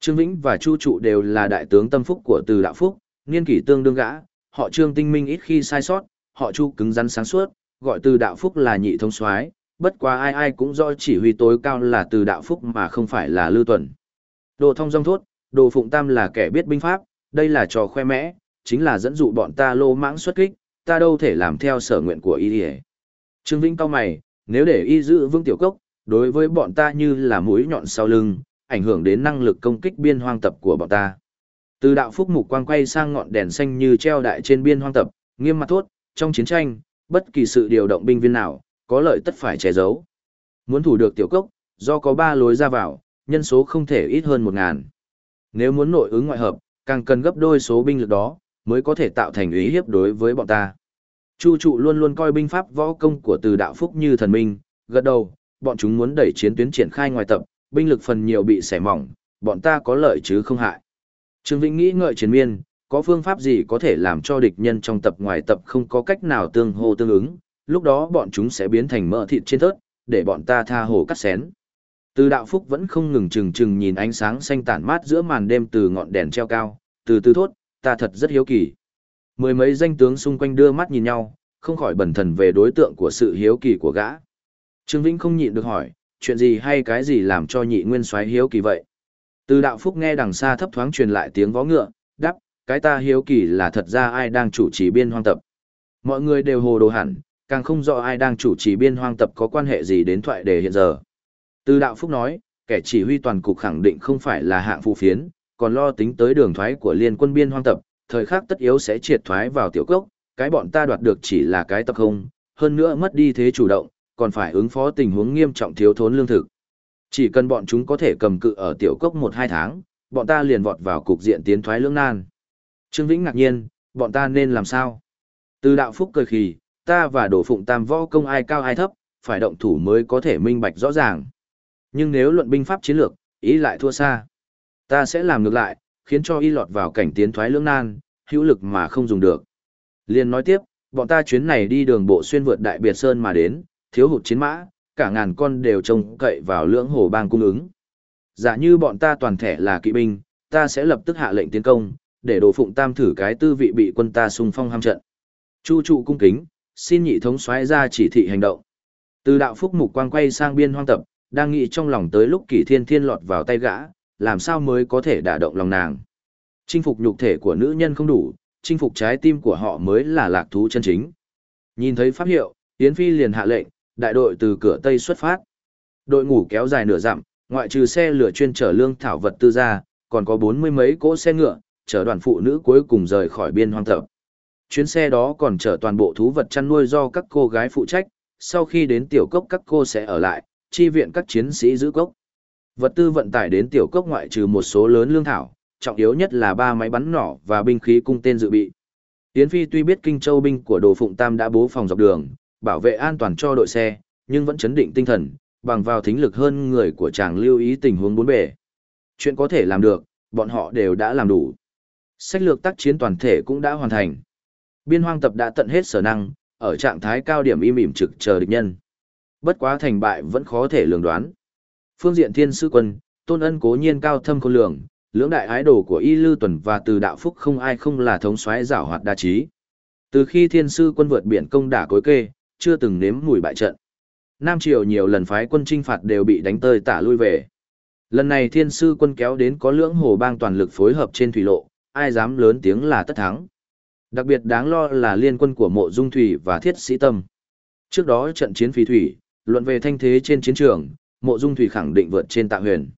Trương Vĩnh và Chu trụ đều là đại tướng tâm phúc của Từ Đạo Phúc, niên kỷ tương đương gã, họ Trương tinh minh ít khi sai sót, họ Chu cứng rắn sáng suốt, gọi Từ Đạo Phúc là nhị thông soái, bất quá ai ai cũng do chỉ huy tối cao là Từ Đạo Phúc mà không phải là Lưu Tuần. Đồ thông dong thốt, Đồ Phụng Tam là kẻ biết binh pháp, đây là trò khoe mẽ, chính là dẫn dụ bọn ta lô mãng xuất kích, ta đâu thể làm theo sở nguyện của y Trương Vĩnh cao mày, nếu để y giữ vương tiểu cốc, đối với bọn ta như là mũi nhọn sau lưng, ảnh hưởng đến năng lực công kích biên hoang tập của bọn ta. Từ đạo phúc mục quang quay sang ngọn đèn xanh như treo đại trên biên hoang tập, nghiêm mặt thốt, trong chiến tranh, bất kỳ sự điều động binh viên nào, có lợi tất phải che giấu. Muốn thủ được tiểu cốc, do có ba lối ra vào, nhân số không thể ít hơn một ngàn. Nếu muốn nội ứng ngoại hợp, càng cần gấp đôi số binh lực đó, mới có thể tạo thành ý hiếp đối với bọn ta. Chu trụ luôn luôn coi binh pháp võ công của từ đạo phúc như thần minh, gật đầu, bọn chúng muốn đẩy chiến tuyến triển khai ngoài tập, binh lực phần nhiều bị xẻ mỏng, bọn ta có lợi chứ không hại. Trương Vĩnh nghĩ ngợi chiến miên, có phương pháp gì có thể làm cho địch nhân trong tập ngoài tập không có cách nào tương hô tương ứng, lúc đó bọn chúng sẽ biến thành mỡ thịt trên thớt, để bọn ta tha hồ cắt xén. Từ đạo phúc vẫn không ngừng chừng chừng nhìn ánh sáng xanh tản mát giữa màn đêm từ ngọn đèn treo cao, từ từ thốt, ta thật rất hiếu kỳ. Mười mấy danh tướng xung quanh đưa mắt nhìn nhau, không khỏi bẩn thần về đối tượng của sự hiếu kỳ của gã. Trương Vĩnh không nhịn được hỏi, chuyện gì hay cái gì làm cho nhị nguyên soái hiếu kỳ vậy? Từ đạo phúc nghe đằng xa thấp thoáng truyền lại tiếng vó ngựa, đáp, cái ta hiếu kỳ là thật ra ai đang chủ trì biên hoang tập. Mọi người đều hồ đồ hẳn, càng không rõ ai đang chủ trì biên hoang tập có quan hệ gì đến thoại đề hiện giờ. Từ đạo phúc nói, kẻ chỉ huy toàn cục khẳng định không phải là hạng phụ phiến, còn lo tính tới đường thoái của liên quân biên hoang tập, thời khắc tất yếu sẽ triệt thoái vào tiểu cốc, cái bọn ta đoạt được chỉ là cái tập không, hơn nữa mất đi thế chủ động, còn phải ứng phó tình huống nghiêm trọng thiếu thốn lương thực. Chỉ cần bọn chúng có thể cầm cự ở tiểu cốc 1-2 tháng, bọn ta liền vọt vào cục diện tiến thoái lưỡng nan. Trương Vĩnh ngạc nhiên, bọn ta nên làm sao? Từ đạo phúc cười khì, ta và đổ phụng tam võ công ai cao ai thấp, phải động thủ mới có thể minh bạch rõ ràng. Nhưng nếu luận binh pháp chiến lược, ý lại thua xa. Ta sẽ làm ngược lại, khiến cho y lọt vào cảnh tiến thoái lưỡng nan, hữu lực mà không dùng được. Liên nói tiếp, bọn ta chuyến này đi đường bộ xuyên vượt đại biệt sơn mà đến, thiếu hụt chiến mã, cả ngàn con đều trông cậy vào lưỡng hồ bang cung ứng. Giả như bọn ta toàn thể là kỵ binh, ta sẽ lập tức hạ lệnh tiến công, để đồ phụng tam thử cái tư vị bị quân ta xung phong ham trận. Chu trụ cung kính, xin nhị thống soái ra chỉ thị hành động. Từ đạo phúc mục quang quay sang biên hoang tập, đang nghĩ trong lòng tới lúc kỷ thiên thiên lọt vào tay gã, làm sao mới có thể đả động lòng nàng. Chinh phục nhục thể của nữ nhân không đủ, chinh phục trái tim của họ mới là lạc thú chân chính. Nhìn thấy pháp hiệu, Yến Phi liền hạ lệnh, đại đội từ cửa Tây xuất phát. Đội ngủ kéo dài nửa dặm, ngoại trừ xe lửa chuyên chở lương thảo vật tư ra, còn có bốn mươi mấy cỗ xe ngựa, chở đoàn phụ nữ cuối cùng rời khỏi biên hoang tập. Chuyến xe đó còn chở toàn bộ thú vật chăn nuôi do các cô gái phụ trách, sau khi đến tiểu cốc các cô sẽ ở lại, chi viện các chiến sĩ giữ cốc. Vật tư vận tải đến tiểu cốc ngoại trừ một số lớn lương thảo, trọng yếu nhất là ba máy bắn nỏ và binh khí cung tên dự bị. Yến Phi tuy biết kinh châu binh của Đồ Phụng Tam đã bố phòng dọc đường, bảo vệ an toàn cho đội xe, nhưng vẫn chấn định tinh thần, bằng vào thính lực hơn người của chàng lưu ý tình huống bốn bề. Chuyện có thể làm được, bọn họ đều đã làm đủ. Sách lược tác chiến toàn thể cũng đã hoàn thành. Biên hoang tập đã tận hết sở năng, ở trạng thái cao điểm im ỉm trực chờ địch nhân. Bất quá thành bại vẫn khó thể lường đoán. Phương diện thiên sư quân, tôn ân cố nhiên cao thâm khôn lường, lưỡng đại ái đồ của y lư tuần và từ đạo phúc không ai không là thống soái giảo hoạt đa trí. Từ khi thiên sư quân vượt biển công đả cối kê, chưa từng nếm mùi bại trận. Nam Triều nhiều lần phái quân trinh phạt đều bị đánh tơi tả lui về. Lần này thiên sư quân kéo đến có lưỡng hồ bang toàn lực phối hợp trên thủy lộ, ai dám lớn tiếng là tất thắng. Đặc biệt đáng lo là liên quân của mộ dung thủy và thiết sĩ tâm. Trước đó trận chiến phí thủy, luận về thanh thế trên chiến trường, mộ dung thủy khẳng định vượt trên tạ huyền.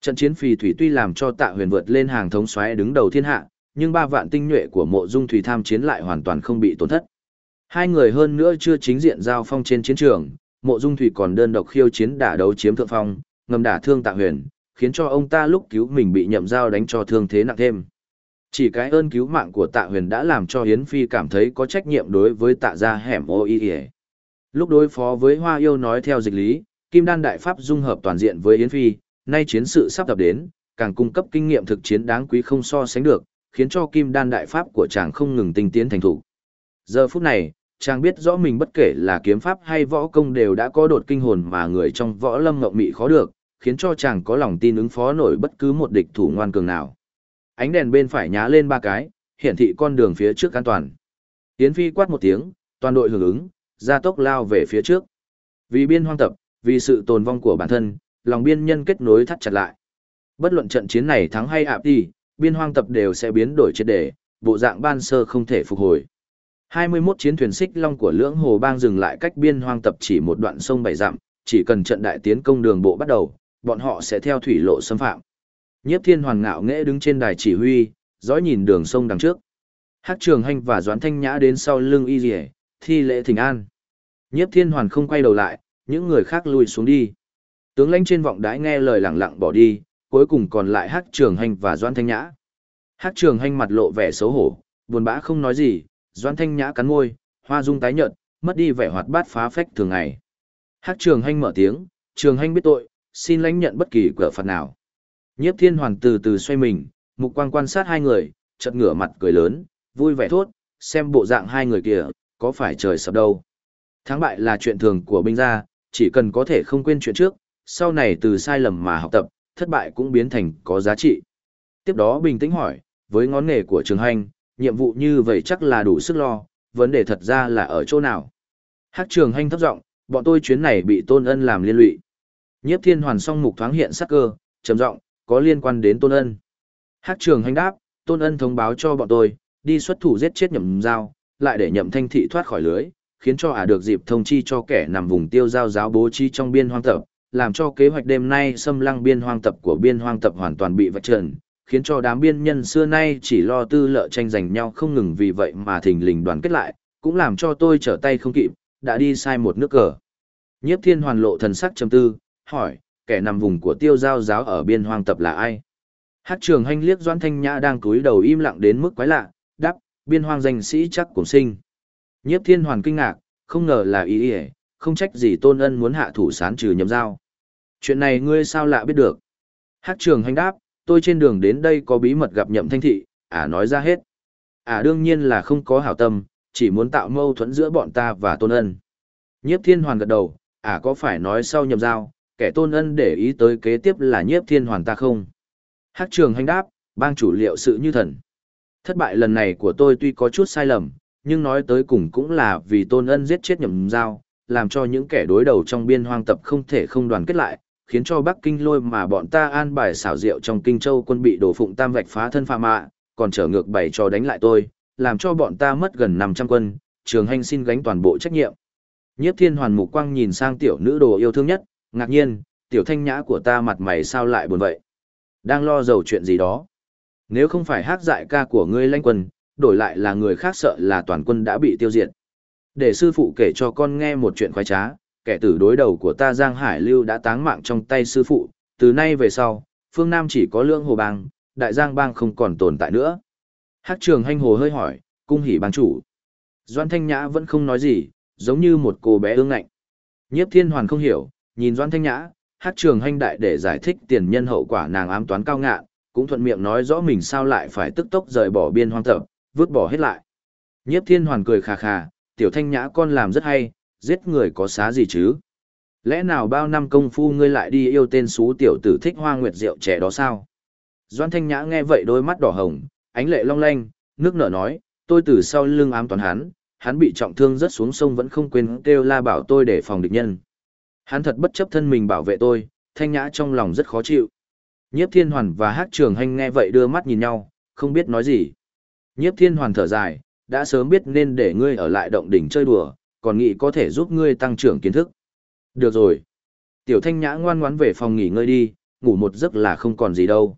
Trận chiến phì thủy tuy làm cho tạ huyền vượt lên hàng thống xoáy đứng đầu thiên hạ, nhưng ba vạn tinh nhuệ của mộ dung thủy tham chiến lại hoàn toàn không bị tổn thất. Hai người hơn nữa chưa chính diện giao phong trên chiến trường, mộ dung thủy còn đơn độc khiêu chiến đả đấu chiếm thượng phong, ngầm đả thương tạ huyền, khiến cho ông ta lúc cứu mình bị nhậm dao đánh cho thương thế nặng thêm. Chỉ cái ơn cứu mạng của tạ huyền đã làm cho Hiến Phi cảm thấy có trách nhiệm đối với tạ gia hẻm ô y Lúc đối phó với Hoa Yêu nói theo dịch lý, Kim Đan Đại Pháp dung hợp toàn diện với Yến Phi, nay chiến sự sắp tập đến, càng cung cấp kinh nghiệm thực chiến đáng quý không so sánh được, khiến cho Kim Đan Đại Pháp của chàng không ngừng tinh tiến thành thủ. Giờ phút này, chàng biết rõ mình bất kể là kiếm pháp hay võ công đều đã có đột kinh hồn mà người trong võ lâm ngộng mị khó được, khiến cho chàng có lòng tin ứng phó nổi bất cứ một địch thủ ngoan cường nào. Ánh đèn bên phải nhá lên ba cái, hiển thị con đường phía trước an toàn. Tiến Phi quát một tiếng, toàn đội hưởng ứng, ra tốc lao về phía trước. Vì biên hoang tập, vì sự tồn vong của bản thân, lòng biên nhân kết nối thắt chặt lại. Bất luận trận chiến này thắng hay ạp đi, biên hoang tập đều sẽ biến đổi triệt để, bộ dạng ban sơ không thể phục hồi. 21 chiến thuyền xích long của lưỡng hồ bang dừng lại cách biên hoang tập chỉ một đoạn sông bảy dặm, chỉ cần trận đại tiến công đường bộ bắt đầu, bọn họ sẽ theo thủy lộ xâm phạm. Nhiếp Thiên Hoàn ngạo nghễ đứng trên đài chỉ huy, dõi nhìn đường sông đằng trước. Hắc Trường Hành và Doãn Thanh Nhã đến sau lưng Y Liễu, thi lễ thỉnh an. Nhiếp Thiên Hoàn không quay đầu lại, những người khác lùi xuống đi. Tướng lãnh trên vọng đãi nghe lời lẳng lặng bỏ đi, cuối cùng còn lại Hắc Trường Hành và Doãn Thanh Nhã. Hắc Trường Hành mặt lộ vẻ xấu hổ, buồn bã không nói gì, Doãn Thanh Nhã cắn môi, hoa dung tái nhợt, mất đi vẻ hoạt bát phá phách thường ngày. Hắc Trường Hành mở tiếng, Trường Hành biết tội, xin lãnh nhận bất kỳ cửa phạt nào. Nhiếp Thiên Hoàn từ từ xoay mình, mục quang quan sát hai người, chợt ngửa mặt cười lớn, vui vẻ thốt, xem bộ dạng hai người kia, có phải trời sập đâu. Thắng bại là chuyện thường của binh gia, chỉ cần có thể không quên chuyện trước, sau này từ sai lầm mà học tập, thất bại cũng biến thành có giá trị. Tiếp đó bình tĩnh hỏi, với ngón nghề của trường hành, nhiệm vụ như vậy chắc là đủ sức lo, vấn đề thật ra là ở chỗ nào. Hắc trường hành thấp giọng, bọn tôi chuyến này bị tôn ân làm liên lụy. Nhiếp thiên hoàn song mục thoáng hiện sắc cơ, trầm giọng, có liên quan đến tôn ân. Hắc trường hành đáp, tôn ân thông báo cho bọn tôi, đi xuất thủ giết chết nhậm giao, lại để nhậm thanh thị thoát khỏi lưới, khiến cho ả được dịp thông chi cho kẻ nằm vùng tiêu giao giáo bố trí trong biên hoang tập, làm cho kế hoạch đêm nay xâm lăng biên hoang tập của biên hoang tập hoàn toàn bị vạch trần, khiến cho đám biên nhân xưa nay chỉ lo tư lợi tranh giành nhau không ngừng vì vậy mà thình lình đoàn kết lại, cũng làm cho tôi trở tay không kịp, đã đi sai một nước cờ. Nhiếp thiên hoàn lộ thần sắc trầm tư, hỏi, kẻ nằm vùng của tiêu giao giáo ở biên hoang tập là ai? Hát trường hành liếc Doãn Thanh Nhã đang cúi đầu im lặng đến mức quái lạ, đáp, biên hoang danh sĩ chắc cùng sinh. Nhiếp thiên hoàn kinh ngạc, không ngờ là ý ý, không trách gì tôn ân muốn hạ thủ sán trừ nhầm dao. Chuyện này ngươi sao lạ biết được? Hát trường hành đáp, tôi trên đường đến đây có bí mật gặp nhậm thanh thị, ả nói ra hết. Ả đương nhiên là không có hảo tâm, chỉ muốn tạo mâu thuẫn giữa bọn ta và tôn ân. Nhiếp thiên hoàn gật đầu, ả có phải nói sau Nhậm Giao, kẻ tôn ân để ý tới kế tiếp là nhiếp thiên hoàn ta không? Hắc trường hành đáp, bang chủ liệu sự như thần. Thất bại lần này của tôi tuy có chút sai lầm, nhưng nói tới cùng cũng là vì tôn ân giết chết Nhậm Giao, làm cho những kẻ đối đầu trong biên hoang tập không thể không đoàn kết lại, khiến cho Bắc Kinh lôi mà bọn ta an bài xảo diệu trong Kinh Châu quân bị đổ phụng tam vạch phá thân phạm mạ, còn trở ngược bảy cho đánh lại tôi, làm cho bọn ta mất gần 500 quân, trường hành xin gánh toàn bộ trách nhiệm. Nhiếp thiên hoàn mục quang nhìn sang tiểu nữ đồ yêu thương nhất, ngạc nhiên, tiểu thanh nhã của ta mặt mày sao lại buồn vậy? Đang lo dầu chuyện gì đó? Nếu không phải hát dại ca của ngươi lãnh quân, đổi lại là người khác sợ là toàn quân đã bị tiêu diệt. Để sư phụ kể cho con nghe một chuyện khoái trá, kẻ tử đối đầu của ta Giang Hải Lưu đã táng mạng trong tay sư phụ, từ nay về sau, phương Nam chỉ có lương hồ bang, đại giang bang không còn tồn tại nữa. Hát trường hanh hồ hơi hỏi, cung hỉ bang chủ. Doan Thanh Nhã vẫn không nói gì, giống như một cô bé ương ngạnh. Nhiếp thiên hoàn không hiểu, nhìn Doan Thanh Nhã, Hát trường hanh đại để giải thích tiền nhân hậu quả nàng ám toán cao ngạn, cũng thuận miệng nói rõ mình sao lại phải tức tốc rời bỏ biên hoang tập, vứt bỏ hết lại. Nhiếp thiên hoàn cười khà khà, tiểu thanh nhã con làm rất hay, giết người có xá gì chứ? Lẽ nào bao năm công phu ngươi lại đi yêu tên xú tiểu tử thích hoa nguyệt rượu trẻ đó sao? Doan thanh nhã nghe vậy đôi mắt đỏ hồng, ánh lệ long lanh, nước nở nói, tôi từ sau lưng ám toán hắn, hắn bị trọng thương rất xuống sông vẫn không quên kêu la bảo tôi để phòng địch nhân. Hắn thật bất chấp thân mình bảo vệ tôi, thanh nhã trong lòng rất khó chịu. Nhiếp thiên hoàn và hát trường hành nghe vậy đưa mắt nhìn nhau, không biết nói gì. Nhiếp thiên hoàn thở dài, đã sớm biết nên để ngươi ở lại động đỉnh chơi đùa, còn nghĩ có thể giúp ngươi tăng trưởng kiến thức. Được rồi. Tiểu thanh nhã ngoan ngoãn về phòng nghỉ ngơi đi, ngủ một giấc là không còn gì đâu.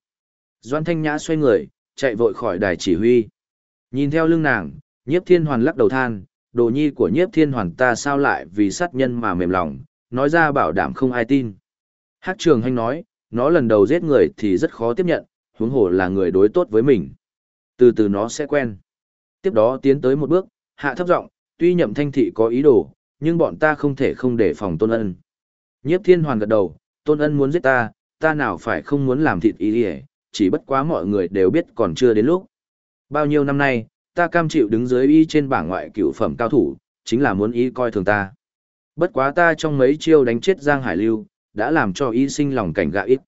Doan thanh nhã xoay người, chạy vội khỏi đài chỉ huy. Nhìn theo lưng nàng, nhiếp thiên hoàn lắc đầu than, đồ nhi của nhiếp thiên hoàn ta sao lại vì sát nhân mà mềm lòng, nói ra bảo đảm không ai tin. Hát trường hành nói, nó lần đầu giết người thì rất khó tiếp nhận, huống hồ là người đối tốt với mình. Từ từ nó sẽ quen. Tiếp đó tiến tới một bước, hạ thấp giọng, tuy nhậm thanh thị có ý đồ, nhưng bọn ta không thể không để phòng tôn ân. Nhiếp thiên hoàn gật đầu, tôn ân muốn giết ta, ta nào phải không muốn làm thịt ý hề, chỉ bất quá mọi người đều biết còn chưa đến lúc. Bao nhiêu năm nay, ta cam chịu đứng dưới y trên bảng ngoại cửu phẩm cao thủ, chính là muốn y coi thường ta. Bất quá ta trong mấy chiêu đánh chết Giang Hải Lưu, đã làm cho y sinh lòng cảnh gạ ít.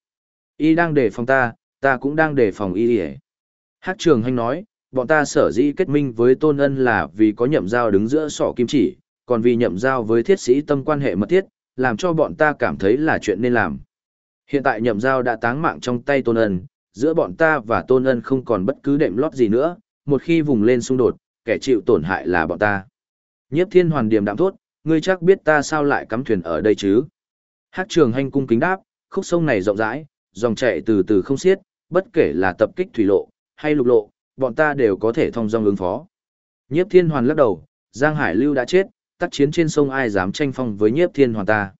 Y đang đề phòng ta, ta cũng đang đề phòng y hề. Hát trường hành nói, bọn ta sở dĩ kết minh với tôn ân là vì có nhậm giao đứng giữa sọ kim chỉ, còn vì nhậm giao với thiết sĩ tâm quan hệ mật thiết, làm cho bọn ta cảm thấy là chuyện nên làm. Hiện tại nhậm giao đã táng mạng trong tay tôn ân, giữa bọn ta và tôn ân không còn bất cứ đệm lót gì nữa, một khi vùng lên xung đột, kẻ chịu tổn hại là bọn ta. Nhiếp thiên hoàn điểm đạm thốt, ngươi chắc biết ta sao lại cắm thuyền ở đây chứ? Hát trường hành cung kính đáp, khúc sông này rộng rãi, dòng chảy từ từ không xiết, bất kể là tập kích thủy lộ, hay lục lộ, bọn ta đều có thể thông dong ứng phó. Nhiếp thiên hoàn lắc đầu, Giang Hải Lưu đã chết, tác chiến trên sông ai dám tranh phong với nhiếp thiên hoàn ta.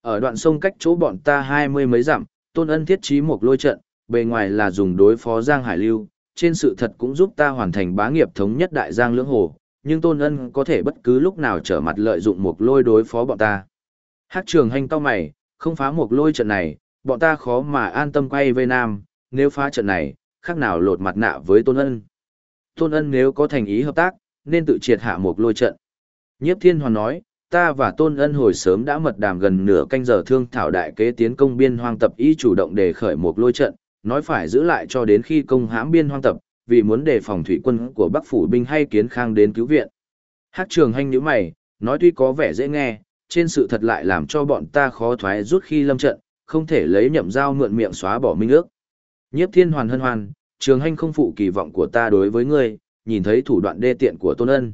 Ở đoạn sông cách chỗ bọn ta hai mươi mấy dặm, tôn ân thiết trí một lôi trận, bề ngoài là dùng đối phó Giang Hải Lưu, trên sự thật cũng giúp ta hoàn thành bá nghiệp thống nhất đại Giang lưỡng hồ, nhưng tôn ân có thể bất cứ lúc nào trở mặt lợi dụng một lôi đối phó bọn ta. Hát trường hành cao mày, không phá một lôi trận này, bọn ta khó mà an tâm quay về Nam, nếu phá trận này, khác nào lột mặt nạ với Tôn Ân. Tôn Ân nếu có thành ý hợp tác, nên tự triệt hạ một lôi trận. Nhiếp Thiên Hoàn nói, ta và Tôn Ân hồi sớm đã mật đàm gần nửa canh giờ thương thảo đại kế tiến công biên hoang tập y chủ động đề khởi một lôi trận, nói phải giữ lại cho đến khi công hãm biên hoang tập, vì muốn đề phòng thủy quân của Bắc phủ binh hay kiến khang đến cứu viện. hát Trường Hành nhíu mày, nói tuy có vẻ dễ nghe, trên sự thật lại làm cho bọn ta khó thoái rút khi lâm trận, không thể lấy nhậm dao mượn miệng xóa bỏ minh ước. Nhiếp thiên hoàn hân hoan, trường hành không phụ kỳ vọng của ta đối với ngươi, nhìn thấy thủ đoạn đê tiện của tôn ân.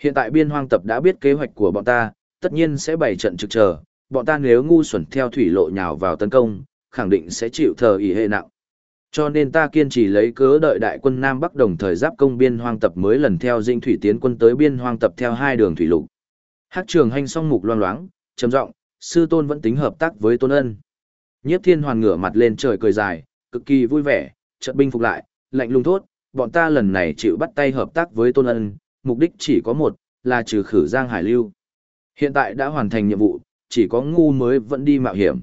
Hiện tại biên hoang tập đã biết kế hoạch của bọn ta, tất nhiên sẽ bày trận trực chờ, bọn ta nếu ngu xuẩn theo thủy lộ nhào vào tấn công, khẳng định sẽ chịu thờ ỉ hệ nặng. Cho nên ta kiên trì lấy cớ đợi đại quân Nam Bắc đồng thời giáp công biên hoang tập mới lần theo dinh thủy tiến quân tới biên hoang tập theo hai đường thủy lục. Hát trường hành song mục loang loáng, trầm giọng, sư tôn vẫn tính hợp tác với tôn ân. Nhiếp thiên hoàn ngửa mặt lên trời cười dài, cực kỳ vui vẻ, chợt binh phục lại, lạnh lùng thốt, bọn ta lần này chịu bắt tay hợp tác với Tôn Ân, mục đích chỉ có một, là trừ khử Giang Hải Lưu. Hiện tại đã hoàn thành nhiệm vụ, chỉ có ngu mới vẫn đi mạo hiểm.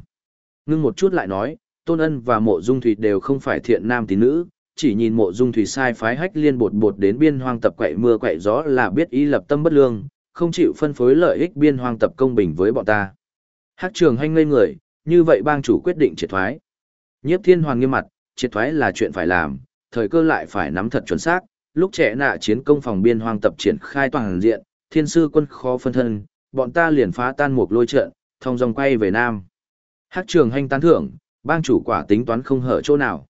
Ngưng một chút lại nói, Tôn Ân và Mộ Dung Thủy đều không phải thiện nam tín nữ, chỉ nhìn Mộ Dung Thủy sai phái hách liên bột bột đến biên hoang tập quậy mưa quậy gió là biết ý lập tâm bất lương, không chịu phân phối lợi ích biên hoang tập công bình với bọn ta. Hắc trường hành ngây người, như vậy bang chủ quyết định triệt thoái. Nhiếp thiên hoàng nghiêm mặt, triệt thoái là chuyện phải làm, thời cơ lại phải nắm thật chuẩn xác, lúc trẻ nạ chiến công phòng biên hoang tập triển khai toàn diện, thiên sư quân khó phân thân, bọn ta liền phá tan một lôi trận, thông dòng quay về Nam. Hắc trường hành tán thưởng, bang chủ quả tính toán không hở chỗ nào.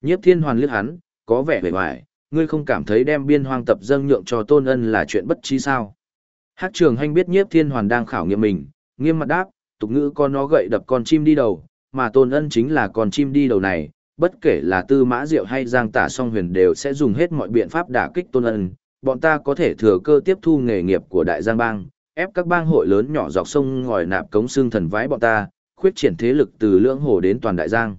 Nhiếp thiên hoàn liếc hắn, có vẻ vẻ vải, ngươi không cảm thấy đem biên hoang tập dâng nhượng cho tôn ân là chuyện bất trí sao. Hát trường Hành biết nhiếp thiên hoàn đang khảo nghiệm mình, nghiêm mặt đáp, tục ngữ con nó gậy đập con chim đi đầu, mà tôn ân chính là con chim đi đầu này, bất kể là tư mã diệu hay giang tả song huyền đều sẽ dùng hết mọi biện pháp đả kích tôn ân, bọn ta có thể thừa cơ tiếp thu nghề nghiệp của đại giang bang, ép các bang hội lớn nhỏ dọc sông ngòi nạp cống xương thần vái bọn ta, khuyết triển thế lực từ lưỡng hồ đến toàn đại giang.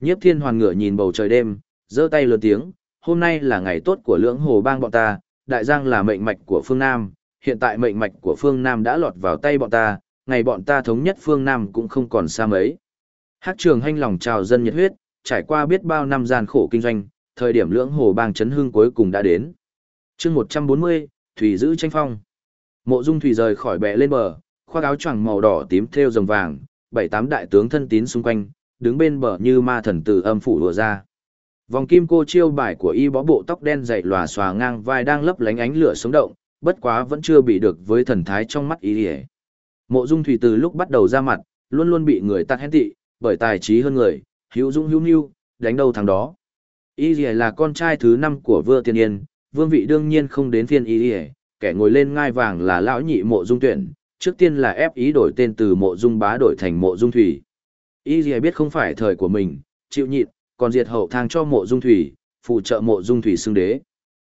Nhiếp thiên hoàn ngựa nhìn bầu trời đêm, giơ tay lớn tiếng, hôm nay là ngày tốt của lưỡng hồ bang bọn ta, đại giang là mệnh mạch của phương Nam, hiện tại mệnh mạch của phương Nam đã lọt vào tay bọn ta, ngày bọn ta thống nhất phương Nam cũng không còn xa mấy. Hát trường hanh lòng trào dân nhiệt huyết, trải qua biết bao năm gian khổ kinh doanh, thời điểm lưỡng hồ bang chấn hương cuối cùng đã đến. chương 140, Thủy giữ tranh phong. Mộ dung Thủy rời khỏi bè lên bờ, khoác áo choàng màu đỏ tím thêu rồng vàng, bảy tám đại tướng thân tín xung quanh, đứng bên bờ như ma thần từ âm phủ đùa ra. Vòng kim cô chiêu bài của y bó bộ tóc đen dày lòa xòa ngang vai đang lấp lánh ánh lửa sống động, bất quá vẫn chưa bị được với thần thái trong mắt y mộ dung thủy từ lúc bắt đầu ra mặt luôn luôn bị người ta hén tị bởi tài trí hơn người hữu dũng hữu nhu đánh đâu thằng đó. Y ỉa là con trai thứ năm của vua tiên yên vương vị đương nhiên không đến phiên y ỉa kẻ ngồi lên ngai vàng là lão nhị mộ dung tuyển trước tiên là ép ý đổi tên từ mộ dung bá đổi thành mộ dung thủy. Y ỉa biết không phải thời của mình chịu nhịn còn diệt hậu thang cho mộ dung thủy phụ trợ mộ dung thủy xưng đế.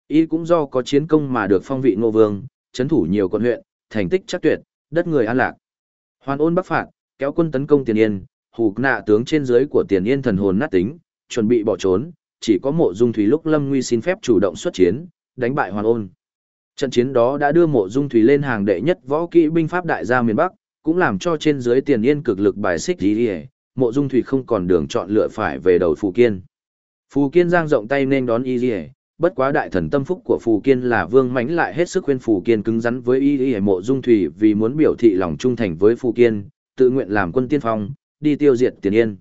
Y cũng do có chiến công mà được phong vị ngô vương, chấn thủ nhiều quận huyện, thành tích chắc tuyệt, đất người an lạc. Hoàn ôn bắc phạt, kéo quân tấn công tiền yên, hù nạ tướng trên dưới của tiền yên thần hồn nát tính, chuẩn bị bỏ trốn, chỉ có mộ dung thủy lúc lâm nguy xin phép chủ động xuất chiến, đánh bại hoàn ôn. Trận chiến đó đã đưa mộ dung thủy lên hàng đệ nhất võ kỹ binh pháp đại gia miền Bắc, cũng làm cho trên dưới tiền yên cực lực bài xích gì đi mộ dung thủy không còn đường chọn lựa phải về đầu phù kiên. Phù kiên giang rộng tay nên đón y dì bất quá đại thần tâm phúc của phù kiên là vương mãnh lại hết sức khuyên phù kiên cứng rắn với y y mộ dung thủy vì muốn biểu thị lòng trung thành với phù kiên tự nguyện làm quân tiên phong đi tiêu diệt tiền yên.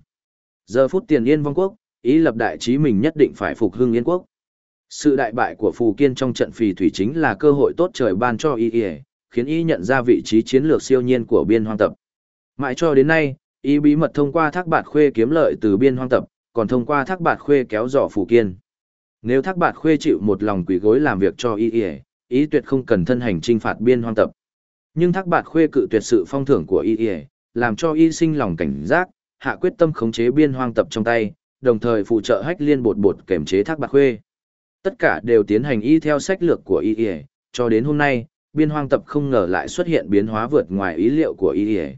Giờ phút tiền yên vong quốc ý lập đại trí mình nhất định phải phục hưng yên quốc. Sự đại bại của phù kiên trong trận phì thủy chính là cơ hội tốt trời ban cho y y khiến y nhận ra vị trí chiến lược siêu nhiên của biên hoang tập. Mãi cho đến nay y bí mật thông qua thác bạt khuê kiếm lợi từ biên hoang tập còn thông qua thác bạt khuê kéo dò phù kiên. Nếu thác bạt khuê chịu một lòng quỷ gối làm việc cho y y, ý tuyệt không cần thân hành trinh phạt biên hoang tập. Nhưng thác bạt khuê cự tuyệt sự phong thưởng của y y, làm cho y sinh lòng cảnh giác, hạ quyết tâm khống chế biên hoang tập trong tay, đồng thời phụ trợ hách liên bột bột kiểm chế thác bạt khuê. Tất cả đều tiến hành y theo sách lược của y y, cho đến hôm nay, biên hoang tập không ngờ lại xuất hiện biến hóa vượt ngoài ý liệu của y y.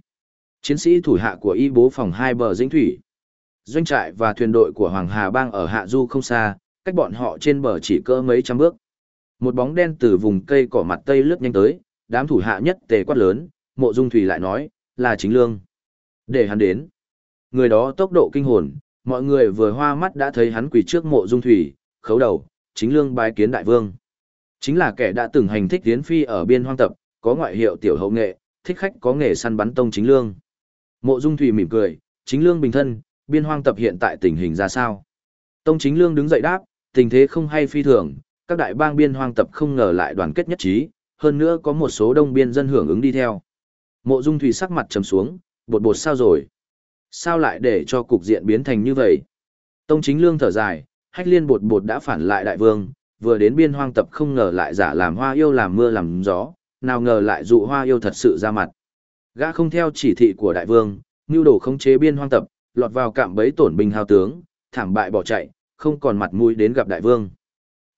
Chiến sĩ thủ hạ của y bố phòng hai bờ dĩnh thủy. Doanh trại và thuyền đội của Hoàng Hà Bang ở Hạ Du không xa, cách bọn họ trên bờ chỉ cỡ mấy trăm bước. Một bóng đen từ vùng cây cỏ mặt tây lướt nhanh tới, đám thủ hạ nhất tề quát lớn, mộ dung thủy lại nói, là chính lương. Để hắn đến. Người đó tốc độ kinh hồn, mọi người vừa hoa mắt đã thấy hắn quỳ trước mộ dung thủy, khấu đầu, chính lương bái kiến đại vương. Chính là kẻ đã từng hành thích tiến phi ở biên hoang tập, có ngoại hiệu tiểu hậu nghệ, thích khách có nghề săn bắn tông chính lương. Mộ dung thủy mỉm cười, chính lương bình thân, biên hoang tập hiện tại tình hình ra sao? Tông chính lương đứng dậy đáp, tình thế không hay phi thường, các đại bang biên hoang tập không ngờ lại đoàn kết nhất trí, hơn nữa có một số đông biên dân hưởng ứng đi theo. Mộ Dung Thủy sắc mặt trầm xuống, bột bột sao rồi? Sao lại để cho cục diện biến thành như vậy? Tông chính lương thở dài, hách liên bột bột đã phản lại đại vương, vừa đến biên hoang tập không ngờ lại giả làm hoa yêu làm mưa làm gió, nào ngờ lại dụ hoa yêu thật sự ra mặt. Gã không theo chỉ thị của đại vương, nưu đồ khống chế biên hoang tập, lọt vào cạm bẫy tổn binh hao tướng, thảm bại bỏ chạy, không còn mặt mũi đến gặp đại vương.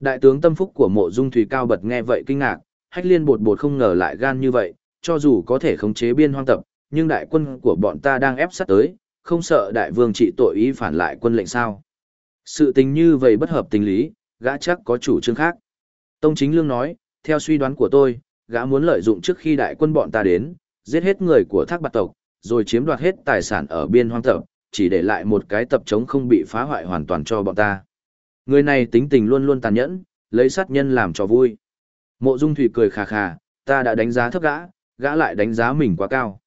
Đại tướng tâm phúc của mộ dung thủy cao bật nghe vậy kinh ngạc, hách liên bột bột không ngờ lại gan như vậy, cho dù có thể khống chế biên hoang tập, nhưng đại quân của bọn ta đang ép sát tới, không sợ đại vương trị tội ý phản lại quân lệnh sao. Sự tình như vậy bất hợp tình lý, gã chắc có chủ trương khác. Tông chính lương nói, theo suy đoán của tôi, gã muốn lợi dụng trước khi đại quân bọn ta đến, giết hết người của thác bạc tộc, rồi chiếm đoạt hết tài sản ở biên hoang tập, chỉ để lại một cái tập trống không bị phá hoại hoàn toàn cho bọn ta. Người này tính tình luôn luôn tàn nhẫn, lấy sát nhân làm cho vui. Mộ Dung Thủy cười khà khà, ta đã đánh giá thấp gã, gã lại đánh giá mình quá cao.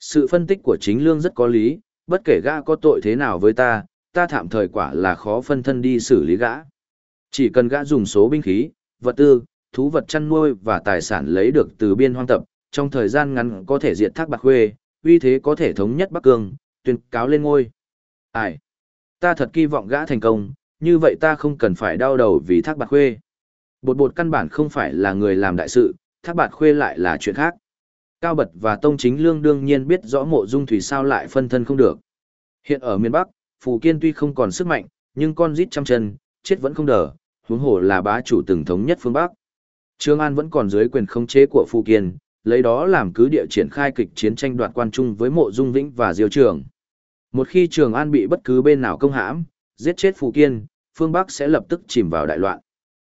Sự phân tích của chính lương rất có lý, bất kể gã có tội thế nào với ta, ta thạm thời quả là khó phân thân đi xử lý gã. Chỉ cần gã dùng số binh khí, vật tư, thú vật chăn nuôi và tài sản lấy được từ biên hoang tập, trong thời gian ngắn có thể diệt thác bạc khuê, uy thế có thể thống nhất Bắc Cương, tuyên cáo lên ngôi. Ai? Ta thật kỳ vọng gã thành công, như vậy ta không cần phải đau đầu vì thác bạc khuê. Bột bột căn bản không phải là người làm đại sự, thác bạt khuê lại là chuyện khác. Cao Bật và Tông Chính Lương đương nhiên biết rõ mộ dung thủy sao lại phân thân không được. Hiện ở miền Bắc, Phù Kiên tuy không còn sức mạnh, nhưng con rít trăm chân, chết vẫn không đỡ, huống hồ là bá chủ từng thống nhất phương Bắc. Trương An vẫn còn dưới quyền khống chế của Phù Kiên, lấy đó làm cứ địa triển khai kịch chiến tranh đoạt quan trung với mộ dung vĩnh và diêu trường. Một khi Trường An bị bất cứ bên nào công hãm, giết chết Phù Kiên, phương Bắc sẽ lập tức chìm vào đại loạn.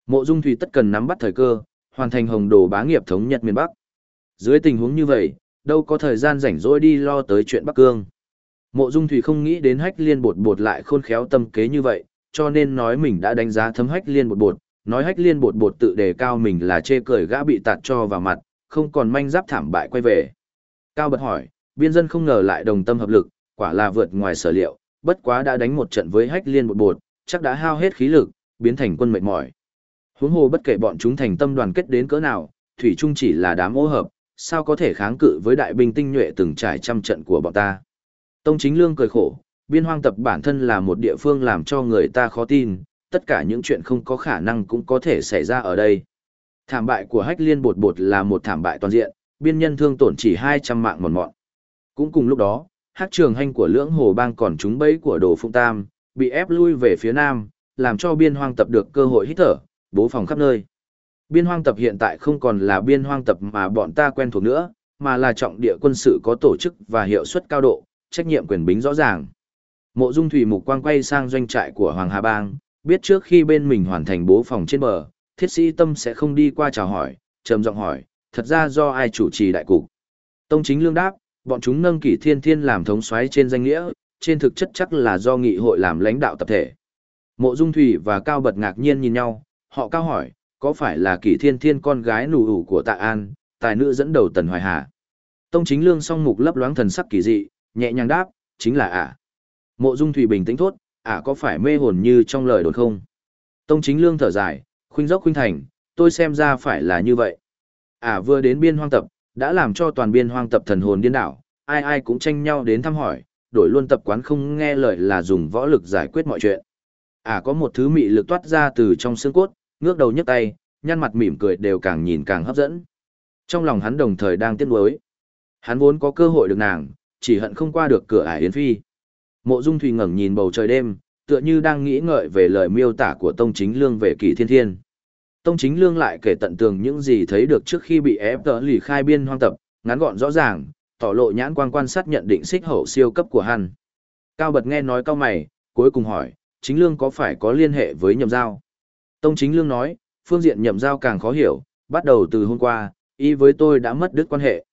Mộ Dung Thủy tất cần nắm bắt thời cơ, hoàn thành hồng đồ bá nghiệp thống nhất miền Bắc. Dưới tình huống như vậy, đâu có thời gian rảnh rỗi đi lo tới chuyện Bắc Cương. Mộ Dung Thủy không nghĩ đến hách liên bột bột lại khôn khéo tâm kế như vậy, cho nên nói mình đã đánh giá thấm hách liên bột bột, nói hách liên bột bột tự đề cao mình là chê cười gã bị tạt cho vào mặt, không còn manh giáp thảm bại quay về. Cao bật hỏi, biên dân không ngờ lại đồng tâm hợp lực, quả là vượt ngoài sở liệu, bất quá đã đánh một trận với hách liên bột bột, chắc đã hao hết khí lực, biến thành quân mệt mỏi. Huống hồ bất kể bọn chúng thành tâm đoàn kết đến cỡ nào, thủy chung chỉ là đám ô hợp, sao có thể kháng cự với đại binh tinh nhuệ từng trải trăm trận của bọn ta. Tông chính lương cười khổ, biên hoang tập bản thân là một địa phương làm cho người ta khó tin, tất cả những chuyện không có khả năng cũng có thể xảy ra ở đây. Thảm bại của hách liên bột bột là một thảm bại toàn diện, biên nhân thương tổn chỉ 200 mạng mòn mọn. Cũng cùng lúc đó, hắc trường hành của lưỡng hồ bang còn trúng bẫy của đồ phụng tam, bị ép lui về phía nam, làm cho biên hoang tập được cơ hội hít thở, bố phòng khắp nơi. Biên hoang tập hiện tại không còn là biên hoang tập mà bọn ta quen thuộc nữa, mà là trọng địa quân sự có tổ chức và hiệu suất cao độ, trách nhiệm quyền bính rõ ràng. Mộ Dung Thủy mục quang quay sang doanh trại của Hoàng Hà Bang, biết trước khi bên mình hoàn thành bố phòng trên bờ, thiết sĩ tâm sẽ không đi qua chào hỏi, trầm giọng hỏi, thật ra do ai chủ trì đại cục. Tông chính lương đáp, bọn chúng nâng kỷ thiên thiên làm thống soái trên danh nghĩa, trên thực chất chắc là do nghị hội làm lãnh đạo tập thể. Mộ Dung Thủy và Cao Bật ngạc nhiên nhìn nhau, họ cao hỏi, có phải là kỷ thiên thiên con gái nụ ủ của tạ an, tài nữ dẫn đầu tần hoài hà. Tông chính lương song mục lấp loáng thần sắc kỳ dị, nhẹ nhàng đáp, chính là ả. Mộ dung thủy bình tĩnh thốt, ả có phải mê hồn như trong lời đồn không? Tông chính lương thở dài, khuynh dốc khuynh thành, tôi xem ra phải là như vậy. Ả vừa đến biên hoang tập, đã làm cho toàn biên hoang tập thần hồn điên đảo, ai ai cũng tranh nhau đến thăm hỏi, đổi luôn tập quán không nghe lời là dùng võ lực giải quyết mọi chuyện. Ả có một thứ mị lực toát ra từ trong xương cốt, ngước đầu nhấc tay, nhăn mặt mỉm cười đều càng nhìn càng hấp dẫn. Trong lòng hắn đồng thời đang tiếc nuối. Hắn vốn có cơ hội được nàng, chỉ hận không qua được cửa ải yến phi. Mộ Dung Thủy ngẩng nhìn bầu trời đêm, tựa như đang nghĩ ngợi về lời miêu tả của Tông Chính Lương về Kỳ Thiên Thiên. Tông Chính Lương lại kể tận tường những gì thấy được trước khi bị ép tớ lì khai biên hoang tập, ngắn gọn rõ ràng, tỏ lộ nhãn quan quan sát nhận định xích hậu siêu cấp của hắn. Cao Bật nghe nói cao mày, cuối cùng hỏi, Chính Lương có phải có liên hệ với nhầm giao? Tông Chính Lương nói, phương diện nhậm giao càng khó hiểu, bắt đầu từ hôm qua, y với tôi đã mất đứt quan hệ.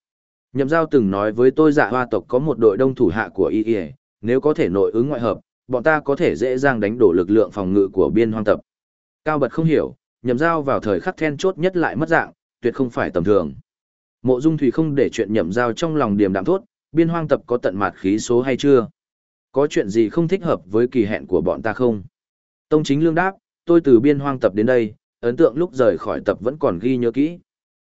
Nhậm giao từng nói với tôi dạ hoa tộc có một đội đông thủ hạ của y y, nếu có thể nội ứng ngoại hợp, bọn ta có thể dễ dàng đánh đổ lực lượng phòng ngự của biên hoang tập. Cao bật không hiểu, nhậm giao vào thời khắc then chốt nhất lại mất dạng, tuyệt không phải tầm thường. Mộ Dung Thủy không để chuyện nhậm giao trong lòng điềm đạm thốt, biên hoang tập có tận mạt khí số hay chưa? Có chuyện gì không thích hợp với kỳ hẹn của bọn ta không? Tông chính lương đáp, tôi từ biên hoang tập đến đây, ấn tượng lúc rời khỏi tập vẫn còn ghi nhớ kỹ.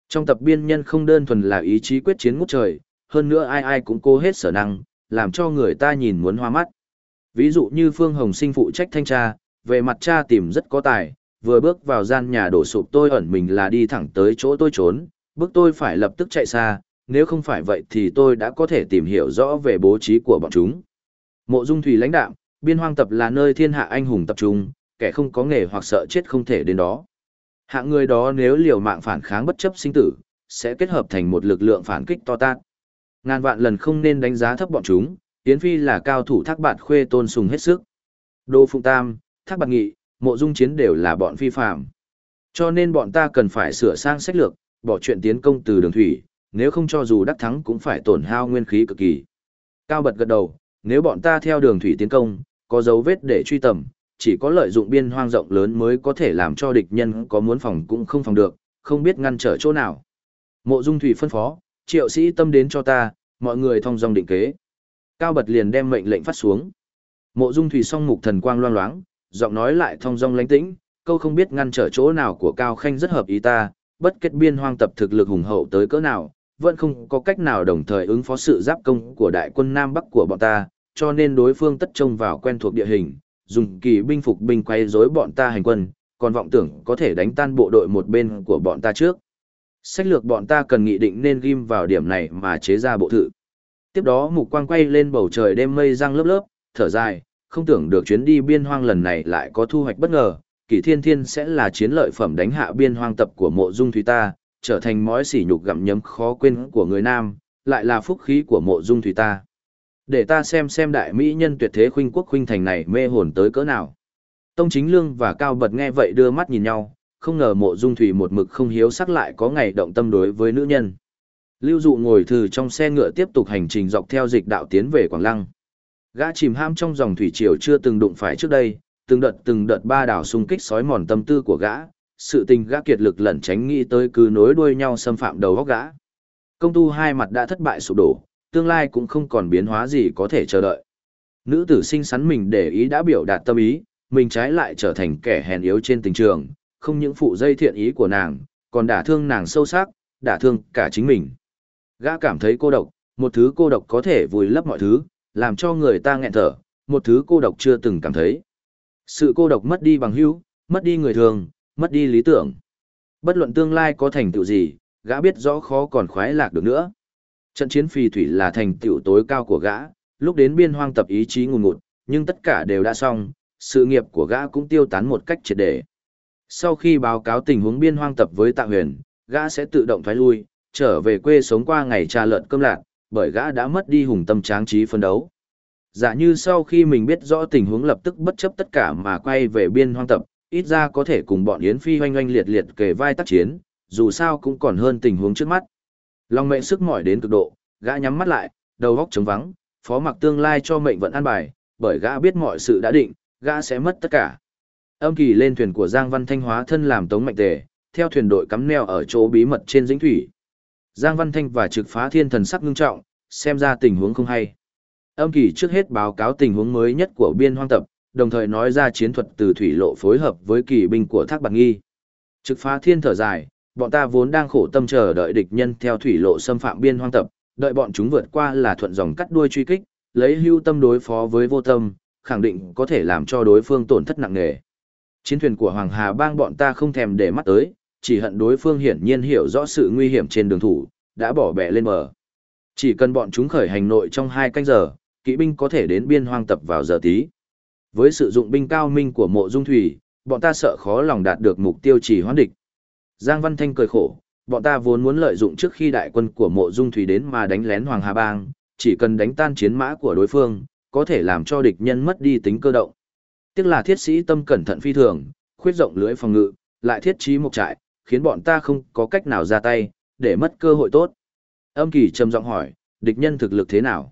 Trong tập biên nhân không đơn thuần là ý chí quyết chiến ngút trời, hơn nữa ai ai cũng cố hết sở năng, làm cho người ta nhìn muốn hoa mắt. Ví dụ như Phương Hồng Sinh phụ trách thanh tra, về mặt cha tìm rất có tài, vừa bước vào gian nhà đổ sụp tôi ẩn mình là đi thẳng tới chỗ tôi trốn, bước tôi phải lập tức chạy xa, nếu không phải vậy thì tôi đã có thể tìm hiểu rõ về bố trí của bọn chúng. Mộ Dung Thủy lãnh đạm, biên hoang tập là nơi thiên hạ anh hùng tập trung, kẻ không có nghề hoặc sợ chết không thể đến đó. Hạng người đó nếu liều mạng phản kháng bất chấp sinh tử, sẽ kết hợp thành một lực lượng phản kích to tát. Ngàn vạn lần không nên đánh giá thấp bọn chúng, Yến Phi là cao thủ thác bạt khuê tôn sùng hết sức. Đô Phụng Tam, thác bạt nghị, mộ dung chiến đều là bọn phi phạm. Cho nên bọn ta cần phải sửa sang sách lược, bỏ chuyện tiến công từ đường thủy, nếu không cho dù đắc thắng cũng phải tổn hao nguyên khí cực kỳ. Cao bật gật đầu, nếu bọn ta theo đường thủy tiến công, có dấu vết để truy tầm, chỉ có lợi dụng biên hoang rộng lớn mới có thể làm cho địch nhân có muốn phòng cũng không phòng được, không biết ngăn trở chỗ nào. Mộ Dung Thủy phân phó, triệu sĩ tâm đến cho ta, mọi người thông dong định kế. Cao Bật liền đem mệnh lệnh phát xuống. Mộ Dung Thủy song mục thần quang loang loáng, giọng nói lại thông dong lánh tĩnh, câu không biết ngăn trở chỗ nào của Cao Khanh rất hợp ý ta, bất kết biên hoang tập thực lực hùng hậu tới cỡ nào, vẫn không có cách nào đồng thời ứng phó sự giáp công của đại quân Nam Bắc của bọn ta, cho nên đối phương tất trông vào quen thuộc địa hình, dùng kỳ binh phục binh quay rối bọn ta hành quân, còn vọng tưởng có thể đánh tan bộ đội một bên của bọn ta trước. Sách lược bọn ta cần nghị định nên ghim vào điểm này mà chế ra bộ thự. Tiếp đó mục quang quay lên bầu trời đêm mây răng lớp lớp, thở dài, không tưởng được chuyến đi biên hoang lần này lại có thu hoạch bất ngờ, kỷ thiên thiên sẽ là chiến lợi phẩm đánh hạ biên hoang tập của mộ dung thủy ta, trở thành mối sỉ nhục gặm nhấm khó quên của người nam, lại là phúc khí của mộ dung thủy ta. Để ta xem xem đại mỹ nhân tuyệt thế khuynh quốc khuynh thành này mê hồn tới cỡ nào. Tông Chính Lương và Cao Bật nghe vậy đưa mắt nhìn nhau, không ngờ mộ dung thủy một mực không hiếu sắc lại có ngày động tâm đối với nữ nhân. Lưu dụ ngồi thử trong xe ngựa tiếp tục hành trình dọc theo dịch đạo tiến về Quảng Lăng. Gã chìm ham trong dòng thủy triều chưa từng đụng phải trước đây, từng đợt từng đợt ba đảo xung kích sói mòn tâm tư của gã, sự tình gã kiệt lực lẩn tránh nghĩ tới cứ nối đuôi nhau xâm phạm đầu góc gã. Công tu hai mặt đã thất bại sụp đổ, tương lai cũng không còn biến hóa gì có thể chờ đợi. Nữ tử sinh sắn mình để ý đã biểu đạt tâm ý, mình trái lại trở thành kẻ hèn yếu trên tình trường, không những phụ dây thiện ý của nàng, còn đả thương nàng sâu sắc, đả thương cả chính mình. Gã cảm thấy cô độc, một thứ cô độc có thể vùi lấp mọi thứ, làm cho người ta nghẹn thở, một thứ cô độc chưa từng cảm thấy. Sự cô độc mất đi bằng hữu, mất đi người thường, mất đi lý tưởng. Bất luận tương lai có thành tựu gì, gã biết rõ khó còn khoái lạc được nữa. Trận chiến phi thủy là thành tựu tối cao của gã, lúc đến biên hoang tập ý chí ngùn ngụt, nhưng tất cả đều đã xong, sự nghiệp của gã cũng tiêu tán một cách triệt để. Sau khi báo cáo tình huống biên hoang tập với Tạ Huyền, gã sẽ tự động thoái lui, trở về quê sống qua ngày trà lợn cơm lạc, bởi gã đã mất đi hùng tâm tráng trí phân đấu. Giả như sau khi mình biết rõ tình huống lập tức bất chấp tất cả mà quay về biên hoang tập, ít ra có thể cùng bọn Yến Phi hoanh hoanh liệt liệt kề vai tác chiến, dù sao cũng còn hơn tình huống trước mắt. Long mệnh sức mỏi đến cực độ, gã nhắm mắt lại, đầu góc trống vắng, phó mặc tương lai cho mệnh vận an bài, bởi gã biết mọi sự đã định, gã sẽ mất tất cả. Âm kỳ lên thuyền của Giang Văn Thanh hóa thân làm tống mạnh tề, theo thuyền đội cắm neo ở chỗ bí mật trên dĩnh thủy. Giang Văn Thanh và trực phá thiên thần sắc ngưng trọng, xem ra tình huống không hay. Âm kỳ trước hết báo cáo tình huống mới nhất của biên hoang tập, đồng thời nói ra chiến thuật từ thủy lộ phối hợp với kỳ binh của Thác Bạc Nghi. Trực phá thiên thở dài, bọn ta vốn đang khổ tâm chờ đợi địch nhân theo thủy lộ xâm phạm biên hoang tập, đợi bọn chúng vượt qua là thuận dòng cắt đuôi truy kích, lấy hưu tâm đối phó với vô tâm, khẳng định có thể làm cho đối phương tổn thất nặng nề. Chiến thuyền của Hoàng Hà bang bọn ta không thèm để mắt tới, chỉ hận đối phương hiển nhiên hiểu rõ sự nguy hiểm trên đường thủ, đã bỏ bè lên bờ. Chỉ cần bọn chúng khởi hành nội trong hai canh giờ, kỵ binh có thể đến biên hoang tập vào giờ tí. Với sự dụng binh cao minh của mộ dung thủy, bọn ta sợ khó lòng đạt được mục tiêu chỉ hoán địch. Giang Văn Thanh cười khổ, bọn ta vốn muốn lợi dụng trước khi đại quân của mộ dung thủy đến mà đánh lén Hoàng Hà Bang, chỉ cần đánh tan chiến mã của đối phương, có thể làm cho địch nhân mất đi tính cơ động. Tiếc là thiết sĩ tâm cẩn thận phi thường, khuyết rộng lưới phòng ngự, lại thiết trí một trại, khiến bọn ta không có cách nào ra tay, để mất cơ hội tốt. Âm kỳ trầm giọng hỏi, địch nhân thực lực thế nào?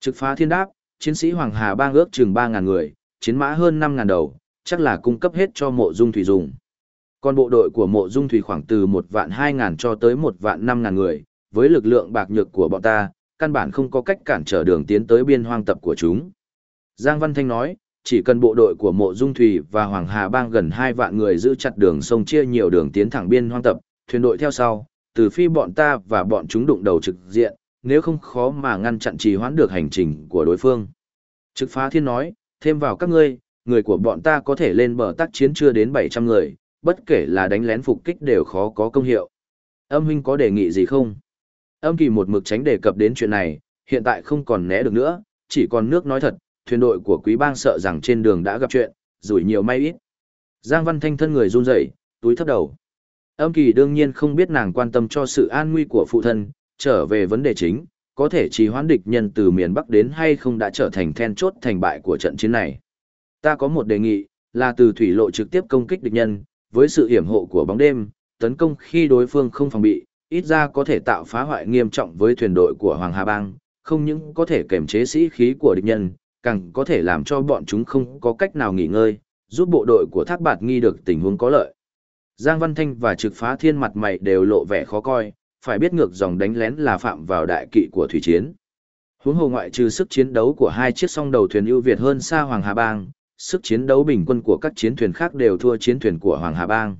Trực phá thiên đáp, chiến sĩ Hoàng Hà bang ước chừng 3.000 người, chiến mã hơn 5.000 đầu, chắc là cung cấp hết cho mộ dung thủy dùng. Còn bộ đội của mộ dung thủy khoảng từ một vạn hai ngàn cho tới một vạn năm ngàn người, với lực lượng bạc nhược của bọn ta, căn bản không có cách cản trở đường tiến tới biên hoang tập của chúng. Giang Văn Thanh nói, chỉ cần bộ đội của mộ dung thủy và Hoàng Hà bang gần hai vạn người giữ chặt đường sông chia nhiều đường tiến thẳng biên hoang tập, thuyền đội theo sau, từ phi bọn ta và bọn chúng đụng đầu trực diện, nếu không khó mà ngăn chặn trì hoãn được hành trình của đối phương. Trực phá thiên nói, thêm vào các ngươi, người của bọn ta có thể lên bờ tác chiến chưa đến 700 người, bất kể là đánh lén phục kích đều khó có công hiệu. Âm huynh có đề nghị gì không? Âm kỳ một mực tránh đề cập đến chuyện này, hiện tại không còn né được nữa, chỉ còn nước nói thật, thuyền đội của quý bang sợ rằng trên đường đã gặp chuyện, rủi nhiều may ít. Giang Văn Thanh thân người run rẩy, túi thấp đầu. Âm kỳ đương nhiên không biết nàng quan tâm cho sự an nguy của phụ thân, trở về vấn đề chính, có thể trì hoãn địch nhân từ miền Bắc đến hay không đã trở thành then chốt thành bại của trận chiến này. Ta có một đề nghị, là từ thủy lộ trực tiếp công kích địch nhân, với sự hiểm hộ của bóng đêm, tấn công khi đối phương không phòng bị, ít ra có thể tạo phá hoại nghiêm trọng với thuyền đội của Hoàng Hà Bang, không những có thể kềm chế sĩ khí của địch nhân, càng có thể làm cho bọn chúng không có cách nào nghỉ ngơi, giúp bộ đội của Thác Bạt nghi được tình huống có lợi. Giang Văn Thanh và Trực Phá Thiên mặt mày đều lộ vẻ khó coi, phải biết ngược dòng đánh lén là phạm vào đại kỵ của thủy chiến. Huống hồ ngoại trừ sức chiến đấu của hai chiếc song đầu thuyền ưu việt hơn xa Hoàng Hà Bang, sức chiến đấu bình quân của các chiến thuyền khác đều thua chiến thuyền của Hoàng Hà Bang.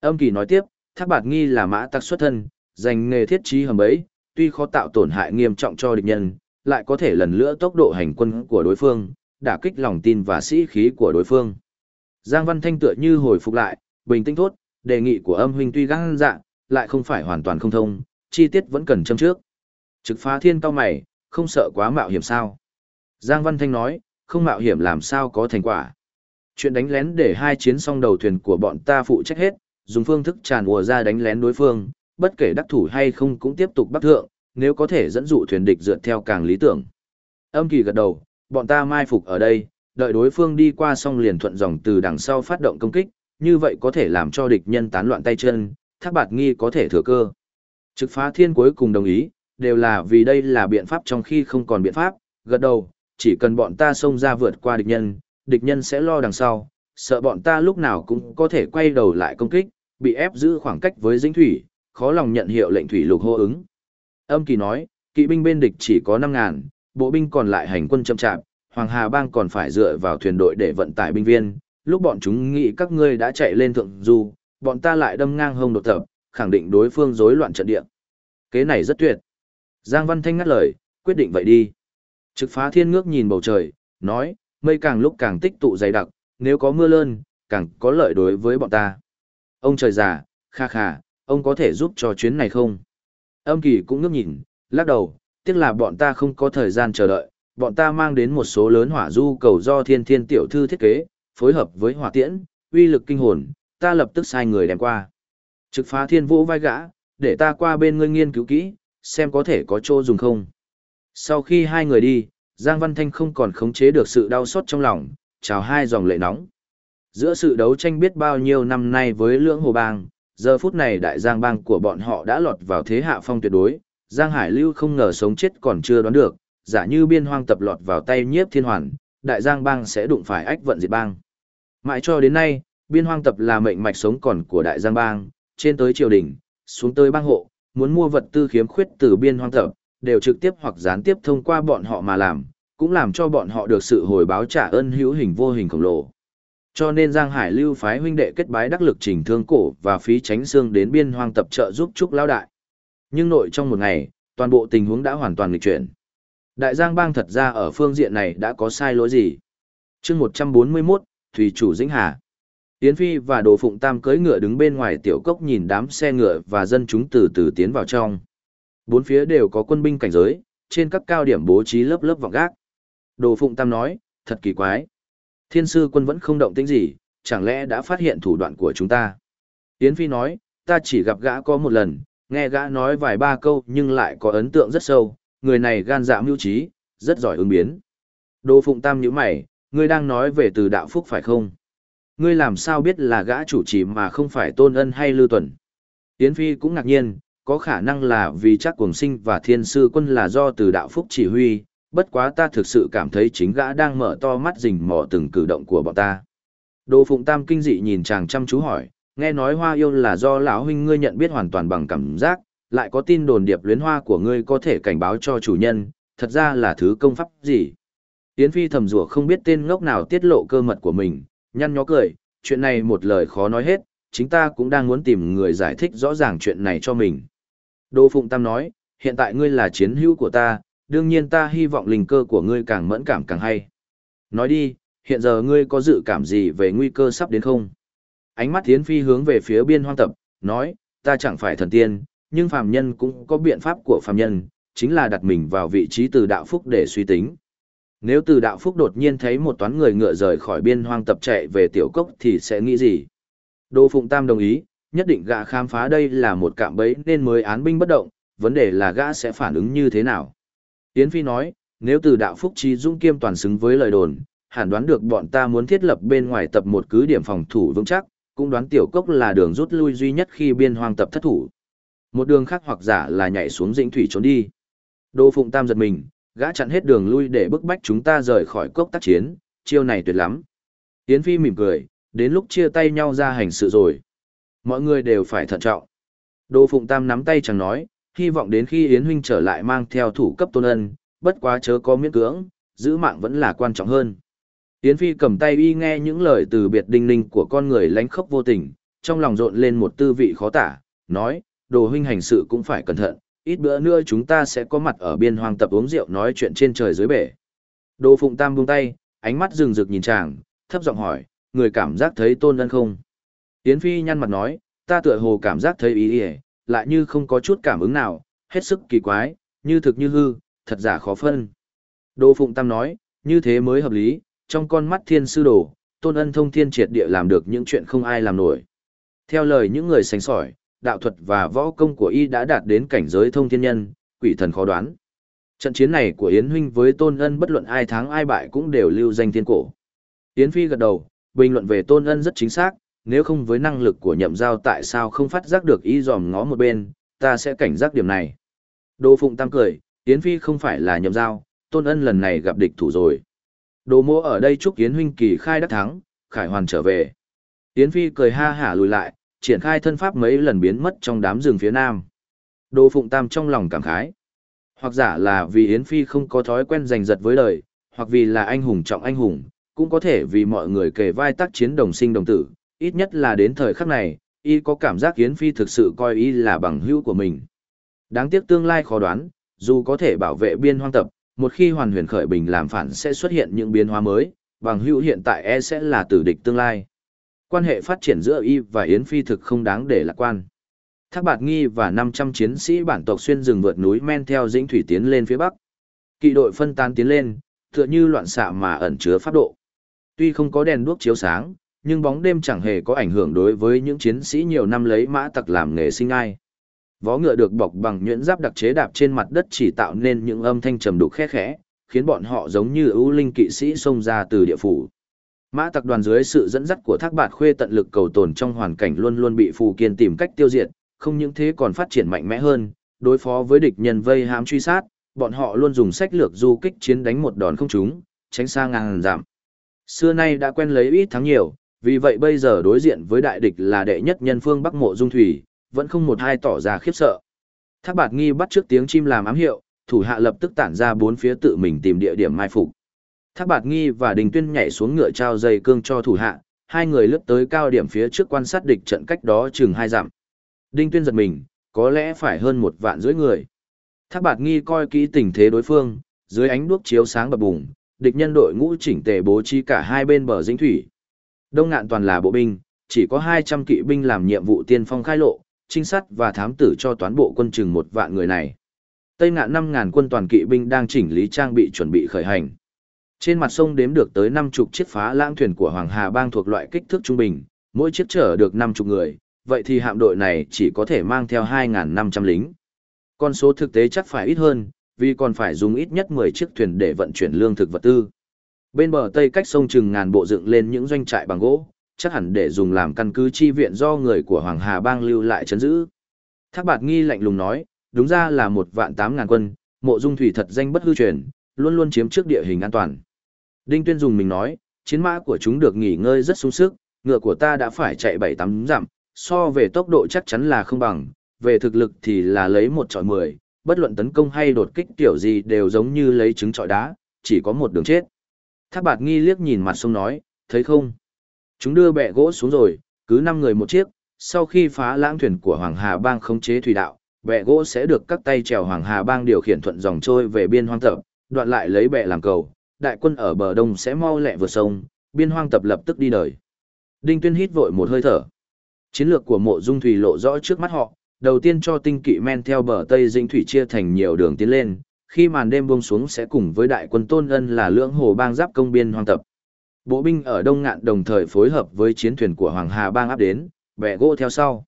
Âm Kỳ nói tiếp, Thác Bạt Nghi là mã tặc xuất thân, dành nghề thiết trí hầm ấy, tuy khó tạo tổn hại nghiêm trọng cho địch nhân, lại có thể lần lữa tốc độ hành quân của đối phương, đả kích lòng tin và sĩ khí của đối phương. Giang Văn Thanh tựa như hồi phục lại, bình tĩnh thốt, đề nghị của âm huynh tuy gan dạ, lại không phải hoàn toàn không thông, chi tiết vẫn cần châm trước. Trực phá thiên cao mày, không sợ quá mạo hiểm sao. Giang Văn Thanh nói, không mạo hiểm làm sao có thành quả. Chuyện đánh lén để hai chiến song đầu thuyền của bọn ta phụ trách hết, dùng phương thức tràn ùa ra đánh lén đối phương, bất kể đắc thủ hay không cũng tiếp tục bắt thượng, nếu có thể dẫn dụ thuyền địch dựa theo càng lý tưởng. Âm kỳ gật đầu, bọn ta mai phục ở đây, đợi đối phương đi qua song liền thuận dòng từ đằng sau phát động công kích, như vậy có thể làm cho địch nhân tán loạn tay chân, thác bạt nghi có thể thừa cơ. Trực phá thiên cuối cùng đồng ý, đều là vì đây là biện pháp trong khi không còn biện pháp, gật đầu, chỉ cần bọn ta xông ra vượt qua địch nhân, địch nhân sẽ lo đằng sau, sợ bọn ta lúc nào cũng có thể quay đầu lại công kích, bị ép giữ khoảng cách với dĩnh thủy, khó lòng nhận hiệu lệnh thủy lục hô ứng. Âm kỳ nói, kỵ binh bên địch chỉ có 5.000, bộ binh còn lại hành quân chậm chạp, Hoàng Hà Bang còn phải dựa vào thuyền đội để vận tải binh viên, lúc bọn chúng nghĩ các ngươi đã chạy lên thượng du, bọn ta lại đâm ngang hông đột tập, khẳng định đối phương rối loạn trận địa. Kế này rất tuyệt. Giang Văn Thanh ngắt lời, quyết định vậy đi. Trực phá thiên ngước nhìn bầu trời, nói, mây càng lúc càng tích tụ dày đặc, nếu có mưa lớn, càng có lợi đối với bọn ta. Ông trời già, kha kha, ông có thể giúp cho chuyến này không? Âm kỳ cũng ngước nhìn, lắc đầu, tiếc là bọn ta không có thời gian chờ đợi, bọn ta mang đến một số lớn hỏa du cầu do thiên thiên tiểu thư thiết kế, phối hợp với hỏa tiễn, uy lực kinh hồn, ta lập tức sai người đem qua. Trực phá thiên vũ vai gã, để ta qua bên ngươi nghiên cứu kỹ, xem có thể có chỗ dùng không. Sau khi hai người đi, Giang Văn Thanh không còn khống chế được sự đau xót trong lòng, chào hai dòng lệ nóng. Giữa sự đấu tranh biết bao nhiêu năm nay với lưỡng hồ bang, giờ phút này đại giang bang của bọn họ đã lọt vào thế hạ phong tuyệt đối, Giang Hải Lưu không ngờ sống chết còn chưa đoán được, giả như biên hoang tập lọt vào tay nhiếp thiên hoàn, đại giang bang sẽ đụng phải ách vận diệt bang. Mãi cho đến nay, biên hoang tập là mệnh mạch sống còn của đại giang bang, trên tới triều đình, xuống tới bang hộ, muốn mua vật tư khiếm khuyết từ biên hoang tập, đều trực tiếp hoặc gián tiếp thông qua bọn họ mà làm, cũng làm cho bọn họ được sự hồi báo trả ơn hữu hình vô hình khổng lồ. Cho nên Giang Hải lưu phái huynh đệ kết bái đắc lực trình thương cổ và phí tránh xương đến biên hoang tập trợ giúp Trúc Lao Đại. Nhưng nội trong một ngày, toàn bộ tình huống đã hoàn toàn lịch chuyển. Đại Giang bang thật ra ở phương diện này đã có sai lỗi gì? chương 141, Thủy chủ Dĩnh Hà. Yến Phi và Đồ Phụng Tam cưỡi ngựa đứng bên ngoài tiểu cốc nhìn đám xe ngựa và dân chúng từ từ tiến vào trong. Bốn phía đều có quân binh cảnh giới, trên các cao điểm bố trí lớp lớp vọng gác. Đồ Phụng Tam nói, thật kỳ quái. Thiên sư quân vẫn không động tĩnh gì, chẳng lẽ đã phát hiện thủ đoạn của chúng ta? Yến Phi nói, ta chỉ gặp gã có một lần, nghe gã nói vài ba câu nhưng lại có ấn tượng rất sâu, người này gan dạ mưu trí, rất giỏi ứng biến. Đồ Phụng Tam nhíu mày, ngươi đang nói về từ đạo phúc phải không? Ngươi làm sao biết là gã chủ trì mà không phải tôn ân hay lưu tuần? Yến Phi cũng ngạc nhiên, có khả năng là vì chắc cuồng sinh và thiên sư quân là do từ đạo phúc chỉ huy, bất quá ta thực sự cảm thấy chính gã đang mở to mắt rình mò từng cử động của bọn ta. Đồ Phụng Tam kinh dị nhìn chàng chăm chú hỏi, nghe nói hoa yêu là do lão huynh ngươi nhận biết hoàn toàn bằng cảm giác, lại có tin đồn điệp luyến hoa của ngươi có thể cảnh báo cho chủ nhân, thật ra là thứ công pháp gì. Yến Phi thầm rủa không biết tên ngốc nào tiết lộ cơ mật của mình, nhăn nhó cười, chuyện này một lời khó nói hết, chính ta cũng đang muốn tìm người giải thích rõ ràng chuyện này cho mình. Đỗ Phụng Tam nói, hiện tại ngươi là chiến hữu của ta, đương nhiên ta hy vọng linh cơ của ngươi càng mẫn cảm càng hay. Nói đi, hiện giờ ngươi có dự cảm gì về nguy cơ sắp đến không? Ánh mắt Thiến Phi hướng về phía biên hoang tập, nói, ta chẳng phải thần tiên, nhưng phàm nhân cũng có biện pháp của phàm nhân, chính là đặt mình vào vị trí từ đạo phúc để suy tính. Nếu từ đạo phúc đột nhiên thấy một toán người ngựa rời khỏi biên hoang tập chạy về tiểu cốc thì sẽ nghĩ gì? Đỗ Phụng Tam đồng ý, nhất định gã khám phá đây là một cạm bẫy nên mới án binh bất động, vấn đề là gã sẽ phản ứng như thế nào. Yến Phi nói, nếu từ đạo phúc trí dung kiêm toàn xứng với lời đồn, hẳn đoán được bọn ta muốn thiết lập bên ngoài tập một cứ điểm phòng thủ vững chắc, cũng đoán tiểu cốc là đường rút lui duy nhất khi biên hoang tập thất thủ. Một đường khác hoặc giả là nhảy xuống dĩnh thủy trốn đi. Đô Phụng Tam giật mình, gã chặn hết đường lui để bức bách chúng ta rời khỏi cốc tác chiến, chiêu này tuyệt lắm. Yến Phi mỉm cười, đến lúc chia tay nhau ra hành sự rồi. Mọi người đều phải thận trọng. Đô Phụng Tam nắm tay chẳng nói, hy vọng đến khi Yến Huynh trở lại mang theo thủ cấp tôn ân, bất quá chớ có miễn cưỡng, giữ mạng vẫn là quan trọng hơn. Yến Phi cầm tay y nghe những lời từ biệt đinh ninh của con người lánh khốc vô tình, trong lòng rộn lên một tư vị khó tả, nói, đồ huynh hành sự cũng phải cẩn thận, ít bữa nữa chúng ta sẽ có mặt ở biên hoang tập uống rượu nói chuyện trên trời dưới bể. Đồ Phụng Tam buông tay, ánh mắt rừng rực nhìn chàng, thấp giọng hỏi, người cảm giác thấy tôn ân không? Yến Phi nhăn mặt nói, ta tựa hồ cảm giác thấy ý ý, lại như không có chút cảm ứng nào, hết sức kỳ quái, như thực như hư, thật giả khó phân. Đỗ Phụng Tam nói, như thế mới hợp lý, trong con mắt thiên sư đồ, tôn ân thông thiên triệt địa làm được những chuyện không ai làm nổi. Theo lời những người sánh sỏi, đạo thuật và võ công của y đã đạt đến cảnh giới thông thiên nhân, quỷ thần khó đoán. Trận chiến này của Yến Huynh với Tôn Ân bất luận ai thắng ai bại cũng đều lưu danh thiên cổ. Yến Phi gật đầu, bình luận về Tôn Ân rất chính xác, nếu không với năng lực của nhậm giao tại sao không phát giác được y dòm ngó một bên, ta sẽ cảnh giác điểm này. Đỗ Phụng Tam cười, Yến Phi không phải là nhậm giao, Tôn Ân lần này gặp địch thủ rồi. Đồ mô ở đây chúc Yến Huynh kỳ khai đắc thắng, khải hoàn trở về. Yến Phi cười ha hả lùi lại, triển khai thân pháp mấy lần biến mất trong đám rừng phía nam. Đỗ Phụng Tam trong lòng cảm khái. Hoặc giả là vì Yến Phi không có thói quen giành giật với đời, hoặc vì là anh hùng trọng anh hùng, cũng có thể vì mọi người kề vai tác chiến đồng sinh đồng tử, ít nhất là đến thời khắc này, y có cảm giác Yến Phi thực sự coi y là bằng hữu của mình. Đáng tiếc tương lai khó đoán, dù có thể bảo vệ biên hoang tập, một khi hoàn huyền khởi bình làm phản sẽ xuất hiện những biến hóa mới, bằng hữu hiện tại e sẽ là tử địch tương lai. Quan hệ phát triển giữa y và Yến Phi thực không đáng để lạc quan. Thác Bạt Nghi và 500 chiến sĩ bản tộc xuyên rừng vượt núi men theo dĩnh thủy tiến lên phía bắc. Kỵ đội phân tán tiến lên, tựa như loạn xạ mà ẩn chứa pháp độ. Tuy không có đèn đuốc chiếu sáng, nhưng bóng đêm chẳng hề có ảnh hưởng đối với những chiến sĩ nhiều năm lấy mã tặc làm nghề sinh ai. Vó ngựa được bọc bằng nhuyễn giáp đặc chế đạp trên mặt đất chỉ tạo nên những âm thanh trầm đục khẽ khẽ, khiến bọn họ giống như ưu linh kỵ sĩ xông ra từ địa phủ. Mã tặc đoàn dưới sự dẫn dắt của Thác Bạt Khuê tận lực cầu tồn trong hoàn cảnh luôn luôn bị phù kiên tìm cách tiêu diệt, không những thế còn phát triển mạnh mẽ hơn, đối phó với địch nhân vây hãm truy sát, bọn họ luôn dùng sách lược du kích chiến đánh một đòn không trúng, tránh xa ngàn giảm. Xưa nay đã quen lấy ít thắng nhiều, vì vậy bây giờ đối diện với đại địch là đệ nhất nhân phương Bắc Mộ Dung Thủy, vẫn không một hai tỏ ra khiếp sợ. Thác Bạt Nghi bắt trước tiếng chim làm ám hiệu, thủ hạ lập tức tản ra bốn phía tự mình tìm địa điểm mai phục. Thác Bạt Nghi và Đình Tuyên nhảy xuống ngựa trao dây cương cho thủ hạ, hai người lướt tới cao điểm phía trước quan sát địch trận cách đó chừng hai dặm. Đinh Tuyên giật mình, có lẽ phải hơn một vạn rưỡi người. Thác Bạt Nghi coi kỹ tình thế đối phương, dưới ánh đuốc chiếu sáng bập bùng, địch nhân đội ngũ chỉnh tề bố trí cả hai bên bờ dĩnh thủy. Đông ngạn toàn là bộ binh, chỉ có 200 kỵ binh làm nhiệm vụ tiên phong khai lộ, trinh sát và thám tử cho toán bộ quân chừng một vạn người này. Tây ngạn 5.000 quân toàn kỵ binh đang chỉnh lý trang bị chuẩn bị khởi hành. Trên mặt sông đếm được tới 50 chiếc phá lãng thuyền của Hoàng Hà Bang thuộc loại kích thước trung bình, mỗi chiếc chở được 50 người, vậy thì hạm đội này chỉ có thể mang theo 2.500 lính. Con số thực tế chắc phải ít hơn, vì còn phải dùng ít nhất 10 chiếc thuyền để vận chuyển lương thực vật tư. Bên bờ tây cách sông chừng ngàn bộ dựng lên những doanh trại bằng gỗ, chắc hẳn để dùng làm căn cứ chi viện do người của Hoàng Hà Bang lưu lại chấn giữ. Thác Bạt Nghi lạnh lùng nói, đúng ra là một vạn tám ngàn quân, mộ dung thủy thật danh bất hư truyền, luôn luôn chiếm trước địa hình an toàn. Đinh Tuyên dùng mình nói, chiến mã của chúng được nghỉ ngơi rất sung sức, ngựa của ta đã phải chạy bảy tám dặm, so về tốc độ chắc chắn là không bằng, về thực lực thì là lấy một trọi mười, bất luận tấn công hay đột kích kiểu gì đều giống như lấy trứng trọi đá, chỉ có một đường chết. Thác bạt nghi liếc nhìn mặt sông nói, thấy không? Chúng đưa bẹ gỗ xuống rồi, cứ năm người một chiếc, sau khi phá lãng thuyền của Hoàng Hà Bang khống chế thủy đạo, bẹ gỗ sẽ được các tay chèo Hoàng Hà Bang điều khiển thuận dòng trôi về biên hoang tập, đoạn lại lấy bẹ làm cầu, đại quân ở bờ đông sẽ mau lẹ vượt sông, biên hoang tập lập tức đi đời. Đinh Tuyên hít vội một hơi thở. Chiến lược của mộ dung thủy lộ rõ trước mắt họ, đầu tiên cho tinh kỵ men theo bờ Tây Dĩnh Thủy chia thành nhiều đường tiến lên, khi màn đêm buông xuống sẽ cùng với đại quân tôn ân là lưỡng hồ bang giáp công biên hoang tập. Bộ binh ở Đông Ngạn đồng thời phối hợp với chiến thuyền của Hoàng Hà bang áp đến, bẻ gỗ theo sau.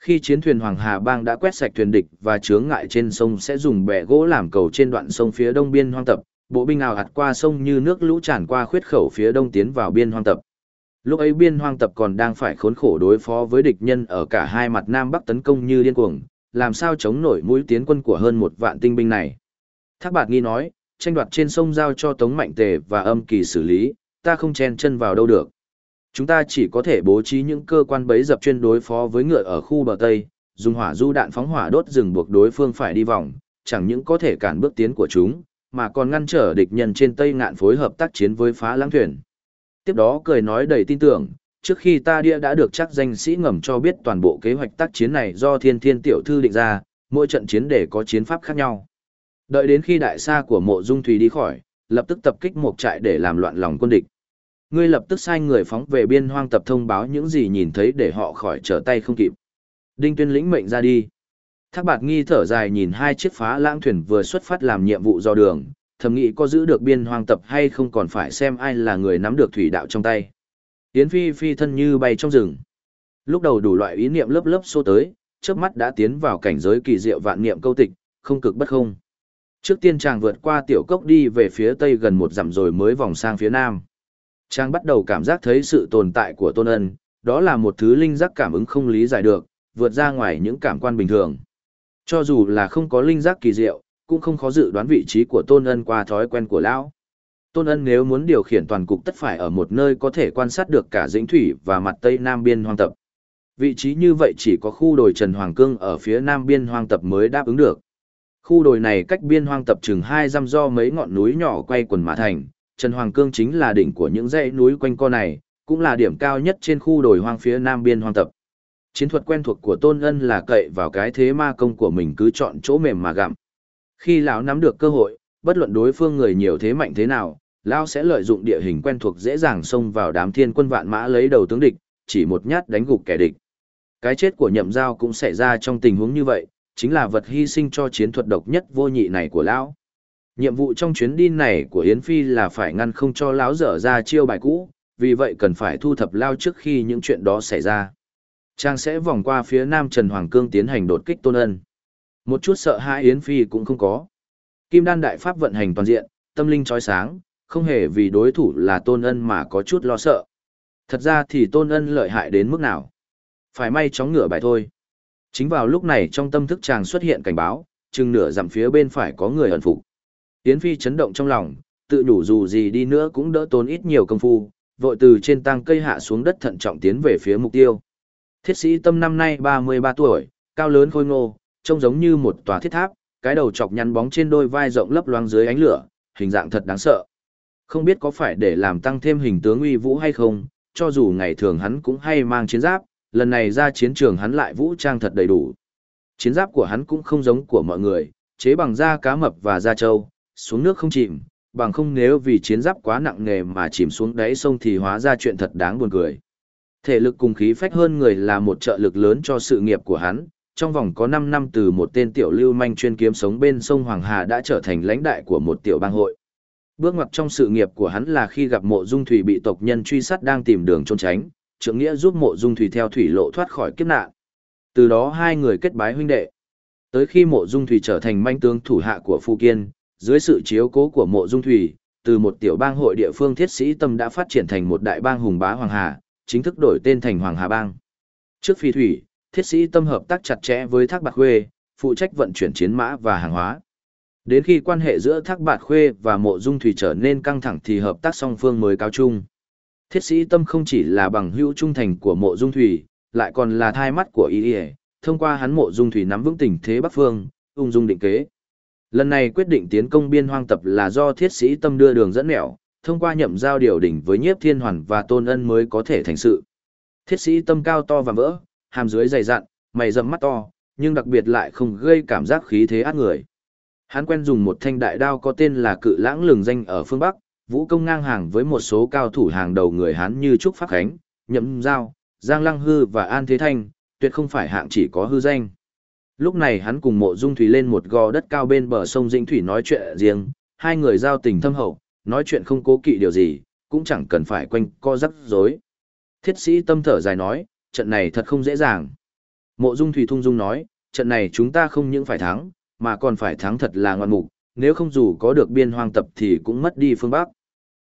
Khi chiến thuyền Hoàng Hà bang đã quét sạch thuyền địch và chướng ngại trên sông sẽ dùng bẻ gỗ làm cầu trên đoạn sông phía đông biên hoang tập, bộ binh nào hạt qua sông như nước lũ tràn qua khuyết khẩu phía đông tiến vào biên hoang tập. Lúc ấy biên hoang tập còn đang phải khốn khổ đối phó với địch nhân ở cả hai mặt Nam Bắc tấn công như điên cuồng, làm sao chống nổi mũi tiến quân của hơn một vạn tinh binh này. Thác bạt nghi nói, tranh đoạt trên sông giao cho Tống Mạnh Tề và âm kỳ xử lý, ta không chen chân vào đâu được. Chúng ta chỉ có thể bố trí những cơ quan bấy dập chuyên đối phó với ngựa ở khu bờ Tây, dùng hỏa du đạn phóng hỏa đốt rừng buộc đối phương phải đi vòng, chẳng những có thể cản bước tiến của chúng, mà còn ngăn trở địch nhân trên Tây ngạn phối hợp tác chiến với phá lãng thuyền tiếp đó cười nói đầy tin tưởng, trước khi ta đĩa đã được chắc danh sĩ ngầm cho biết toàn bộ kế hoạch tác chiến này do thiên thiên tiểu thư định ra, mỗi trận chiến để có chiến pháp khác nhau. Đợi đến khi đại sa của mộ dung thủy đi khỏi, lập tức tập kích một trại để làm loạn lòng quân địch. Ngươi lập tức sai người phóng về biên hoang tập thông báo những gì nhìn thấy để họ khỏi trở tay không kịp. Đinh tuyên lĩnh mệnh ra đi. Thác bạt nghi thở dài nhìn hai chiếc phá lãng thuyền vừa xuất phát làm nhiệm vụ do đường, thầm nghĩ có giữ được biên hoang tập hay không còn phải xem ai là người nắm được thủy đạo trong tay. Yến Phi phi thân như bay trong rừng. Lúc đầu đủ loại ý niệm lớp lớp xô tới, trước mắt đã tiến vào cảnh giới kỳ diệu vạn niệm câu tịch, không cực bất không. Trước tiên chàng vượt qua tiểu cốc đi về phía tây gần một dặm rồi mới vòng sang phía nam. Chàng bắt đầu cảm giác thấy sự tồn tại của tôn ân, đó là một thứ linh giác cảm ứng không lý giải được, vượt ra ngoài những cảm quan bình thường. Cho dù là không có linh giác kỳ diệu, cũng không khó dự đoán vị trí của tôn ân qua thói quen của lão. Tôn ân nếu muốn điều khiển toàn cục tất phải ở một nơi có thể quan sát được cả dĩnh thủy và mặt tây nam biên hoang tập. Vị trí như vậy chỉ có khu đồi Trần Hoàng Cương ở phía nam biên hoang tập mới đáp ứng được. Khu đồi này cách biên hoang tập chừng hai dăm do mấy ngọn núi nhỏ quay quần mã thành, Trần Hoàng Cương chính là đỉnh của những dãy núi quanh co này, cũng là điểm cao nhất trên khu đồi hoang phía nam biên hoang tập. Chiến thuật quen thuộc của Tôn Ân là cậy vào cái thế ma công của mình cứ chọn chỗ mềm mà gặm. Khi lão nắm được cơ hội, bất luận đối phương người nhiều thế mạnh thế nào, lão sẽ lợi dụng địa hình quen thuộc dễ dàng xông vào đám thiên quân vạn mã lấy đầu tướng địch, chỉ một nhát đánh gục kẻ địch. Cái chết của nhậm giao cũng xảy ra trong tình huống như vậy, chính là vật hy sinh cho chiến thuật độc nhất vô nhị này của lão. Nhiệm vụ trong chuyến đi này của Yến Phi là phải ngăn không cho lão dở ra chiêu bài cũ, vì vậy cần phải thu thập lao trước khi những chuyện đó xảy ra. Trang sẽ vòng qua phía nam Trần Hoàng Cương tiến hành đột kích tôn ân. Một chút sợ hãi Yến Phi cũng không có. Kim đan đại pháp vận hành toàn diện, tâm linh trói sáng, không hề vì đối thủ là tôn ân mà có chút lo sợ. Thật ra thì tôn ân lợi hại đến mức nào. Phải may chóng ngửa bài thôi. Chính vào lúc này trong tâm thức chàng xuất hiện cảnh báo, chừng nửa dặm phía bên phải có người ẩn phục. Yến Phi chấn động trong lòng, tự nhủ dù gì đi nữa cũng đỡ tốn ít nhiều công phu, vội từ trên tăng cây hạ xuống đất thận trọng tiến về phía mục tiêu. Thiết sĩ tâm năm nay 33 tuổi, cao lớn khôi ngô, trông giống như một tòa thiết tháp, cái đầu chọc nhăn bóng trên đôi vai rộng lấp loáng dưới ánh lửa, hình dạng thật đáng sợ. Không biết có phải để làm tăng thêm hình tướng uy vũ hay không, cho dù ngày thường hắn cũng hay mang chiến giáp, lần này ra chiến trường hắn lại vũ trang thật đầy đủ. Chiến giáp của hắn cũng không giống của mọi người, chế bằng da cá mập và da trâu, xuống nước không chìm, bằng không nếu vì chiến giáp quá nặng nề mà chìm xuống đáy sông thì hóa ra chuyện thật đáng buồn cười. Thể lực cùng khí phách hơn người là một trợ lực lớn cho sự nghiệp của hắn, trong vòng có 5 năm từ một tên tiểu lưu manh chuyên kiếm sống bên sông Hoàng Hà đã trở thành lãnh đại của một tiểu bang hội. Bước ngoặt trong sự nghiệp của hắn là khi gặp mộ dung thủy bị tộc nhân truy sát đang tìm đường trốn tránh, trưởng nghĩa giúp mộ dung thủy theo thủy lộ thoát khỏi kiếp nạn. Từ đó hai người kết bái huynh đệ. Tới khi mộ dung thủy trở thành manh tướng thủ hạ của Phu Kiên, dưới sự chiếu cố của mộ dung thủy, từ một tiểu bang hội địa phương thiết sĩ tâm đã phát triển thành một đại bang hùng bá Hoàng Hà, chính thức đổi tên thành Hoàng Hà Bang. Trước phi thủy, thiết sĩ tâm hợp tác chặt chẽ với Thác Bạc Khuê, phụ trách vận chuyển chiến mã và hàng hóa. Đến khi quan hệ giữa Thác Bạc Khuê và Mộ Dung Thủy trở nên căng thẳng thì hợp tác song phương mới cao chung. Thiết sĩ tâm không chỉ là bằng hữu trung thành của Mộ Dung Thủy, lại còn là thai mắt của y thông qua hắn Mộ Dung Thủy nắm vững tình thế Bắc Phương, ung dung định kế. Lần này quyết định tiến công biên hoang tập là do thiết sĩ tâm đưa đường dẫn nẻo, thông qua nhậm giao điều đỉnh với nhiếp thiên hoàn và tôn ân mới có thể thành sự. Thiết sĩ tâm cao to và vỡ, hàm dưới dày dặn, mày rậm mắt to, nhưng đặc biệt lại không gây cảm giác khí thế át người. Hắn quen dùng một thanh đại đao có tên là cự lãng lừng danh ở phương Bắc, vũ công ngang hàng với một số cao thủ hàng đầu người Hán như Trúc Pháp Khánh, Nhậm Giao, Giang Lăng Hư và An Thế Thanh, tuyệt không phải hạng chỉ có hư danh. Lúc này hắn cùng mộ dung thủy lên một gò đất cao bên bờ sông Dĩnh Thủy nói chuyện riêng, hai người giao tình thâm hậu, nói chuyện không cố kỵ điều gì, cũng chẳng cần phải quanh co rắc rối. Thiết sĩ tâm thở dài nói, trận này thật không dễ dàng. Mộ dung thủy thung dung nói, trận này chúng ta không những phải thắng, mà còn phải thắng thật là ngoan mục, nếu không dù có được biên hoang tập thì cũng mất đi phương Bắc.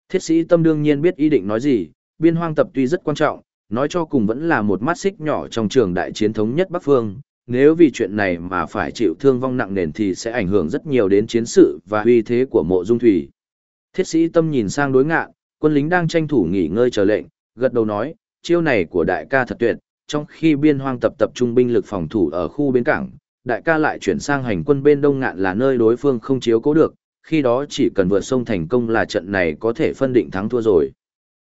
Thiết sĩ tâm đương nhiên biết ý định nói gì, biên hoang tập tuy rất quan trọng, nói cho cùng vẫn là một mắt xích nhỏ trong trường đại chiến thống nhất Bắc Phương, nếu vì chuyện này mà phải chịu thương vong nặng nề thì sẽ ảnh hưởng rất nhiều đến chiến sự và uy thế của mộ dung thủy. Thiết sĩ tâm nhìn sang đối ngạn, quân lính đang tranh thủ nghỉ ngơi chờ lệnh, gật đầu nói, chiêu này của đại ca thật tuyệt, trong khi biên hoang tập tập trung binh lực phòng thủ ở khu bến cảng, đại ca lại chuyển sang hành quân bên đông ngạn là nơi đối phương không chiếu cố được, khi đó chỉ cần vượt sông thành công là trận này có thể phân định thắng thua rồi.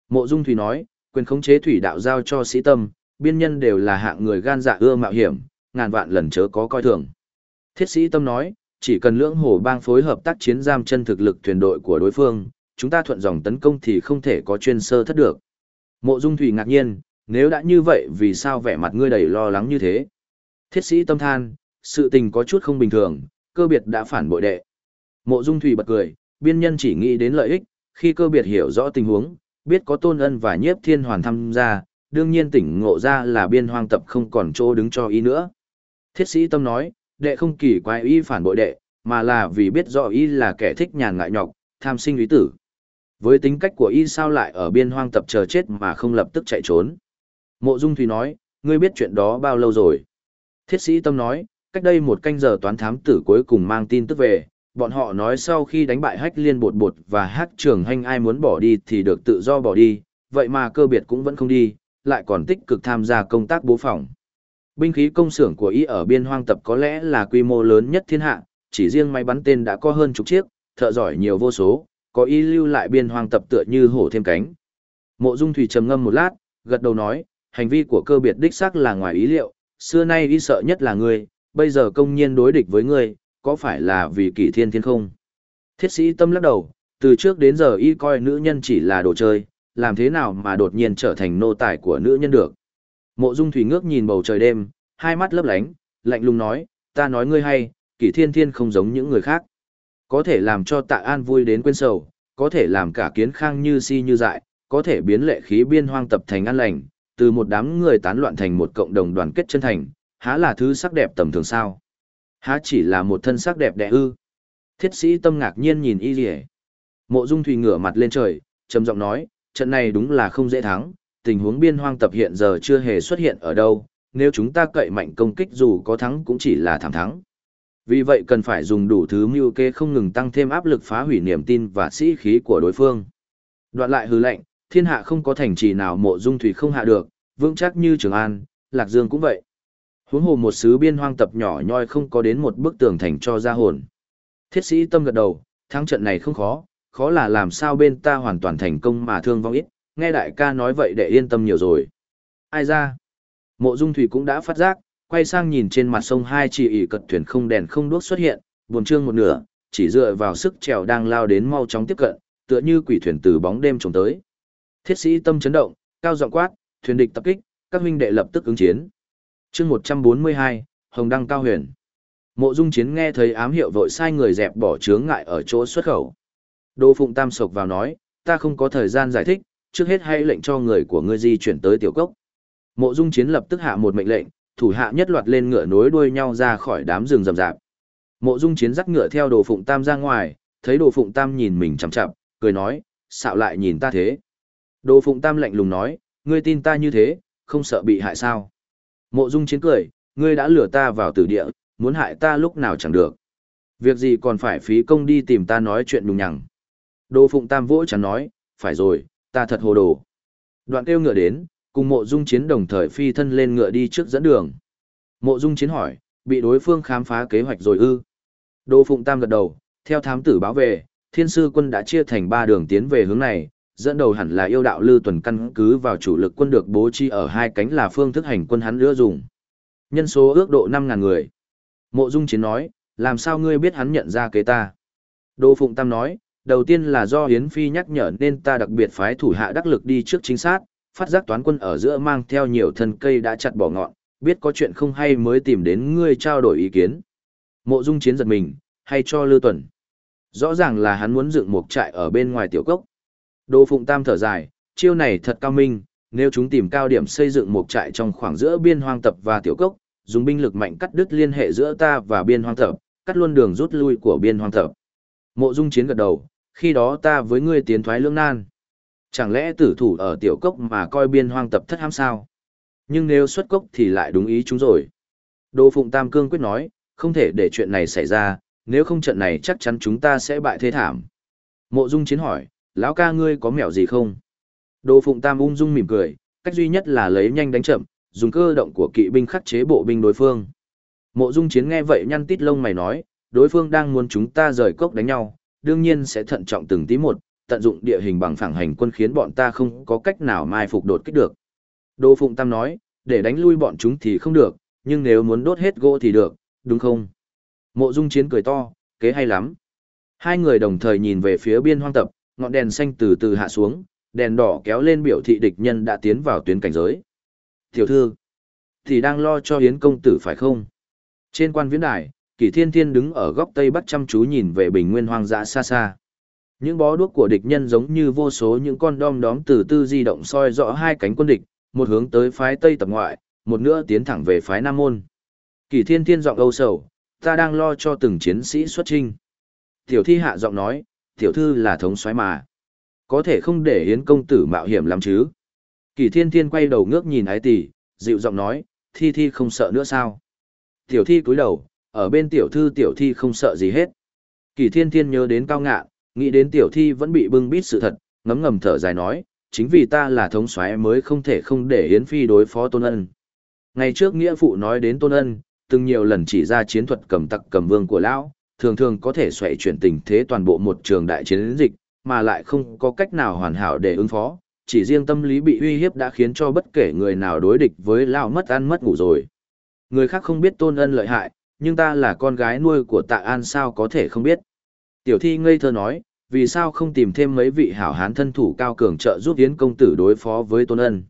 Mộ Dung Thủy nói, quyền khống chế thủy đạo giao cho sĩ tâm, biên nhân đều là hạng người gan dạ ưa mạo hiểm, ngàn vạn lần chớ có coi thường. Thiết sĩ tâm nói, chỉ cần lưỡng hồ bang phối hợp tác chiến giam chân thực lực thuyền đội của đối phương, chúng ta thuận dòng tấn công thì không thể có chuyên sơ thất được. Mộ Dung Thủy ngạc nhiên, nếu đã như vậy vì sao vẻ mặt ngươi đầy lo lắng như thế? Thiết sĩ tâm than, sự tình có chút không bình thường, cơ biệt đã phản bội đệ. Mộ Dung Thủy bật cười, biên nhân chỉ nghĩ đến lợi ích, khi cơ biệt hiểu rõ tình huống, biết có tôn ân và nhiếp thiên hoàn tham gia, đương nhiên tỉnh ngộ ra là biên hoang tập không còn chỗ đứng cho ý nữa. Thiết sĩ tâm nói, đệ không kỳ quái y phản bội đệ, mà là vì biết rõ y là kẻ thích nhàn ngại nhọc, tham sinh lý tử. Với tính cách của y sao lại ở biên hoang tập chờ chết mà không lập tức chạy trốn. Mộ Dung Thủy nói, ngươi biết chuyện đó bao lâu rồi? Thiết sĩ tâm nói, cách đây một canh giờ toán thám tử cuối cùng mang tin tức về, bọn họ nói sau khi đánh bại hách liên bột bột và hát trường hành ai muốn bỏ đi thì được tự do bỏ đi, vậy mà cơ biệt cũng vẫn không đi, lại còn tích cực tham gia công tác bố phòng. Binh khí công xưởng của y ở biên hoang tập có lẽ là quy mô lớn nhất thiên hạ, chỉ riêng máy bắn tên đã có hơn chục chiếc, thợ giỏi nhiều vô số, có y lưu lại biên hoang tập tựa như hổ thêm cánh. Mộ Dung Thủy trầm ngâm một lát, gật đầu nói, hành vi của cơ biệt đích xác là ngoài ý liệu, xưa nay y sợ nhất là ngươi, bây giờ công nhiên đối địch với ngươi, có phải là vì kỷ thiên thiên không? Thiết sĩ tâm lắc đầu, từ trước đến giờ y coi nữ nhân chỉ là đồ chơi, làm thế nào mà đột nhiên trở thành nô tài của nữ nhân được? Mộ Dung Thủy ngước nhìn bầu trời đêm, hai mắt lấp lánh, lạnh lùng nói, ta nói ngươi hay, kỷ thiên thiên không giống những người khác. Có thể làm cho tạ an vui đến quên sầu, có thể làm cả kiến khang như si như dại, có thể biến lệ khí biên hoang tập thành an lành, từ một đám người tán loạn thành một cộng đồng đoàn kết chân thành, há là thứ sắc đẹp tầm thường sao? Há chỉ là một thân sắc đẹp đẽ ư? Thiết sĩ tâm ngạc nhiên nhìn y rỉa. Mộ Dung Thủy ngửa mặt lên trời, trầm giọng nói, trận này đúng là không dễ thắng, tình huống biên hoang tập hiện giờ chưa hề xuất hiện ở đâu, nếu chúng ta cậy mạnh công kích dù có thắng cũng chỉ là thảm thắng. Vì vậy cần phải dùng đủ thứ mưu kê không ngừng tăng thêm áp lực phá hủy niềm tin và sĩ khí của đối phương. Đoạn lại hư lệnh, thiên hạ không có thành trì nào mộ dung thủy không hạ được, vững chắc như Trường An, Lạc Dương cũng vậy. Huống hồ một sứ biên hoang tập nhỏ nhoi không có đến một bức tường thành cho ra hồn. Thiết sĩ tâm gật đầu, thắng trận này không khó, khó là làm sao bên ta hoàn toàn thành công mà thương vong ít, nghe đại ca nói vậy để yên tâm nhiều rồi. Ai ra? Mộ dung thủy cũng đã phát giác, quay sang nhìn trên mặt sông hai chỉ ỉ cật thuyền không đèn không đuốc xuất hiện, buồn trương một nửa, chỉ dựa vào sức trèo đang lao đến mau chóng tiếp cận, tựa như quỷ thuyền từ bóng đêm trồng tới. Thiết sĩ tâm chấn động, cao giọng quát, thuyền địch tập kích, các huynh đệ lập tức ứng chiến. Chương 142, Hồng Đăng Cao Huyền. Mộ Dung Chiến nghe thấy ám hiệu vội sai người dẹp bỏ chướng ngại ở chỗ xuất khẩu. Đô Phụng Tam sộc vào nói, ta không có thời gian giải thích, trước hết hãy lệnh cho người của ngươi di chuyển tới tiểu cốc. Mộ Dung Chiến lập tức hạ một mệnh lệnh, thủ hạ nhất loạt lên ngựa nối đuôi nhau ra khỏi đám rừng rậm rạp. Mộ Dung Chiến dắt ngựa theo Đồ Phụng Tam ra ngoài, thấy Đồ Phụng Tam nhìn mình chằm chằm, cười nói, "Xạo lại nhìn ta thế?" Đồ Phụng Tam lạnh lùng nói, "Ngươi tin ta như thế, không sợ bị hại sao?" Mộ Dung Chiến cười, "Ngươi đã lừa ta vào tử địa, muốn hại ta lúc nào chẳng được. Việc gì còn phải phí công đi tìm ta nói chuyện đùng nhằng." Đô Phụng Tam vỗ chẳng nói, "Phải rồi, ta thật hồ đồ." Đoạn kêu ngựa đến, cùng mộ dung chiến đồng thời phi thân lên ngựa đi trước dẫn đường. Mộ dung chiến hỏi, bị đối phương khám phá kế hoạch rồi ư? Đô Phụng Tam gật đầu, theo thám tử báo về, thiên sư quân đã chia thành ba đường tiến về hướng này, dẫn đầu hẳn là yêu đạo lư tuần căn cứ vào chủ lực quân được bố trí ở hai cánh là phương thức hành quân hắn nữa dùng. Nhân số ước độ 5.000 người. Mộ dung chiến nói, làm sao ngươi biết hắn nhận ra kế ta? Đô Phụng Tam nói, đầu tiên là do Hiến Phi nhắc nhở nên ta đặc biệt phái thủ hạ đắc lực đi trước chính xác, phát giác toán quân ở giữa mang theo nhiều thân cây đã chặt bỏ ngọn, biết có chuyện không hay mới tìm đến ngươi trao đổi ý kiến. Mộ dung chiến giật mình, hay cho Lư Tuần. Rõ ràng là hắn muốn dựng một trại ở bên ngoài tiểu cốc. Đô Phụng Tam thở dài, chiêu này thật cao minh, nếu chúng tìm cao điểm xây dựng một trại trong khoảng giữa biên hoang tập và tiểu cốc, dùng binh lực mạnh cắt đứt liên hệ giữa ta và biên hoang tập, cắt luôn đường rút lui của biên hoang tập. Mộ Dung Chiến gật đầu, khi đó ta với ngươi tiến thoái lưỡng nan. Chẳng lẽ tử thủ ở tiểu cốc mà coi biên hoang tập thất ham sao? Nhưng nếu xuất cốc thì lại đúng ý chúng rồi. Đô Phụng Tam Cương quyết nói, không thể để chuyện này xảy ra, nếu không trận này chắc chắn chúng ta sẽ bại thế thảm. Mộ Dung Chiến hỏi, lão ca ngươi có mẹo gì không? Đô Phụng Tam ung dung mỉm cười, cách duy nhất là lấy nhanh đánh chậm, dùng cơ động của kỵ binh khắc chế bộ binh đối phương. Mộ Dung Chiến nghe vậy nhăn tít lông mày nói, đối phương đang muốn chúng ta rời cốc đánh nhau, đương nhiên sẽ thận trọng từng tí một, tận dụng địa hình bằng phẳng hành quân khiến bọn ta không có cách nào mai phục đột kích được. Đô Phụng Tam nói, để đánh lui bọn chúng thì không được, nhưng nếu muốn đốt hết gỗ thì được, đúng không? Mộ Dung Chiến cười to, kế hay lắm. Hai người đồng thời nhìn về phía biên hoang tập, ngọn đèn xanh từ từ hạ xuống, đèn đỏ kéo lên biểu thị địch nhân đã tiến vào tuyến cảnh giới. Tiểu thư, thì đang lo cho Yến công tử phải không? Trên quan viễn đài, Kỷ Thiên Thiên đứng ở góc tây bắc chăm chú nhìn về bình nguyên hoang dã xa xa. Những bó đuốc của địch nhân giống như vô số những con đom đóm từ tư di động soi rõ hai cánh quân địch, một hướng tới phái tây tập ngoại, một nữa tiến thẳng về phái nam môn. Kỷ Thiên Thiên giọng âu sầu, ta đang lo cho từng chiến sĩ xuất trinh. Tiểu thi hạ giọng nói, tiểu thư là thống soái mà. Có thể không để Yến công tử mạo hiểm lắm chứ. Kỷ Thiên Thiên quay đầu ngước nhìn ái tỷ, dịu giọng nói, thi thi không sợ nữa sao. Tiểu thi cúi đầu, ở bên tiểu thư tiểu thi không sợ gì hết. Kỷ Thiên Thiên nhớ đến cao ngạn, nghĩ đến tiểu thi vẫn bị bưng bít sự thật, ngấm ngầm thở dài nói, chính vì ta là thống soái mới không thể không để Yến Phi đối phó Tôn Ân. Ngày trước nghĩa phụ nói đến Tôn Ân, từng nhiều lần chỉ ra chiến thuật cầm tặc cầm vương của lão, thường thường có thể xoay chuyển tình thế toàn bộ một trường đại chiến dịch, mà lại không có cách nào hoàn hảo để ứng phó, chỉ riêng tâm lý bị uy hiếp đã khiến cho bất kể người nào đối địch với lão mất ăn mất ngủ rồi. Người khác không biết tôn ân lợi hại, nhưng ta là con gái nuôi của tạ an sao có thể không biết. Tiểu thi ngây thơ nói, vì sao không tìm thêm mấy vị hảo hán thân thủ cao cường trợ giúp Yến công tử đối phó với tôn ân.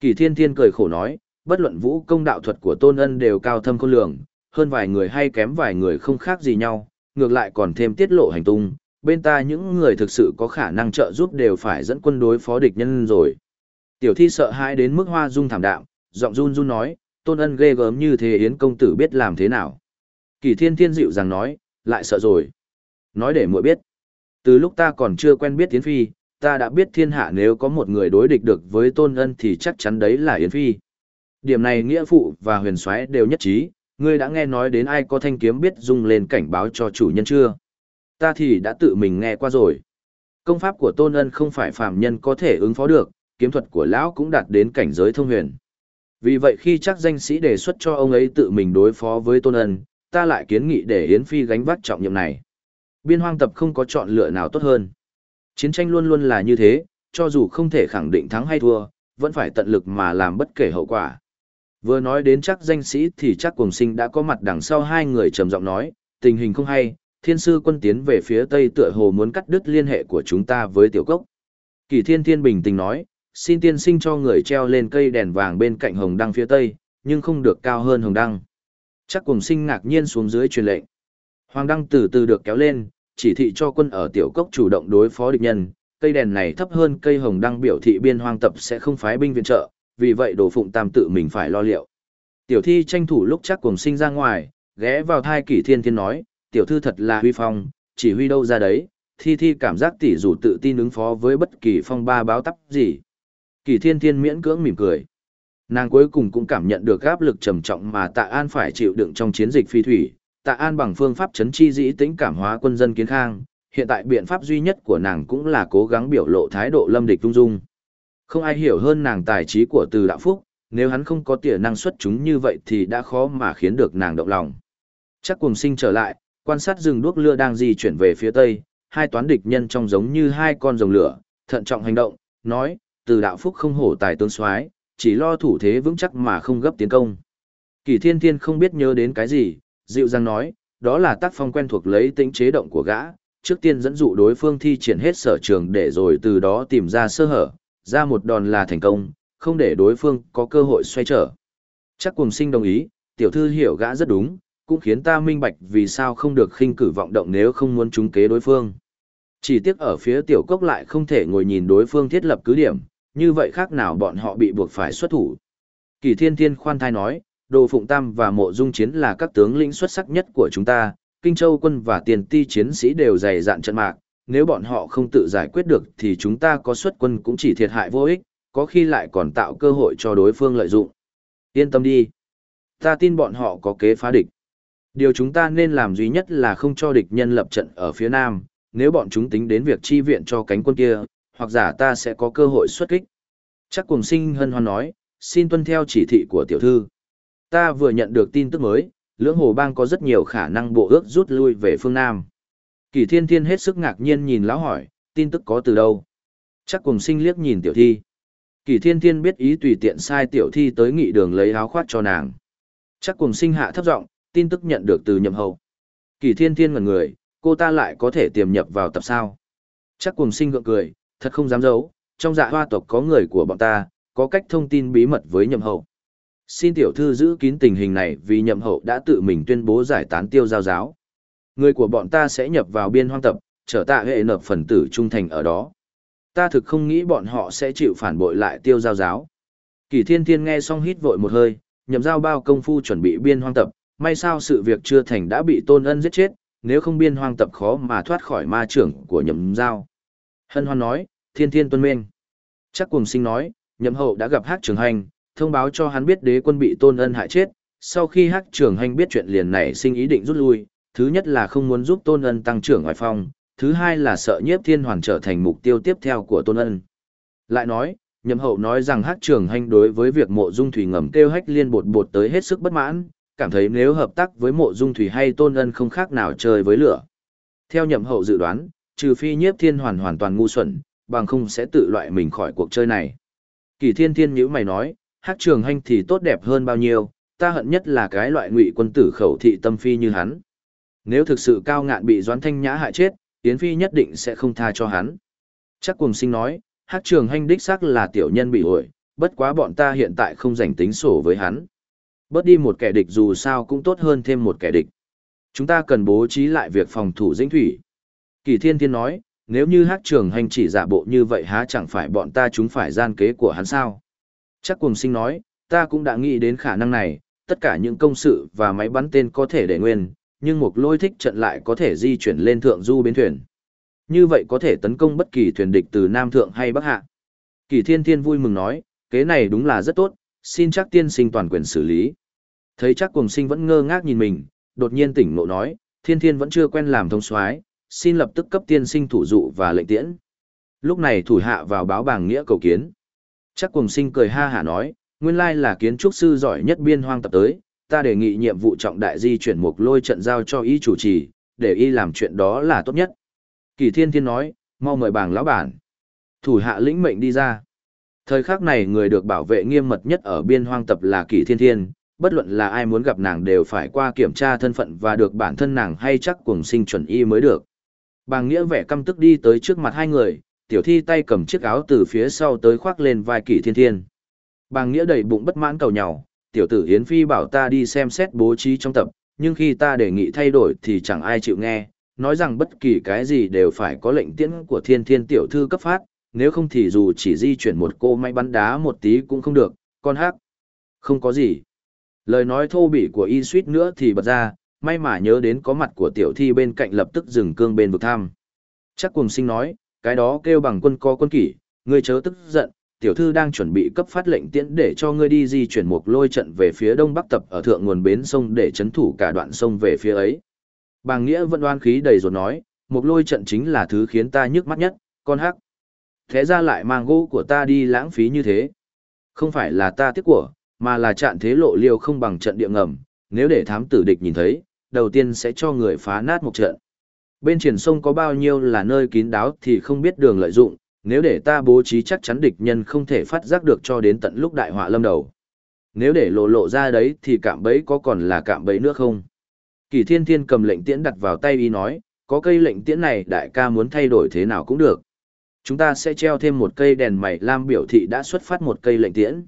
Kỳ thiên thiên cười khổ nói, bất luận vũ công đạo thuật của tôn ân đều cao thâm khôn lường, hơn vài người hay kém vài người không khác gì nhau, ngược lại còn thêm tiết lộ hành tung, bên ta những người thực sự có khả năng trợ giúp đều phải dẫn quân đối phó địch nhân rồi. Tiểu thi sợ hãi đến mức hoa dung thảm đạm, giọng run run nói, tôn ân ghê gớm như thế yến công tử biết làm thế nào. Kỳ thiên thiên dịu rằng nói, lại sợ rồi. Nói để muội biết. Từ lúc ta còn chưa quen biết Yến Phi, ta đã biết thiên hạ nếu có một người đối địch được với tôn ân thì chắc chắn đấy là Yến Phi. Điểm này nghĩa phụ và huyền soái đều nhất trí, ngươi đã nghe nói đến ai có thanh kiếm biết dung lên cảnh báo cho chủ nhân chưa? Ta thì đã tự mình nghe qua rồi. Công pháp của Tôn Ân không phải phàm nhân có thể ứng phó được, kiếm thuật của lão cũng đạt đến cảnh giới thông huyền. Vì vậy khi chắc danh sĩ đề xuất cho ông ấy tự mình đối phó với Tôn Ân, ta lại kiến nghị để Yến Phi gánh vác trọng nhiệm này. Biên hoang tập không có chọn lựa nào tốt hơn. Chiến tranh luôn luôn là như thế, cho dù không thể khẳng định thắng hay thua, vẫn phải tận lực mà làm bất kể hậu quả. Vừa nói đến chắc danh sĩ thì chắc cùng sinh đã có mặt đằng sau hai người trầm giọng nói, tình hình không hay, thiên sư quân tiến về phía tây tựa hồ muốn cắt đứt liên hệ của chúng ta với tiểu cốc. Kỳ thiên thiên bình tĩnh nói, xin tiên sinh cho người treo lên cây đèn vàng bên cạnh hồng đăng phía tây, nhưng không được cao hơn hồng đăng. Chắc cùng sinh ngạc nhiên xuống dưới truyền lệnh. Hoàng đăng từ từ được kéo lên, chỉ thị cho quân ở tiểu cốc chủ động đối phó địch nhân, cây đèn này thấp hơn cây hồng đăng biểu thị biên hoang tập sẽ không phái binh viện trợ, vì vậy đồ phụng tam tự mình phải lo liệu. Tiểu thi tranh thủ lúc chắc cùng sinh ra ngoài, ghé vào thai kỷ thiên thiên nói, tiểu thư thật là huy phong, chỉ huy đâu ra đấy, thi thi cảm giác tỷ dù tự tin ứng phó với bất kỳ phong ba báo tắp gì. Kỷ thiên thiên miễn cưỡng mỉm cười. Nàng cuối cùng cũng cảm nhận được áp lực trầm trọng mà tạ an phải chịu đựng trong chiến dịch phi thủy. Tạ an bằng phương pháp chấn chi dĩ tính cảm hóa quân dân kiến khang, hiện tại biện pháp duy nhất của nàng cũng là cố gắng biểu lộ thái độ lâm địch tung dung. Không ai hiểu hơn nàng tài trí của từ đạo phúc, nếu hắn không có tỉa năng xuất chúng như vậy thì đã khó mà khiến được nàng động lòng. Chắc cùng sinh trở lại, quan sát rừng đuốc lưa đang di chuyển về phía tây, hai toán địch nhân trông giống như hai con rồng lửa, thận trọng hành động, nói, từ đạo phúc không hổ tài tướng soái, chỉ lo thủ thế vững chắc mà không gấp tiến công. Kỳ thiên thiên không biết nhớ đến cái gì, dịu dàng nói, đó là tác phong quen thuộc lấy tính chế động của gã, trước tiên dẫn dụ đối phương thi triển hết sở trường để rồi từ đó tìm ra sơ hở, ra một đòn là thành công, không để đối phương có cơ hội xoay trở. Chắc cùng sinh đồng ý, tiểu thư hiểu gã rất đúng, cũng khiến ta minh bạch vì sao không được khinh cử vọng động nếu không muốn trúng kế đối phương. Chỉ tiếc ở phía tiểu cốc lại không thể ngồi nhìn đối phương thiết lập cứ điểm, như vậy khác nào bọn họ bị buộc phải xuất thủ. Kỳ thiên thiên khoan thai nói, Đồ Phụng Tam và Mộ Dung Chiến là các tướng lĩnh xuất sắc nhất của chúng ta, Kinh Châu quân và tiền ti chiến sĩ đều dày dạn trận mạc, nếu bọn họ không tự giải quyết được thì chúng ta có xuất quân cũng chỉ thiệt hại vô ích, có khi lại còn tạo cơ hội cho đối phương lợi dụng. Yên tâm đi. Ta tin bọn họ có kế phá địch. Điều chúng ta nên làm duy nhất là không cho địch nhân lập trận ở phía nam, nếu bọn chúng tính đến việc chi viện cho cánh quân kia, hoặc giả ta sẽ có cơ hội xuất kích. Chắc cùng sinh hân hoan nói, xin tuân theo chỉ thị của tiểu thư. Ta vừa nhận được tin tức mới, lưỡng hồ bang có rất nhiều khả năng bộ ước rút lui về phương Nam. Kỳ thiên thiên hết sức ngạc nhiên nhìn lão hỏi, tin tức có từ đâu? Chắc cùng sinh liếc nhìn tiểu thi. Kỳ thiên thiên biết ý tùy tiện sai tiểu thi tới nghị đường lấy áo khoác cho nàng. Chắc cùng sinh hạ thấp giọng, tin tức nhận được từ nhậm hậu. Kỳ thiên thiên ngần người, cô ta lại có thể tiềm nhập vào tập sao. Chắc cùng sinh gượng cười, thật không dám giấu, trong dạ hoa tộc có người của bọn ta, có cách thông tin bí mật với nhậm hậu. Xin tiểu thư giữ kín tình hình này vì nhậm hậu đã tự mình tuyên bố giải tán tiêu giao giáo. Người của bọn ta sẽ nhập vào biên hoang tập, trở tạ hệ nộp phần tử trung thành ở đó. Ta thực không nghĩ bọn họ sẽ chịu phản bội lại tiêu giao giáo. Kỳ thiên thiên nghe xong hít vội một hơi, nhậm giao bao công phu chuẩn bị biên hoang tập, may sao sự việc chưa thành đã bị tôn ân giết chết, nếu không biên hoang tập khó mà thoát khỏi ma trưởng của nhậm giao. Hân hoan nói, thiên thiên tuân minh. Chắc cùng sinh nói, nhậm hậu đã gặp hát trường hành, thông báo cho hắn biết đế quân bị tôn ân hại chết. Sau khi hát trường hành biết chuyện liền này sinh ý định rút lui, thứ nhất là không muốn giúp tôn ân tăng trưởng ngoại phong, thứ hai là sợ nhiếp thiên hoàn trở thành mục tiêu tiếp theo của tôn ân. Lại nói, nhậm hậu nói rằng hát trường hành đối với việc mộ dung thủy ngầm kêu hách liên bột bột tới hết sức bất mãn, cảm thấy nếu hợp tác với mộ dung thủy hay tôn ân không khác nào chơi với lửa. Theo nhậm hậu dự đoán, trừ phi nhiếp thiên hoàn hoàn toàn ngu xuẩn, bằng không sẽ tự loại mình khỏi cuộc chơi này. Kỳ thiên thiên nhữ mày nói, hát trường hành thì tốt đẹp hơn bao nhiêu, ta hận nhất là cái loại ngụy quân tử khẩu thị tâm phi như hắn. Nếu thực sự cao ngạn bị doãn thanh nhã hại chết, Yến Phi nhất định sẽ không tha cho hắn. Chắc cùng sinh nói, hát trường hành đích xác là tiểu nhân bị ổi, bất quá bọn ta hiện tại không dành tính sổ với hắn. Bớt đi một kẻ địch dù sao cũng tốt hơn thêm một kẻ địch. Chúng ta cần bố trí lại việc phòng thủ dĩnh thủy. Kỳ thiên thiên nói, nếu như hát trường hành chỉ giả bộ như vậy há chẳng phải bọn ta chúng phải gian kế của hắn sao? Chắc cùng sinh nói, ta cũng đã nghĩ đến khả năng này, tất cả những công sự và máy bắn tên có thể để nguyên, nhưng một lôi thích trận lại có thể di chuyển lên thượng du bến thuyền. Như vậy có thể tấn công bất kỳ thuyền địch từ Nam Thượng hay Bắc Hạ. Kỳ thiên thiên vui mừng nói, kế này đúng là rất tốt, xin chắc tiên sinh toàn quyền xử lý. Thấy chắc cùng sinh vẫn ngơ ngác nhìn mình, đột nhiên tỉnh ngộ nói, thiên thiên vẫn chưa quen làm thông soái xin lập tức cấp tiên sinh thủ dụ và lệnh tiễn. Lúc này thủ hạ vào báo bảng nghĩa cầu kiến. Chắc cùng sinh cười ha hả nói, nguyên lai là kiến trúc sư giỏi nhất biên hoang tập tới, ta đề nghị nhiệm vụ trọng đại di chuyển mục lôi trận giao cho y chủ trì, để y làm chuyện đó là tốt nhất. Kỳ thiên thiên nói, mau mời bảng lão bản. Thủ hạ lĩnh mệnh đi ra. Thời khắc này người được bảo vệ nghiêm mật nhất ở biên hoang tập là kỳ thiên thiên, bất luận là ai muốn gặp nàng đều phải qua kiểm tra thân phận và được bản thân nàng hay chắc cùng sinh chuẩn y mới được. Bàng Nghĩa vẻ căm tức đi tới trước mặt hai người, tiểu thi tay cầm chiếc áo từ phía sau tới khoác lên vai kỷ thiên thiên. Bàng Nghĩa đầy bụng bất mãn cầu nhau, tiểu tử Yến Phi bảo ta đi xem xét bố trí trong tập, nhưng khi ta đề nghị thay đổi thì chẳng ai chịu nghe, nói rằng bất kỳ cái gì đều phải có lệnh tiễn của thiên thiên tiểu thư cấp phát, nếu không thì dù chỉ di chuyển một cô máy bắn đá một tí cũng không được, con hát. Không có gì. Lời nói thô bỉ của y suýt nữa thì bật ra, may mà nhớ đến có mặt của tiểu thi bên cạnh lập tức dừng cương bên vực tham. Chắc cùng sinh nói, cái đó kêu bằng quân co quân kỷ, ngươi chớ tức giận, tiểu thư đang chuẩn bị cấp phát lệnh tiễn để cho ngươi đi di chuyển một lôi trận về phía đông bắc tập ở thượng nguồn bến sông để chấn thủ cả đoạn sông về phía ấy. Bàng Nghĩa vẫn oan khí đầy rồi nói, một lôi trận chính là thứ khiến ta nhức mắt nhất, con hắc. Thế ra lại mang gỗ của ta đi lãng phí như thế. Không phải là ta tiếc của, mà là trận thế lộ liêu không bằng trận địa ngầm, nếu để thám tử địch nhìn thấy, đầu tiên sẽ cho người phá nát một trận. Bên triển sông có bao nhiêu là nơi kín đáo thì không biết đường lợi dụng, nếu để ta bố trí chắc chắn địch nhân không thể phát giác được cho đến tận lúc đại họa lâm đầu. Nếu để lộ lộ ra đấy thì cạm bẫy có còn là cạm bẫy nữa không? Kỳ thiên thiên cầm lệnh tiễn đặt vào tay y nói, có cây lệnh tiễn này đại ca muốn thay đổi thế nào cũng được. Chúng ta sẽ treo thêm một cây đèn mày lam biểu thị đã xuất phát một cây lệnh tiễn.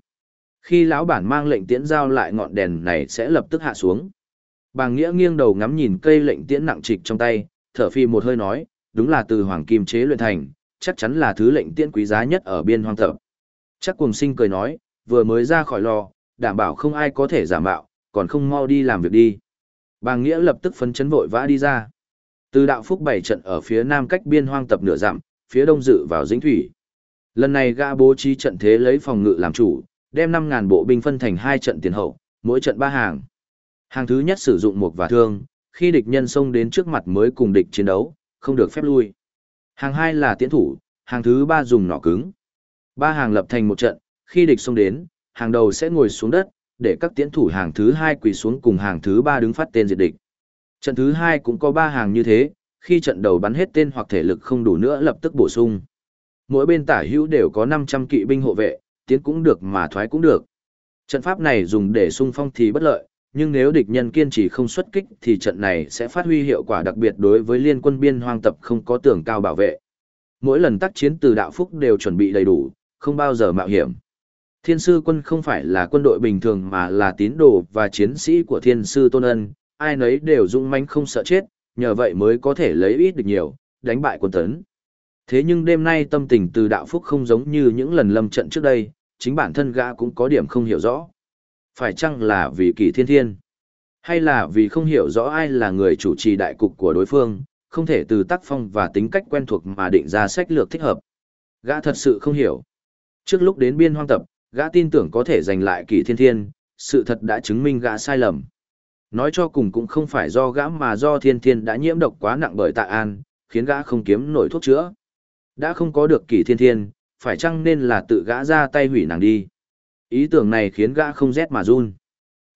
Khi lão bản mang lệnh tiễn giao lại ngọn đèn này sẽ lập tức hạ xuống. Bàng Nghĩa nghiêng đầu ngắm nhìn cây lệnh tiễn nặng trịch trong tay, thở phi một hơi nói, đúng là từ hoàng kim chế luyện thành, chắc chắn là thứ lệnh tiễn quý giá nhất ở biên hoang thập. Chắc cùng sinh cười nói, vừa mới ra khỏi lò, đảm bảo không ai có thể giả mạo, còn không mau đi làm việc đi. Bàng Nghĩa lập tức phấn chấn vội vã đi ra. Từ đạo phúc bảy trận ở phía nam cách biên hoang tập nửa dặm, phía đông dự vào dĩnh thủy. Lần này gã bố trí trận thế lấy phòng ngự làm chủ, đem 5.000 bộ binh phân thành hai trận tiền hậu, mỗi trận ba hàng. Hàng thứ nhất sử dụng một và thương, khi địch nhân xông đến trước mặt mới cùng địch chiến đấu, không được phép lui. Hàng hai là tiến thủ, hàng thứ ba dùng nỏ cứng. Ba hàng lập thành một trận, khi địch xông đến, hàng đầu sẽ ngồi xuống đất, để các tiến thủ hàng thứ hai quỳ xuống cùng hàng thứ ba đứng phát tên diệt địch. Trận thứ hai cũng có ba hàng như thế, khi trận đầu bắn hết tên hoặc thể lực không đủ nữa lập tức bổ sung. Mỗi bên tả hữu đều có 500 kỵ binh hộ vệ, tiến cũng được mà thoái cũng được. Trận pháp này dùng để xung phong thì bất lợi, nhưng nếu địch nhân kiên trì không xuất kích thì trận này sẽ phát huy hiệu quả đặc biệt đối với liên quân biên hoang tập không có tường cao bảo vệ. Mỗi lần tác chiến từ đạo phúc đều chuẩn bị đầy đủ, không bao giờ mạo hiểm. Thiên sư quân không phải là quân đội bình thường mà là tín đồ và chiến sĩ của thiên sư tôn ân, ai nấy đều dũng mãnh không sợ chết, nhờ vậy mới có thể lấy ít được nhiều, đánh bại quân tấn. Thế nhưng đêm nay tâm tình từ đạo phúc không giống như những lần lâm trận trước đây, chính bản thân gã cũng có điểm không hiểu rõ. Phải chăng là vì kỳ thiên thiên? Hay là vì không hiểu rõ ai là người chủ trì đại cục của đối phương, không thể từ tác phong và tính cách quen thuộc mà định ra sách lược thích hợp? Gã thật sự không hiểu. Trước lúc đến biên hoang tập, gã tin tưởng có thể giành lại kỳ thiên thiên, sự thật đã chứng minh gã sai lầm. Nói cho cùng cũng không phải do gã mà do thiên thiên đã nhiễm độc quá nặng bởi tạ an, khiến gã không kiếm nổi thuốc chữa. Đã không có được kỳ thiên thiên, phải chăng nên là tự gã ra tay hủy nàng đi. Ý tưởng này khiến gã không rét mà run.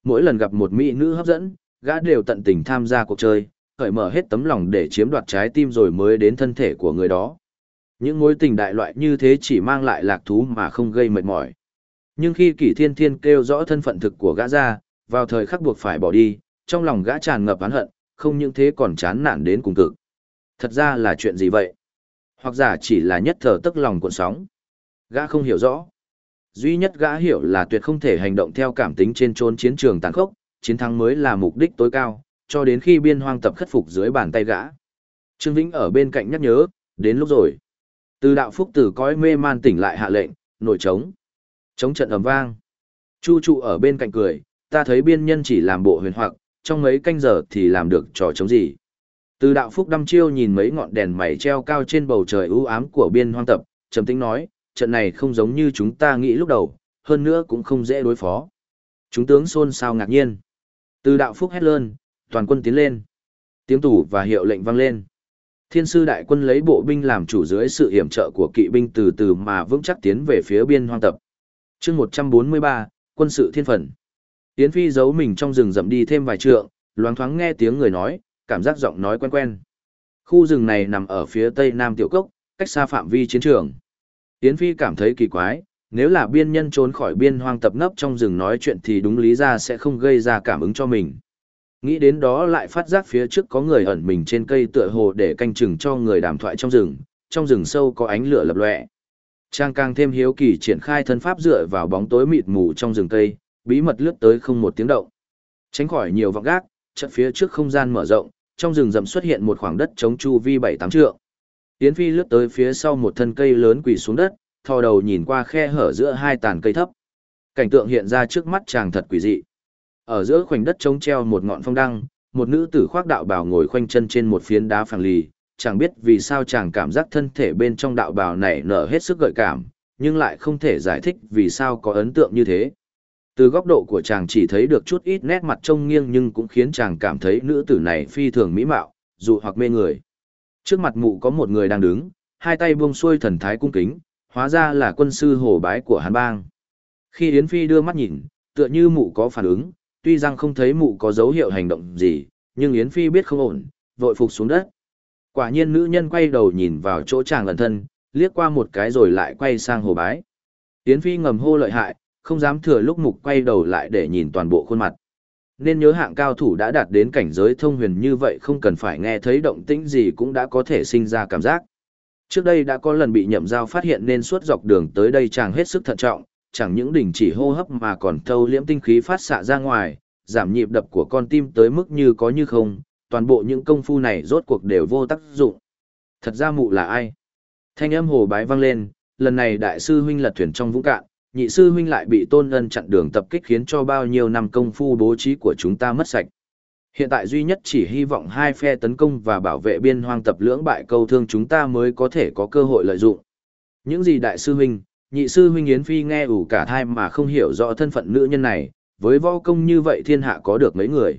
Mỗi lần gặp một mỹ nữ hấp dẫn, gã đều tận tình tham gia cuộc chơi, cởi mở hết tấm lòng để chiếm đoạt trái tim rồi mới đến thân thể của người đó. Những mối tình đại loại như thế chỉ mang lại lạc thú mà không gây mệt mỏi. Nhưng khi kỷ thiên thiên kêu rõ thân phận thực của gã ra, vào thời khắc buộc phải bỏ đi, trong lòng gã tràn ngập oán hận, không những thế còn chán nản đến cùng cực. Thật ra là chuyện gì vậy? Hoặc giả chỉ là nhất thờ tức lòng cuộn sóng. Gã không hiểu rõ. Duy nhất gã hiểu là tuyệt không thể hành động theo cảm tính trên trốn chiến trường tàn khốc, chiến thắng mới là mục đích tối cao, cho đến khi biên hoang tập khất phục dưới bàn tay gã. Trương Vĩnh ở bên cạnh nhắc nhớ, đến lúc rồi. Từ đạo phúc tử cõi mê man tỉnh lại hạ lệnh, nổi trống. Trống trận ầm vang. Chu trụ ở bên cạnh cười, ta thấy biên nhân chỉ làm bộ huyền hoặc, trong mấy canh giờ thì làm được trò chống gì. Từ đạo phúc đăm chiêu nhìn mấy ngọn đèn mày treo cao trên bầu trời u ám của biên hoang tập, trầm tĩnh nói, trận này không giống như chúng ta nghĩ lúc đầu, hơn nữa cũng không dễ đối phó. Chúng tướng xôn xao ngạc nhiên. Từ đạo phúc hét lớn, toàn quân tiến lên. Tiếng tủ và hiệu lệnh vang lên. Thiên sư đại quân lấy bộ binh làm chủ dưới sự hiểm trợ của kỵ binh từ từ mà vững chắc tiến về phía biên hoang tập. chương 143, quân sự thiên phần. tiến Phi giấu mình trong rừng rậm đi thêm vài trượng, loáng thoáng nghe tiếng người nói, cảm giác giọng nói quen quen. Khu rừng này nằm ở phía tây nam tiểu cốc, cách xa phạm vi chiến trường. Yến Phi cảm thấy kỳ quái, nếu là biên nhân trốn khỏi biên hoang tập nấp trong rừng nói chuyện thì đúng lý ra sẽ không gây ra cảm ứng cho mình. Nghĩ đến đó lại phát giác phía trước có người ẩn mình trên cây tựa hồ để canh chừng cho người đàm thoại trong rừng, trong rừng sâu có ánh lửa lập lòe. Trang càng thêm hiếu kỳ triển khai thân pháp dựa vào bóng tối mịt mù trong rừng cây, bí mật lướt tới không một tiếng động. Tránh khỏi nhiều vọng gác, chợt phía trước không gian mở rộng, trong rừng rậm xuất hiện một khoảng đất trống chu vi bảy tám trượng. Yến Phi lướt tới phía sau một thân cây lớn quỳ xuống đất, thò đầu nhìn qua khe hở giữa hai tàn cây thấp. Cảnh tượng hiện ra trước mắt chàng thật quỷ dị. Ở giữa khoảnh đất trống treo một ngọn phong đăng, một nữ tử khoác đạo bào ngồi khoanh chân trên một phiến đá phẳng lì, chẳng biết vì sao chàng cảm giác thân thể bên trong đạo bào này nở hết sức gợi cảm, nhưng lại không thể giải thích vì sao có ấn tượng như thế. Từ góc độ của chàng chỉ thấy được chút ít nét mặt trông nghiêng nhưng cũng khiến chàng cảm thấy nữ tử này phi thường mỹ mạo, dù hoặc mê người. Trước mặt mụ có một người đang đứng, hai tay buông xuôi thần thái cung kính, hóa ra là quân sư hồ bái của Hàn Bang. Khi Yến Phi đưa mắt nhìn, tựa như mụ có phản ứng, tuy rằng không thấy mụ có dấu hiệu hành động gì, nhưng Yến Phi biết không ổn, vội phục xuống đất. Quả nhiên nữ nhân quay đầu nhìn vào chỗ chàng lần thân, liếc qua một cái rồi lại quay sang hồ bái. Yến Phi ngầm hô lợi hại, không dám thừa lúc mục quay đầu lại để nhìn toàn bộ khuôn mặt. Nên nhớ hạng cao thủ đã đạt đến cảnh giới thông huyền như vậy không cần phải nghe thấy động tĩnh gì cũng đã có thể sinh ra cảm giác. Trước đây đã có lần bị nhậm giao phát hiện nên suốt dọc đường tới đây chàng hết sức thận trọng, chẳng những đình chỉ hô hấp mà còn thâu liễm tinh khí phát xạ ra ngoài, giảm nhịp đập của con tim tới mức như có như không, toàn bộ những công phu này rốt cuộc đều vô tác dụng. Thật ra mụ là ai? Thanh âm hồ bái vang lên, lần này đại sư huynh lật thuyền trong vũng cạn, nhị sư huynh lại bị tôn ân chặn đường tập kích khiến cho bao nhiêu năm công phu bố trí của chúng ta mất sạch. Hiện tại duy nhất chỉ hy vọng hai phe tấn công và bảo vệ biên hoang tập lưỡng bại câu thương chúng ta mới có thể có cơ hội lợi dụng. Những gì đại sư huynh, nhị sư huynh Yến Phi nghe ủ cả thai mà không hiểu rõ thân phận nữ nhân này, với võ công như vậy thiên hạ có được mấy người.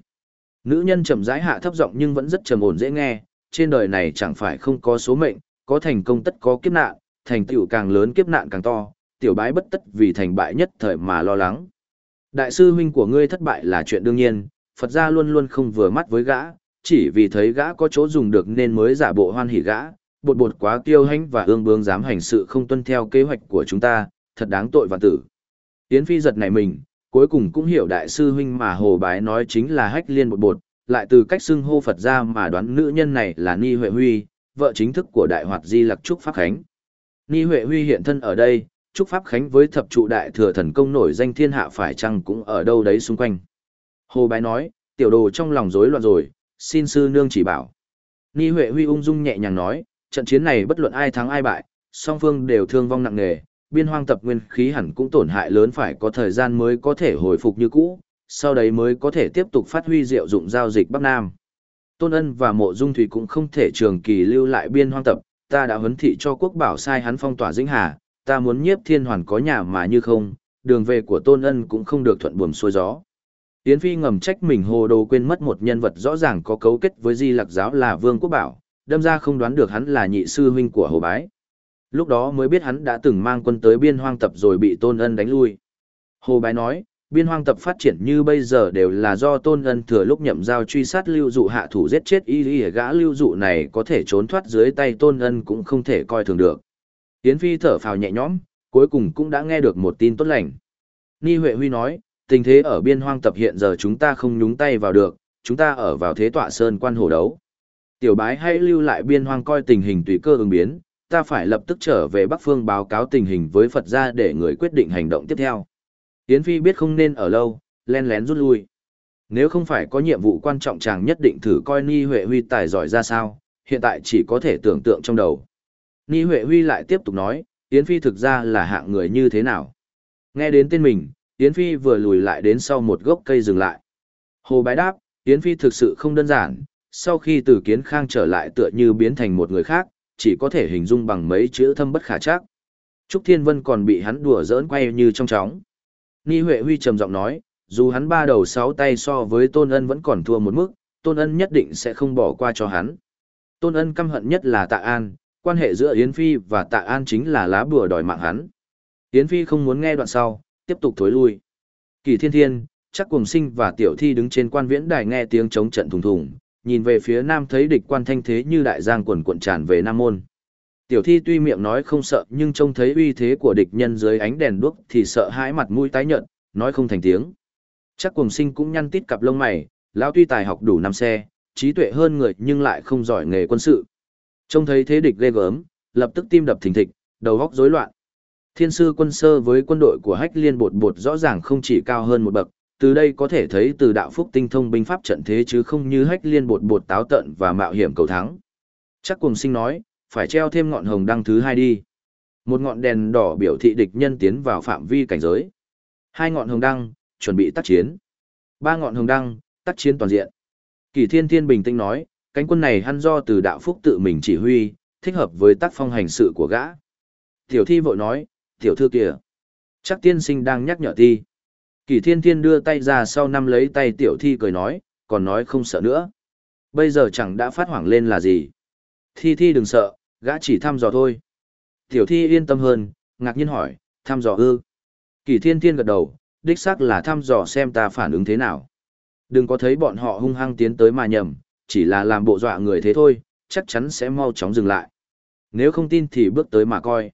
Nữ nhân trầm rãi hạ thấp giọng nhưng vẫn rất trầm ổn dễ nghe, trên đời này chẳng phải không có số mệnh, có thành công tất có kiếp nạn, thành tựu càng lớn kiếp nạn càng to, tiểu bái bất tất vì thành bại nhất thời mà lo lắng. Đại sư huynh của ngươi thất bại là chuyện đương nhiên, Phật gia luôn luôn không vừa mắt với gã, chỉ vì thấy gã có chỗ dùng được nên mới giả bộ hoan hỉ gã, bột bột quá kiêu hãnh và ương bướng dám hành sự không tuân theo kế hoạch của chúng ta, thật đáng tội và tử. Yến Phi giật này mình, cuối cùng cũng hiểu đại sư huynh mà hồ bái nói chính là hách liên bột bột, lại từ cách xưng hô Phật gia mà đoán nữ nhân này là Ni Huệ Huy, vợ chính thức của đại hoạt di lặc trúc Pháp Khánh. Ni Huệ Huy hiện thân ở đây, chúc Pháp Khánh với thập trụ đại thừa thần công nổi danh thiên hạ phải chăng cũng ở đâu đấy xung quanh. Hồ Bái nói, tiểu đồ trong lòng rối loạn rồi, xin sư nương chỉ bảo. Ni Huệ Huy ung dung nhẹ nhàng nói, trận chiến này bất luận ai thắng ai bại, song phương đều thương vong nặng nề, biên hoang tập nguyên khí hẳn cũng tổn hại lớn phải có thời gian mới có thể hồi phục như cũ, sau đấy mới có thể tiếp tục phát huy diệu dụng giao dịch Bắc Nam. Tôn Ân và Mộ Dung Thủy cũng không thể trường kỳ lưu lại biên hoang tập, ta đã huấn thị cho quốc bảo sai hắn phong tỏa dĩnh hà, ta muốn nhiếp thiên hoàn có nhà mà như không, đường về của Tôn Ân cũng không được thuận buồm xuôi gió. Yến Phi ngầm trách mình hồ đồ quên mất một nhân vật rõ ràng có cấu kết với di lạc giáo là Vương Quốc Bảo, đâm ra không đoán được hắn là nhị sư huynh của Hồ Bái. Lúc đó mới biết hắn đã từng mang quân tới biên hoang tập rồi bị Tôn Ân đánh lui. Hồ Bái nói, biên hoang tập phát triển như bây giờ đều là do Tôn Ân thừa lúc nhậm giao truy sát lưu dụ hạ thủ giết chết y y gã lưu dụ này có thể trốn thoát dưới tay Tôn Ân cũng không thể coi thường được. Yến Phi thở phào nhẹ nhõm, cuối cùng cũng đã nghe được một tin tốt lành. Ni Huệ Huy nói, tình thế ở biên hoang tập hiện giờ chúng ta không nhúng tay vào được, chúng ta ở vào thế tọa sơn quan hổ đấu. Tiểu bái hãy lưu lại biên hoang coi tình hình tùy cơ ứng biến, ta phải lập tức trở về Bắc Phương báo cáo tình hình với Phật gia để người quyết định hành động tiếp theo. Yến Phi biết không nên ở lâu, len lén rút lui. Nếu không phải có nhiệm vụ quan trọng chàng nhất định thử coi Ni Huệ Huy tài giỏi ra sao, hiện tại chỉ có thể tưởng tượng trong đầu. Ni Huệ Huy lại tiếp tục nói, Yến Phi thực ra là hạng người như thế nào. Nghe đến tên mình, Yến Phi vừa lùi lại đến sau một gốc cây dừng lại. Hồ bái đáp, Yến Phi thực sự không đơn giản, sau khi từ kiến khang trở lại tựa như biến thành một người khác, chỉ có thể hình dung bằng mấy chữ thâm bất khả chắc. Trúc Thiên Vân còn bị hắn đùa giỡn quay như trong chóng. Ni Huệ Huy trầm giọng nói, dù hắn ba đầu sáu tay so với Tôn Ân vẫn còn thua một mức, Tôn Ân nhất định sẽ không bỏ qua cho hắn. Tôn Ân căm hận nhất là Tạ An, quan hệ giữa Yến Phi và Tạ An chính là lá bùa đòi mạng hắn. Yến Phi không muốn nghe đoạn sau, tiếp tục thối lui. Kỳ Thiên Thiên, chắc cùng sinh và Tiểu Thi đứng trên quan viễn đài nghe tiếng chống trận thùng thùng, nhìn về phía nam thấy địch quan thanh thế như đại giang quần cuộn tràn về nam môn. Tiểu Thi tuy miệng nói không sợ nhưng trông thấy uy thế của địch nhân dưới ánh đèn đuốc thì sợ hãi mặt mũi tái nhợt, nói không thành tiếng. Chắc cùng sinh cũng nhăn tít cặp lông mày, lão tuy tài học đủ năm xe, trí tuệ hơn người nhưng lại không giỏi nghề quân sự. Trông thấy thế địch ghê gớm, lập tức tim đập thình thịch, đầu óc rối loạn. Thiên sư quân sơ với quân đội của Hách Liên bột bột rõ ràng không chỉ cao hơn một bậc, từ đây có thể thấy từ đạo phúc tinh thông binh pháp trận thế chứ không như Hách Liên bột bột táo tận và mạo hiểm cầu thắng. Chắc cùng sinh nói, phải treo thêm ngọn hồng đăng thứ hai đi. Một ngọn đèn đỏ biểu thị địch nhân tiến vào phạm vi cảnh giới. Hai ngọn hồng đăng, chuẩn bị tác chiến. Ba ngọn hồng đăng, tác chiến toàn diện. Kỳ Thiên Thiên bình tĩnh nói, cánh quân này hăn do từ đạo phúc tự mình chỉ huy, thích hợp với tác phong hành sự của gã. Tiểu thi vội nói, tiểu thư kìa. Chắc tiên sinh đang nhắc nhở thi. Kỳ thiên thiên đưa tay ra sau năm lấy tay tiểu thi cười nói, còn nói không sợ nữa. Bây giờ chẳng đã phát hoảng lên là gì. Thi thi đừng sợ, gã chỉ thăm dò thôi. Tiểu thi yên tâm hơn, ngạc nhiên hỏi, thăm dò ư. Kỳ thiên thiên gật đầu, đích xác là thăm dò xem ta phản ứng thế nào. Đừng có thấy bọn họ hung hăng tiến tới mà nhầm, chỉ là làm bộ dọa người thế thôi, chắc chắn sẽ mau chóng dừng lại. Nếu không tin thì bước tới mà coi.